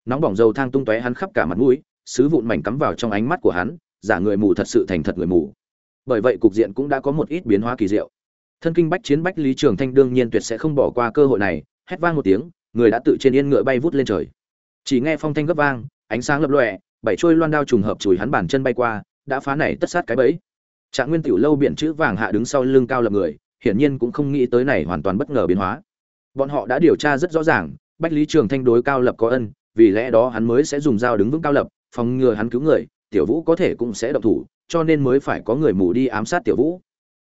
Nóng bỏng dầu thang tung tóe hắn khắp cả mặt mũi, sứ vụn mảnh cắm vào trong ánh mắt của hắn, giả người mù thật sự thành thật người mù. Bởi vậy cục diện cũng đã có một ít biến hóa kỳ diệu. Thân kinh bách chiến bách lý trường thanh đương nhiên tuyệt sẽ không bỏ qua cơ hội này, hét vang một tiếng, người đã tự trên yên ngựa bay vút lên trời. Chỉ nghe phong thanh gấp vang, ánh sáng lập lòe, bảy trôi loan đao trùng hợp chùi hắn bàn chân bay qua, đã phá này tất sát cái bẫy. Trạng nguyên tiểu lâu biển chữ vàng hạ đứng sau lưng cao lập người hiển nhiên cũng không nghĩ tới này hoàn toàn bất ngờ biến hóa. Bọn họ đã điều tra rất rõ ràng, bách lý trường thanh đối cao lập có ân, vì lẽ đó hắn mới sẽ dùng dao đứng vững cao lập, phòng ngừa hắn cứu người, tiểu vũ có thể cũng sẽ động thủ, cho nên mới phải có người mù đi ám sát tiểu vũ.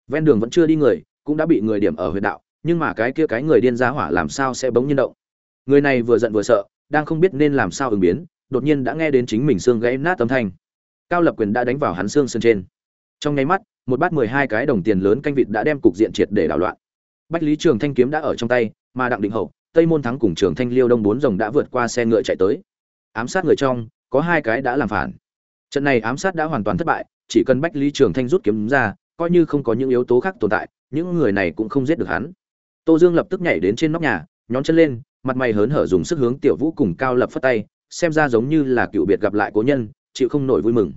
Ven đường vẫn chưa đi người, cũng đã bị người điểm ở huyệt đạo, nhưng mà cái kia cái người điên giá hỏa làm sao sẽ bỗng nhiên động? Người này vừa giận vừa sợ, đang không biết nên làm sao ứng biến, đột nhiên đã nghe đến chính mình xương gãy nát âm thanh. Cao lập quyền đã đánh vào hắn xương sườn trên. Trong nháy mắt một bát mười hai cái đồng tiền lớn canh vịt đã đem cục diện triệt để đảo loạn. Bách lý trường thanh kiếm đã ở trong tay, mà đặng định hậu, tây môn thắng cùng trường thanh liêu đông bốn rồng đã vượt qua xe ngựa chạy tới. Ám sát người trong, có hai cái đã làm phản. Trận này ám sát đã hoàn toàn thất bại, chỉ cần bách lý trường thanh rút kiếm ra, coi như không có những yếu tố khác tồn tại, những người này cũng không giết được hắn. Tô dương lập tức nhảy đến trên nóc nhà, nhón chân lên, mặt mày hớn hở dùng sức hướng tiểu vũ cùng cao lập phất tay, xem ra giống như là cựu biệt gặp lại cố nhân, chịu không nổi vui mừng.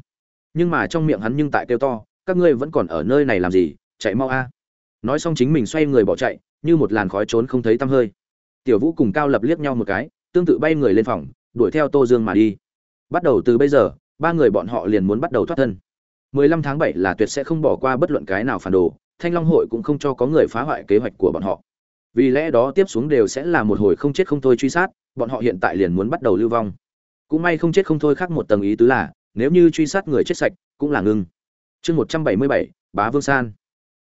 Nhưng mà trong miệng hắn nhưng tại kêu to các ngươi vẫn còn ở nơi này làm gì, chạy mau a. Nói xong chính mình xoay người bỏ chạy, như một làn khói trốn không thấy tăm hơi. Tiểu vũ cùng cao lập liếc nhau một cái, tương tự bay người lên phòng, đuổi theo tô dương mà đi. Bắt đầu từ bây giờ, ba người bọn họ liền muốn bắt đầu thoát thân. 15 tháng 7 là tuyệt sẽ không bỏ qua bất luận cái nào phản đồ, thanh long hội cũng không cho có người phá hoại kế hoạch của bọn họ. Vì lẽ đó tiếp xuống đều sẽ là một hồi không chết không thôi truy sát, bọn họ hiện tại liền muốn bắt đầu lưu vong. Cũng may không chết không thôi khác một tầng ý tứ là, nếu như truy sát người chết sạch, cũng là ngưng chương 177, bá vương san.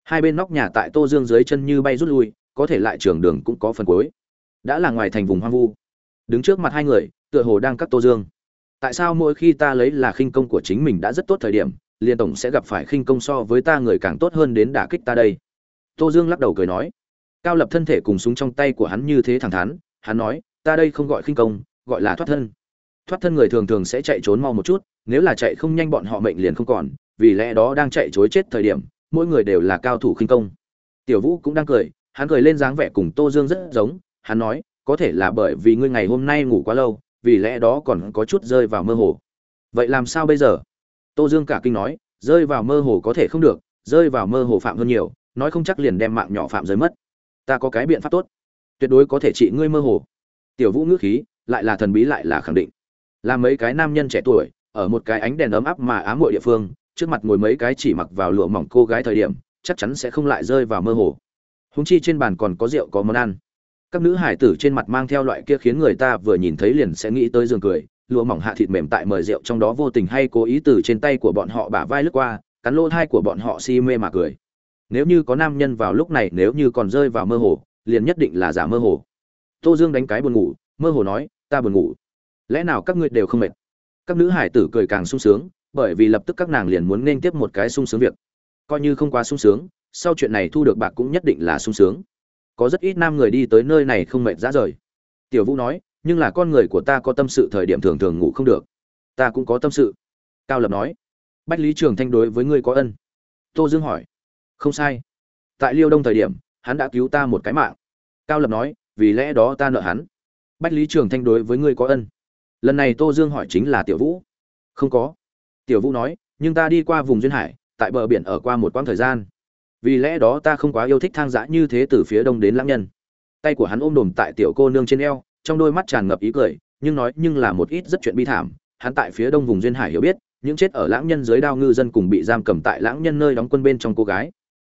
Hai bên nóc nhà tại tô dương dưới chân như bay rút lui có thể lại trường đường cũng có phần cuối. Đã là ngoài thành vùng hoang vu. Đứng trước mặt hai người tựa hồ đang cắt tô dương. Tại sao mỗi khi ta lấy là khinh công của chính mình đã rất tốt thời điểm liền tổng sẽ gặp phải khinh công so với ta người càng tốt hơn đến đả kích ta đây? Tô dương lắc đầu cười nói. Cao lập thân thể cùng súng trong tay của hắn như thế thẳng thắn hắn nói ta đây không gọi khinh công gọi là thoát thân. Thoát thân người thường thường sẽ chạy trốn mau một chút nếu là chạy không nhanh bọn họ mệnh liền không còn, vì lẽ đó đang chạy chối chết thời điểm, mỗi người đều là cao thủ khinh công. Tiểu vũ cũng đang cười, hắn cười lên dáng vẻ cùng tô dương rất giống, hắn nói, có thể là bởi vì ngươi ngày hôm nay ngủ quá lâu, vì lẽ đó còn có chút rơi vào mơ hồ. Vậy làm sao bây giờ? Tô dương cả kinh nói, rơi vào mơ hồ có thể không được, rơi vào mơ hồ phạm hơn nhiều, nói không chắc liền đem mạng nhỏ phạm rơi mất. Ta có cái biện pháp tốt, tuyệt đối có thể trị ngươi mơ hồ. Tiểu vũ ngữ khí, lại là thần bí lại là khẳng định. Là mấy cái nam nhân trẻ tuổi ở một cái ánh đèn ấm áp mà ám muội địa phương, trước mặt ngồi mấy cái chỉ mặc vào lụa mỏng cô gái thời điểm, chắc chắn sẽ không lại rơi vào mơ hồ. Húng chi trên bàn còn có rượu có món ăn. Các nữ hải tử trên mặt mang theo loại kia khiến người ta vừa nhìn thấy liền sẽ nghĩ tới giường cười, lụa mỏng hạ thịt mềm tại mời rượu trong đó vô tình hay cố ý từ trên tay của bọn họ bả vai lướt qua, cắn lỗ thai của bọn họ si mê mà cười. Nếu như có nam nhân vào lúc này nếu như còn rơi vào mơ hồ, liền nhất định là giả mơ hồ. Tô dương đánh cái buồn ngủ, mơ hồ nói, ta buồn ngủ. Lẽ nào các ngươi đều không mệt? Các nữ hải tử cười càng sung sướng, bởi vì lập tức các nàng liền muốn nên tiếp một cái sung sướng việc. Coi như không quá sung sướng, sau chuyện này thu được bạc cũng nhất định là sung sướng. Có rất ít nam người đi tới nơi này không mệt ra rời. Tiểu vũ nói, nhưng là con người của ta có tâm sự thời điểm thường thường ngủ không được. Ta cũng có tâm sự. Cao lập nói, bách lý trường thanh đối với ngươi có ân. Tô dương hỏi, không sai. Tại liêu đông thời điểm, hắn đã cứu ta một cái mạng. Cao lập nói, vì lẽ đó ta nợ hắn. Bách lý trường thanh đối với ngươi có ân lần này tô dương hỏi chính là tiểu vũ. Không có. Tiểu vũ nói, nhưng ta đi qua vùng duyên hải, tại bờ biển ở qua một quãng thời gian. Vì lẽ đó ta không quá yêu thích thang dã như thế từ phía đông đến lãng nhân. Tay của hắn ôm đồm tại tiểu cô nương trên eo, trong đôi mắt tràn ngập ý cười, nhưng nói, nhưng là một ít rất chuyện bi thảm. Hắn tại phía đông vùng duyên hải hiểu biết, những chết ở lãng nhân dưới đao ngư dân cùng bị giam cầm tại lãng nhân nơi đóng quân bên trong cô gái.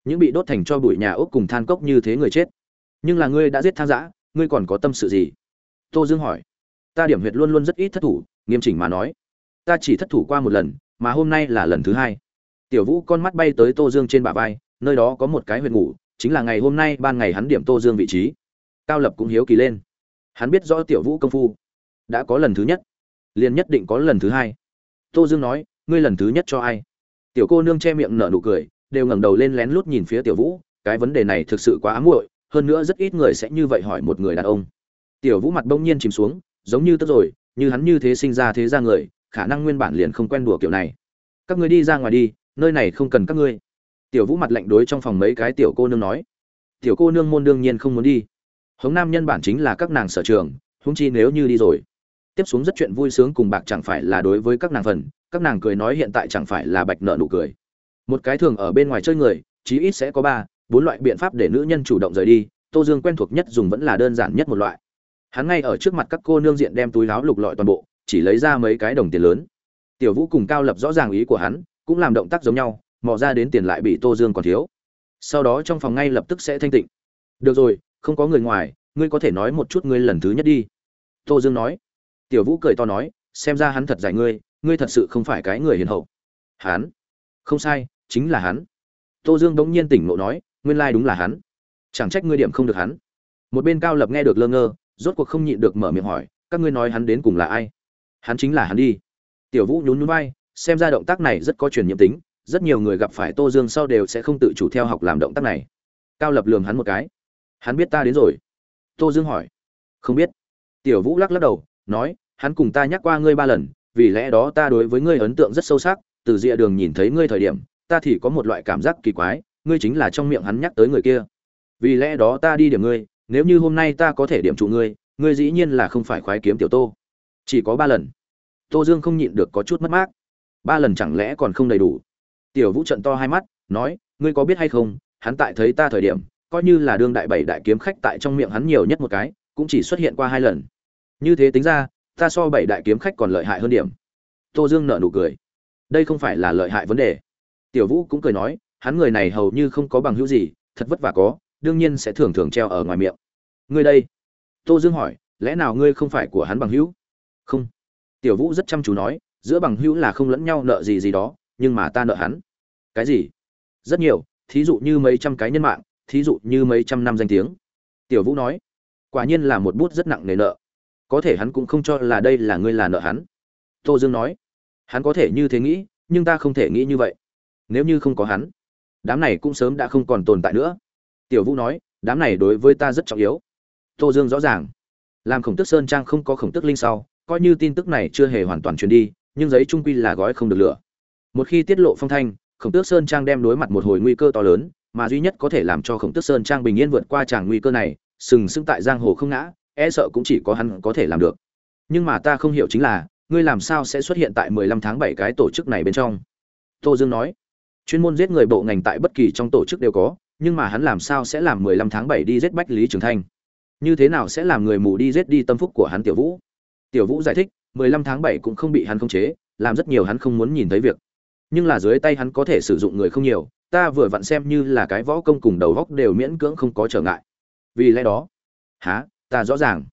Những bị đốt thành cho bụi nhà ốc cùng than cốc như thế người chết. Nhưng là ngươi đã giết thang dã, ngươi còn có tâm sự gì? Tô dương hỏi ta điểm huyệt luôn luôn rất ít thất thủ, nghiêm chỉnh mà nói. Ta chỉ thất thủ qua một lần, mà hôm nay là lần thứ hai. Tiểu vũ con mắt bay tới tô dương trên bả vai, nơi đó có một cái huyệt ngủ, chính là ngày hôm nay ban ngày hắn điểm tô dương vị trí. Cao lập cũng hiếu kỳ lên. Hắn biết rõ tiểu vũ công phu. Đã có lần thứ nhất. Liền nhất định có lần thứ hai. Tô dương nói, ngươi lần thứ nhất cho ai? Tiểu cô nương che miệng nở nụ cười, đều ngẩng đầu lên lén lút nhìn phía tiểu vũ, cái vấn đề này thực sự quá ám muội, hơn nữa rất ít người sẽ như vậy hỏi một người đàn ông. Tiểu vũ mặt bỗng nhiên chìm xuống giống như tức rồi, như hắn như thế sinh ra thế ra người, khả năng nguyên bản liền không quen đùa kiểu này. Các ngươi đi ra ngoài đi, nơi này không cần các ngươi. Tiểu vũ mặt lạnh đối trong phòng mấy cái tiểu cô nương nói. Tiểu cô nương môn đương nhiên không muốn đi. Hống nam nhân bản chính là các nàng sở trường, huống chi nếu như đi rồi. Tiếp xuống rất chuyện vui sướng cùng bạc chẳng phải là đối với các nàng phần, các nàng cười nói hiện tại chẳng phải là bạch nợ nụ cười. Một cái thường ở bên ngoài chơi người, chí ít sẽ có ba, bốn loại biện pháp để nữ nhân chủ động rời đi, tô dương quen thuộc nhất dùng vẫn là đơn giản nhất một loại hắn ngay ở trước mặt các cô nương diện đem túi láo lục lọi toàn bộ, chỉ lấy ra mấy cái đồng tiền lớn. Tiểu vũ cùng cao lập rõ ràng ý của hắn, cũng làm động tác giống nhau, mò ra đến tiền lại bị tô dương còn thiếu. Sau đó trong phòng ngay lập tức sẽ thanh tịnh. Được rồi, không có người ngoài, ngươi có thể nói một chút ngươi lần thứ nhất đi. Tô dương nói. Tiểu vũ cười to nói, xem ra hắn thật dạy ngươi ngươi thật sự không phải cái người hiền hậu. Hắn? Không sai, chính là hắn. Tô dương bỗng nhiên tỉnh ngộ nói, nguyên lai đúng là hắn. Chẳng trách ngươi điểm không được hắn. Một bên cao lập nghe được lơ ngơ rốt cuộc không nhịn được mở miệng hỏi, các ngươi nói hắn đến cùng là ai? Hắn chính là hắn đi. Tiểu vũ nhún nhún vai, xem ra động tác này rất có truyền nhiễm tính, rất nhiều người gặp phải tô dương sau đều sẽ không tự chủ theo học làm động tác này. Cao lập lường hắn một cái. Hắn biết ta đến rồi. Tô dương hỏi. Không biết. Tiểu vũ lắc lắc đầu, nói, hắn cùng ta nhắc qua ngươi ba lần, vì lẽ đó ta đối với ngươi ấn tượng rất sâu sắc, từ rìa đường nhìn thấy ngươi thời điểm, ta thì có một loại cảm giác kỳ quái, ngươi chính là trong miệng hắn nhắc tới người kia. Vì lẽ đó ta đi điểm ngươi nếu như hôm nay ta có thể điểm trụ ngươi ngươi dĩ nhiên là không phải khoái kiếm tiểu tô. Chỉ có ba lần. Tô dương không nhịn được có chút mất mát. Ba lần chẳng lẽ còn không đầy đủ? Tiểu vũ trận to hai mắt, nói, ngươi có biết hay không, hắn tại thấy ta thời điểm, coi như là đương đại bảy đại kiếm khách tại trong miệng hắn nhiều nhất một cái, cũng chỉ xuất hiện qua hai lần. Như thế tính ra, ta so bảy đại kiếm khách còn lợi hại hơn điểm. Tô dương nợ nụ cười. Đây không phải là lợi hại vấn đề. Tiểu vũ cũng cười nói, hắn người này hầu như không có bằng hữu gì, thật vất vả có đương nhiên sẽ thường thường treo ở ngoài miệng. Ngươi đây. Tô dương hỏi, lẽ nào ngươi không phải của hắn bằng hữu? Không. Tiểu vũ rất chăm chú nói, giữa bằng hữu là không lẫn nhau nợ gì gì đó, nhưng mà ta nợ hắn. Cái gì? Rất nhiều, thí dụ như mấy trăm cái nhân mạng, thí dụ như mấy trăm năm danh tiếng. Tiểu vũ nói, quả nhiên là một bút rất nặng nề nợ. Có thể hắn cũng không cho là đây là ngươi là nợ hắn. Tô dương nói, hắn có thể như thế nghĩ, nhưng ta không thể nghĩ như vậy. Nếu như không có hắn, đám này cũng sớm đã không còn tồn tại nữa tiểu vũ nói, đám này đối với ta rất trọng yếu. Tô dương rõ ràng. Làm khổng tức sơn trang không có khổng tức linh sau, coi như tin tức này chưa hề hoàn toàn truyền đi, nhưng giấy trung quy là gói không được lửa. Một khi tiết lộ phong thanh, khổng tước sơn trang đem đối mặt một hồi nguy cơ to lớn, mà duy nhất có thể làm cho khổng tước sơn trang bình yên vượt qua tràng nguy cơ này, sừng sững tại giang hồ không ngã e sợ cũng chỉ có hắn có thể làm được. Nhưng mà ta không hiểu chính là, ngươi làm sao sẽ xuất hiện tại mười lăm tháng bảy cái tổ chức này bên trong? Tô dương nói, chuyên môn giết người bộ ngành tại bất kỳ trong tổ chức đều có nhưng mà hắn làm sao sẽ làm mười lăm tháng bảy đi giết bách lý trường thanh? Như thế nào sẽ làm người mù đi giết đi tâm phúc của hắn tiểu vũ? Tiểu vũ giải thích, mười lăm tháng bảy cũng không bị hắn khống chế, làm rất nhiều hắn không muốn nhìn thấy việc. Nhưng là dưới tay hắn có thể sử dụng người không nhiều, ta vừa vặn xem như là cái võ công cùng đầu góc đều miễn cưỡng không có trở ngại. Vì lẽ đó há ta rõ ràng.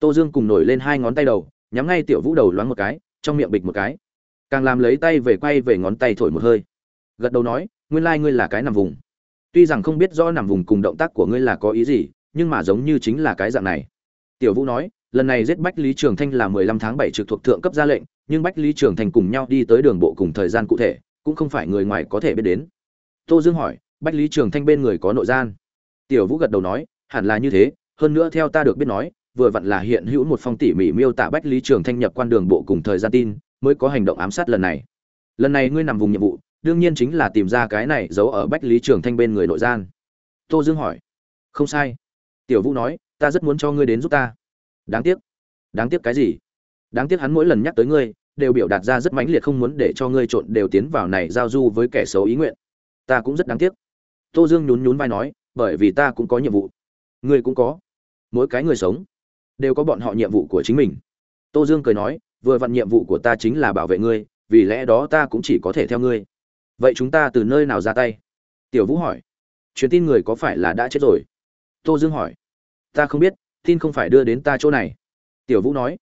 Tô dương cùng nổi lên hai ngón tay đầu, nhắm ngay tiểu vũ đầu loáng một cái, trong miệng bịch một cái. Càng làm lấy tay về quay về ngón tay thổi một hơi. Gật đầu nói, nguyên lai ngươi là cái nằm vùng tuy rằng không biết rõ nằm vùng cùng động tác của ngươi là có ý gì, nhưng mà giống như chính là cái dạng này. Tiểu vũ nói, lần này giết bách lý trường thanh là mười lăm tháng bảy trực thuộc thượng cấp ra lệnh, nhưng bách lý trường thanh cùng nhau đi tới đường bộ cùng thời gian cụ thể, cũng không phải người ngoài có thể biết đến. Tô dương hỏi, bách lý trường thanh bên người có nội gian? Tiểu vũ gật đầu nói, hẳn là như thế, hơn nữa theo ta được biết nói, vừa vặn là hiện hữu một phong tỉ mỉ miêu tả bách lý trường thanh nhập quan đường bộ cùng thời gian tin, mới có hành động ám sát lần này. Lần này ngươi nằm vùng nhiệm vụ đương nhiên chính là tìm ra cái này giấu ở bách lý trường thanh bên người nội gian. Tô dương hỏi. Không sai. Tiểu vũ nói, ta rất muốn cho ngươi đến giúp ta. Đáng tiếc. Đáng tiếc cái gì? Đáng tiếc hắn mỗi lần nhắc tới ngươi, đều biểu đạt ra rất mãnh liệt không muốn để cho ngươi trộn đều tiến vào này giao du với kẻ xấu ý nguyện. Ta cũng rất đáng tiếc. Tô dương nhún nhún vai nói, bởi vì ta cũng có nhiệm vụ. Ngươi cũng có. Mỗi cái người sống, đều có bọn họ nhiệm vụ của chính mình. Tô dương cười nói, vừa vặn nhiệm vụ của ta chính là bảo vệ ngươi, vì lẽ đó ta cũng chỉ có thể theo ngươi vậy chúng ta từ nơi nào ra tay? Tiểu vũ hỏi. Truyền tin người có phải là đã chết rồi? Tô dương hỏi. Ta không biết, tin không phải đưa đến ta chỗ này. Tiểu vũ nói.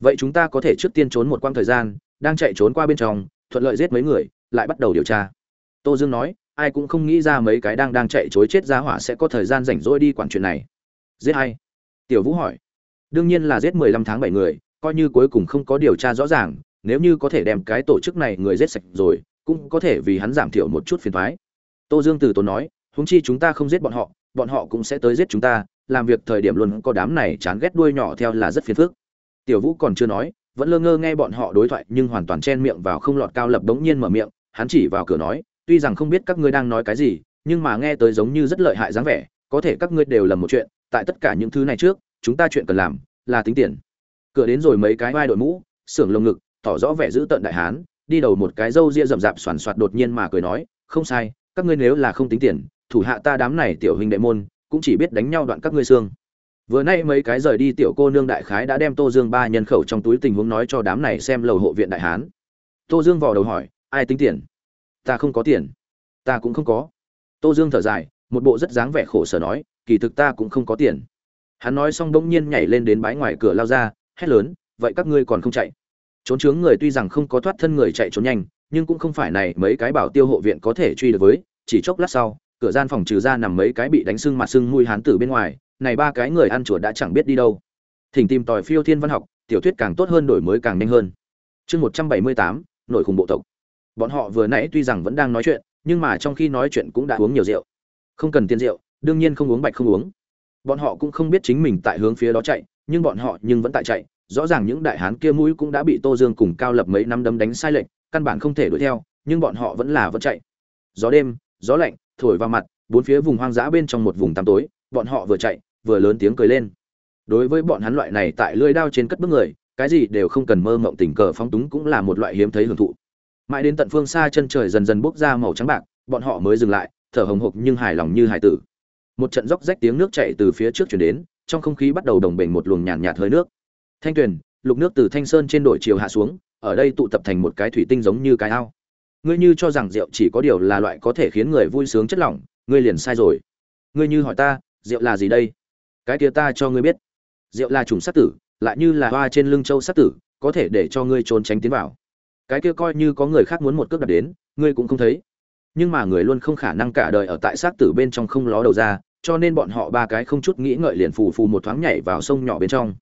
Vậy chúng ta có thể trước tiên trốn một quãng thời gian, đang chạy trốn qua bên trong, thuận lợi giết mấy người, lại bắt đầu điều tra. Tô dương nói, ai cũng không nghĩ ra mấy cái đang đang chạy chối chết ra hỏa sẽ có thời gian rảnh rỗi đi quản chuyện này. Giết ai? tiểu vũ hỏi. Đương nhiên là giết mười lăm tháng bảy người, coi như cuối cùng không có điều tra rõ ràng, nếu như có thể đem cái tổ chức này người giết sạch rồi cũng có thể vì hắn giảm thiểu một chút phiền toái. tô dương từ tốn nói, huống chi chúng ta không giết bọn họ bọn họ cũng sẽ tới giết chúng ta, làm việc thời điểm luôn có đám này chán ghét đuôi nhỏ theo là rất phiền phức tiểu vũ còn chưa nói, vẫn lơ ngơ nghe bọn họ đối thoại nhưng hoàn toàn chen miệng vào không lọt cao lập đống nhiên mở miệng, hắn chỉ vào cửa nói, tuy rằng không biết các ngươi đang nói cái gì, nhưng mà nghe tới giống như rất lợi hại dáng vẻ, có thể các ngươi đều lầm một chuyện, tại tất cả những thứ này trước, chúng ta chuyện cần làm là tính tiền cửa đến rồi mấy cái vai đội mũ sưởng lồng ngực, tỏ rõ vẻ giữ tận đại hán đi đầu một cái râu ria rậm rạp soàn soạt đột nhiên mà cười nói, không sai, các ngươi nếu là không tính tiền, thủ hạ ta đám này tiểu hình đệ môn, cũng chỉ biết đánh nhau đoạn các ngươi xương. Vừa nay mấy cái rời đi tiểu cô nương đại khái đã đem tô dương ba nhân khẩu trong túi tình huống nói cho đám này xem lầu hộ viện đại hán. Tô dương vò đầu hỏi, ai tính tiền? Ta không có tiền. Ta cũng không có. Tô dương thở dài, một bộ rất dáng vẻ khổ sở nói, kỳ thực ta cũng không có tiền. Hắn nói xong bỗng nhiên nhảy lên đến bãi ngoài cửa lao ra, hét lớn, vậy các ngươi còn không chạy? Trốn chướng người tuy rằng không có thoát thân người chạy trốn nhanh, nhưng cũng không phải này mấy cái bảo tiêu hộ viện có thể truy được với, chỉ chốc lát sau, cửa gian phòng trừ ra nằm mấy cái bị đánh sưng mặt sưng mùi hán tử bên ngoài, này ba cái người ăn chuột đã chẳng biết đi đâu. Thỉnh tìm tòi phiêu thiên văn học, tiểu thuyết càng tốt hơn đổi mới càng nhanh hơn. Chương một trăm bảy mươi tám, nội khủng bộ tộc. Bọn họ vừa nãy tuy rằng vẫn đang nói chuyện, nhưng mà trong khi nói chuyện cũng đã uống nhiều rượu. Không cần tiền rượu, đương nhiên không uống bạch không uống. Bọn họ cũng không biết chính mình tại hướng phía đó chạy, nhưng bọn họ nhưng vẫn tại chạy rõ ràng những đại hán kia mũi cũng đã bị tô dương cùng cao lập mấy năm đấm đánh sai lệch căn bản không thể đuổi theo nhưng bọn họ vẫn là vẫn chạy. Gió đêm gió lạnh thổi vào mặt bốn phía vùng hoang dã bên trong một vùng tăm tối bọn họ vừa chạy vừa lớn tiếng cười lên. Đối với bọn hắn loại này tại lưỡi đao trên cất bước người cái gì đều không cần mơ mộng tình cờ phóng túng cũng là một loại hiếm thấy hưởng thụ. Mãi đến tận phương xa chân trời dần dần bốc ra màu trắng bạc bọn họ mới dừng lại thở hồng hộc nhưng hài lòng như hải tử. Một trận róc rách tiếng nước chảy từ phía trước chuyển đến trong không khí bắt đầu đồng bình một luồng nhàn nhạt, nhạt hơi nước thanh tuyền, lục nước từ thanh sơn trên đổi chiều hạ xuống, ở đây tụ tập thành một cái thủy tinh giống như cái ao. Ngươi như cho rằng rượu chỉ có điều là loại có thể khiến người vui sướng chất lỏng, ngươi liền sai rồi. Ngươi như hỏi ta, rượu là gì đây? Cái kia ta cho ngươi biết. Rượu là trùng sát tử, lại như là hoa trên lưng châu sát tử, có thể để cho ngươi trốn tránh tiến vào. Cái kia coi như có người khác muốn một cước đặt đến, ngươi cũng không thấy. Nhưng mà người luôn không khả năng cả đời ở tại sát tử bên trong không ló đầu ra, cho nên bọn họ ba cái không chút nghĩ ngợi liền phù phù một thoáng nhảy vào sông nhỏ bên trong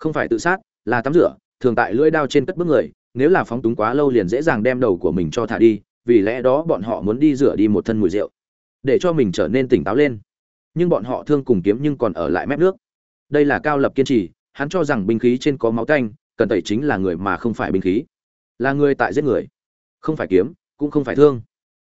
không phải tự sát, là tắm rửa, thường tại lưỡi đao trên cất bước người, nếu là phóng túng quá lâu liền dễ dàng đem đầu của mình cho thả đi, vì lẽ đó bọn họ muốn đi rửa đi một thân mùi rượu, để cho mình trở nên tỉnh táo lên. Nhưng bọn họ thương cùng kiếm nhưng còn ở lại mép nước. Đây là cao lập kiên trì, hắn cho rằng binh khí trên có máu tanh, cần tẩy chính là người mà không phải binh khí. Là người tại giết người, không phải kiếm, cũng không phải thương.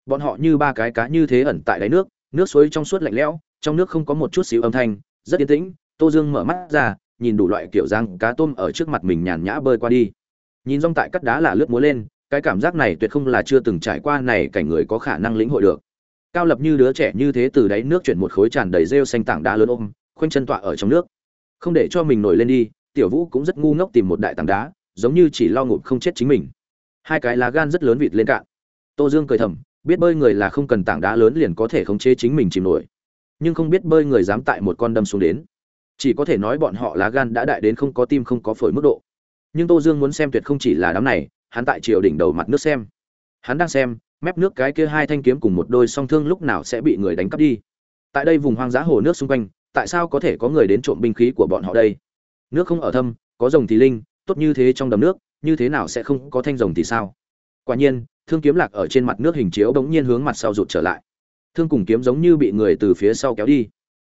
Bọn họ như ba cái cá như thế ẩn tại đáy nước nước suối trong suốt lạnh lẽo, trong nước không có một chút xíu âm thanh, rất yên tĩnh, tô dương mở mắt ra nhìn đủ loại kiểu răng cá tôm ở trước mặt mình nhàn nhã bơi qua đi. Nhìn rong tại cắt đá là lướt múa lên, cái cảm giác này tuyệt không là chưa từng trải qua này cảnh người có khả năng lĩnh hội được. Cao lập như đứa trẻ như thế từ đáy nước chuyển một khối tràn đầy rêu xanh tảng đá lớn ôm, khoanh chân tọa ở trong nước. Không để cho mình nổi lên đi, tiểu vũ cũng rất ngu ngốc tìm một đại tảng đá, giống như chỉ lo ngụp không chết chính mình. Hai cái lá gan rất lớn vịt lên cạn. Tô dương cười thầm, biết bơi người là không cần tảng đá lớn liền có thể khống chế chính mình chìm nổi. Nhưng không biết bơi người dám tại một con đâm xuống đến chỉ có thể nói bọn họ lá gan đã đại đến không có tim không có phổi mức độ. Nhưng tô dương muốn xem tuyệt không chỉ là đám này, hắn tại triều đỉnh đầu mặt nước xem. Hắn đang xem, mép nước cái kia hai thanh kiếm cùng một đôi song thương lúc nào sẽ bị người đánh cắp đi. Tại đây vùng hoang dã hồ nước xung quanh, tại sao có thể có người đến trộm binh khí của bọn họ đây? Nước không ở thâm, có rồng thì linh, tốt như thế trong đầm nước, như thế nào sẽ không có thanh rồng thì sao? Quả nhiên, thương kiếm lạc ở trên mặt nước hình chiếu bỗng nhiên hướng mặt sau rụt trở lại. Thương cùng kiếm giống như bị người từ phía sau kéo đi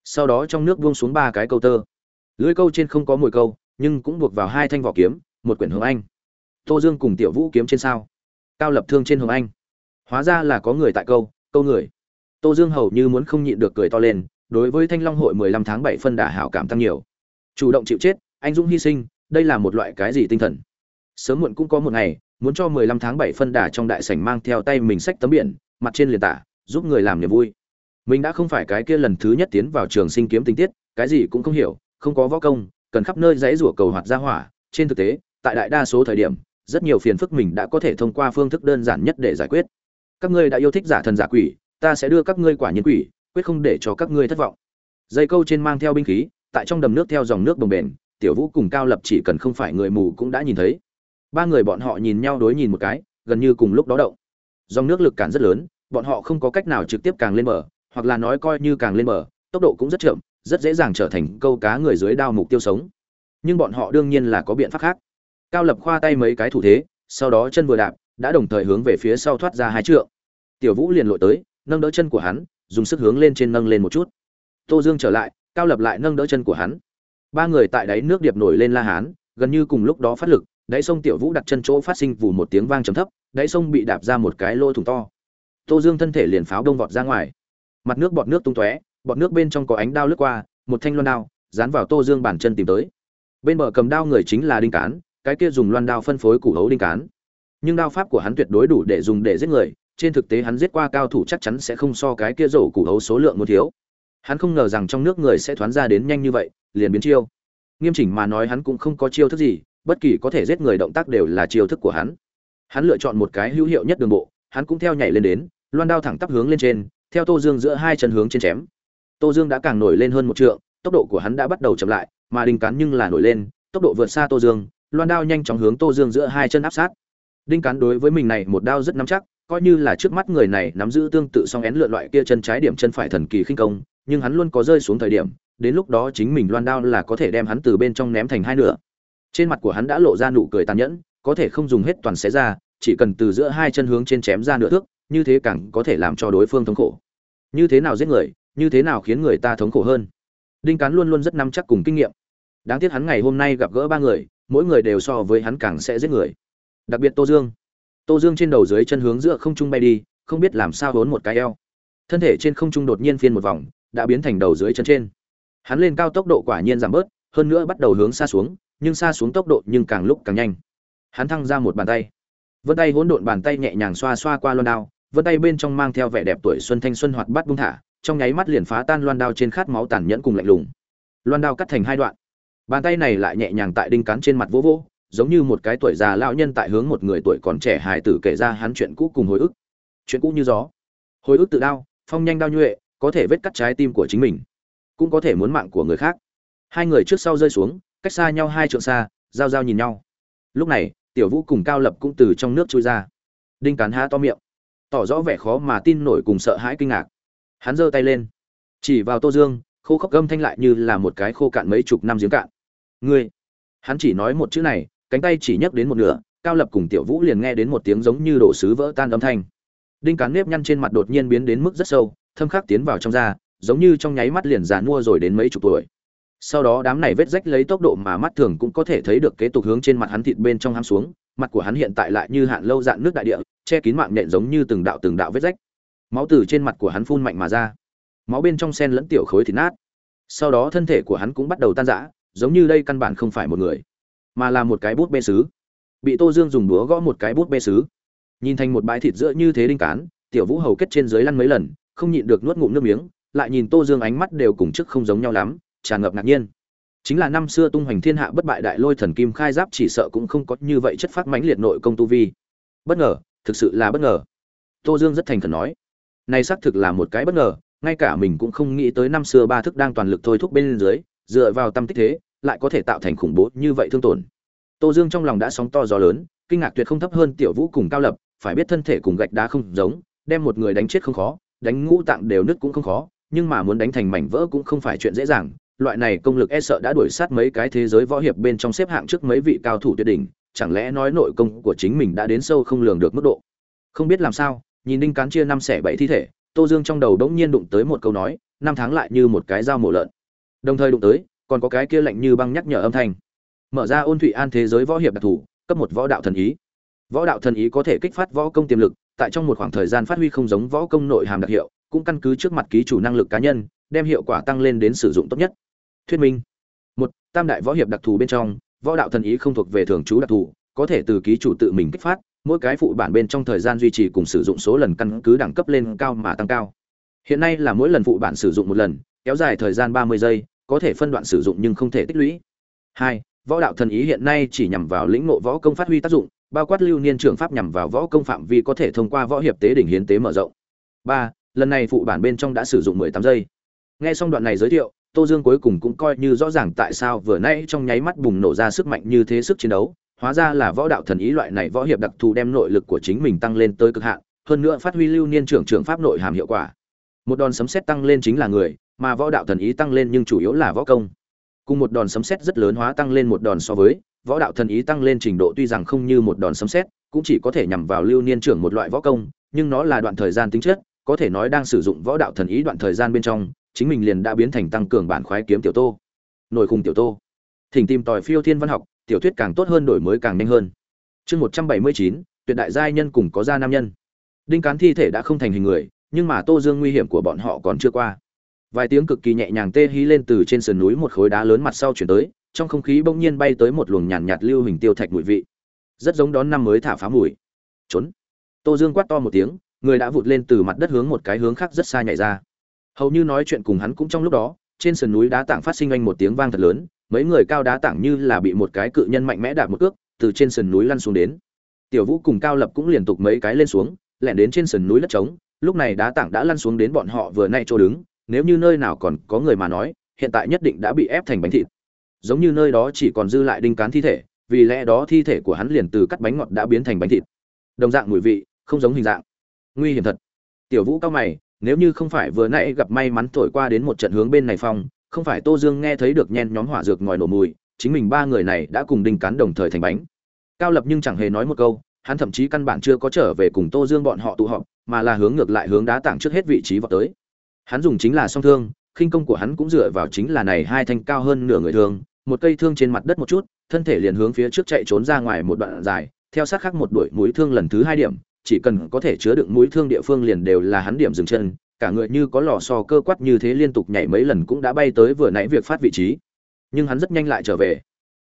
sau đó trong nước buông xuống ba cái câu tơ. Lưới câu trên không có mùi câu, nhưng cũng buộc vào hai thanh vỏ kiếm, một quyển hướng anh. Tô dương cùng tiểu vũ kiếm trên sao. Cao lập thương trên hướng anh. Hóa ra là có người tại câu câu người. Tô dương hầu như muốn không nhịn được cười to lên, đối với thanh long hội mười lăm tháng bảy phân đà hảo cảm tăng nhiều. Chủ động chịu chết, anh dũng hy sinh, đây là một loại cái gì tinh thần? Sớm muộn cũng có một ngày, muốn cho mười lăm tháng bảy phân đà trong đại sảnh mang theo tay mình sách tấm biển, mặt trên liền tả, giúp người làm niềm vui mình đã không phải cái kia lần thứ nhất tiến vào trường sinh kiếm tình tiết, cái gì cũng không hiểu, không có võ công, cần khắp nơi dãy rủa cầu hoạt ra hỏa. Trên thực tế, tại đại đa số thời điểm, rất nhiều phiền phức mình đã có thể thông qua phương thức đơn giản nhất để giải quyết. Các ngươi đã yêu thích giả thần giả quỷ, ta sẽ đưa các ngươi quả nhiên quỷ, quyết không để cho các ngươi thất vọng. Dây câu trên mang theo binh khí, tại trong đầm nước theo dòng nước đồng bền tiểu vũ cùng cao lập chỉ cần không phải người mù cũng đã nhìn thấy. Ba người bọn họ nhìn nhau đối nhìn một cái, gần như cùng lúc đó động. Dòng nước lực cản rất lớn, bọn họ không có cách nào trực tiếp càng lên bờ hoặc là nói coi như càng lên bờ, tốc độ cũng rất chậm, rất dễ dàng trở thành câu cá người dưới đao mục tiêu sống. Nhưng bọn họ đương nhiên là có biện pháp khác. Cao lập khoa tay mấy cái thủ thế, sau đó chân vừa đạp, đã đồng thời hướng về phía sau thoát ra hai trượng. Tiểu vũ liền lội tới, nâng đỡ chân của hắn, dùng sức hướng lên trên nâng lên một chút. Tô dương trở lại, cao lập lại nâng đỡ chân của hắn. Ba người tại đáy nước điệp nổi lên la hán, gần như cùng lúc đó phát lực, đáy sông tiểu vũ đặt chân chỗ phát sinh vù một tiếng vang trầm thấp, đáy sông bị đạp ra một cái lỗ thủng to. Tô dương thân thể liền pháo đông vọt ra ngoài mặt nước bọt nước tung tóe, bọt nước bên trong có ánh đao lướt qua, một thanh loan đao, dán vào tô dương bản chân tìm tới. Bên bờ cầm đao người chính là đinh cán, cái kia dùng loan đao phân phối củ hấu đinh cán. Nhưng đao pháp của hắn tuyệt đối đủ để dùng để giết người, trên thực tế hắn giết qua cao thủ chắc chắn sẽ không so cái kia rổ củ hấu số lượng một thiếu. Hắn không ngờ rằng trong nước người sẽ thoán ra đến nhanh như vậy, liền biến chiêu. Nghiêm chỉnh mà nói hắn cũng không có chiêu thức gì, bất kỳ có thể giết người động tác đều là chiêu thức của hắn. Hắn lựa chọn một cái hữu hiệu nhất đường bộ, hắn cũng theo nhảy lên đến, loan đao thẳng tắp hướng lên trên theo tô dương giữa hai chân hướng trên chém. Tô dương đã càng nổi lên hơn một trượng, tốc độ của hắn đã bắt đầu chậm lại, mà đinh cán nhưng là nổi lên, tốc độ vượt xa tô dương, loan đao nhanh chóng hướng tô dương giữa hai chân áp sát. Đinh cán đối với mình này một đao rất nắm chắc, coi như là trước mắt người này nắm giữ tương tự song én lượn loại kia chân trái điểm chân phải thần kỳ khinh công, nhưng hắn luôn có rơi xuống thời điểm, đến lúc đó chính mình loan đao là có thể đem hắn từ bên trong ném thành hai nửa. Trên mặt của hắn đã lộ ra nụ cười tàn nhẫn, có thể không dùng hết toàn xé ra, chỉ cần từ giữa hai chân hướng trên chém ra nửa thước như thế càng có thể làm cho đối phương thống khổ. Như thế nào giết người, như thế nào khiến người ta thống khổ hơn? Đinh cán luôn luôn rất nắm chắc cùng kinh nghiệm. Đáng tiếc hắn ngày hôm nay gặp gỡ ba người, mỗi người đều so với hắn càng sẽ giết người. Đặc biệt tô dương. Tô dương trên đầu dưới chân hướng giữa không trung bay đi, không biết làm sao vốn một cái eo. Thân thể trên không trung đột nhiên phiên một vòng, đã biến thành đầu dưới chân trên. Hắn lên cao tốc độ quả nhiên giảm bớt, hơn nữa bắt đầu hướng xa xuống, nhưng xa xuống tốc độ nhưng càng lúc càng nhanh. Hắn thăng ra một bàn tay. Vân tay hỗn độn bàn tay nhẹ nhàng xoa xoa qua loan đao vân tay bên trong mang theo vẻ đẹp tuổi xuân thanh xuân hoạt bát bung thả, trong nháy mắt liền phá tan loan đao trên khát máu tàn nhẫn cùng lạnh lùng. Loan đao cắt thành hai đoạn. Bàn tay này lại nhẹ nhàng tại đinh cán trên mặt vỗ vỗ, giống như một cái tuổi già lão nhân tại hướng một người tuổi còn trẻ hài tử kể ra hắn chuyện cũ cùng hồi ức. Chuyện cũ như gió. Hồi ức tự đau phong nhanh đau nhuệ, có thể vết cắt trái tim của chính mình, cũng có thể muốn mạng của người khác. Hai người trước sau rơi xuống, cách xa nhau hai trượng xa, giao giao nhìn nhau. Lúc này, tiểu vũ cùng cao lập cũng từ trong nước trôi ra. Đinh cán há to miệng tỏ rõ vẻ khó mà tin nổi cùng sợ hãi kinh ngạc. Hắn giơ tay lên. Chỉ vào tô dương, khô khốc gâm thanh lại như là một cái khô cạn mấy chục năm giếng cạn. Ngươi? Hắn chỉ nói một chữ này, cánh tay chỉ nhấc đến một nửa, cao lập cùng tiểu vũ liền nghe đến một tiếng giống như đổ sứ vỡ tan âm thanh. Đinh cán nếp nhăn trên mặt đột nhiên biến đến mức rất sâu, thâm khắc tiến vào trong da, giống như trong nháy mắt liền già mua rồi đến mấy chục tuổi. Sau đó đám này vết rách lấy tốc độ mà mắt thường cũng có thể thấy được kế tục hướng trên mặt hắn thịt bên trong hám xuống, mặt của hắn hiện tại lại như hạn lâu dạn nước đại địa che kín mạng nhện giống như từng đạo từng đạo vết rách. Máu từ trên mặt của hắn phun mạnh mà ra. Máu bên trong sen lẫn tiểu khối thịt nát. Sau đó thân thể của hắn cũng bắt đầu tan rã, giống như đây căn bản không phải một người, mà là một cái bút bê sứ. Bị tô dương dùng đũa gõ một cái bút bê sứ. Nhìn thành một bãi thịt giữa như thế đinh cán, tiểu vũ hầu kết trên dưới lăn mấy lần, không nhịn được nuốt ngụm nước miếng, lại nhìn tô dương ánh mắt đều cùng trước không giống nhau lắm, tràn ngập ngạc nhiên. Chính là năm xưa tung hoành thiên hạ bất bại đại lôi thần kim khai giáp chỉ sợ cũng không có như vậy chất phát mãnh liệt nội công tu vi. Bất ngờ thực sự là bất ngờ. Tô dương rất thành khẩn nói, này xác thực là một cái bất ngờ, ngay cả mình cũng không nghĩ tới năm xưa ba thức đang toàn lực thôi thúc bên dưới, dựa vào tâm tích thế, lại có thể tạo thành khủng bố như vậy thương tổn. Tô dương trong lòng đã sóng to gió lớn, kinh ngạc tuyệt không thấp hơn tiểu vũ cùng cao lập, phải biết thân thể cùng gạch đá không giống, đem một người đánh chết không khó, đánh ngũ tạng đều nứt cũng không khó, nhưng mà muốn đánh thành mảnh vỡ cũng không phải chuyện dễ dàng, loại này công lực e sợ đã đuổi sát mấy cái thế giới võ hiệp bên trong xếp hạng trước mấy vị cao thủ tuyệt đỉnh chẳng lẽ nói nội công của chính mình đã đến sâu không lường được mức độ? Không biết làm sao, nhìn đinh cán chia năm xẻ bảy thi thể, tô dương trong đầu đống nhiên đụng tới một câu nói, năm tháng lại như một cái dao mổ lợn. Đồng thời đụng tới, còn có cái kia lạnh như băng nhắc nhở âm thanh. Mở ra ôn thụy an thế giới võ hiệp đặc thù, cấp một võ đạo thần ý. Võ đạo thần ý có thể kích phát võ công tiềm lực, tại trong một khoảng thời gian phát huy không giống võ công nội hàm đặc hiệu, cũng căn cứ trước mặt ký chủ năng lực cá nhân, đem hiệu quả tăng lên đến sử dụng tốt nhất. Thuyết minh. Một, tam đại võ hiệp đặc thù bên trong võ đạo thần ý không thuộc về thường trú đặc thù, có thể từ ký chủ tự mình kích phát, mỗi cái phụ bản bên trong thời gian duy trì cùng sử dụng số lần căn cứ đẳng cấp lên cao mà tăng cao. Hiện nay là mỗi lần phụ bản sử dụng một lần, kéo dài thời gian ba mươi giây, có thể phân đoạn sử dụng nhưng không thể tích lũy. Hai, võ đạo thần ý hiện nay chỉ nhằm vào lĩnh ngộ võ công phát huy tác dụng, bao quát lưu niên trường pháp nhằm vào võ công phạm vi có thể thông qua võ hiệp tế đỉnh hiến tế mở rộng. Ba, lần này phụ bản bên trong đã sử dụng mười tám giây. Nghe xong đoạn này giới thiệu tô dương cuối cùng cũng coi như rõ ràng tại sao vừa nãy trong nháy mắt bùng nổ ra sức mạnh như thế sức chiến đấu, hóa ra là võ đạo thần ý loại này võ hiệp đặc thù đem nội lực của chính mình tăng lên tới cực hạn, hơn nữa phát huy lưu niên trưởng trưởng pháp nội hàm hiệu quả. Một đòn sấm sét tăng lên chính là người, mà võ đạo thần ý tăng lên nhưng chủ yếu là võ công. Cùng một đòn sấm sét rất lớn hóa tăng lên một đòn so với, võ đạo thần ý tăng lên trình độ tuy rằng không như một đòn sấm sét, cũng chỉ có thể nhằm vào lưu niên trưởng một loại võ công, nhưng nó là đoạn thời gian tính chất, có thể nói đang sử dụng võ đạo thần ý đoạn thời gian bên trong chính mình liền đã biến thành tăng cường bản khoái kiếm tiểu tô. Nổi khung tiểu tô. Thỉnh tìm tòi phiêu thiên văn học tiểu thuyết càng tốt hơn đổi mới càng nhanh hơn. Chương một trăm bảy mươi chín tuyệt đại giai nhân cùng có gia nam nhân. Đinh cán thi thể đã không thành hình người nhưng mà tô dương nguy hiểm của bọn họ còn chưa qua. Vài tiếng cực kỳ nhẹ nhàng tê hí lên từ trên sườn núi một khối đá lớn mặt sau chuyển tới trong không khí bỗng nhiên bay tới một luồng nhàn nhạt, nhạt lưu hình tiêu thạch mùi vị. Rất giống đón năm mới thả phá mùi. Trốn. Tô dương quát to một tiếng người đã vụt lên từ mặt đất hướng một cái hướng khác rất xa nhảy ra hầu như nói chuyện cùng hắn cũng trong lúc đó, trên sườn núi đá tảng phát sinh anh một tiếng vang thật lớn, mấy người cao đá tảng như là bị một cái cự nhân mạnh mẽ đạp một cước, từ trên sườn núi lăn xuống đến. Tiểu vũ cùng cao lập cũng liên tục mấy cái lên xuống, lẻn đến trên sườn núi đất trống, lúc này đá tảng đã lăn xuống đến bọn họ vừa nay chỗ đứng, nếu như nơi nào còn có người mà nói, hiện tại nhất định đã bị ép thành bánh thịt. Giống như nơi đó chỉ còn dư lại đinh cán thi thể, vì lẽ đó thi thể của hắn liền từ cắt bánh ngọt đã biến thành bánh thịt. Đồng dạng mùi vị, không giống hình dạng. Nguy hiểm thật. Tiểu vũ cao mày nếu như không phải vừa nãy gặp may mắn thổi qua đến một trận hướng bên này phong, không phải tô dương nghe thấy được nhen nhóm hỏa dược ngòi nổ mùi, chính mình ba người này đã cùng đinh cán đồng thời thành bánh. Cao lập nhưng chẳng hề nói một câu, hắn thậm chí căn bản chưa có trở về cùng tô dương bọn họ tụ họp, mà là hướng ngược lại hướng đá tảng trước hết vị trí vào tới. Hắn dùng chính là song thương, khinh công của hắn cũng dựa vào chính là này hai thanh cao hơn nửa người thương, một cây thương trên mặt đất một chút, thân thể liền hướng phía trước chạy trốn ra ngoài một đoạn dài, theo sát khác một đuổi mũi thương lần thứ hai điểm chỉ cần có thể chứa đựng mũi thương địa phương liền đều là hắn điểm dừng chân, cả người như có lò xo cơ quắt như thế liên tục nhảy mấy lần cũng đã bay tới vừa nãy việc phát vị trí. Nhưng hắn rất nhanh lại trở về.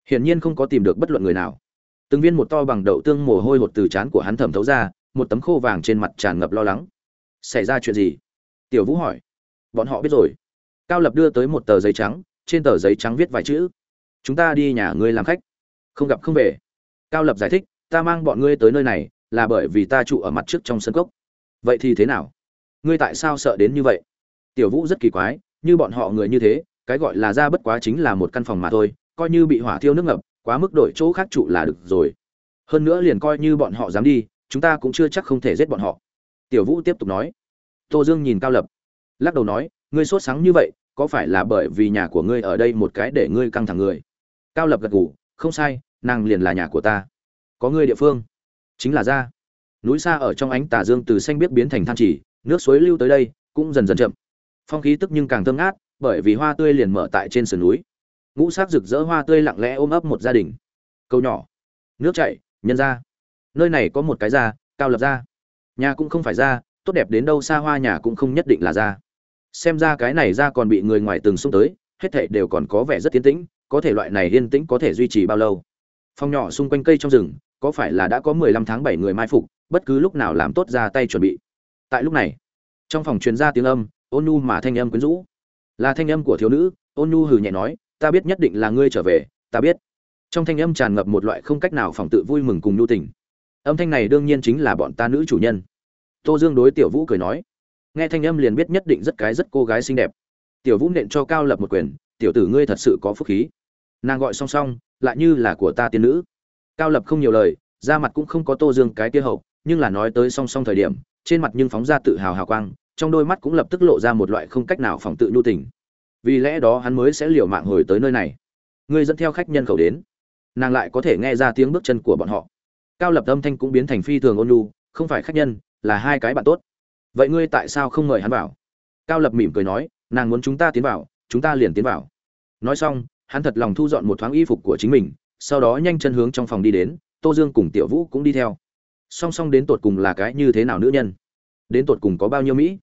Hiển nhiên không có tìm được bất luận người nào. Từng viên một to bằng đậu tương mồ hôi hột từ trán của hắn thẩm thấu ra, một tấm khô vàng trên mặt tràn ngập lo lắng. Xảy ra chuyện gì? Tiểu vũ hỏi. Bọn họ biết rồi. Cao lập đưa tới một tờ giấy trắng, trên tờ giấy trắng viết vài chữ. Chúng ta đi nhà ngươi làm khách. Không gặp không về. Cao lập giải thích, ta mang bọn ngươi tới nơi này là bởi vì ta trụ ở mặt trước trong sân cốc. Vậy thì thế nào? Ngươi tại sao sợ đến như vậy? Tiểu vũ rất kỳ quái, như bọn họ người như thế, cái gọi là ra bất quá chính là một căn phòng mà thôi, coi như bị hỏa thiêu nước ngập, quá mức đổi chỗ khác trụ là được rồi. Hơn nữa liền coi như bọn họ dám đi, chúng ta cũng chưa chắc không thể giết bọn họ. Tiểu vũ tiếp tục nói. Tô dương nhìn cao lập, lắc đầu nói, ngươi sốt sáng như vậy, có phải là bởi vì nhà của ngươi ở đây một cái để ngươi căng thẳng người? Cao lập gật ngủ không sai, nàng liền là nhà của ta. Có ngươi địa phương chính là ra núi xa ở trong ánh tà dương từ xanh biết biến thành than chỉ, nước suối lưu tới đây, cũng dần dần chậm. Phong khí tức nhưng càng thơm ngát, bởi vì hoa tươi liền mở tại trên sườn núi. Ngũ sắc rực rỡ hoa tươi lặng lẽ ôm ấp một gia đình. Câu nhỏ. Nước chảy, nhân ra. Nơi này có một cái ra cao lập ra nhà cũng không phải ra tốt đẹp đến đâu xa hoa nhà cũng không nhất định là ra xem ra cái này ra còn bị người ngoài từng xung tới, hết thảy đều còn có vẻ rất tiến tĩnh, có thể loại này yên tĩnh có thể duy trì bao lâu. Phong nhỏ xung quanh cây trong rừng có phải là đã có mười lăm tháng bảy người mai phục, bất cứ lúc nào làm tốt ra tay chuẩn bị. Tại lúc này, trong phòng truyền ra tiếng âm, ôn nhu mà thanh âm quyến rũ. Là thanh âm của thiếu nữ, ôn nhu hừ nhẹ nói, ta biết nhất định là ngươi trở về, ta biết. Trong thanh âm tràn ngập một loại không cách nào phòng tự vui mừng cùng nhu tình. Âm thanh này đương nhiên chính là bọn ta nữ chủ nhân. Tô dương đối tiểu vũ cười nói. Nghe thanh âm liền biết nhất định rất cái rất cô gái xinh đẹp. Tiểu vũ nện cho cao lập một quyền, tiểu tử ngươi thật sự có phúc khí. Nàng gọi song song, lại như là của ta tiên nữ cao lập không nhiều lời, da mặt cũng không có tô dương cái kia hậu, nhưng là nói tới song song thời điểm, trên mặt nhưng phóng ra tự hào hào quang, trong đôi mắt cũng lập tức lộ ra một loại không cách nào phòng tự nhu tình. Vì lẽ đó hắn mới sẽ liều mạng hồi tới nơi này. Ngươi dẫn theo khách nhân khẩu đến. Nàng lại có thể nghe ra tiếng bước chân của bọn họ. Cao lập âm thanh cũng biến thành phi thường ôn nhu, không phải khách nhân, là hai cái bạn tốt. Vậy ngươi tại sao không mời hắn vào? Cao lập mỉm cười nói, nàng muốn chúng ta tiến vào, chúng ta liền tiến vào. Nói xong, hắn thật lòng thu dọn một thoáng y phục của chính mình sau đó nhanh chân hướng trong phòng đi đến, tô dương cùng tiểu vũ cũng đi theo. Song song đến tột cùng là cái như thế nào nữ nhân? Đến tột cùng có bao nhiêu mỹ?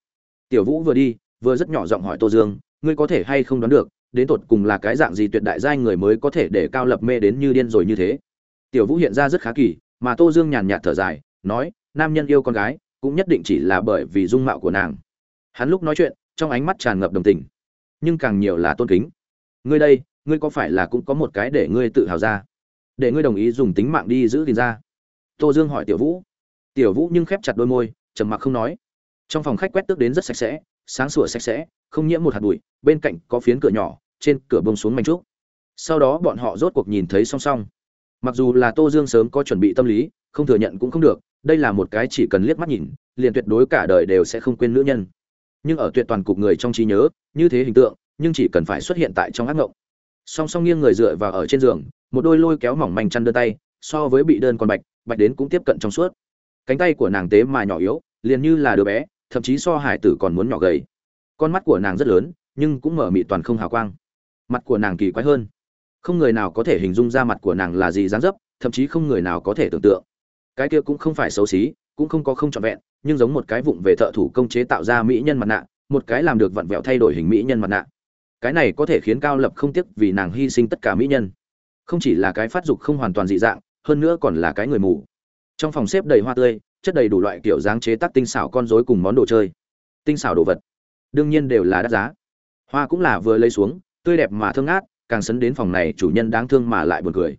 Tiểu vũ vừa đi, vừa rất nhỏ giọng hỏi tô dương, ngươi có thể hay không đoán được, đến tột cùng là cái dạng gì tuyệt đại giai người mới có thể để cao lập mê đến như điên rồi như thế? Tiểu vũ hiện ra rất khá kỳ, mà tô dương nhàn nhạt thở dài, nói, nam nhân yêu con gái, cũng nhất định chỉ là bởi vì dung mạo của nàng. Hắn lúc nói chuyện, trong ánh mắt tràn ngập đồng tình. Nhưng càng nhiều là tôn kính. Ngươi đây, ngươi có phải là cũng có một cái để ngươi tự hào ra? Để ngươi đồng ý dùng tính mạng đi giữ gìn ra. Tô dương hỏi tiểu vũ. Tiểu vũ nhưng khép chặt đôi môi, trầm mặc không nói. Trong phòng khách quét tước đến rất sạch sẽ, sáng sủa sạch sẽ, không nhiễm một hạt bụi, bên cạnh có phiến cửa nhỏ, trên cửa bông xuống mảnh trúc. Sau đó bọn họ rốt cuộc nhìn thấy song song. Mặc dù là tô dương sớm có chuẩn bị tâm lý, không thừa nhận cũng không được, đây là một cái chỉ cần liếc mắt nhìn, liền tuyệt đối cả đời đều sẽ không quên nữ nhân. Nhưng ở tuyệt toàn cục người trong trí nhớ, như thế hình tượng, nhưng chỉ cần phải xuất hiện tại trong ác ngộng song song nghiêng người dựa vào ở trên giường, một đôi lôi kéo mỏng manh chăn đơn tay, so với bị đơn còn bạch bạch đến cũng tiếp cận trong suốt. Cánh tay của nàng tế mà nhỏ yếu, liền như là đứa bé, thậm chí so hải tử còn muốn nhỏ gầy. Con mắt của nàng rất lớn, nhưng cũng mở mị toàn không hào quang. Mặt của nàng kỳ quái hơn. Không người nào có thể hình dung ra mặt của nàng là gì dáng dấp, thậm chí không người nào có thể tưởng tượng. Cái kia cũng không phải xấu xí, cũng không có không trọn vẹn, nhưng giống một cái vụng về thợ thủ công chế tạo ra mỹ nhân mặt nạ, một cái làm được vặn vẹo thay đổi hình mỹ nhân mặt nạ cái này có thể khiến cao lập không tiếc vì nàng hy sinh tất cả mỹ nhân. Không chỉ là cái phát dục không hoàn toàn dị dạng, hơn nữa còn là cái người mù. Trong phòng xếp đầy hoa tươi, chất đầy đủ loại kiểu dáng chế tác tinh xảo con rối cùng món đồ chơi. Tinh xảo đồ vật, đương nhiên đều là đắt giá. Hoa cũng là vừa lấy xuống, tươi đẹp mà thương ngát, càng sấn đến phòng này chủ nhân đáng thương mà lại buồn cười.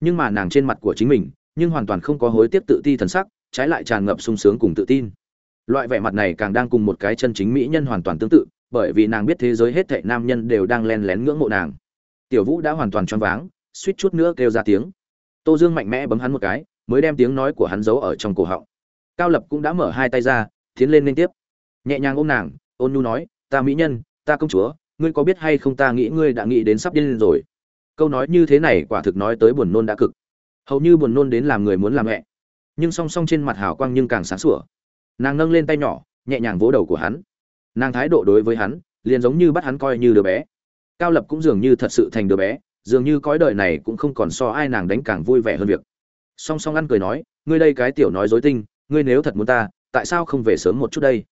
Nhưng mà nàng trên mặt của chính mình, nhưng hoàn toàn không có hối tiếc tự ti thần sắc, trái lại tràn ngập sung sướng cùng tự tin. Loại vẻ mặt này càng đang cùng một cái chân chính mỹ nhân hoàn toàn tương tự bởi vì nàng biết thế giới hết thảy nam nhân đều đang len lén ngưỡng mộ nàng. Tiểu vũ đã hoàn toàn choáng váng, suýt chút nữa kêu ra tiếng. Tô dương mạnh mẽ bấm hắn một cái, mới đem tiếng nói của hắn giấu ở trong cổ họng. Cao lập cũng đã mở hai tay ra, tiến lên liên tiếp. Nhẹ nhàng ôm nàng, ôn nhu nói, ta mỹ nhân, ta công chúa, ngươi có biết hay không ta nghĩ ngươi đã nghĩ đến sắp điên rồi. Câu nói như thế này quả thực nói tới buồn nôn đã cực. Hầu như buồn nôn đến làm người muốn làm mẹ nhưng song song trên mặt hào quang nhưng càng sáng sủa. Nàng nâng lên tay nhỏ, nhẹ nhàng vỗ đầu của hắn nàng thái độ đối với hắn, liền giống như bắt hắn coi như đứa bé. Cao lập cũng dường như thật sự thành đứa bé, dường như cõi đời này cũng không còn so ai nàng đánh càng vui vẻ hơn việc. Song song ăn cười nói, ngươi đây cái tiểu nói dối tinh, ngươi nếu thật muốn ta, tại sao không về sớm một chút đây?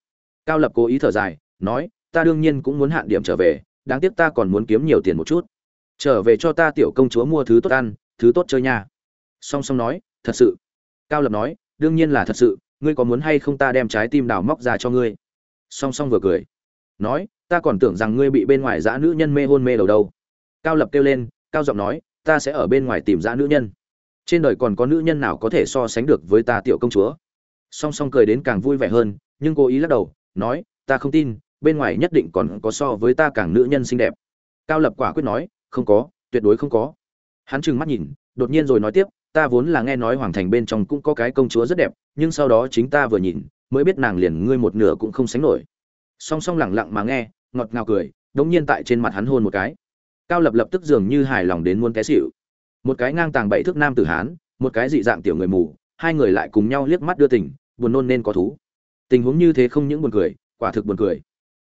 Cao lập cố ý thở dài, nói, ta đương nhiên cũng muốn hạn điểm trở về, đáng tiếc ta còn muốn kiếm nhiều tiền một chút. Trở về cho ta tiểu công chúa mua thứ tốt ăn, thứ tốt chơi nha. Song song nói, thật sự. Cao lập nói, đương nhiên là thật sự, ngươi có muốn hay không ta đem trái tim đào móc ra cho ngươi? Song song vừa cười. Nói, ta còn tưởng rằng ngươi bị bên ngoài dã nữ nhân mê hôn mê đầu đâu. Cao lập kêu lên, cao giọng nói, ta sẽ ở bên ngoài tìm dã nữ nhân. Trên đời còn có nữ nhân nào có thể so sánh được với ta tiểu công chúa? Song song cười đến càng vui vẻ hơn, nhưng cố ý lắc đầu, nói, ta không tin, bên ngoài nhất định còn có so với ta càng nữ nhân xinh đẹp. Cao lập quả quyết nói, không có, tuyệt đối không có. Hắn trừng mắt nhìn, đột nhiên rồi nói tiếp, ta vốn là nghe nói hoàng thành bên trong cũng có cái công chúa rất đẹp, nhưng sau đó chính ta vừa nhìn mới biết nàng liền ngươi một nửa cũng không sánh nổi. Song song lẳng lặng mà nghe, ngọt ngào cười, đống nhiên tại trên mặt hắn hôn một cái. Cao lập lập tức dường như hài lòng đến muôn té xỉu. Một cái ngang tàng bảy thước nam tử hán, một cái dị dạng tiểu người mù, hai người lại cùng nhau liếc mắt đưa tình, buồn nôn nên có thú. Tình huống như thế không những buồn cười, quả thực buồn cười.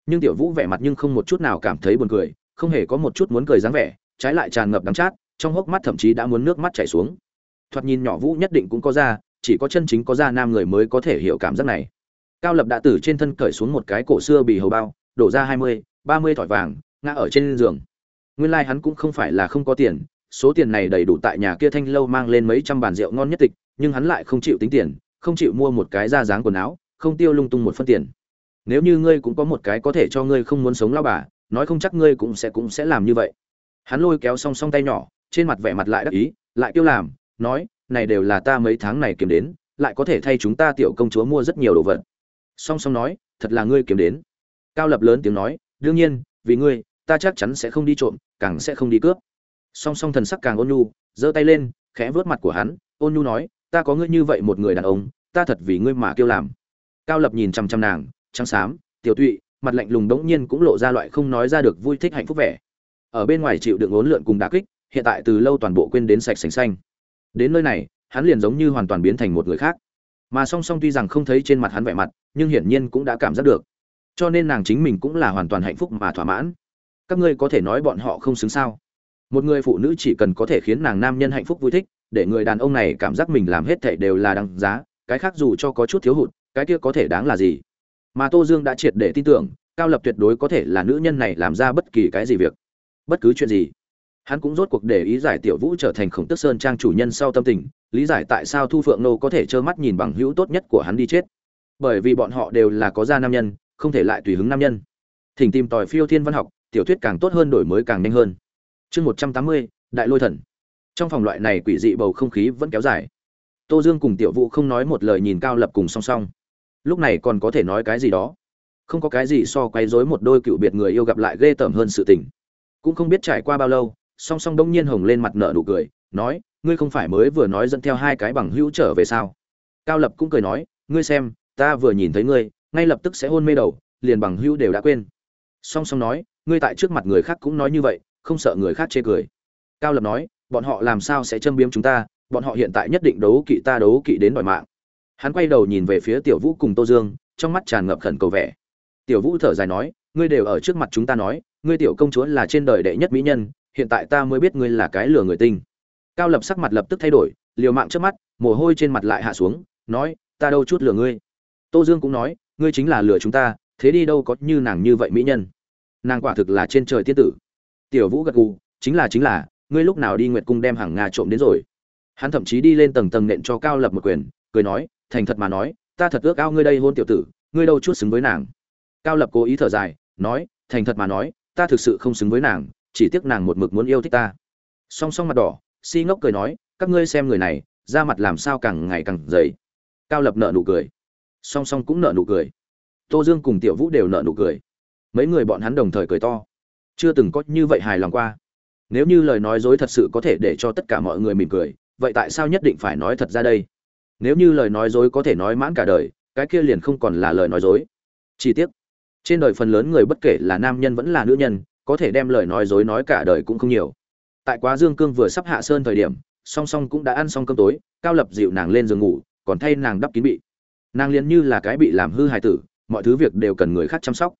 Nhưng tiểu vũ vẻ mặt nhưng không một chút nào cảm thấy buồn cười, không hề có một chút muốn cười dáng vẻ, trái lại tràn ngập đắng chát, trong hốc mắt thậm chí đã muốn nước mắt chảy xuống. Thoạt nhìn nhỏ vũ nhất định cũng có ra chỉ có chân chính có da nam người mới có thể hiểu cảm giác này. Cao lập đã từ trên thân cởi xuống một cái cổ xưa bì hầu bao, đổ ra hai mươi, ba mươi thỏi vàng, ngã ở trên giường. Nguyên lai hắn cũng không phải là không có tiền, số tiền này đầy đủ tại nhà kia thanh lâu mang lên mấy trăm bàn rượu ngon nhất tịch, nhưng hắn lại không chịu tính tiền, không chịu mua một cái da dáng quần áo, không tiêu lung tung một phân tiền. Nếu như ngươi cũng có một cái có thể cho ngươi không muốn sống lao bà, nói không chắc ngươi cũng sẽ cũng sẽ làm như vậy. Hắn lôi kéo song song tay nhỏ, trên mặt vẻ mặt lại đắc ý, lại kêu làm, nói này đều là ta mấy tháng này kiếm đến, lại có thể thay chúng ta tiểu công chúa mua rất nhiều đồ vật. Song song nói, thật là ngươi kiếm đến. Cao lập lớn tiếng nói, đương nhiên, vì ngươi, ta chắc chắn sẽ không đi trộm, càng sẽ không đi cướp. Song song thần sắc càng ôn nhu, giơ tay lên, khẽ vớt mặt của hắn, ôn nhu nói, ta có ngươi như vậy một người đàn ông, ta thật vì ngươi mà kêu làm. Cao lập nhìn chăm chăm nàng, trắng xám, tiểu tụy, mặt lạnh lùng đống nhiên cũng lộ ra loại không nói ra được vui thích hạnh phúc vẻ. Ở bên ngoài chịu đựng ốn lượn cùng đả kích, hiện tại từ lâu toàn bộ quên đến sạch sành xanh đến nơi này, hắn liền giống như hoàn toàn biến thành một người khác. Mà song song tuy rằng không thấy trên mặt hắn vẻ mặt, nhưng hiển nhiên cũng đã cảm giác được. Cho nên nàng chính mình cũng là hoàn toàn hạnh phúc mà thỏa mãn. Các ngươi có thể nói bọn họ không xứng sao? Một người phụ nữ chỉ cần có thể khiến nàng nam nhân hạnh phúc vui thích, để người đàn ông này cảm giác mình làm hết thảy đều là đáng giá, cái khác dù cho có chút thiếu hụt, cái kia có thể đáng là gì? Mà tô dương đã triệt để tin tưởng, cao lập tuyệt đối có thể là nữ nhân này làm ra bất kỳ cái gì việc. Bất cứ chuyện gì hắn cũng rốt cuộc để ý giải tiểu vũ trở thành khổng tức sơn trang chủ nhân sau tâm tình, lý giải tại sao thu phượng nô có thể trơ mắt nhìn bằng hữu tốt nhất của hắn đi chết. Bởi vì bọn họ đều là có gia nam nhân, không thể lại tùy hứng nam nhân. Thỉnh tìm tòi phiêu thiên văn học, tiểu thuyết càng tốt hơn đổi mới càng nhanh hơn. Chương một trăm tám mươi, đại lôi thần. Trong phòng loại này quỷ dị bầu không khí vẫn kéo dài. Tô dương cùng tiểu vũ không nói một lời nhìn cao lập cùng song song. Lúc này còn có thể nói cái gì đó? Không có cái gì so quấy rối một đôi cựu biệt người yêu gặp lại ghê tởm hơn sự tình. Cũng không biết trải qua bao lâu song song đông nhiên hồng lên mặt nợ nụ cười, nói, ngươi không phải mới vừa nói dẫn theo hai cái bằng hữu trở về sao? Cao lập cũng cười nói, ngươi xem, ta vừa nhìn thấy ngươi, ngay lập tức sẽ hôn mê đầu, liền bằng hữu đều đã quên. Song song nói, ngươi tại trước mặt người khác cũng nói như vậy, không sợ người khác chê cười. Cao lập nói, bọn họ làm sao sẽ châm biếm chúng ta, bọn họ hiện tại nhất định đấu kỵ ta đấu kỵ đến đòi mạng. Hắn quay đầu nhìn về phía tiểu vũ cùng tô dương, trong mắt tràn ngập khẩn cầu vẻ. Tiểu vũ thở dài nói, ngươi đều ở trước mặt chúng ta nói, ngươi tiểu công chúa là trên đời đệ nhất mỹ nhân hiện tại ta mới biết ngươi là cái lừa người tinh. Cao lập sắc mặt lập tức thay đổi, liều mạng trước mắt, mồ hôi trên mặt lại hạ xuống, nói, ta đâu chút lừa ngươi. Tô dương cũng nói, ngươi chính là lừa chúng ta, thế đi đâu có như nàng như vậy mỹ nhân. Nàng quả thực là trên trời tiên tử. Tiểu vũ gật gù, chính là chính là, ngươi lúc nào đi nguyệt cung đem hàng nga trộm đến rồi? Hắn thậm chí đi lên tầng tầng nện cho cao lập một quyền, cười nói, thành thật mà nói, ta thật ước ao ngươi đây hôn tiểu tử, ngươi đâu chút xứng với nàng. Cao lập cố ý thở dài, nói, thành thật mà nói, ta thực sự không xứng với nàng chỉ tiếc nàng một mực muốn yêu thích ta. Song song mặt đỏ, si ngốc cười nói, các ngươi xem người này, da mặt làm sao càng ngày càng dày. Cao lập nợ nụ cười. Song song cũng nợ nụ cười. Tô dương cùng tiểu vũ đều nợ nụ cười. Mấy người bọn hắn đồng thời cười to. Chưa từng có như vậy hài lòng qua. Nếu như lời nói dối thật sự có thể để cho tất cả mọi người mỉm cười, vậy tại sao nhất định phải nói thật ra đây? Nếu như lời nói dối có thể nói mãn cả đời, cái kia liền không còn là lời nói dối. Chi tiết trên đời phần lớn người bất kể là nam nhân vẫn là nữ nhân có thể đem lời nói dối nói cả đời cũng không nhiều. Tại quá dương cương vừa sắp hạ sơn thời điểm, song song cũng đã ăn xong cơm tối, cao lập dịu nàng lên giường ngủ, còn thay nàng đắp kín bị. Nàng liền như là cái bị làm hư hài tử, mọi thứ việc đều cần người khác chăm sóc.